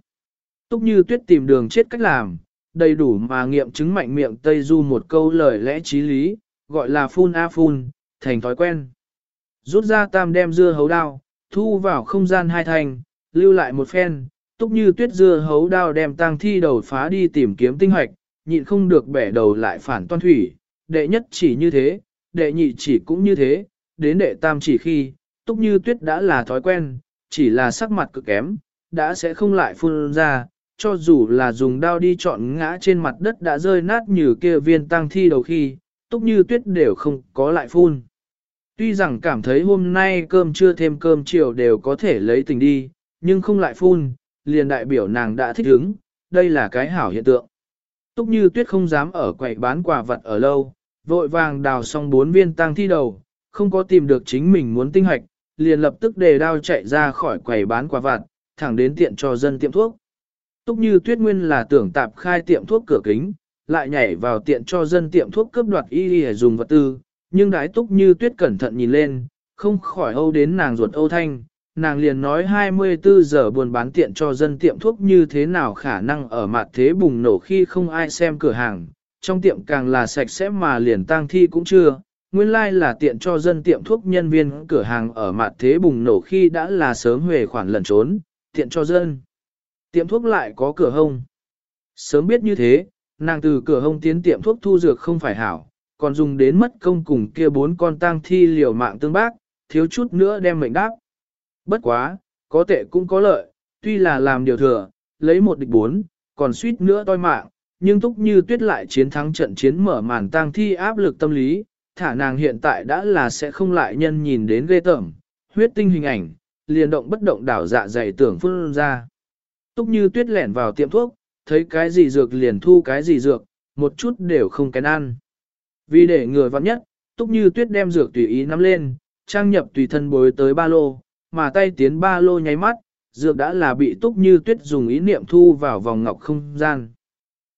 Túc như tuyết tìm đường chết cách làm, đầy đủ mà nghiệm chứng mạnh miệng Tây Du một câu lời lẽ trí lý, gọi là phun a phun, thành thói quen. Rút ra tam đem dưa hấu đao, thu vào không gian hai thành, lưu lại một phen, túc như tuyết dưa hấu đao đem tang thi đầu phá đi tìm kiếm tinh hoạch, nhịn không được bẻ đầu lại phản toan thủy, đệ nhất chỉ như thế, đệ nhị chỉ cũng như thế, đến đệ tam chỉ khi, túc như tuyết đã là thói quen, chỉ là sắc mặt cực kém, đã sẽ không lại phun ra, cho dù là dùng đao đi chọn ngã trên mặt đất đã rơi nát như kia viên tang thi đầu khi, túc như tuyết đều không có lại phun. Tuy rằng cảm thấy hôm nay cơm trưa thêm cơm chiều đều có thể lấy tình đi, nhưng không lại phun, liền đại biểu nàng đã thích ứng, đây là cái hảo hiện tượng. Túc như tuyết không dám ở quầy bán quà vật ở lâu, vội vàng đào xong bốn viên tang thi đầu, không có tìm được chính mình muốn tinh hoạch, liền lập tức đề đao chạy ra khỏi quầy bán quà vặt, thẳng đến tiện cho dân tiệm thuốc. Túc như tuyết nguyên là tưởng tạp khai tiệm thuốc cửa kính, lại nhảy vào tiện cho dân tiệm thuốc cướp đoạt y y dùng vật tư, nhưng đái túc như tuyết cẩn thận nhìn lên, không khỏi âu đến nàng ruột âu thanh, nàng liền nói 24 giờ buồn bán tiện cho dân tiệm thuốc như thế nào khả năng ở mặt thế bùng nổ khi không ai xem cửa hàng, trong tiệm càng là sạch sẽ mà liền tang thi cũng chưa, nguyên lai like là tiện cho dân tiệm thuốc nhân viên cửa hàng ở mặt thế bùng nổ khi đã là sớm huề khoản lẩn trốn, tiện cho dân. Tiệm thuốc lại có cửa hông. Sớm biết như thế, nàng từ cửa hông tiến tiệm thuốc thu dược không phải hảo, còn dùng đến mất công cùng kia bốn con tang thi liều mạng tương bác, thiếu chút nữa đem mệnh đáp. Bất quá, có tệ cũng có lợi, tuy là làm điều thừa, lấy một địch bốn, còn suýt nữa toi mạng, nhưng túc như tuyết lại chiến thắng trận chiến mở màn tang thi áp lực tâm lý, thả nàng hiện tại đã là sẽ không lại nhân nhìn đến ghê tởm, huyết tinh hình ảnh, liền động bất động đảo dạ dày tưởng phương ra. Túc như tuyết lẻn vào tiệm thuốc, thấy cái gì dược liền thu cái gì dược, một chút đều không kén ăn. Vì để người vặn nhất, Túc như tuyết đem dược tùy ý nắm lên, trang nhập tùy thân bối tới ba lô, mà tay tiến ba lô nháy mắt, dược đã là bị Túc như tuyết dùng ý niệm thu vào vòng ngọc không gian.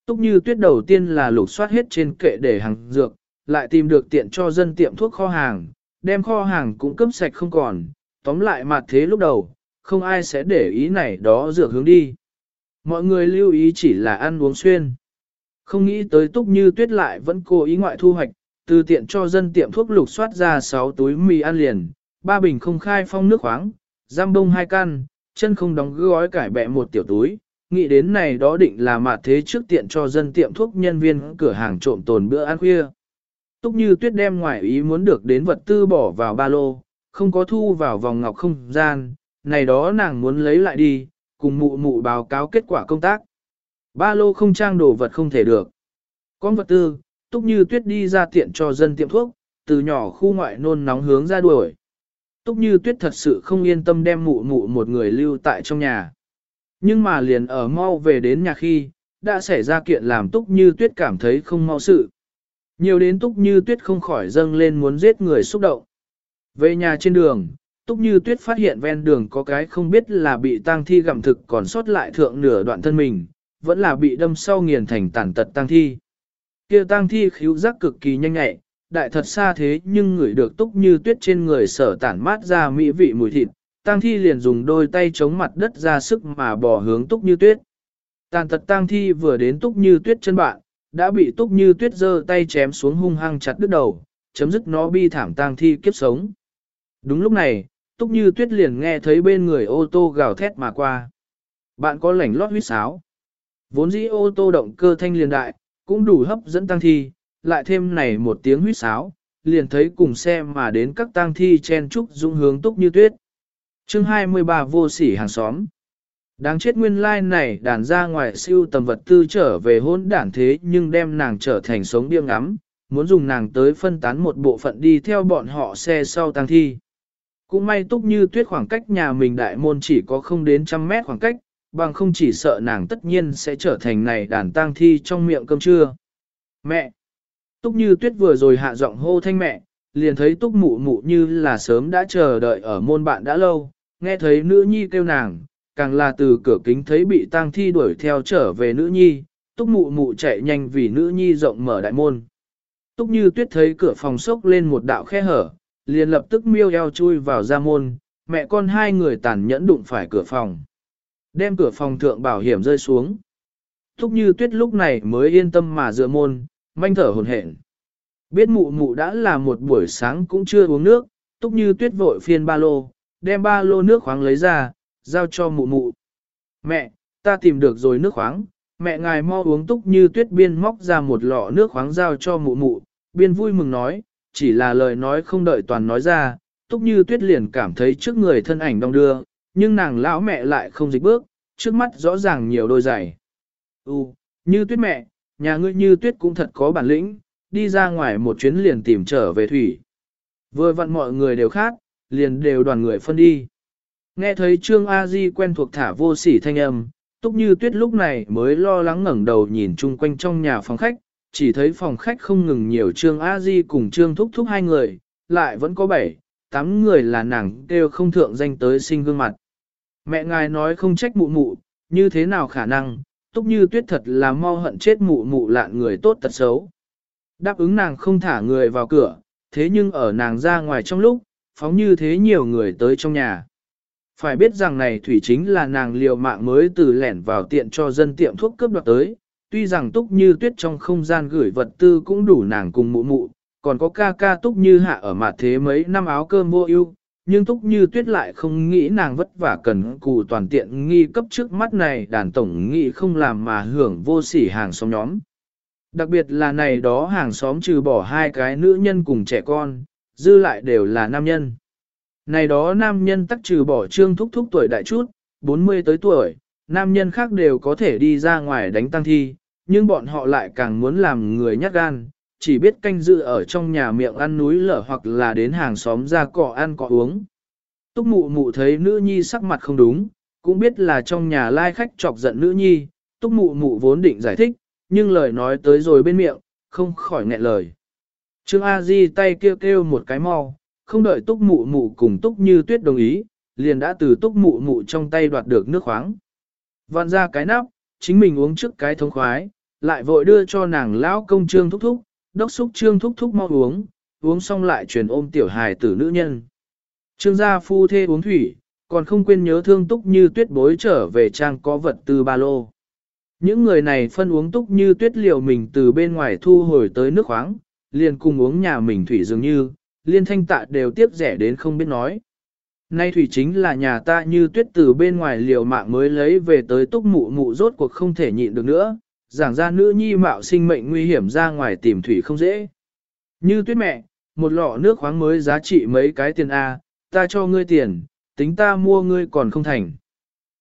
Túc như tuyết đầu tiên là lục soát hết trên kệ để hàng dược, lại tìm được tiện cho dân tiệm thuốc kho hàng, đem kho hàng cũng cấp sạch không còn, tóm lại mặt thế lúc đầu, không ai sẽ để ý này đó dược hướng đi. Mọi người lưu ý chỉ là ăn uống xuyên. Không nghĩ tới túc như tuyết lại vẫn cố ý ngoại thu hoạch, từ tiện cho dân tiệm thuốc lục soát ra 6 túi mì ăn liền, ba bình không khai phong nước khoáng, giam bông hai căn, chân không đóng gói cải bẹ một tiểu túi. Nghĩ đến này đó định là mặt thế trước tiện cho dân tiệm thuốc nhân viên cửa hàng trộm tồn bữa ăn khuya. Túc như tuyết đem ngoại ý muốn được đến vật tư bỏ vào ba lô, không có thu vào vòng ngọc không gian, này đó nàng muốn lấy lại đi, cùng mụ mụ báo cáo kết quả công tác. Ba lô không trang đồ vật không thể được. Con vật tư, túc như tuyết đi ra tiện cho dân tiệm thuốc, từ nhỏ khu ngoại nôn nóng hướng ra đuổi. Túc như tuyết thật sự không yên tâm đem mụ mụ một người lưu tại trong nhà. Nhưng mà liền ở mau về đến nhà khi, đã xảy ra kiện làm túc như tuyết cảm thấy không mau sự. Nhiều đến túc như tuyết không khỏi dâng lên muốn giết người xúc động. Về nhà trên đường, túc như tuyết phát hiện ven đường có cái không biết là bị tang thi gặm thực còn sót lại thượng nửa đoạn thân mình, vẫn là bị đâm sau nghiền thành tàn tật tang thi. kia tang thi khíu giác cực kỳ nhanh nhẹ, đại thật xa thế nhưng người được túc như tuyết trên người sở tản mát ra mỹ vị mùi thịt, tang thi liền dùng đôi tay chống mặt đất ra sức mà bỏ hướng túc như tuyết. Tàn tật tang thi vừa đến túc như tuyết chân bạn, đã bị túc như tuyết giơ tay chém xuống hung hăng chặt đứt đầu, chấm dứt nó bi thảm tang thi kiếp sống. Đúng lúc này, túc như tuyết liền nghe thấy bên người ô tô gào thét mà qua. Bạn có lảnh lót huyết sáo. Vốn dĩ ô tô động cơ thanh liền đại, cũng đủ hấp dẫn tang thi, lại thêm này một tiếng huýt sáo, liền thấy cùng xe mà đến các tang thi chen trúc dung hướng túc như tuyết. chương 23 vô sỉ hàng xóm. Đáng chết nguyên lai like này đàn ra ngoài siêu tầm vật tư trở về hôn đản thế nhưng đem nàng trở thành sống điêng ngắm, muốn dùng nàng tới phân tán một bộ phận đi theo bọn họ xe sau tang thi. Cũng may túc như tuyết khoảng cách nhà mình đại môn chỉ có không đến trăm mét khoảng cách, bằng không chỉ sợ nàng tất nhiên sẽ trở thành này đàn tang thi trong miệng cơm trưa. Mẹ! Túc như tuyết vừa rồi hạ giọng hô thanh mẹ, liền thấy túc mụ mụ như là sớm đã chờ đợi ở môn bạn đã lâu, nghe thấy nữ nhi kêu nàng, càng là từ cửa kính thấy bị tang thi đuổi theo trở về nữ nhi, túc mụ mụ chạy nhanh vì nữ nhi rộng mở đại môn. Túc như tuyết thấy cửa phòng sốc lên một đạo khe hở, liền lập tức miêu eo chui vào ra môn, mẹ con hai người tàn nhẫn đụng phải cửa phòng. Đem cửa phòng thượng bảo hiểm rơi xuống. Túc như tuyết lúc này mới yên tâm mà dựa môn, manh thở hồn hển. Biết mụ mụ đã là một buổi sáng cũng chưa uống nước, túc như tuyết vội phiên ba lô, đem ba lô nước khoáng lấy ra, giao cho mụ mụ. Mẹ, ta tìm được rồi nước khoáng, mẹ ngài mau uống túc như tuyết biên móc ra một lọ nước khoáng giao cho mụ mụ, biên vui mừng nói, chỉ là lời nói không đợi toàn nói ra, túc như tuyết liền cảm thấy trước người thân ảnh đông đưa, nhưng nàng lão mẹ lại không dịch bước, trước mắt rõ ràng nhiều đôi giày. U, như tuyết mẹ, nhà ngươi như tuyết cũng thật có bản lĩnh, đi ra ngoài một chuyến liền tìm trở về thủy. Vừa vặn mọi người đều khác, liền đều đoàn người phân đi. Nghe thấy Trương A Di quen thuộc thả vô sỉ thanh âm, Túc Như Tuyết lúc này mới lo lắng ngẩng đầu nhìn chung quanh trong nhà phòng khách, chỉ thấy phòng khách không ngừng nhiều Trương A Di cùng Trương Thúc Thúc hai người, lại vẫn có bảy, tám người là nàng đều không thượng danh tới sinh gương mặt. Mẹ ngài nói không trách mụ mụ, như thế nào khả năng, Túc Như Tuyết thật là mau hận chết mụ mụ lạn người tốt tật xấu. Đáp ứng nàng không thả người vào cửa, thế nhưng ở nàng ra ngoài trong lúc, phóng như thế nhiều người tới trong nhà. Phải biết rằng này thủy chính là nàng liều mạng mới từ lẻn vào tiện cho dân tiệm thuốc cướp đoạt tới, tuy rằng túc như tuyết trong không gian gửi vật tư cũng đủ nàng cùng mụ mụ, còn có ca ca túc như hạ ở mặt thế mấy năm áo cơm vô ưu, nhưng túc như tuyết lại không nghĩ nàng vất vả cần cù toàn tiện nghi cấp trước mắt này đàn tổng nghị không làm mà hưởng vô sỉ hàng xóm nhóm. Đặc biệt là này đó hàng xóm trừ bỏ hai cái nữ nhân cùng trẻ con, dư lại đều là nam nhân. Này đó nam nhân tắc trừ bỏ trương thúc thúc tuổi đại chút, 40 tới tuổi, nam nhân khác đều có thể đi ra ngoài đánh tăng thi, nhưng bọn họ lại càng muốn làm người nhát gan, chỉ biết canh dự ở trong nhà miệng ăn núi lở hoặc là đến hàng xóm ra cỏ ăn cỏ uống. Túc mụ mụ thấy nữ nhi sắc mặt không đúng, cũng biết là trong nhà lai khách chọc giận nữ nhi, túc mụ mụ vốn định giải thích, nhưng lời nói tới rồi bên miệng, không khỏi nghẹn lời. Trương A Di tay kêu kêu một cái mau, không đợi túc mụ mụ cùng túc như tuyết đồng ý, liền đã từ túc mụ mụ trong tay đoạt được nước khoáng. Vặn ra cái nắp, chính mình uống trước cái thống khoái, lại vội đưa cho nàng lão công trương thúc thúc, đốc xúc trương thúc thúc mau uống, uống xong lại truyền ôm tiểu hài tử nữ nhân. Trương gia phu thê uống thủy, còn không quên nhớ thương túc như tuyết bối trở về trang có vật tư ba lô. Những người này phân uống túc như tuyết liều mình từ bên ngoài thu hồi tới nước khoáng, liền cùng uống nhà mình thủy dường như, liên thanh tạ đều tiếp rẻ đến không biết nói. Nay thủy chính là nhà ta như tuyết từ bên ngoài liều mạng mới lấy về tới túc mụ mụ rốt cuộc không thể nhịn được nữa, giảng ra nữ nhi mạo sinh mệnh nguy hiểm ra ngoài tìm thủy không dễ. Như tuyết mẹ, một lọ nước khoáng mới giá trị mấy cái tiền A, ta cho ngươi tiền, tính ta mua ngươi còn không thành.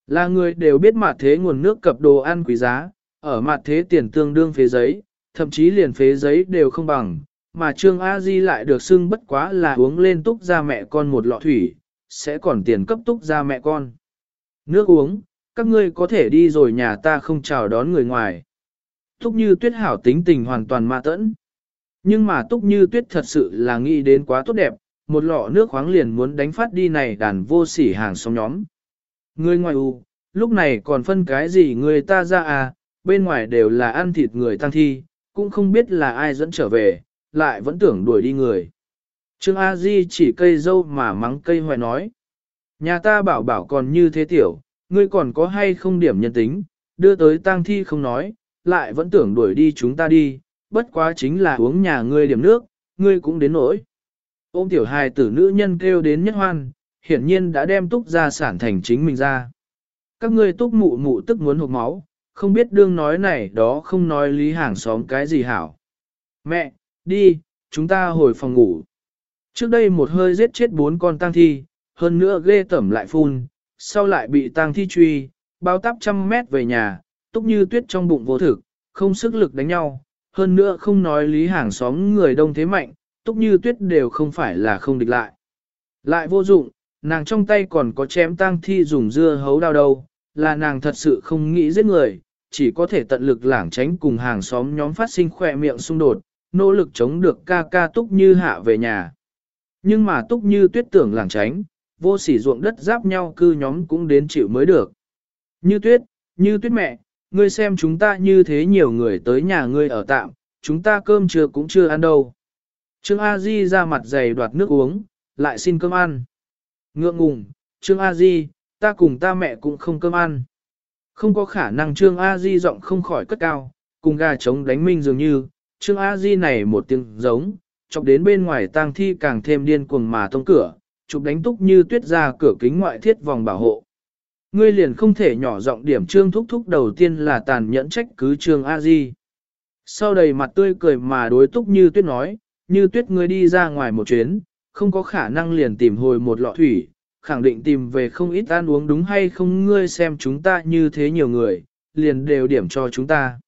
Là người đều biết mặt thế nguồn nước cập đồ ăn quý giá, ở mặt thế tiền tương đương phế giấy, thậm chí liền phế giấy đều không bằng, mà Trương A Di lại được xưng bất quá là uống lên túc ra mẹ con một lọ thủy, sẽ còn tiền cấp túc ra mẹ con. Nước uống, các ngươi có thể đi rồi nhà ta không chào đón người ngoài. Túc như tuyết hảo tính tình hoàn toàn ma tẫn. Nhưng mà túc như tuyết thật sự là nghĩ đến quá tốt đẹp, một lọ nước khoáng liền muốn đánh phát đi này đàn vô sỉ hàng xóm nhóm. Người ngoài u, lúc này còn phân cái gì người ta ra à, bên ngoài đều là ăn thịt người tăng thi, cũng không biết là ai dẫn trở về, lại vẫn tưởng đuổi đi người. Trương A Di chỉ cây dâu mà mắng cây hoài nói. Nhà ta bảo bảo còn như thế tiểu, ngươi còn có hay không điểm nhân tính, đưa tới tang thi không nói, lại vẫn tưởng đuổi đi chúng ta đi, bất quá chính là uống nhà ngươi điểm nước, ngươi cũng đến nỗi. Ôm tiểu hài tử nữ nhân kêu đến nhất hoan, hiển nhiên đã đem túc gia sản thành chính mình ra. Các ngươi túc mụ mụ tức muốn hụt máu, không biết đương nói này đó không nói lý hàng xóm cái gì hảo. Mẹ, đi, chúng ta hồi phòng ngủ. Trước đây một hơi giết chết bốn con tang thi, hơn nữa ghê tẩm lại phun, sau lại bị tang thi truy, bao tắp trăm mét về nhà, túc như tuyết trong bụng vô thực, không sức lực đánh nhau, hơn nữa không nói lý hàng xóm người đông thế mạnh, túc như tuyết đều không phải là không địch lại. Lại vô dụng, nàng trong tay còn có chém tang thi dùng dưa hấu đau đâu, là nàng thật sự không nghĩ giết người, chỉ có thể tận lực lảng tránh cùng hàng xóm nhóm phát sinh khỏe miệng xung đột, nỗ lực chống được ca ca túc như hạ về nhà. Nhưng mà túc như tuyết tưởng lảng tránh, vô sỉ ruộng đất giáp nhau cư nhóm cũng đến chịu mới được. Như tuyết, như tuyết mẹ, ngươi xem chúng ta như thế nhiều người tới nhà ngươi ở tạm, chúng ta cơm trưa cũng chưa ăn đâu. Trương A Di ra mặt dày đoạt nước uống, lại xin cơm ăn. Ngượng ngùng, Trương A Di, ta cùng ta mẹ cũng không cơm ăn. Không có khả năng Trương A Di giọng không khỏi cất cao, cùng gà trống đánh minh dường như, Trương A Di này một tiếng giống, chọc đến bên ngoài tang thi càng thêm điên cuồng mà thông cửa, chụp đánh túc như tuyết ra cửa kính ngoại thiết vòng bảo hộ. Ngươi liền không thể nhỏ giọng điểm trương thúc thúc đầu tiên là tàn nhẫn trách cứ trương A Di. Sau đầy mặt tươi cười mà đối túc như tuyết nói, như tuyết ngươi đi ra ngoài một chuyến, không có khả năng liền tìm hồi một lọ thủy, khẳng định tìm về không ít ăn uống đúng hay không ngươi xem chúng ta như thế nhiều người, liền đều điểm cho chúng ta.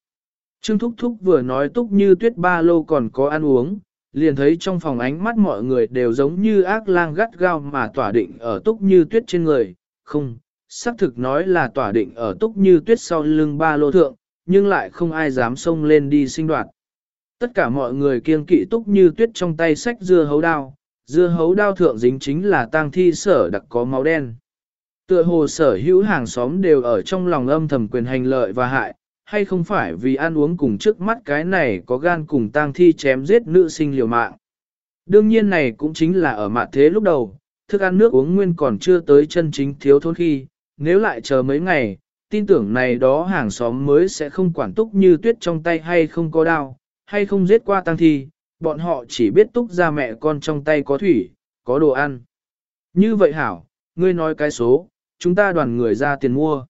Trương Thúc Thúc vừa nói túc như tuyết ba lô còn có ăn uống, liền thấy trong phòng ánh mắt mọi người đều giống như ác lang gắt gao mà tỏa định ở túc như tuyết trên người, không, xác thực nói là tỏa định ở túc như tuyết sau lưng ba lô thượng, nhưng lại không ai dám xông lên đi sinh đoạt. Tất cả mọi người kiêng kỵ túc như tuyết trong tay sách dưa hấu đao, dưa hấu đao thượng dính chính là tang thi sở đặc có máu đen. Tựa hồ sở hữu hàng xóm đều ở trong lòng âm thầm quyền hành lợi và hại, hay không phải vì ăn uống cùng trước mắt cái này có gan cùng tang thi chém giết nữ sinh liều mạng. Đương nhiên này cũng chính là ở mạ thế lúc đầu, thức ăn nước uống nguyên còn chưa tới chân chính thiếu thốn khi, nếu lại chờ mấy ngày, tin tưởng này đó hàng xóm mới sẽ không quản túc như tuyết trong tay hay không có đao, hay không giết qua tăng thi, bọn họ chỉ biết túc ra mẹ con trong tay có thủy, có đồ ăn. Như vậy hảo, ngươi nói cái số, chúng ta đoàn người ra tiền mua.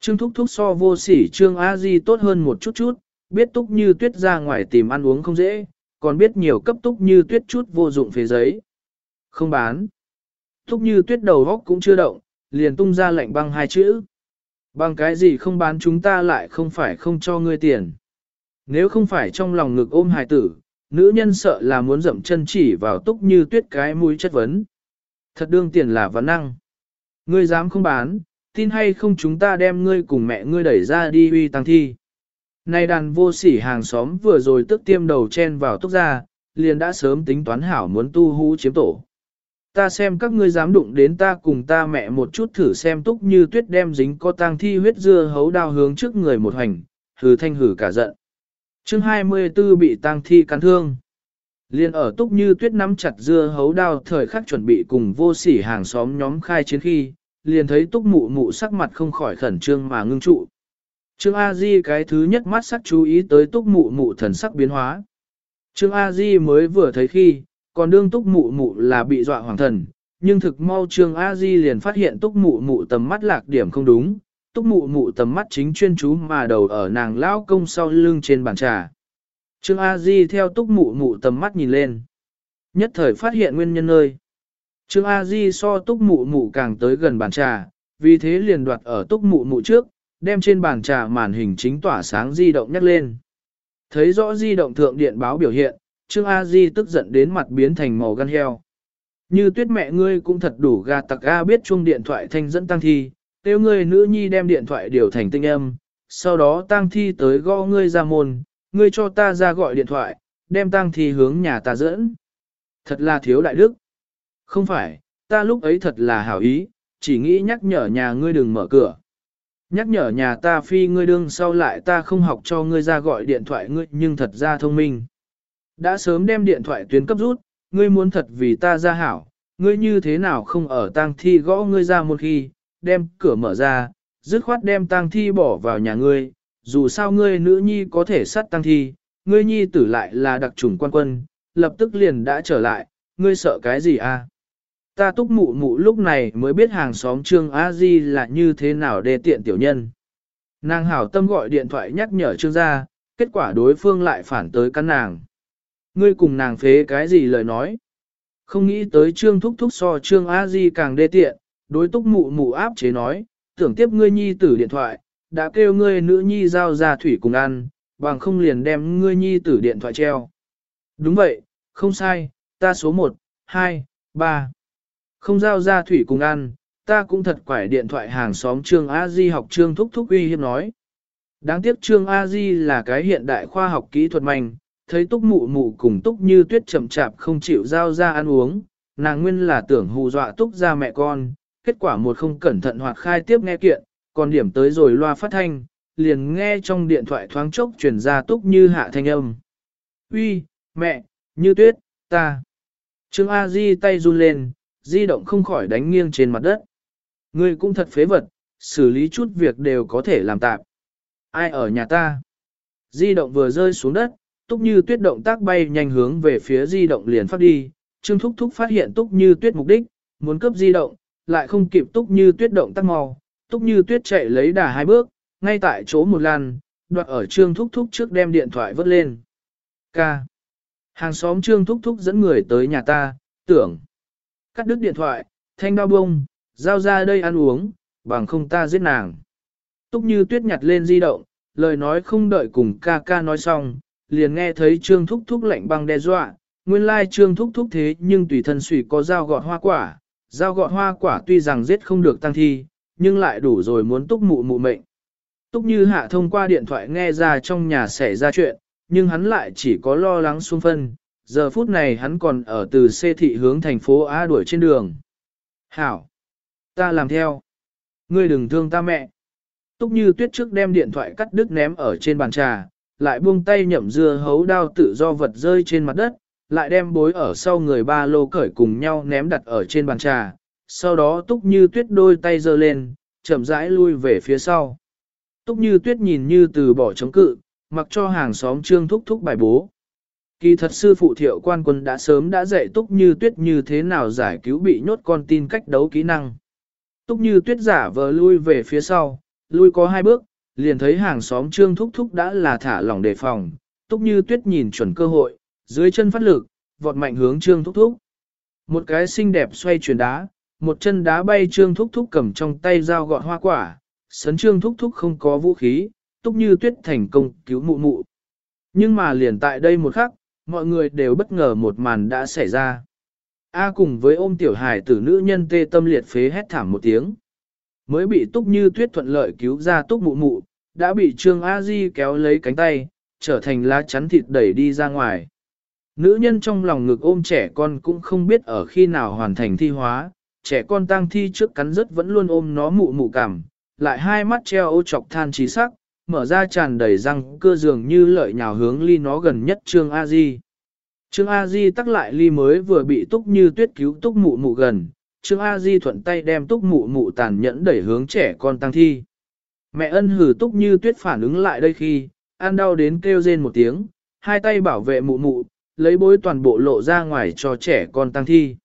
Trương Thúc Thúc so vô sỉ Trương A Di tốt hơn một chút chút, biết túc như tuyết ra ngoài tìm ăn uống không dễ, còn biết nhiều cấp túc như tuyết chút vô dụng phế giấy. Không bán. Túc như tuyết đầu góc cũng chưa động, liền tung ra lệnh băng hai chữ. Bằng cái gì không bán chúng ta lại không phải không cho ngươi tiền. Nếu không phải trong lòng ngực ôm hài tử, nữ nhân sợ là muốn dậm chân chỉ vào túc như tuyết cái mũi chất vấn. Thật đương tiền là vấn năng. Ngươi dám không bán, tin hay không chúng ta đem ngươi cùng mẹ ngươi đẩy ra đi uy tăng thi. Này đàn vô sỉ hàng xóm vừa rồi tức tiêm đầu chen vào túc ra, liền đã sớm tính toán hảo muốn tu hú chiếm tổ ta xem các ngươi dám đụng đến ta cùng ta mẹ một chút thử xem túc như tuyết đem dính có tang thi huyết dưa hấu đao hướng trước người một hành, hừ thanh hử cả giận. chương 24 bị tang thi cắn thương. Liên ở túc như tuyết nắm chặt dưa hấu đao thời khắc chuẩn bị cùng vô sỉ hàng xóm nhóm khai chiến khi, liền thấy túc mụ mụ sắc mặt không khỏi khẩn trương mà ngưng trụ. Trương A Di cái thứ nhất mắt sắc chú ý tới túc mụ mụ thần sắc biến hóa. Trương A Di mới vừa thấy khi, còn đương túc mụ mụ là bị dọa hoàng thần, nhưng thực mau trương A Di liền phát hiện túc mụ mụ tầm mắt lạc điểm không đúng, túc mụ mụ tầm mắt chính chuyên chú mà đầu ở nàng lão công sau lưng trên bàn trà. Trương A Di theo túc mụ mụ tầm mắt nhìn lên. Nhất thời phát hiện nguyên nhân nơi. Trương A Di so túc mụ mụ càng tới gần bàn trà, vì thế liền đoạt ở túc mụ mụ trước, đem trên bàn trà màn hình chính tỏa sáng di động nhắc lên. Thấy rõ di động thượng điện báo biểu hiện, Trương A Di tức giận đến mặt biến thành màu gan heo. Như tuyết mẹ ngươi cũng thật đủ gà tặc A biết chuông điện thoại thanh dẫn tăng thi, tiêu ngươi nữ nhi đem điện thoại điều thành tinh âm, sau đó tăng thi tới gõ ngươi ra môn, ngươi cho ta ra gọi điện thoại, đem tăng thi hướng nhà ta dẫn. Thật là thiếu đại đức. Không phải, ta lúc ấy thật là hảo ý, chỉ nghĩ nhắc nhở nhà ngươi đừng mở cửa. Nhắc nhở nhà ta phi ngươi đương sau lại ta không học cho ngươi ra gọi điện thoại ngươi nhưng thật ra thông minh. Đã sớm đem điện thoại tuyến cấp rút, ngươi muốn thật vì ta ra hảo, ngươi như thế nào không ở tang thi gõ ngươi ra một khi, đem cửa mở ra, dứt khoát đem tang thi bỏ vào nhà ngươi, dù sao ngươi nữ nhi có thể sát tang thi, ngươi nhi tử lại là đặc trùng quan quân, lập tức liền đã trở lại, ngươi sợ cái gì à? Ta túc mụ mụ lúc này mới biết hàng xóm Trương A Di là như thế nào để tiện tiểu nhân. Nàng hảo tâm gọi điện thoại nhắc nhở Trương gia, kết quả đối phương lại phản tới căn nàng. Ngươi cùng nàng phế cái gì lời nói? Không nghĩ tới trương thúc thúc so trương a di càng đê tiện, đối túc mụ mụ áp chế nói, tưởng tiếp ngươi nhi tử điện thoại, đã kêu ngươi nữ nhi giao ra thủy cùng ăn, bằng không liền đem ngươi nhi tử điện thoại treo. Đúng vậy, không sai, ta số 1, 2, 3. Không giao ra thủy cùng ăn, ta cũng thật quải điện thoại hàng xóm Trương A Di học Trương Thúc Thúc uy hiếp nói. Đáng tiếc Trương A Di là cái hiện đại khoa học kỹ thuật mạnh, thấy túc mụ mụ cùng túc như tuyết chậm chạp không chịu giao ra ăn uống, nàng nguyên là tưởng hù dọa túc ra mẹ con, kết quả một không cẩn thận hoặc khai tiếp nghe kiện, còn điểm tới rồi loa phát thanh, liền nghe trong điện thoại thoáng chốc truyền ra túc như hạ thanh âm. Uy, mẹ, như tuyết, ta. Trương A Di tay run lên, di động không khỏi đánh nghiêng trên mặt đất. Ngươi cũng thật phế vật, xử lý chút việc đều có thể làm tạm. Ai ở nhà ta? Di động vừa rơi xuống đất, túc như tuyết động tác bay nhanh hướng về phía di động liền phát đi, Trương Thúc Thúc phát hiện túc như tuyết mục đích, muốn cướp di động, lại không kịp túc như tuyết động tác mau, túc như tuyết chạy lấy đà hai bước, ngay tại chỗ một lần, đoạt ở Trương Thúc Thúc trước đem điện thoại vớt lên. Ca. Hàng xóm Trương Thúc Thúc dẫn người tới nhà ta, tưởng. Cắt đứt điện thoại, thanh bao bông, giao ra đây ăn uống, bằng không ta giết nàng. Túc như tuyết nhặt lên di động, lời nói không đợi cùng ca ca nói xong, liền nghe thấy Trương Thúc Thúc lạnh băng đe dọa, nguyên lai Trương Thúc Thúc thế nhưng tùy thân sủy có dao gọt hoa quả, dao gọt hoa quả tuy rằng giết không được tăng thi, nhưng lại đủ rồi muốn túc mụ mụ mệnh. Túc như hạ thông qua điện thoại nghe ra trong nhà xảy ra chuyện, nhưng hắn lại chỉ có lo lắng xuống phân, giờ phút này hắn còn ở từ xê thị hướng thành phố A đuổi trên đường. Hảo! Ta làm theo. Ngươi đừng thương ta mẹ. Túc như tuyết trước đem điện thoại cắt đứt ném ở trên bàn trà, lại buông tay nhậm dưa hấu đao tự do vật rơi trên mặt đất, lại đem bối ở sau người ba lô cởi cùng nhau ném đặt ở trên bàn trà, sau đó túc như tuyết đôi tay giơ lên, chậm rãi lui về phía sau. Túc như tuyết nhìn như từ bỏ chống cự, mặc cho hàng xóm trương thúc thúc bài bố. Kỳ thật sư phụ thiệu quan quân đã sớm đã dạy túc như tuyết như thế nào giải cứu bị nhốt con tin cách đấu kỹ năng. Túc như tuyết giả vờ lui về phía sau, lui có hai bước, liền thấy hàng xóm trương thúc thúc đã là thả lỏng đề phòng. Túc như tuyết nhìn chuẩn cơ hội, dưới chân phát lực, vọt mạnh hướng trương thúc thúc. Một cái xinh đẹp xoay chuyển đá, một chân đá bay trương thúc thúc cầm trong tay dao gọt hoa quả, sấn trương thúc thúc không có vũ khí, túc như tuyết thành công cứu mụ mụ. Nhưng mà liền tại đây một khắc, mọi người đều bất ngờ một màn đã xảy ra. A cùng với ôm tiểu hài tử nữ nhân tê tâm liệt phế hét thảm một tiếng. Mới bị túc như tuyết thuận lợi cứu ra túc mụ mụ, đã bị trương A Di kéo lấy cánh tay, trở thành lá chắn thịt đẩy đi ra ngoài. Nữ nhân trong lòng ngực ôm trẻ con cũng không biết ở khi nào hoàn thành thi hóa, trẻ con tang thi trước cắn rứt vẫn luôn ôm nó mụ mụ cảm, lại hai mắt treo ô chọc than trí sắc, mở ra tràn đầy răng cơ dường như lợi nhào hướng ly nó gần nhất Trương A Di. Trương A Di tắc lại ly mới vừa bị túc như tuyết cứu túc mụ mụ gần, Trương A Di thuận tay đem túc mụ mụ tàn nhẫn đẩy hướng trẻ con tăng thi. Mẹ ân hử túc như tuyết phản ứng lại đây khi, ăn đau đến kêu rên một tiếng, hai tay bảo vệ mụ mụ, lấy bối toàn bộ lộ ra ngoài cho trẻ con tăng thi.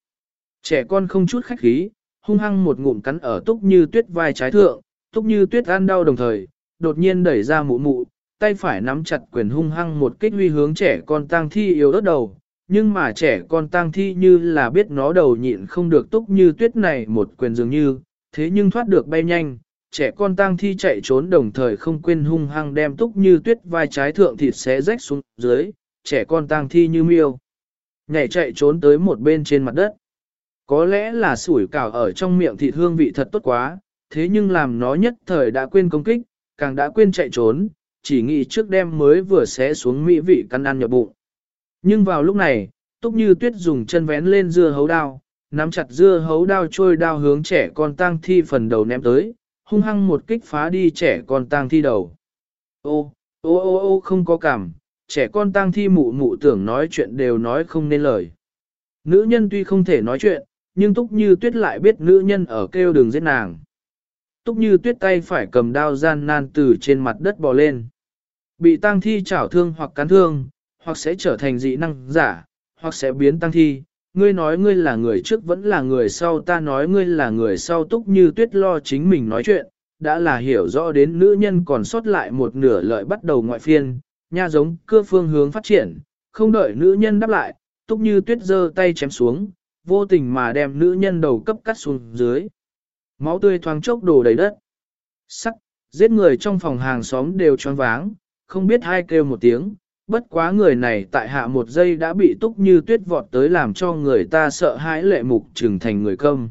Trẻ con không chút khách khí, hung hăng một ngụm cắn ở túc như tuyết vai trái thượng, túc như tuyết ăn đau đồng thời, đột nhiên đẩy ra mụ mụ, tay phải nắm chặt quyền hung hăng một kích huy hướng trẻ con tang thi yếu đất đầu, nhưng mà trẻ con tang thi như là biết nó đầu nhịn không được túc như tuyết này một quyền dường như, thế nhưng thoát được bay nhanh, trẻ con tang thi chạy trốn đồng thời không quên hung hăng đem túc như tuyết vai trái thượng thịt xé rách xuống dưới, trẻ con tang thi như miêu. Nhảy chạy trốn tới một bên trên mặt đất. Có lẽ là sủi cảo ở trong miệng thịt hương vị thật tốt quá, thế nhưng làm nó nhất thời đã quên công kích, càng đã quên chạy trốn, chỉ nghĩ trước đêm mới vừa xé xuống mỹ vị căn ăn nhập bụng. Nhưng vào lúc này, Túc Như Tuyết dùng chân vén lên dưa hấu đao, nắm chặt dưa hấu đao trôi đao hướng trẻ con tang thi phần đầu ném tới, hung hăng một kích phá đi trẻ con tang thi đầu. Ô, ô ô ô không có cảm, trẻ con tang thi mụ mụ tưởng nói chuyện đều nói không nên lời. Nữ nhân tuy không thể nói chuyện, nhưng Túc Như Tuyết lại biết nữ nhân ở kêu đường giết nàng. Túc Như Tuyết tay phải cầm đao gian nan từ trên mặt đất bò lên. Bị tang thi chảo thương hoặc cắn thương, hoặc sẽ trở thành dị năng giả, hoặc sẽ biến tăng thi. Ngươi nói ngươi là người trước vẫn là người sau ta nói ngươi là người sau túc như tuyết lo chính mình nói chuyện, đã là hiểu rõ đến nữ nhân còn sót lại một nửa lợi bắt đầu ngoại phiên, nha giống cưa phương hướng phát triển, không đợi nữ nhân đáp lại, túc như tuyết giơ tay chém xuống, vô tình mà đem nữ nhân đầu cấp cắt xuống dưới. Máu tươi thoáng chốc đổ đầy đất. Sắc, giết người trong phòng hàng xóm đều choáng váng, không biết hai kêu một tiếng, bất quá người này tại hạ một giây đã bị túc như tuyết vọt tới làm cho người ta sợ hãi lệ mục trừng thành người công.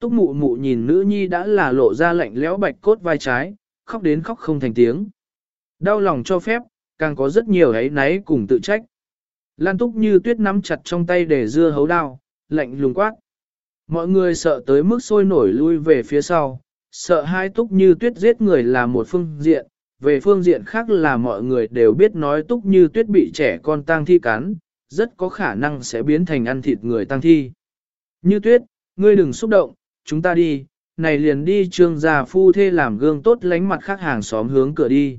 Túc mụ mụ nhìn nữ nhi đã là lộ ra lạnh lẽo bạch cốt vai trái, khóc đến khóc không thành tiếng. Đau lòng cho phép, càng có rất nhiều ấy náy cùng tự trách. Lan túc như tuyết nắm chặt trong tay để dưa hấu đao, lạnh lùng quát. Mọi người sợ tới mức sôi nổi lui về phía sau, sợ hai túc như tuyết giết người là một phương diện, về phương diện khác là mọi người đều biết nói túc như tuyết bị trẻ con tang thi cắn, rất có khả năng sẽ biến thành ăn thịt người tang thi. Như tuyết, ngươi đừng xúc động, chúng ta đi, này liền đi trương già phu thê làm gương tốt lánh mặt khác hàng xóm hướng cửa đi.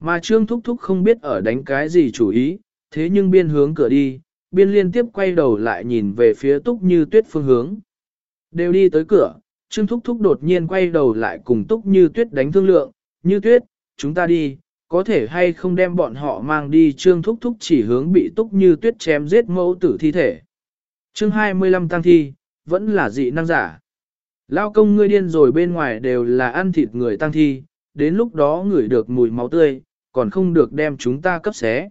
Mà trương thúc thúc không biết ở đánh cái gì chủ ý, thế nhưng biên hướng cửa đi, biên liên tiếp quay đầu lại nhìn về phía túc như tuyết phương hướng. Đều đi tới cửa, trương thúc thúc đột nhiên quay đầu lại cùng túc như tuyết đánh thương lượng, như tuyết, chúng ta đi, có thể hay không đem bọn họ mang đi trương thúc thúc chỉ hướng bị túc như tuyết chém giết mẫu tử thi thể. Chương 25 tăng thi, vẫn là dị năng giả. Lao công ngươi điên rồi bên ngoài đều là ăn thịt người tăng thi, đến lúc đó ngửi được mùi máu tươi, còn không được đem chúng ta cấp xé.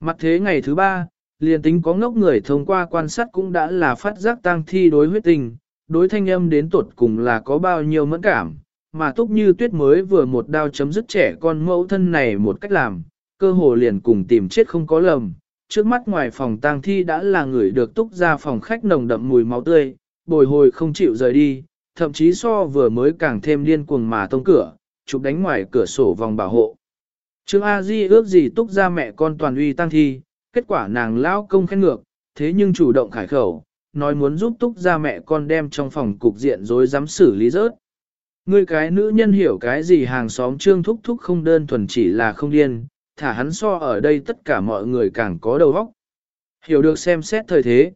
Mặt thế ngày thứ ba, liền tính có ngốc người thông qua quan sát cũng đã là phát giác tăng thi đối huyết tình, đối thanh âm đến tuột cùng là có bao nhiêu mẫn cảm, mà túc như tuyết mới vừa một đao chấm dứt trẻ con mẫu thân này một cách làm, cơ hồ liền cùng tìm chết không có lầm. Trước mắt ngoài phòng tang thi đã là người được túc ra phòng khách nồng đậm mùi máu tươi, bồi hồi không chịu rời đi, thậm chí so vừa mới càng thêm điên cuồng mà tông cửa, chụp đánh ngoài cửa sổ vòng bảo hộ. Trương A Di ước gì túc ra mẹ con toàn uy tăng thi, kết quả nàng lão công khen ngược, thế nhưng chủ động khải khẩu, nói muốn giúp túc ra mẹ con đem trong phòng cục diện rồi dám xử lý rớt. Ngươi cái nữ nhân hiểu cái gì hàng xóm trương thúc thúc không đơn thuần chỉ là không điên, thả hắn so ở đây tất cả mọi người càng có đầu óc. Hiểu được xem xét thời thế.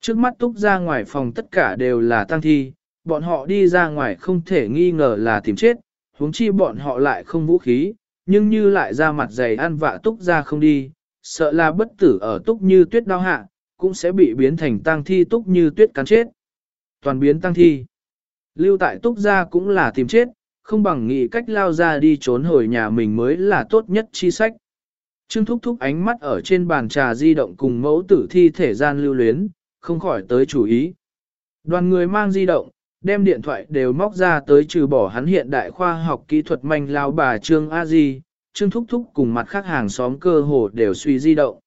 Trước mắt túc ra ngoài phòng tất cả đều là tăng thi, bọn họ đi ra ngoài không thể nghi ngờ là tìm chết, huống chi bọn họ lại không vũ khí, nhưng như lại ra mặt dày ăn vạ túc ra không đi, sợ là bất tử ở túc như tuyết đau hạ, cũng sẽ bị biến thành tăng thi túc như tuyết cắn chết. Toàn biến tăng thi. Lưu tại túc gia cũng là tìm chết, không bằng nghĩ cách lao ra đi trốn hồi nhà mình mới là tốt nhất chi sách. Trương Thúc Thúc ánh mắt ở trên bàn trà di động cùng mẫu tử thi thể gian lưu luyến, không khỏi tới chủ ý. Đoàn người mang di động, đem điện thoại đều móc ra tới trừ bỏ hắn hiện đại khoa học kỹ thuật manh lao bà Trương A Di, Trương Thúc Thúc cùng mặt khác hàng xóm cơ hồ đều suy di động.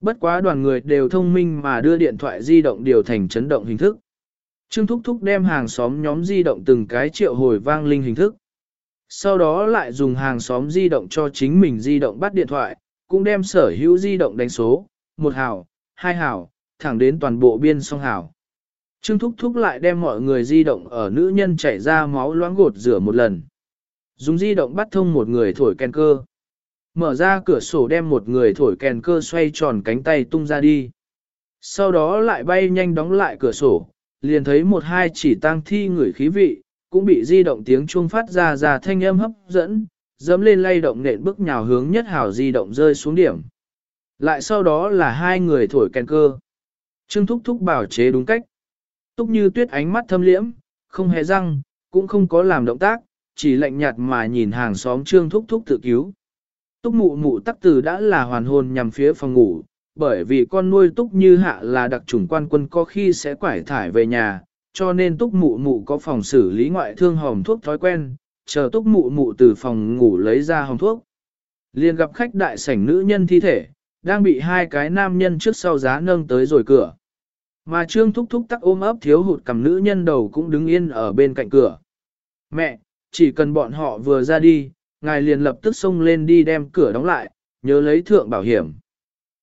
Bất quá đoàn người đều thông minh mà đưa điện thoại di động điều thành chấn động hình thức. Trương Thúc Thúc đem hàng xóm nhóm di động từng cái triệu hồi vang linh hình thức. Sau đó lại dùng hàng xóm di động cho chính mình di động bắt điện thoại, cũng đem sở hữu di động đánh số, một hảo, hai hảo, thẳng đến toàn bộ biên song hảo. Trương Thúc Thúc lại đem mọi người di động ở nữ nhân chảy ra máu loãng gột rửa một lần. Dùng di động bắt thông một người thổi kèn cơ. Mở ra cửa sổ đem một người thổi kèn cơ xoay tròn cánh tay tung ra đi. Sau đó lại bay nhanh đóng lại cửa sổ, liền thấy một hai chỉ tang thi người khí vị, cũng bị di động tiếng chuông phát ra ra thanh âm hấp dẫn, dẫm lên lay động nện bước nhào hướng nhất hảo di động rơi xuống điểm. Lại sau đó là hai người thổi kèn cơ. Trương Thúc Thúc bảo chế đúng cách. Túc như tuyết ánh mắt thâm liễm, không hề răng, cũng không có làm động tác, chỉ lạnh nhạt mà nhìn hàng xóm Trương Thúc Thúc tự cứu. Túc mụ mụ tắc từ đã là hoàn hồn nhằm phía phòng ngủ, bởi vì con nuôi túc như hạ là đặc trùng quan quân có khi sẽ quải thải về nhà, cho nên túc mụ mụ có phòng xử lý ngoại thương hồng thuốc thói quen, chờ túc mụ mụ từ phòng ngủ lấy ra hồng thuốc. liền gặp khách đại sảnh nữ nhân thi thể, đang bị hai cái nam nhân trước sau giá nâng tới rồi cửa. Mà trương thúc thúc tắc ôm ấp thiếu hụt cầm nữ nhân đầu cũng đứng yên ở bên cạnh cửa. Mẹ, chỉ cần bọn họ vừa ra đi, ngài liền lập tức xông lên đi đem cửa đóng lại, nhớ lấy thượng bảo hiểm.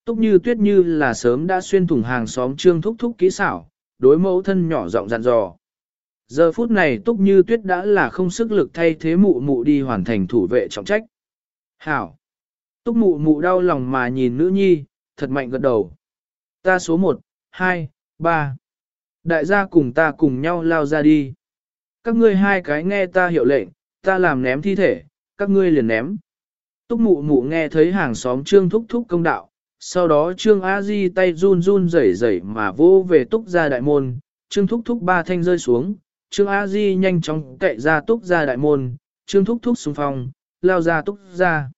Túc như tuyết như là sớm đã xuyên thủng hàng xóm trương thúc thúc kỹ xảo, đối mẫu thân nhỏ giọng dặn dò. Giờ phút này túc như tuyết đã là không sức lực thay thế mụ mụ đi hoàn thành thủ vệ trọng trách. Hảo! Túc mụ mụ đau lòng mà nhìn nữ nhi, thật mạnh gật đầu. Ta số 1, 2, 3. Đại gia cùng ta cùng nhau lao ra đi. Các ngươi hai cái nghe ta hiệu lệnh, ta làm ném thi thể, các ngươi liền ném. Túc mụ mụ nghe thấy hàng xóm trương thúc thúc công đạo, sau đó Trương A Di tay run run rẩy rẩy mà vô về túc ra đại môn, Trương Thúc Thúc ba thanh rơi xuống, Trương A Di nhanh chóng cậy ra túc ra đại môn, Trương Thúc Thúc xung phong, lao ra túc ra.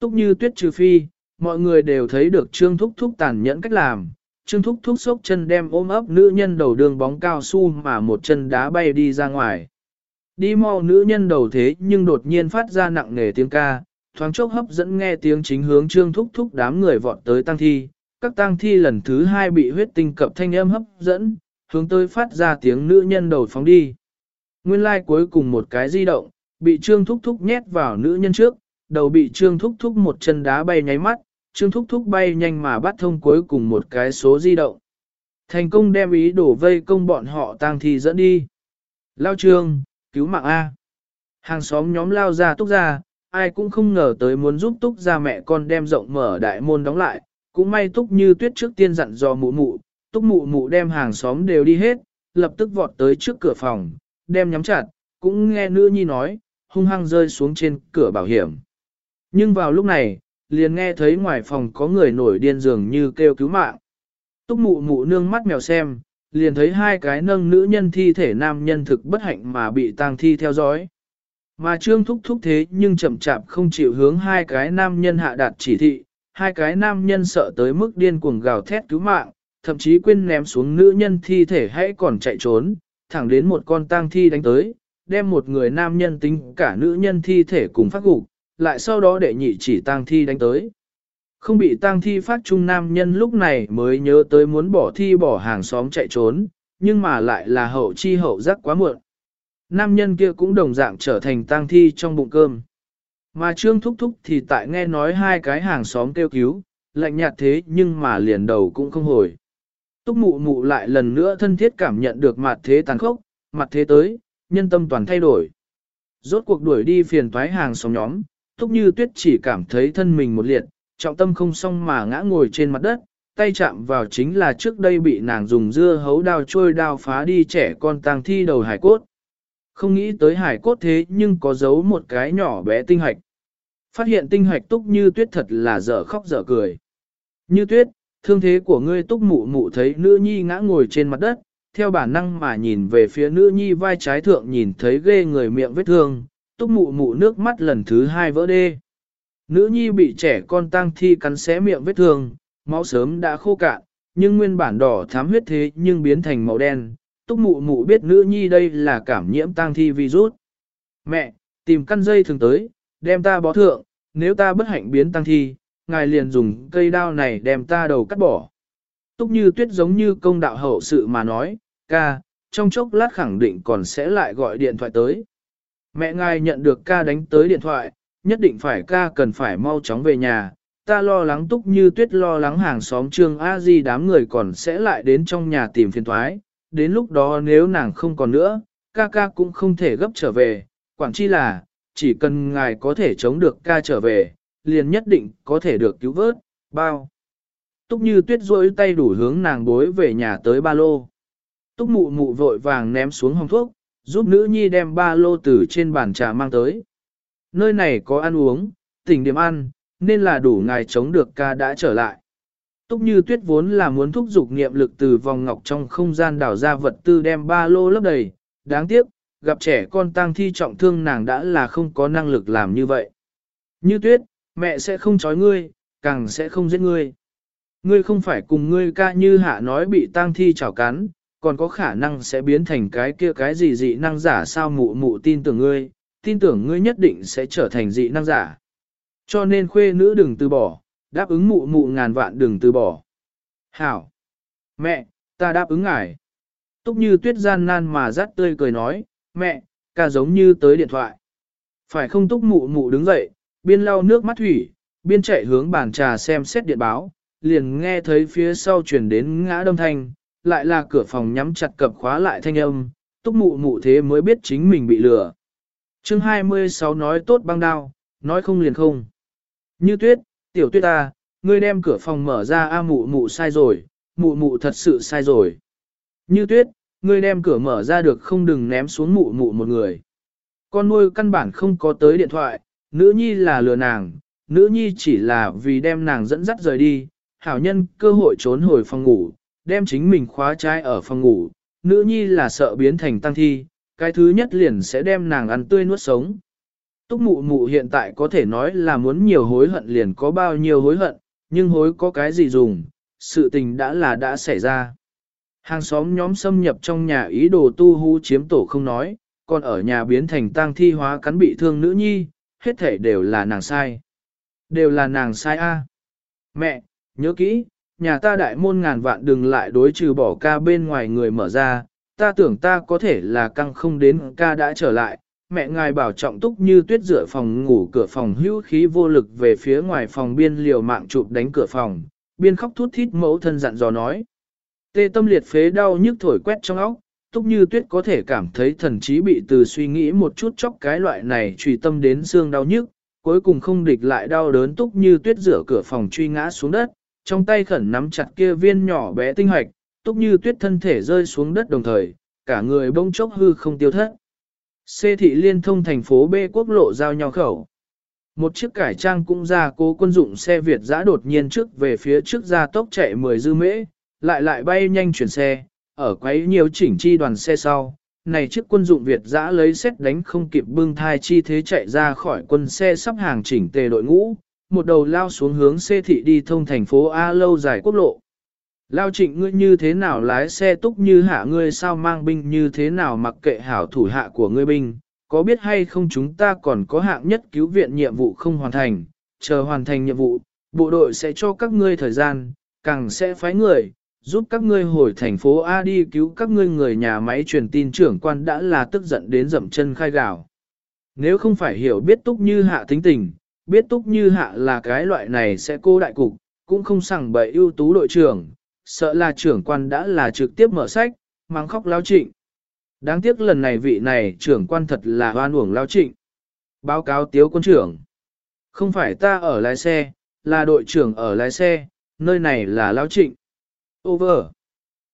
Túc như tuyết trừ phi, mọi người đều thấy được Trương Thúc Thúc tàn nhẫn cách làm. Trương Thúc Thúc sốc chân đem ôm ấp nữ nhân đầu đường bóng cao su mà một chân đá bay đi ra ngoài. Đi mau nữ nhân đầu thế nhưng đột nhiên phát ra nặng nề tiếng ca, thoáng chốc hấp dẫn nghe tiếng chính hướng trương thúc thúc đám người vọt tới tăng thi, các tăng thi lần thứ hai bị huyết tinh cập thanh âm hấp dẫn, hướng tới phát ra tiếng nữ nhân đầu phóng đi. Nguyên lai like cuối cùng một cái di động, bị trương thúc thúc nhét vào nữ nhân trước, đầu bị trương thúc thúc một chân đá bay nháy mắt, trương thúc thúc bay nhanh mà bắt thông cuối cùng một cái số di động. Thành công đem ý đổ vây công bọn họ tang thi dẫn đi. Lao trương, cứu mạng A. Hàng xóm nhóm lao ra túc ra, ai cũng không ngờ tới muốn giúp túc ra mẹ con đem rộng mở đại môn đóng lại, cũng may túc như tuyết trước tiên dặn dò mụ mụ, túc mụ mụ đem hàng xóm đều đi hết, lập tức vọt tới trước cửa phòng, đem nhắm chặt, cũng nghe nữ nhi nói, hung hăng rơi xuống trên cửa bảo hiểm. Nhưng vào lúc này, liền nghe thấy ngoài phòng có người nổi điên dường như kêu cứu mạng. Túc mụ mụ nương mắt mèo xem, liền thấy hai cái nâng nữ nhân thi thể nam nhân thực bất hạnh mà bị tang thi theo dõi. Mà trương thúc thúc thế nhưng chậm chạp không chịu hướng hai cái nam nhân hạ đạt chỉ thị, hai cái nam nhân sợ tới mức điên cuồng gào thét cứu mạng, thậm chí quên ném xuống nữ nhân thi thể hãy còn chạy trốn, thẳng đến một con tang thi đánh tới, đem một người nam nhân tính cả nữ nhân thi thể cùng phát gục, lại sau đó để nhị chỉ tang thi đánh tới. Không bị tang thi phát trung nam nhân lúc này mới nhớ tới muốn bỏ thi bỏ hàng xóm chạy trốn, nhưng mà lại là hậu chi hậu giác quá muộn. Nam nhân kia cũng đồng dạng trở thành tang thi trong bụng cơm. Mà trương thúc thúc thì tại nghe nói hai cái hàng xóm kêu cứu, lạnh nhạt thế nhưng mà liền đầu cũng không hồi. Túc mụ mụ lại lần nữa thân thiết cảm nhận được mặt thế tàn khốc, mặt thế tới, nhân tâm toàn thay đổi. Rốt cuộc đuổi đi phiền toái hàng xóm nhóm, Túc như tuyết chỉ cảm thấy thân mình một liệt, trọng tâm không xong mà ngã ngồi trên mặt đất, tay chạm vào chính là trước đây bị nàng dùng dưa hấu đao trôi đao phá đi trẻ con tang thi đầu hải cốt. Không nghĩ tới hải cốt thế nhưng có giấu một cái nhỏ bé tinh hạch. Phát hiện tinh hạch túc như tuyết thật là dở khóc dở cười. Như tuyết, thương thế của ngươi túc mụ mụ thấy nữ nhi ngã ngồi trên mặt đất, theo bản năng mà nhìn về phía nữ nhi vai trái thượng nhìn thấy ghê người miệng vết thương, túc mụ mụ nước mắt lần thứ hai vỡ đê. Nữ nhi bị trẻ con tang thi cắn xé miệng vết thương, máu sớm đã khô cạn, nhưng nguyên bản đỏ thám huyết thế nhưng biến thành màu đen. Túc mụ mụ biết nữ nhi đây là cảm nhiễm tang thi virus. Mẹ, tìm căn dây thường tới, đem ta bó thượng, nếu ta bất hạnh biến tang thi, ngài liền dùng cây đao này đem ta đầu cắt bỏ. Túc như tuyết giống như công đạo hậu sự mà nói, ca, trong chốc lát khẳng định còn sẽ lại gọi điện thoại tới. Mẹ ngài nhận được ca đánh tới điện thoại, nhất định phải ca cần phải mau chóng về nhà. Ta lo lắng túc như tuyết lo lắng hàng xóm trương a di đám người còn sẽ lại đến trong nhà tìm phiền thoái. Đến lúc đó nếu nàng không còn nữa, ca ca cũng không thể gấp trở về. Quảng chi là, chỉ cần ngài có thể chống được ca trở về, liền nhất định có thể được cứu vớt, bao. Túc như tuyết rôi tay đủ hướng nàng bối về nhà tới ba lô. Túc mụ mụ vội vàng ném xuống hồng thuốc, giúp nữ nhi đem ba lô từ trên bàn trà mang tới. Nơi này có ăn uống, tỉnh điểm ăn, nên là đủ ngài chống được ca đã trở lại. Túc như tuyết vốn là muốn thúc giục nghiệm lực từ vòng ngọc trong không gian đảo ra vật tư đem ba lô lấp đầy, đáng tiếc, gặp trẻ con tang thi trọng thương nàng đã là không có năng lực làm như vậy. Như tuyết, mẹ sẽ không trói ngươi, càng sẽ không giết ngươi. Ngươi không phải cùng ngươi ca như hạ nói bị tang thi chảo cắn, còn có khả năng sẽ biến thành cái kia cái gì dị năng giả sao mụ mụ tin tưởng ngươi, tin tưởng ngươi nhất định sẽ trở thành dị năng giả. Cho nên khuê nữ đừng từ bỏ, đáp ứng mụ mụ ngàn vạn đừng từ bỏ. Hảo! Mẹ, ta đáp ứng ngài. Túc như tuyết gian nan mà rát tươi cười nói, mẹ, ca giống như tới điện thoại. Phải không túc mụ mụ đứng dậy, biên lau nước mắt thủy, biên chạy hướng bàn trà xem xét điện báo, liền nghe thấy phía sau chuyển đến ngã đông thanh, lại là cửa phòng nhắm chặt cập khóa lại thanh âm, túc mụ mụ thế mới biết chính mình bị lừa. chương 26 nói tốt băng đao, nói không liền không. Như tuyết, tiểu tuyết ta, ngươi đem cửa phòng mở ra a mụ mụ sai rồi, mụ mụ thật sự sai rồi. Như tuyết, ngươi đem cửa mở ra được không đừng ném xuống mụ mụ một người. Con nuôi căn bản không có tới điện thoại, nữ nhi là lừa nàng, nữ nhi chỉ là vì đem nàng dẫn dắt rời đi, hảo nhân cơ hội trốn hồi phòng ngủ, đem chính mình khóa trái ở phòng ngủ, nữ nhi là sợ biến thành tăng thi, cái thứ nhất liền sẽ đem nàng ăn tươi nuốt sống. Túc mụ mụ hiện tại có thể nói là muốn nhiều hối hận liền có bao nhiêu hối hận, nhưng hối có cái gì dùng, sự tình đã là đã xảy ra. Hàng xóm nhóm xâm nhập trong nhà ý đồ tu hú chiếm tổ không nói, còn ở nhà biến thành tang thi hóa cắn bị thương nữ nhi, hết thể đều là nàng sai. Đều là nàng sai a. Mẹ, nhớ kỹ, nhà ta đại môn ngàn vạn đừng lại đối trừ bỏ ca bên ngoài người mở ra, ta tưởng ta có thể là căng không đến ca đã trở lại. Mẹ ngài bảo trọng túc như tuyết rửa phòng ngủ cửa phòng hữu khí vô lực về phía ngoài phòng biên liều mạng chụp đánh cửa phòng, biên khóc thút thít mẫu thân dặn dò nói. Tê tâm liệt phế đau nhức thổi quét trong óc, Túc Như Tuyết có thể cảm thấy thần trí bị từ suy nghĩ một chút chóc cái loại này trùy tâm đến xương đau nhức, cuối cùng không địch lại đau đớn Túc Như Tuyết rửa cửa phòng truy ngã xuống đất, trong tay khẩn nắm chặt kia viên nhỏ bé tinh hoạch, Túc Như Tuyết thân thể rơi xuống đất đồng thời, cả người bông chốc hư không tiêu thất. Xê thị liên thông thành phố B quốc lộ giao nhau khẩu. Một chiếc cải trang cũng ra cố quân dụng xe Việt giã đột nhiên trước về phía trước ra tốc chạy 10 dư mễ, lại lại bay nhanh chuyển xe, ở quấy nhiều chỉnh chi đoàn xe sau. Này chiếc quân dụng Việt giã lấy xét đánh không kịp bưng thai chi thế chạy ra khỏi quân xe sắp hàng chỉnh tề đội ngũ, một đầu lao xuống hướng xe thị đi thông thành phố A lâu dài quốc lộ. Lao trịnh ngươi như thế nào lái xe túc như hạ ngươi sao mang binh như thế nào mặc kệ hảo thủ hạ của ngươi binh, có biết hay không chúng ta còn có hạng nhất cứu viện nhiệm vụ không hoàn thành, chờ hoàn thành nhiệm vụ, bộ đội sẽ cho các ngươi thời gian, càng sẽ phái người, giúp các ngươi hồi thành phố A đi cứu các ngươi người nhà máy truyền tin trưởng quan đã là tức giận đến dậm chân khai gào. Nếu không phải hiểu biết túc như hạ tính tình, biết túc như hạ là cái loại này sẽ cô đại cục, cũng không sẵn bậy ưu tú đội trưởng, sợ là trưởng quan đã là trực tiếp mở sách, mang khóc lao trịnh. Đáng tiếc lần này vị này trưởng quan thật là hoan uổng lao trịnh. Báo cáo tiếu quân trưởng. Không phải ta ở lái xe, là đội trưởng ở lái xe, nơi này là lao trịnh. Over.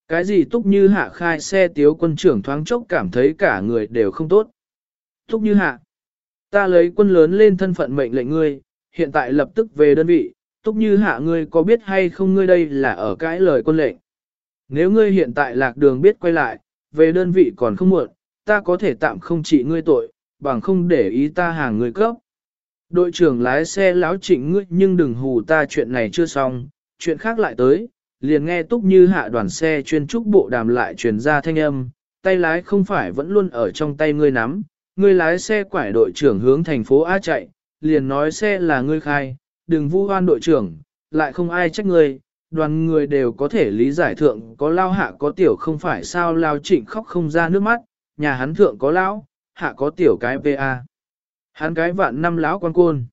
Cái gì túc như hạ khai xe tiếu quân trưởng thoáng chốc cảm thấy cả người đều không tốt. Túc như hạ. Ta lấy quân lớn lên thân phận mệnh lệnh ngươi, hiện tại lập tức về đơn vị, túc như hạ ngươi có biết hay không ngươi đây là ở cái lời quân lệnh. Nếu ngươi hiện tại lạc đường biết quay lại, về đơn vị còn không muộn, ta có thể tạm không trị ngươi tội, bằng không để ý ta hàng ngươi cấp. Đội trưởng lái xe láo chỉnh ngươi nhưng đừng hù ta chuyện này chưa xong, chuyện khác lại tới, liền nghe túc như hạ đoàn xe chuyên trúc bộ đàm lại truyền ra thanh âm, tay lái không phải vẫn luôn ở trong tay ngươi nắm, ngươi lái xe quải đội trưởng hướng thành phố A chạy, liền nói xe là ngươi khai, đừng vu oan đội trưởng, lại không ai trách ngươi, đoàn người đều có thể lý giải thượng có lao hạ có tiểu không phải sao lao trịnh khóc không ra nước mắt, nhà hắn thượng có lão, hạ có tiểu cái PA. Hắn cái vạn năm lão quan côn.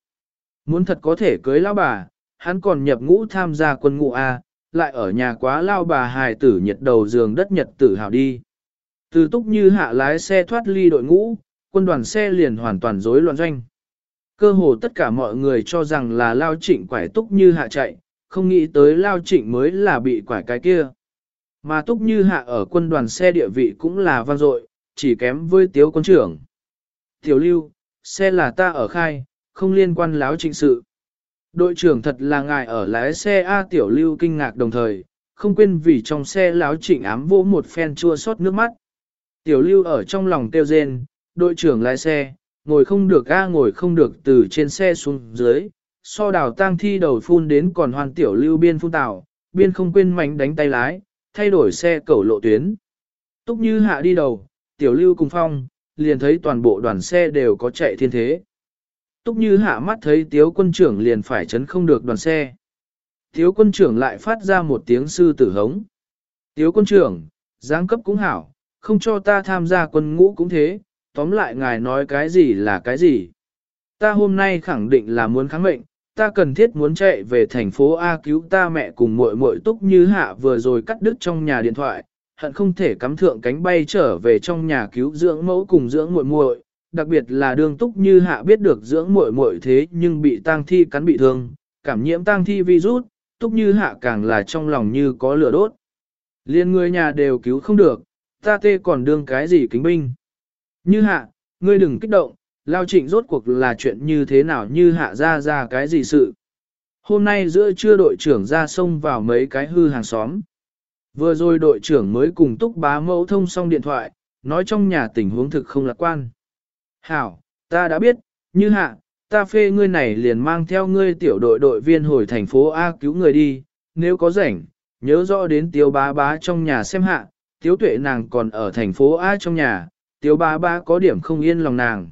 Muốn thật có thể cưới lão bà, hắn còn nhập ngũ tham gia quân ngũ A, lại ở nhà quá lao bà hài tử nhiệt đầu giường đất nhật tử hào đi. Từ túc như hạ lái xe thoát ly đội ngũ, quân đoàn xe liền hoàn toàn rối loạn doanh. Cơ hồ tất cả mọi người cho rằng là lao trịnh quải túc như hạ chạy, không nghĩ tới lao trịnh mới là bị quải cái kia. Mà túc như hạ ở quân đoàn xe địa vị cũng là vang dội, chỉ kém với tiếu quân trưởng. Tiểu lưu, xe là ta ở khai, không liên quan láo trịnh sự. Đội trưởng thật là ngài ở lái xe A tiểu lưu kinh ngạc đồng thời, không quên vì trong xe láo trịnh ám vỗ một phen chua xót nước mắt. Tiểu lưu ở trong lòng tiêu rên, đội trưởng lái xe, ngồi không được A ngồi không được từ trên xe xuống dưới, so đào tang thi đầu phun đến còn hoàn tiểu lưu biên phun tảo, biên không quên mánh đánh tay lái, thay đổi xe cẩu lộ tuyến. Túc như hạ đi đầu, tiểu lưu cùng phong, liền thấy toàn bộ đoàn xe đều có chạy thiên thế. Túc như hạ mắt thấy tiếu quân trưởng liền phải chấn không được đoàn xe. Tiếu quân trưởng lại phát ra một tiếng sư tử hống. Tiếu quân trưởng, giáng cấp cũng hảo, không cho ta tham gia quân ngũ cũng thế, tóm lại ngài nói cái gì là cái gì. Ta hôm nay khẳng định là muốn kháng mệnh, ta cần thiết muốn chạy về thành phố A cứu ta mẹ cùng muội muội túc như hạ vừa rồi cắt đứt trong nhà điện thoại, hận không thể cắm thượng cánh bay trở về trong nhà cứu dưỡng mẫu cùng dưỡng muội muội, đặc biệt là đường túc như hạ biết được dưỡng muội muội thế nhưng bị tang thi cắn bị thương, cảm nhiễm tang thi virus, túc như hạ càng là trong lòng như có lửa đốt. Liên người nhà đều cứu không được, ta tê còn đương cái gì kính binh. Như hạ, ngươi đừng kích động, lao trịnh rốt cuộc là chuyện như thế nào như hạ ra ra cái gì sự. Hôm nay giữa trưa đội trưởng ra sông vào mấy cái hư hàng xóm. Vừa rồi đội trưởng mới cùng túc bá mẫu thông xong điện thoại, nói trong nhà tình huống thực không lạc quan. Hảo, ta đã biết, như hạ, ta phê ngươi này liền mang theo ngươi tiểu đội đội viên hồi thành phố A cứu người đi, nếu có rảnh, nhớ rõ đến Tiêu bá bá trong nhà xem hạ, tiếu tuệ nàng còn ở thành phố A trong nhà, tiếu ba ba có điểm không yên lòng nàng.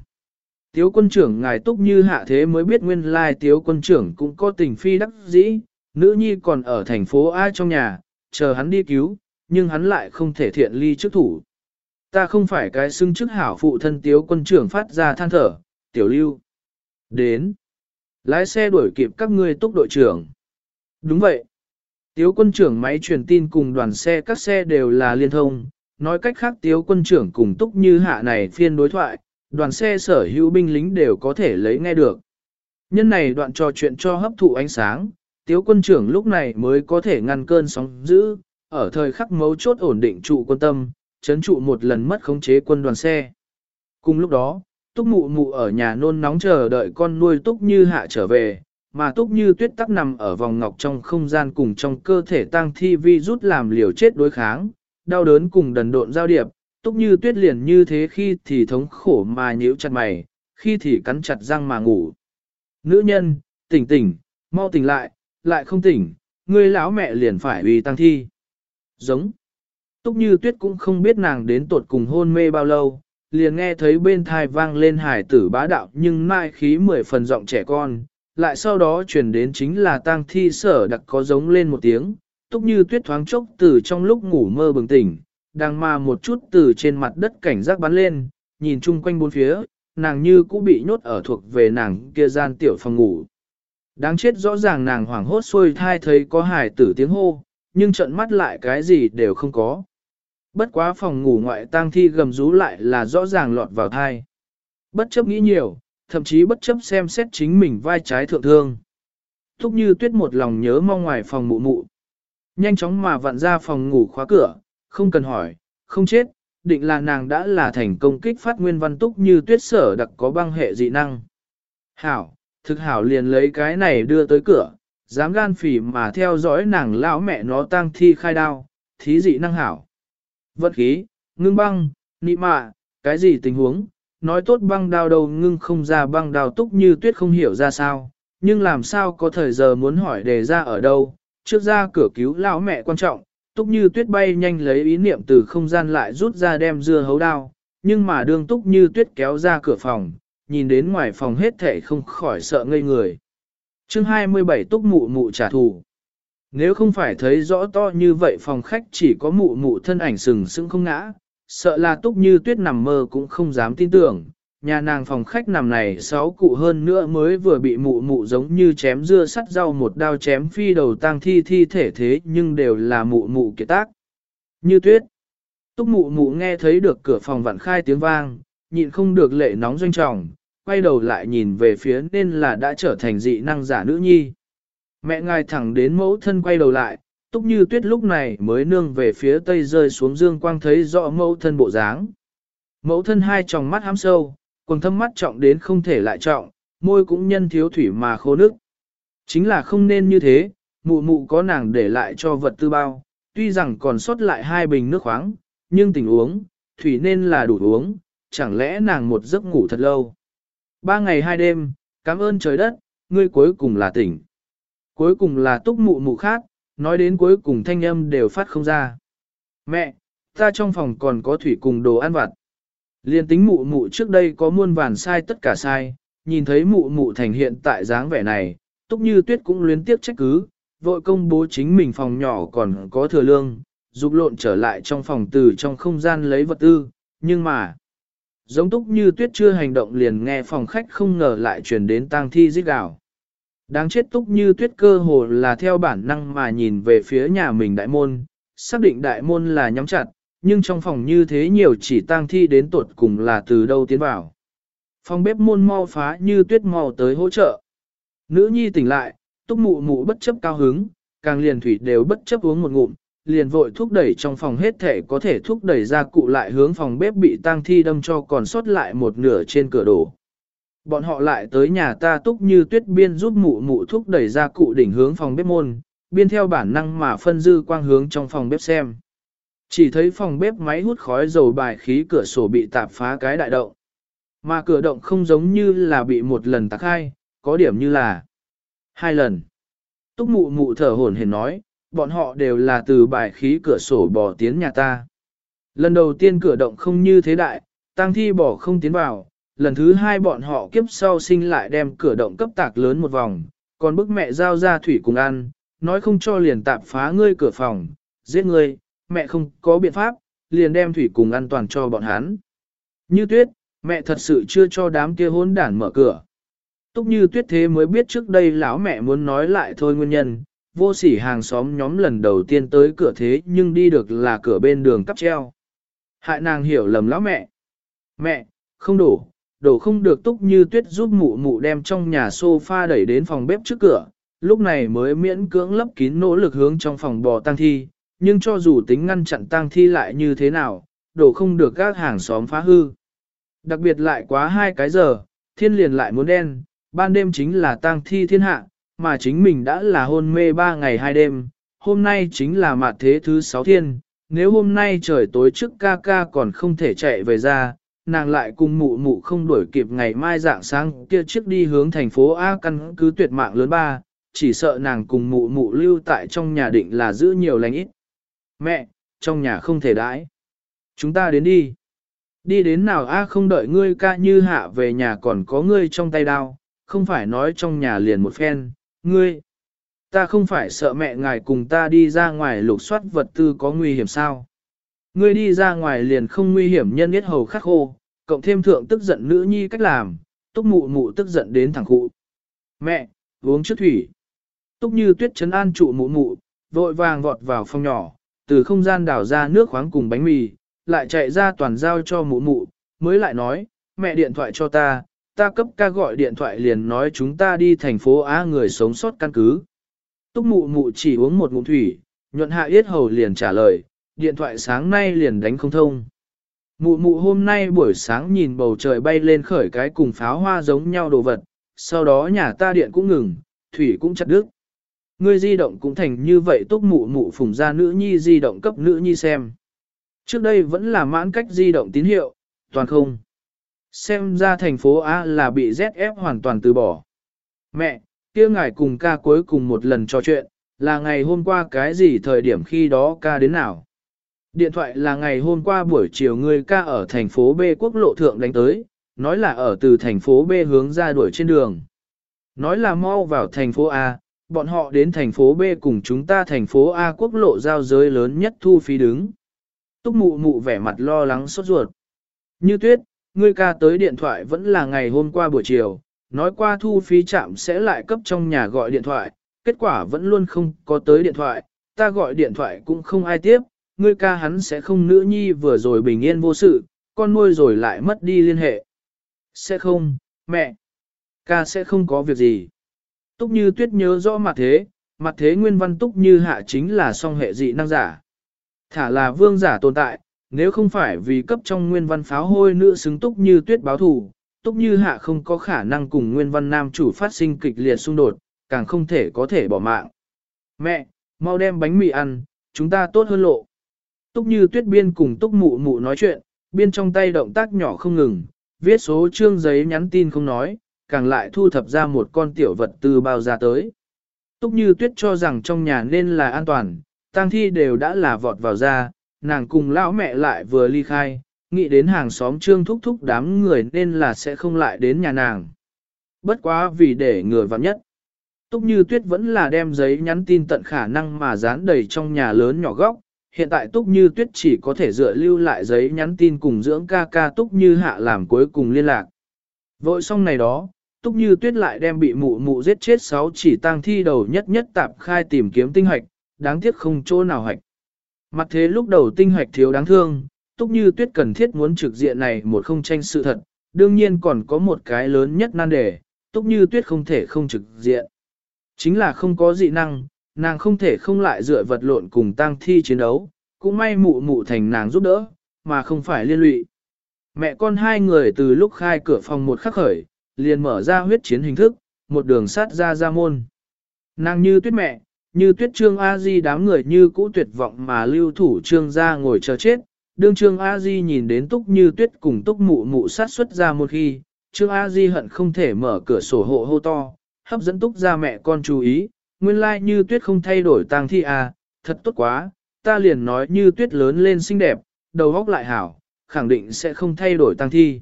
Tiếu quân trưởng ngài túc như hạ thế mới biết nguyên lai tiếu quân trưởng cũng có tình phi đắc dĩ, nữ nhi còn ở thành phố A trong nhà, chờ hắn đi cứu, nhưng hắn lại không thể thiện ly trước thủ. Ta không phải cái xưng chức hảo phụ thân tiếu quân trưởng phát ra than thở, tiểu lưu. Đến. Lái xe đuổi kịp các ngươi túc đội trưởng. Đúng vậy. Tiếu quân trưởng máy truyền tin cùng đoàn xe các xe đều là liên thông, nói cách khác tiếu quân trưởng cùng túc như hạ này phiên đối thoại, đoàn xe sở hữu binh lính đều có thể lấy nghe được. Nhân này đoạn trò chuyện cho hấp thụ ánh sáng, tiếu quân trưởng lúc này mới có thể ngăn cơn sóng dữ, ở thời khắc mấu chốt ổn định trụ quân tâm, chấn trụ một lần mất khống chế quân đoàn xe. Cùng lúc đó, túc mụ mụ ở nhà nôn nóng chờ đợi con nuôi túc như hạ trở về, mà túc như tuyết tắc nằm ở vòng ngọc trong không gian cùng trong cơ thể tăng thi vi rút làm liều chết đối kháng, đau đớn cùng đần độn giao điệp, túc như tuyết liền như thế khi thì thống khổ mà nhíu chặt mày, khi thì cắn chặt răng mà ngủ. Nữ nhân, tỉnh tỉnh, mau tỉnh lại, lại không tỉnh, người lão mẹ liền phải uy tăng thi. Giống. Túc như tuyết cũng không biết nàng đến tột cùng hôn mê bao lâu, liền nghe thấy bên thai vang lên hải tử bá đạo nhưng mai khí mười phần giọng trẻ con, lại sau đó chuyển đến chính là tang thi sở đặc có giống lên một tiếng, túc như tuyết thoáng chốc từ trong lúc ngủ mơ bừng tỉnh, đang mà một chút từ trên mặt đất cảnh giác bắn lên, nhìn chung quanh bốn phía, nàng như cũng bị nhốt ở thuộc về nàng kia gian tiểu phòng ngủ. Đáng chết rõ ràng nàng hoảng hốt xôi thai thấy có hải tử tiếng hô, nhưng trận mắt lại cái gì đều không có. Bất quá phòng ngủ ngoại tang thi gầm rú lại là rõ ràng lọt vào thai. Bất chấp nghĩ nhiều, thậm chí bất chấp xem xét chính mình vai trái thượng thương. Thúc như tuyết một lòng nhớ mong ngoài phòng mụ mụ. Nhanh chóng mà vặn ra phòng ngủ khóa cửa, không cần hỏi, không chết, định là nàng đã là thành công kích phát nguyên văn túc như tuyết sở đặc có băng hệ dị năng. Hảo, thực hảo liền lấy cái này đưa tới cửa, dám gan phỉ mà theo dõi nàng lão mẹ nó tang thi khai đao, thí dị năng hảo. Vật khí, ngưng băng, nị mạ, cái gì tình huống, nói tốt băng đao đầu ngưng không ra băng đao túc như tuyết không hiểu ra sao, nhưng làm sao có thời giờ muốn hỏi đề ra ở đâu, trước ra cửa cứu lão mẹ quan trọng, túc như tuyết bay nhanh lấy ý niệm từ không gian lại rút ra đem dưa hấu đao, nhưng mà đương túc như tuyết kéo ra cửa phòng, nhìn đến ngoài phòng hết thể không khỏi sợ ngây người. chương 27 túc mụ mụ trả thù. Nếu không phải thấy rõ to như vậy phòng khách chỉ có mụ mụ thân ảnh sừng sững không ngã, sợ là túc như tuyết nằm mơ cũng không dám tin tưởng. Nhà nàng phòng khách nằm này sáu cụ hơn nữa mới vừa bị mụ mụ giống như chém dưa sắt rau một đao chém phi đầu tang thi thi thể thế nhưng đều là mụ mụ kiệt tác. Như tuyết. Túc mụ mụ nghe thấy được cửa phòng vặn khai tiếng vang, nhịn không được lệ nóng doanh trọng, quay đầu lại nhìn về phía nên là đã trở thành dị năng giả nữ nhi. Mẹ ngài thẳng đến mẫu thân quay đầu lại, túc như tuyết lúc này mới nương về phía tây rơi xuống dương quang thấy rõ mẫu thân bộ dáng. Mẫu thân hai tròng mắt hám sâu, quần thâm mắt trọng đến không thể lại trọng, môi cũng nhân thiếu thủy mà khô nước. Chính là không nên như thế, mụ mụ có nàng để lại cho vật tư bao, tuy rằng còn sót lại hai bình nước khoáng, nhưng tình uống, thủy nên là đủ uống, chẳng lẽ nàng một giấc ngủ thật lâu. Ba ngày hai đêm, cảm ơn trời đất, ngươi cuối cùng là tỉnh. Cuối cùng là túc mụ mụ khác, nói đến cuối cùng thanh âm đều phát không ra. Mẹ, ta trong phòng còn có thủy cùng đồ ăn vặt. Liên tính mụ mụ trước đây có muôn vàn sai tất cả sai, nhìn thấy mụ mụ thành hiện tại dáng vẻ này, túc như tuyết cũng luyến tiếp trách cứ, vội công bố chính mình phòng nhỏ còn có thừa lương, dục lộn trở lại trong phòng từ trong không gian lấy vật tư, nhưng mà, giống túc như tuyết chưa hành động liền nghe phòng khách không ngờ lại truyền đến tang thi giết gào. Đáng chết túc như tuyết cơ hồ là theo bản năng mà nhìn về phía nhà mình đại môn, xác định đại môn là nhắm chặt, nhưng trong phòng như thế nhiều chỉ tang thi đến tột cùng là từ đâu tiến vào. Phòng bếp môn mau phá như tuyết mau tới hỗ trợ. Nữ nhi tỉnh lại, túc mụ mụ bất chấp cao hứng, càng liền thủy đều bất chấp uống một ngụm, liền vội thúc đẩy trong phòng hết thể có thể thúc đẩy ra cụ lại hướng phòng bếp bị tang thi đâm cho còn sót lại một nửa trên cửa đổ. Bọn họ lại tới nhà ta túc như tuyết biên giúp mụ mụ thúc đẩy ra cụ đỉnh hướng phòng bếp môn, biên theo bản năng mà phân dư quang hướng trong phòng bếp xem. Chỉ thấy phòng bếp máy hút khói dầu bài khí cửa sổ bị tạp phá cái đại động. Mà cửa động không giống như là bị một lần tạc hai, có điểm như là hai lần. Túc mụ mụ thở hổn hển nói, bọn họ đều là từ bài khí cửa sổ bỏ tiến nhà ta. Lần đầu tiên cửa động không như thế đại, tăng thi bỏ không tiến vào, lần thứ hai bọn họ kiếp sau sinh lại đem cửa động cấp tạc lớn một vòng, còn bức mẹ giao ra thủy cùng ăn, nói không cho liền tạp phá ngươi cửa phòng, giết ngươi, mẹ không có biện pháp, liền đem thủy cùng an toàn cho bọn hắn. Như tuyết, mẹ thật sự chưa cho đám kia hôn đản mở cửa. Túc như tuyết thế mới biết trước đây lão mẹ muốn nói lại thôi nguyên nhân, vô sỉ hàng xóm nhóm lần đầu tiên tới cửa thế nhưng đi được là cửa bên đường cắp treo. Hại nàng hiểu lầm lão mẹ. Mẹ, không đủ đổ không được túc như tuyết giúp mụ mụ đem trong nhà sofa đẩy đến phòng bếp trước cửa, lúc này mới miễn cưỡng lấp kín nỗ lực hướng trong phòng bò tang thi, nhưng cho dù tính ngăn chặn tang thi lại như thế nào, đổ không được các hàng xóm phá hư. Đặc biệt lại quá hai cái giờ, thiên liền lại muốn đen, ban đêm chính là tang thi thiên hạ, mà chính mình đã là hôn mê ba ngày hai đêm, hôm nay chính là mạt thế thứ sáu thiên, nếu hôm nay trời tối trước ca ca còn không thể chạy về ra, nàng lại cùng mụ mụ không đuổi kịp ngày mai dạng sáng kia trước đi hướng thành phố A căn cứ tuyệt mạng lớn ba, chỉ sợ nàng cùng mụ mụ lưu tại trong nhà định là giữ nhiều lành ít. Mẹ, trong nhà không thể đãi. Chúng ta đến đi. Đi đến nào A không đợi ngươi ca như hạ về nhà còn có ngươi trong tay đao, không phải nói trong nhà liền một phen, ngươi. Ta không phải sợ mẹ ngài cùng ta đi ra ngoài lục soát vật tư có nguy hiểm sao. Ngươi đi ra ngoài liền không nguy hiểm nhân biết hầu khắc khô, cộng thêm thượng tức giận nữ nhi cách làm, túc mụ mụ tức giận đến thẳng cụ. Mẹ, uống trước thủy. Túc như tuyết chấn an trụ mụ mụ, vội vàng vọt vào phòng nhỏ, từ không gian đảo ra nước khoáng cùng bánh mì, lại chạy ra toàn giao cho mụ mụ, mới lại nói, mẹ điện thoại cho ta, ta cấp ca gọi điện thoại liền nói chúng ta đi thành phố Á người sống sót căn cứ. Túc mụ mụ chỉ uống một ngụm thủy, nhuận hạ yết hầu liền trả lời, điện thoại sáng nay liền đánh không thông. Mụ mụ hôm nay buổi sáng nhìn bầu trời bay lên khởi cái cùng pháo hoa giống nhau đồ vật, sau đó nhà ta điện cũng ngừng, thủy cũng chặt đứt. Ngươi di động cũng thành như vậy túc mụ mụ phùng ra nữ nhi di động cấp nữ nhi xem. Trước đây vẫn là mãn cách di động tín hiệu, toàn không. Xem ra thành phố A là bị ZF hoàn toàn từ bỏ. Mẹ, kia ngài cùng ca cuối cùng một lần trò chuyện, là ngày hôm qua cái gì thời điểm khi đó ca đến nào? Điện thoại là ngày hôm qua buổi chiều người ca ở thành phố B quốc lộ thượng đánh tới, nói là ở từ thành phố B hướng ra đuổi trên đường. Nói là mau vào thành phố A, bọn họ đến thành phố B cùng chúng ta thành phố A quốc lộ giao giới lớn nhất thu phí đứng. Túc mụ mụ vẻ mặt lo lắng sốt ruột. Như tuyết, ngươi ca tới điện thoại vẫn là ngày hôm qua buổi chiều, nói qua thu phí chạm sẽ lại cấp trong nhà gọi điện thoại, kết quả vẫn luôn không có tới điện thoại, ta gọi điện thoại cũng không ai tiếp, ngươi ca hắn sẽ không nữ nhi vừa rồi bình yên vô sự, con nuôi rồi lại mất đi liên hệ. Sẽ không, mẹ, ca sẽ không có việc gì. Túc như tuyết nhớ rõ mặt thế, mặt thế nguyên văn túc như hạ chính là song hệ dị năng giả. Thả là vương giả tồn tại, nếu không phải vì cấp trong nguyên văn pháo hôi nữ xứng túc như tuyết báo thù, túc như hạ không có khả năng cùng nguyên văn nam chủ phát sinh kịch liệt xung đột, càng không thể có thể bỏ mạng. Mẹ, mau đem bánh mì ăn, chúng ta tốt hơn lộ. Túc như tuyết biên cùng túc mụ mụ nói chuyện, biên trong tay động tác nhỏ không ngừng, viết số chương giấy nhắn tin không nói, càng lại thu thập ra một con tiểu vật từ bao ra tới. Túc như tuyết cho rằng trong nhà nên là an toàn, tang thi đều đã là vọt vào ra, nàng cùng lão mẹ lại vừa ly khai, nghĩ đến hàng xóm trương thúc thúc đám người nên là sẽ không lại đến nhà nàng. Bất quá vì để người vặn nhất. Túc như tuyết vẫn là đem giấy nhắn tin tận khả năng mà dán đầy trong nhà lớn nhỏ góc, hiện tại Túc Như Tuyết chỉ có thể dựa lưu lại giấy nhắn tin cùng dưỡng ca ca Túc Như Hạ làm cuối cùng liên lạc. Vội xong này đó, Túc Như Tuyết lại đem bị mụ mụ giết chết sáu chỉ tang thi đầu nhất nhất tạp khai tìm kiếm tinh hoạch, đáng tiếc không chỗ nào hoạch. Mặt thế lúc đầu tinh hoạch thiếu đáng thương, Túc Như Tuyết cần thiết muốn trực diện này một không tranh sự thật, đương nhiên còn có một cái lớn nhất nan đề, Túc Như Tuyết không thể không trực diện. Chính là không có dị năng, nàng không thể không lại dựa vật lộn cùng tang thi chiến đấu, cũng may mụ mụ thành nàng giúp đỡ, mà không phải liên lụy. Mẹ con hai người từ lúc khai cửa phòng một khắc khởi, liền mở ra huyết chiến hình thức, một đường sát ra ra môn. Nàng như tuyết mẹ, như tuyết trương A-di đám người như cũ tuyệt vọng mà lưu thủ trương ra ngồi chờ chết. Đương trương A-di nhìn đến túc như tuyết cùng túc mụ mụ sát xuất ra một khi, trương A-di hận không thể mở cửa sổ hộ hô to, hấp dẫn túc ra mẹ con chú ý, nguyên lai như tuyết không thay đổi tang thi à, thật tốt quá, ta liền nói như tuyết lớn lên xinh đẹp, đầu góc lại hảo, khẳng định sẽ không thay đổi tang thi.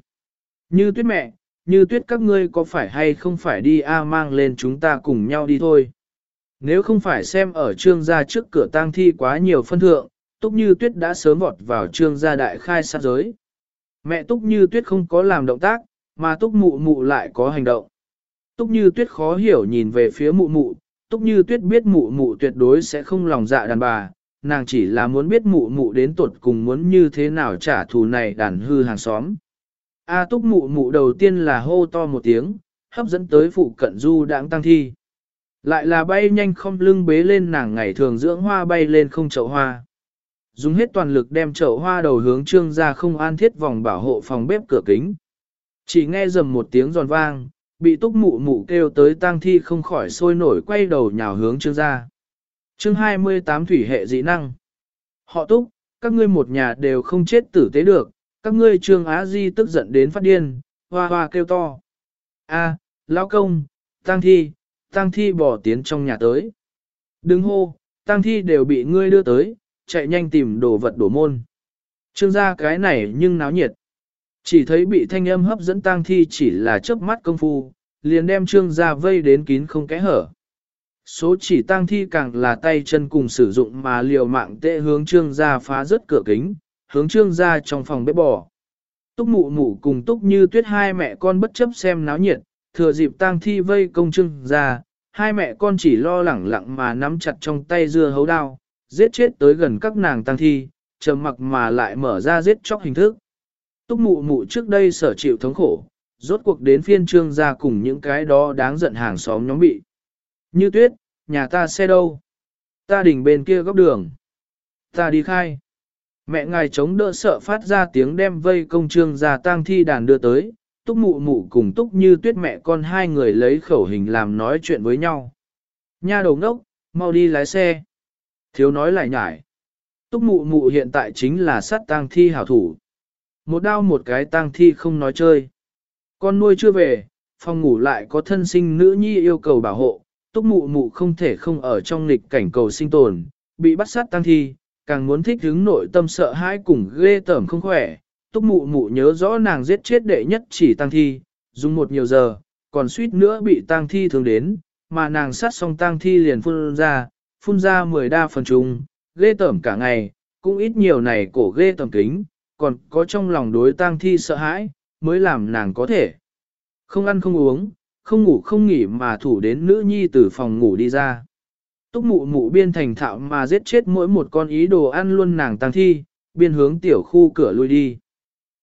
Như tuyết mẹ, như tuyết các ngươi có phải hay không phải đi a mang lên chúng ta cùng nhau đi thôi. Nếu không phải xem ở trương gia trước cửa tang thi quá nhiều phân thượng, túc như tuyết đã sớm vọt vào trương gia đại khai sát giới. Mẹ túc như tuyết không có làm động tác, mà túc mụ mụ lại có hành động. Túc như tuyết khó hiểu nhìn về phía mụ mụ, túc như tuyết biết mụ mụ tuyệt đối sẽ không lòng dạ đàn bà, nàng chỉ là muốn biết mụ mụ đến tuột cùng muốn như thế nào trả thù này đàn hư hàng xóm. A túc mụ mụ đầu tiên là hô to một tiếng, hấp dẫn tới phụ cận du đãng tăng thi. Lại là bay nhanh không lưng bế lên nàng ngày thường dưỡng hoa bay lên không chậu hoa. Dùng hết toàn lực đem chậu hoa đầu hướng trương ra không an thiết vòng bảo hộ phòng bếp cửa kính. Chỉ nghe dầm một tiếng giòn vang, bị túc mụ mụ kêu tới tang thi không khỏi sôi nổi quay đầu nhào hướng trương ra. Chương 28 thủy hệ dị năng. Họ túc, các ngươi một nhà đều không chết tử tế được, các ngươi trương á di tức giận đến phát điên, hoa hoa kêu to. A, lão công, tang thi, tang thi bỏ tiến trong nhà tới. Đừng hô, tang thi đều bị ngươi đưa tới, chạy nhanh tìm đồ vật đổ môn. Trương gia cái này nhưng náo nhiệt. Chỉ thấy bị thanh âm hấp dẫn tang thi chỉ là chớp mắt công phu, liền đem trương gia vây đến kín không kẽ hở. Số chỉ tang thi càng là tay chân cùng sử dụng mà liều mạng tệ hướng trương gia phá rớt cửa kính, hướng trương ra trong phòng bếp bò. Túc mụ mụ cùng túc như tuyết hai mẹ con bất chấp xem náo nhiệt, thừa dịp tang thi vây công trương ra. hai mẹ con chỉ lo lẳng lặng mà nắm chặt trong tay dưa hấu đao, giết chết tới gần các nàng tang thi, trầm mặc mà lại mở ra giết chóc hình thức. Túc mụ mụ trước đây sở chịu thống khổ, rốt cuộc đến phiên trương ra cùng những cái đó đáng giận hàng xóm nhóm bị. Như tuyết, nhà ta xe đâu? Ta đỉnh bên kia góc đường. Ta đi khai. Mẹ ngài chống đỡ sợ phát ra tiếng đem vây công trương ra tang thi đàn đưa tới, túc mụ mụ cùng túc như tuyết mẹ con hai người lấy khẩu hình làm nói chuyện với nhau. Nha đầu ngốc, mau đi lái xe. Thiếu nói lại nhải. Túc mụ mụ hiện tại chính là sát tang thi hảo thủ. Một đao một cái tang thi không nói chơi. Con nuôi chưa về, phòng ngủ lại có thân sinh nữ nhi yêu cầu bảo hộ. Túc mụ mụ không thể không ở trong lịch cảnh cầu sinh tồn, bị bắt sát tang thi, càng muốn thích hứng nội tâm sợ hãi cùng ghê tởm không khỏe. Túc mụ mụ nhớ rõ nàng giết chết đệ nhất chỉ tang thi, dùng một nhiều giờ, còn suýt nữa bị tang thi thường đến, mà nàng sát xong tang thi liền phun ra, phun ra mười đa phần trùng, ghê tởm cả ngày, cũng ít nhiều này cổ ghê tởm kính, còn có trong lòng đối tang thi sợ hãi, mới làm nàng có thể. Không ăn không uống, không ngủ không nghỉ mà thủ đến nữ nhi từ phòng ngủ đi ra. Túc mụ mụ biên thành thạo mà giết chết mỗi một con ý đồ ăn luôn nàng tang thi, biên hướng tiểu khu cửa lui đi.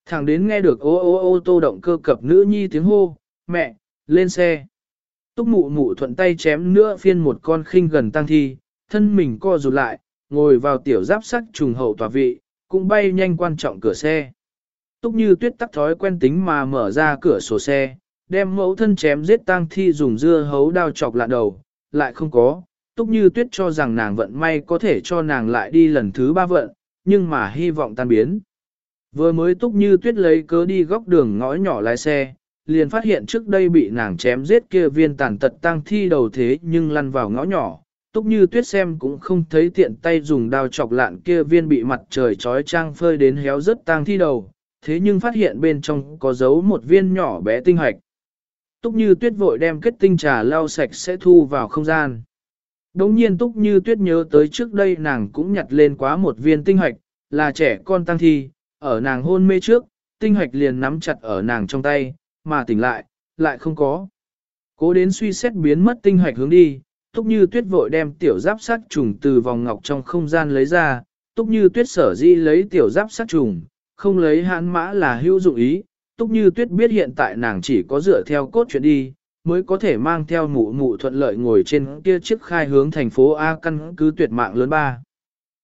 Thẳng đến nghe được ô ô ô tô động cơ cập nữ nhi tiếng hô, mẹ, lên xe. Túc mụ mụ thuận tay chém nữa phiên một con khinh gần tăng thi, thân mình co rụt lại, ngồi vào tiểu giáp sắt trùng hậu tòa vị, cũng bay nhanh quan trọng cửa xe. Túc như tuyết tắc thói quen tính mà mở ra cửa sổ xe, đem mẫu thân chém giết tang thi dùng dưa hấu đao chọc lạ đầu, lại không có. Túc như tuyết cho rằng nàng vận may có thể cho nàng lại đi lần thứ ba vận, nhưng mà hy vọng tan biến. Vừa mới túc như tuyết lấy cớ đi góc đường ngõ nhỏ lái xe, liền phát hiện trước đây bị nàng chém giết kia viên tàn tật tăng thi đầu thế nhưng lăn vào ngõ nhỏ, túc như tuyết xem cũng không thấy tiện tay dùng đao chọc lạn kia viên bị mặt trời trói trang phơi đến héo rất tang thi đầu, thế nhưng phát hiện bên trong có giấu một viên nhỏ bé tinh hoạch. Túc như tuyết vội đem kết tinh trà lau sạch sẽ thu vào không gian. Đống nhiên túc như tuyết nhớ tới trước đây nàng cũng nhặt lên quá một viên tinh hoạch, là trẻ con tăng thi, ở nàng hôn mê trước, tinh hoạch liền nắm chặt ở nàng trong tay, mà tỉnh lại, lại không có. Cố đến suy xét biến mất tinh hoạch hướng đi, Túc Như Tuyết vội đem tiểu giáp sát trùng từ vòng ngọc trong không gian lấy ra, Túc Như Tuyết sở di lấy tiểu giáp sát trùng, không lấy hãn mã là hữu dụng ý. Túc Như Tuyết biết hiện tại nàng chỉ có dựa theo cốt chuyện đi, mới có thể mang theo mụ mụ thuận lợi ngồi trên kia chiếc khai hướng thành phố A căn cứ tuyệt mạng lớn ba.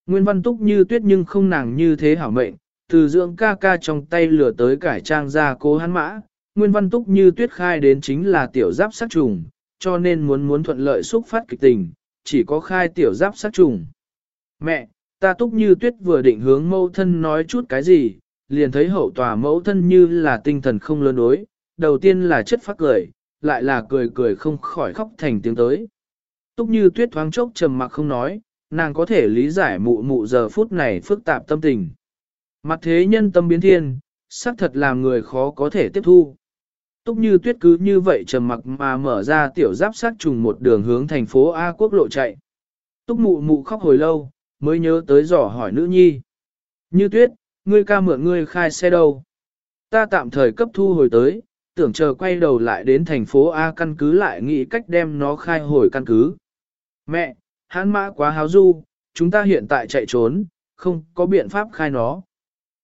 Nguyên văn Túc Như Tuyết nhưng không nàng như thế hảo mệnh, từ dưỡng ca ca trong tay lửa tới cải trang ra cố hắn mã, Nguyên văn Túc Như Tuyết khai đến chính là tiểu giáp sát trùng cho nên muốn muốn thuận lợi xúc phát kịch tình, chỉ có khai tiểu giáp sát trùng. Mẹ, ta túc như tuyết vừa định hướng mẫu thân nói chút cái gì, liền thấy hậu tòa mẫu thân như là tinh thần không lớn đối, đầu tiên là chất phát cười, lại là cười cười không khỏi khóc thành tiếng tới. Túc như tuyết thoáng chốc trầm mặc không nói, nàng có thể lý giải mụ mụ giờ phút này phức tạp tâm tình. Mặt thế nhân tâm biến thiên, xác thật làm người khó có thể tiếp thu. Túc như tuyết cứ như vậy trầm mặc mà mở ra tiểu giáp sát trùng một đường hướng thành phố A quốc lộ chạy. Túc mụ mụ khóc hồi lâu, mới nhớ tới dò hỏi nữ nhi. Như tuyết, ngươi ca mượn ngươi khai xe đâu? Ta tạm thời cấp thu hồi tới, tưởng chờ quay đầu lại đến thành phố A căn cứ lại nghĩ cách đem nó khai hồi căn cứ. Mẹ, hắn mã quá háo du, chúng ta hiện tại chạy trốn, không có biện pháp khai nó.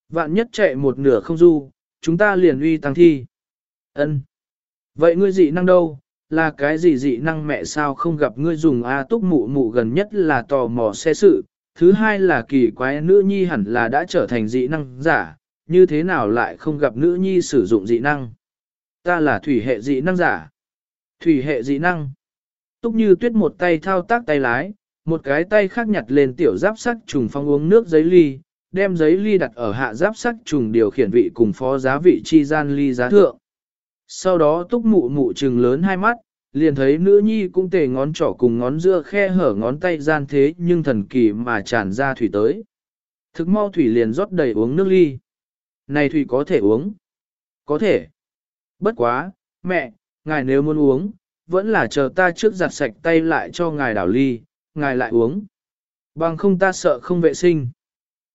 Vạn nhất chạy một nửa không du, chúng ta liền uy tăng thi. Ân. Vậy ngươi dị năng đâu? Là cái gì dị năng mẹ sao không gặp ngươi dùng A túc mụ mụ gần nhất là tò mò xe sự, thứ hai là kỳ quái nữ nhi hẳn là đã trở thành dị năng giả, như thế nào lại không gặp nữ nhi sử dụng dị năng? Ta là thủy hệ dị năng giả. Thủy hệ dị năng. Túc như tuyết một tay thao tác tay lái, một cái tay khác nhặt lên tiểu giáp sắc trùng phong uống nước giấy ly, đem giấy ly đặt ở hạ giáp sắc trùng điều khiển vị cùng phó giá vị chi gian ly giá thượng. Sau đó túc mụ mụ trừng lớn hai mắt, liền thấy nữ nhi cũng tề ngón trỏ cùng ngón giữa khe hở ngón tay gian thế nhưng thần kỳ mà tràn ra thủy tới. Thực mau thủy liền rót đầy uống nước ly. Này thủy có thể uống. Có thể. Bất quá, mẹ, ngài nếu muốn uống, vẫn là chờ ta trước giặt sạch tay lại cho ngài đảo ly, ngài lại uống. Bằng không ta sợ không vệ sinh.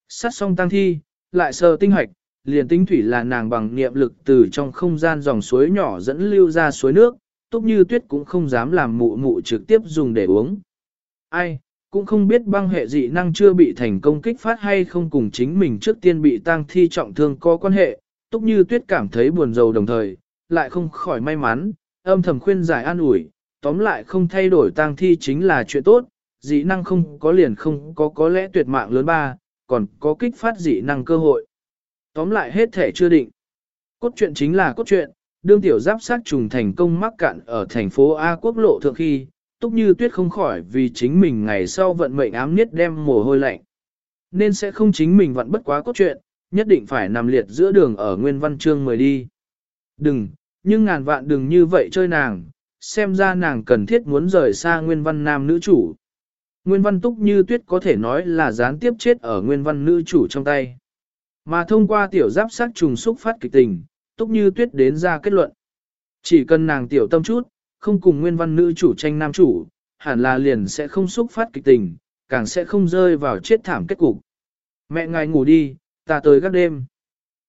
Sát xong tăng thi, lại sờ tinh hoạch, liền tinh thủy là nàng bằng niệm lực từ trong không gian dòng suối nhỏ dẫn lưu ra suối nước, túc như tuyết cũng không dám làm mụ mụ trực tiếp dùng để uống. Ai, cũng không biết băng hệ dị năng chưa bị thành công kích phát hay không cùng chính mình trước tiên bị tăng thi trọng thương có quan hệ, túc như tuyết cảm thấy buồn rầu đồng thời, lại không khỏi may mắn, âm thầm khuyên giải an ủi, tóm lại không thay đổi tang thi chính là chuyện tốt, dị năng không có liền không có có lẽ tuyệt mạng lớn ba, còn có kích phát dị năng cơ hội. Tóm lại hết thể chưa định. Cốt truyện chính là cốt truyện, đương tiểu giáp sát trùng thành công mắc cạn ở thành phố A quốc lộ thượng khi, túc như tuyết không khỏi vì chính mình ngày sau vận mệnh ám niết đem mồ hôi lạnh. Nên sẽ không chính mình vận bất quá cốt truyện, nhất định phải nằm liệt giữa đường ở nguyên văn chương mời đi. Đừng, nhưng ngàn vạn đừng như vậy chơi nàng, xem ra nàng cần thiết muốn rời xa nguyên văn nam nữ chủ. Nguyên văn túc như tuyết có thể nói là gián tiếp chết ở nguyên văn nữ chủ trong tay. Mà thông qua tiểu giáp sát trùng xúc phát kịch tình, túc như tuyết đến ra kết luận. Chỉ cần nàng tiểu tâm chút, không cùng nguyên văn nữ chủ tranh nam chủ, hẳn là liền sẽ không xúc phát kịch tình, càng sẽ không rơi vào chết thảm kết cục. Mẹ ngài ngủ đi, ta tới gác đêm.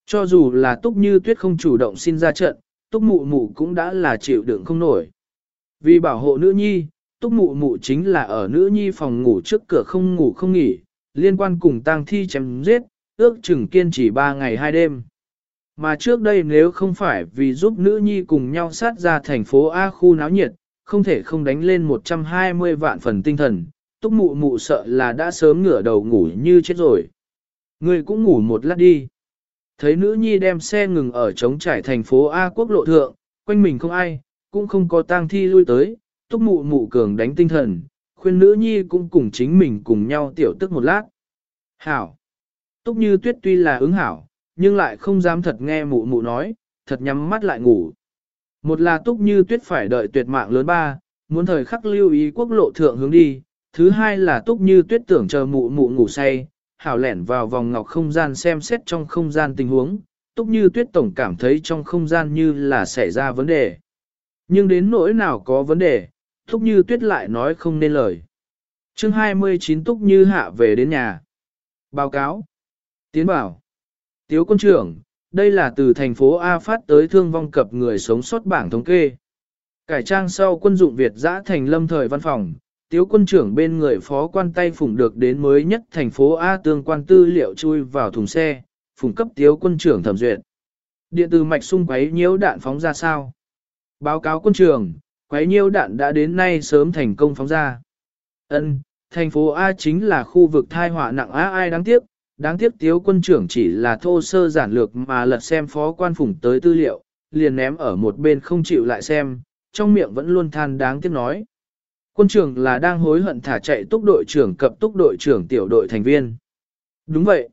Cho dù là túc như tuyết không chủ động xin ra trận, túc mụ mụ cũng đã là chịu đựng không nổi. Vì bảo hộ nữ nhi, túc mụ mụ chính là ở nữ nhi phòng ngủ trước cửa không ngủ không nghỉ, liên quan cùng tang thi chém giết, ước chừng kiên trì 3 ngày 2 đêm. Mà trước đây nếu không phải vì giúp nữ nhi cùng nhau sát ra thành phố A khu náo nhiệt, không thể không đánh lên 120 vạn phần tinh thần, túc mụ mụ sợ là đã sớm ngửa đầu ngủ như chết rồi. Người cũng ngủ một lát đi. Thấy nữ nhi đem xe ngừng ở trống trải thành phố A quốc lộ thượng, quanh mình không ai, cũng không có tang thi lui tới, túc mụ mụ cường đánh tinh thần, khuyên nữ nhi cũng cùng chính mình cùng nhau tiểu tức một lát. Hảo! Túc như tuyết tuy là ứng hảo, nhưng lại không dám thật nghe mụ mụ nói, thật nhắm mắt lại ngủ. Một là túc như tuyết phải đợi tuyệt mạng lớn ba, muốn thời khắc lưu ý quốc lộ thượng hướng đi, thứ hai là túc như tuyết tưởng chờ mụ mụ ngủ say, hảo lẻn vào vòng ngọc không gian xem xét trong không gian tình huống, túc như tuyết tổng cảm thấy trong không gian như là xảy ra vấn đề. Nhưng đến nỗi nào có vấn đề, túc như tuyết lại nói không nên lời. chương 29 túc như hạ về đến nhà. Báo cáo. Tiến bảo. Tiếu quân trưởng, đây là từ thành phố A phát tới thương vong cập người sống sót bảng thống kê. Cải trang sau quân dụng Việt giã thành lâm thời văn phòng, tiếu quân trưởng bên người phó quan tay phủng được đến mới nhất thành phố A tương quan tư liệu chui vào thùng xe, phủng cấp tiếu quân trưởng thẩm duyệt. Điện từ mạch xung quấy nhiễu đạn phóng ra sao? Báo cáo quân trưởng, quấy nhiễu đạn đã đến nay sớm thành công phóng ra. Ân, thành phố A chính là khu vực thai họa nặng A ai đáng tiếc, đáng tiếc tiếu quân trưởng chỉ là thô sơ giản lược mà lật xem phó quan phủng tới tư liệu, liền ném ở một bên không chịu lại xem, trong miệng vẫn luôn than đáng tiếc nói. Quân trưởng là đang hối hận thả chạy túc đội trưởng cập túc đội trưởng tiểu đội thành viên. Đúng vậy.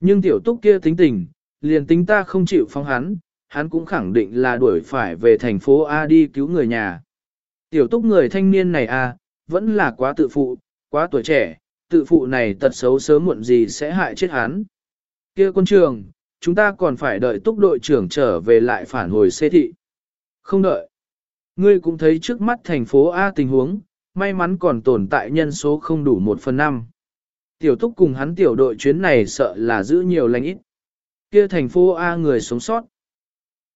Nhưng tiểu túc kia tính tình, liền tính ta không chịu phóng hắn, hắn cũng khẳng định là đuổi phải về thành phố A đi cứu người nhà. Tiểu túc người thanh niên này A, vẫn là quá tự phụ, quá tuổi trẻ, tự phụ này tật xấu sớm muộn gì sẽ hại chết hắn. Kia quân trường, chúng ta còn phải đợi túc đội trưởng trở về lại phản hồi xê thị. Không đợi. Ngươi cũng thấy trước mắt thành phố A tình huống, may mắn còn tồn tại nhân số không đủ một phần năm. Tiểu túc cùng hắn tiểu đội chuyến này sợ là giữ nhiều lành ít. Kia thành phố A người sống sót.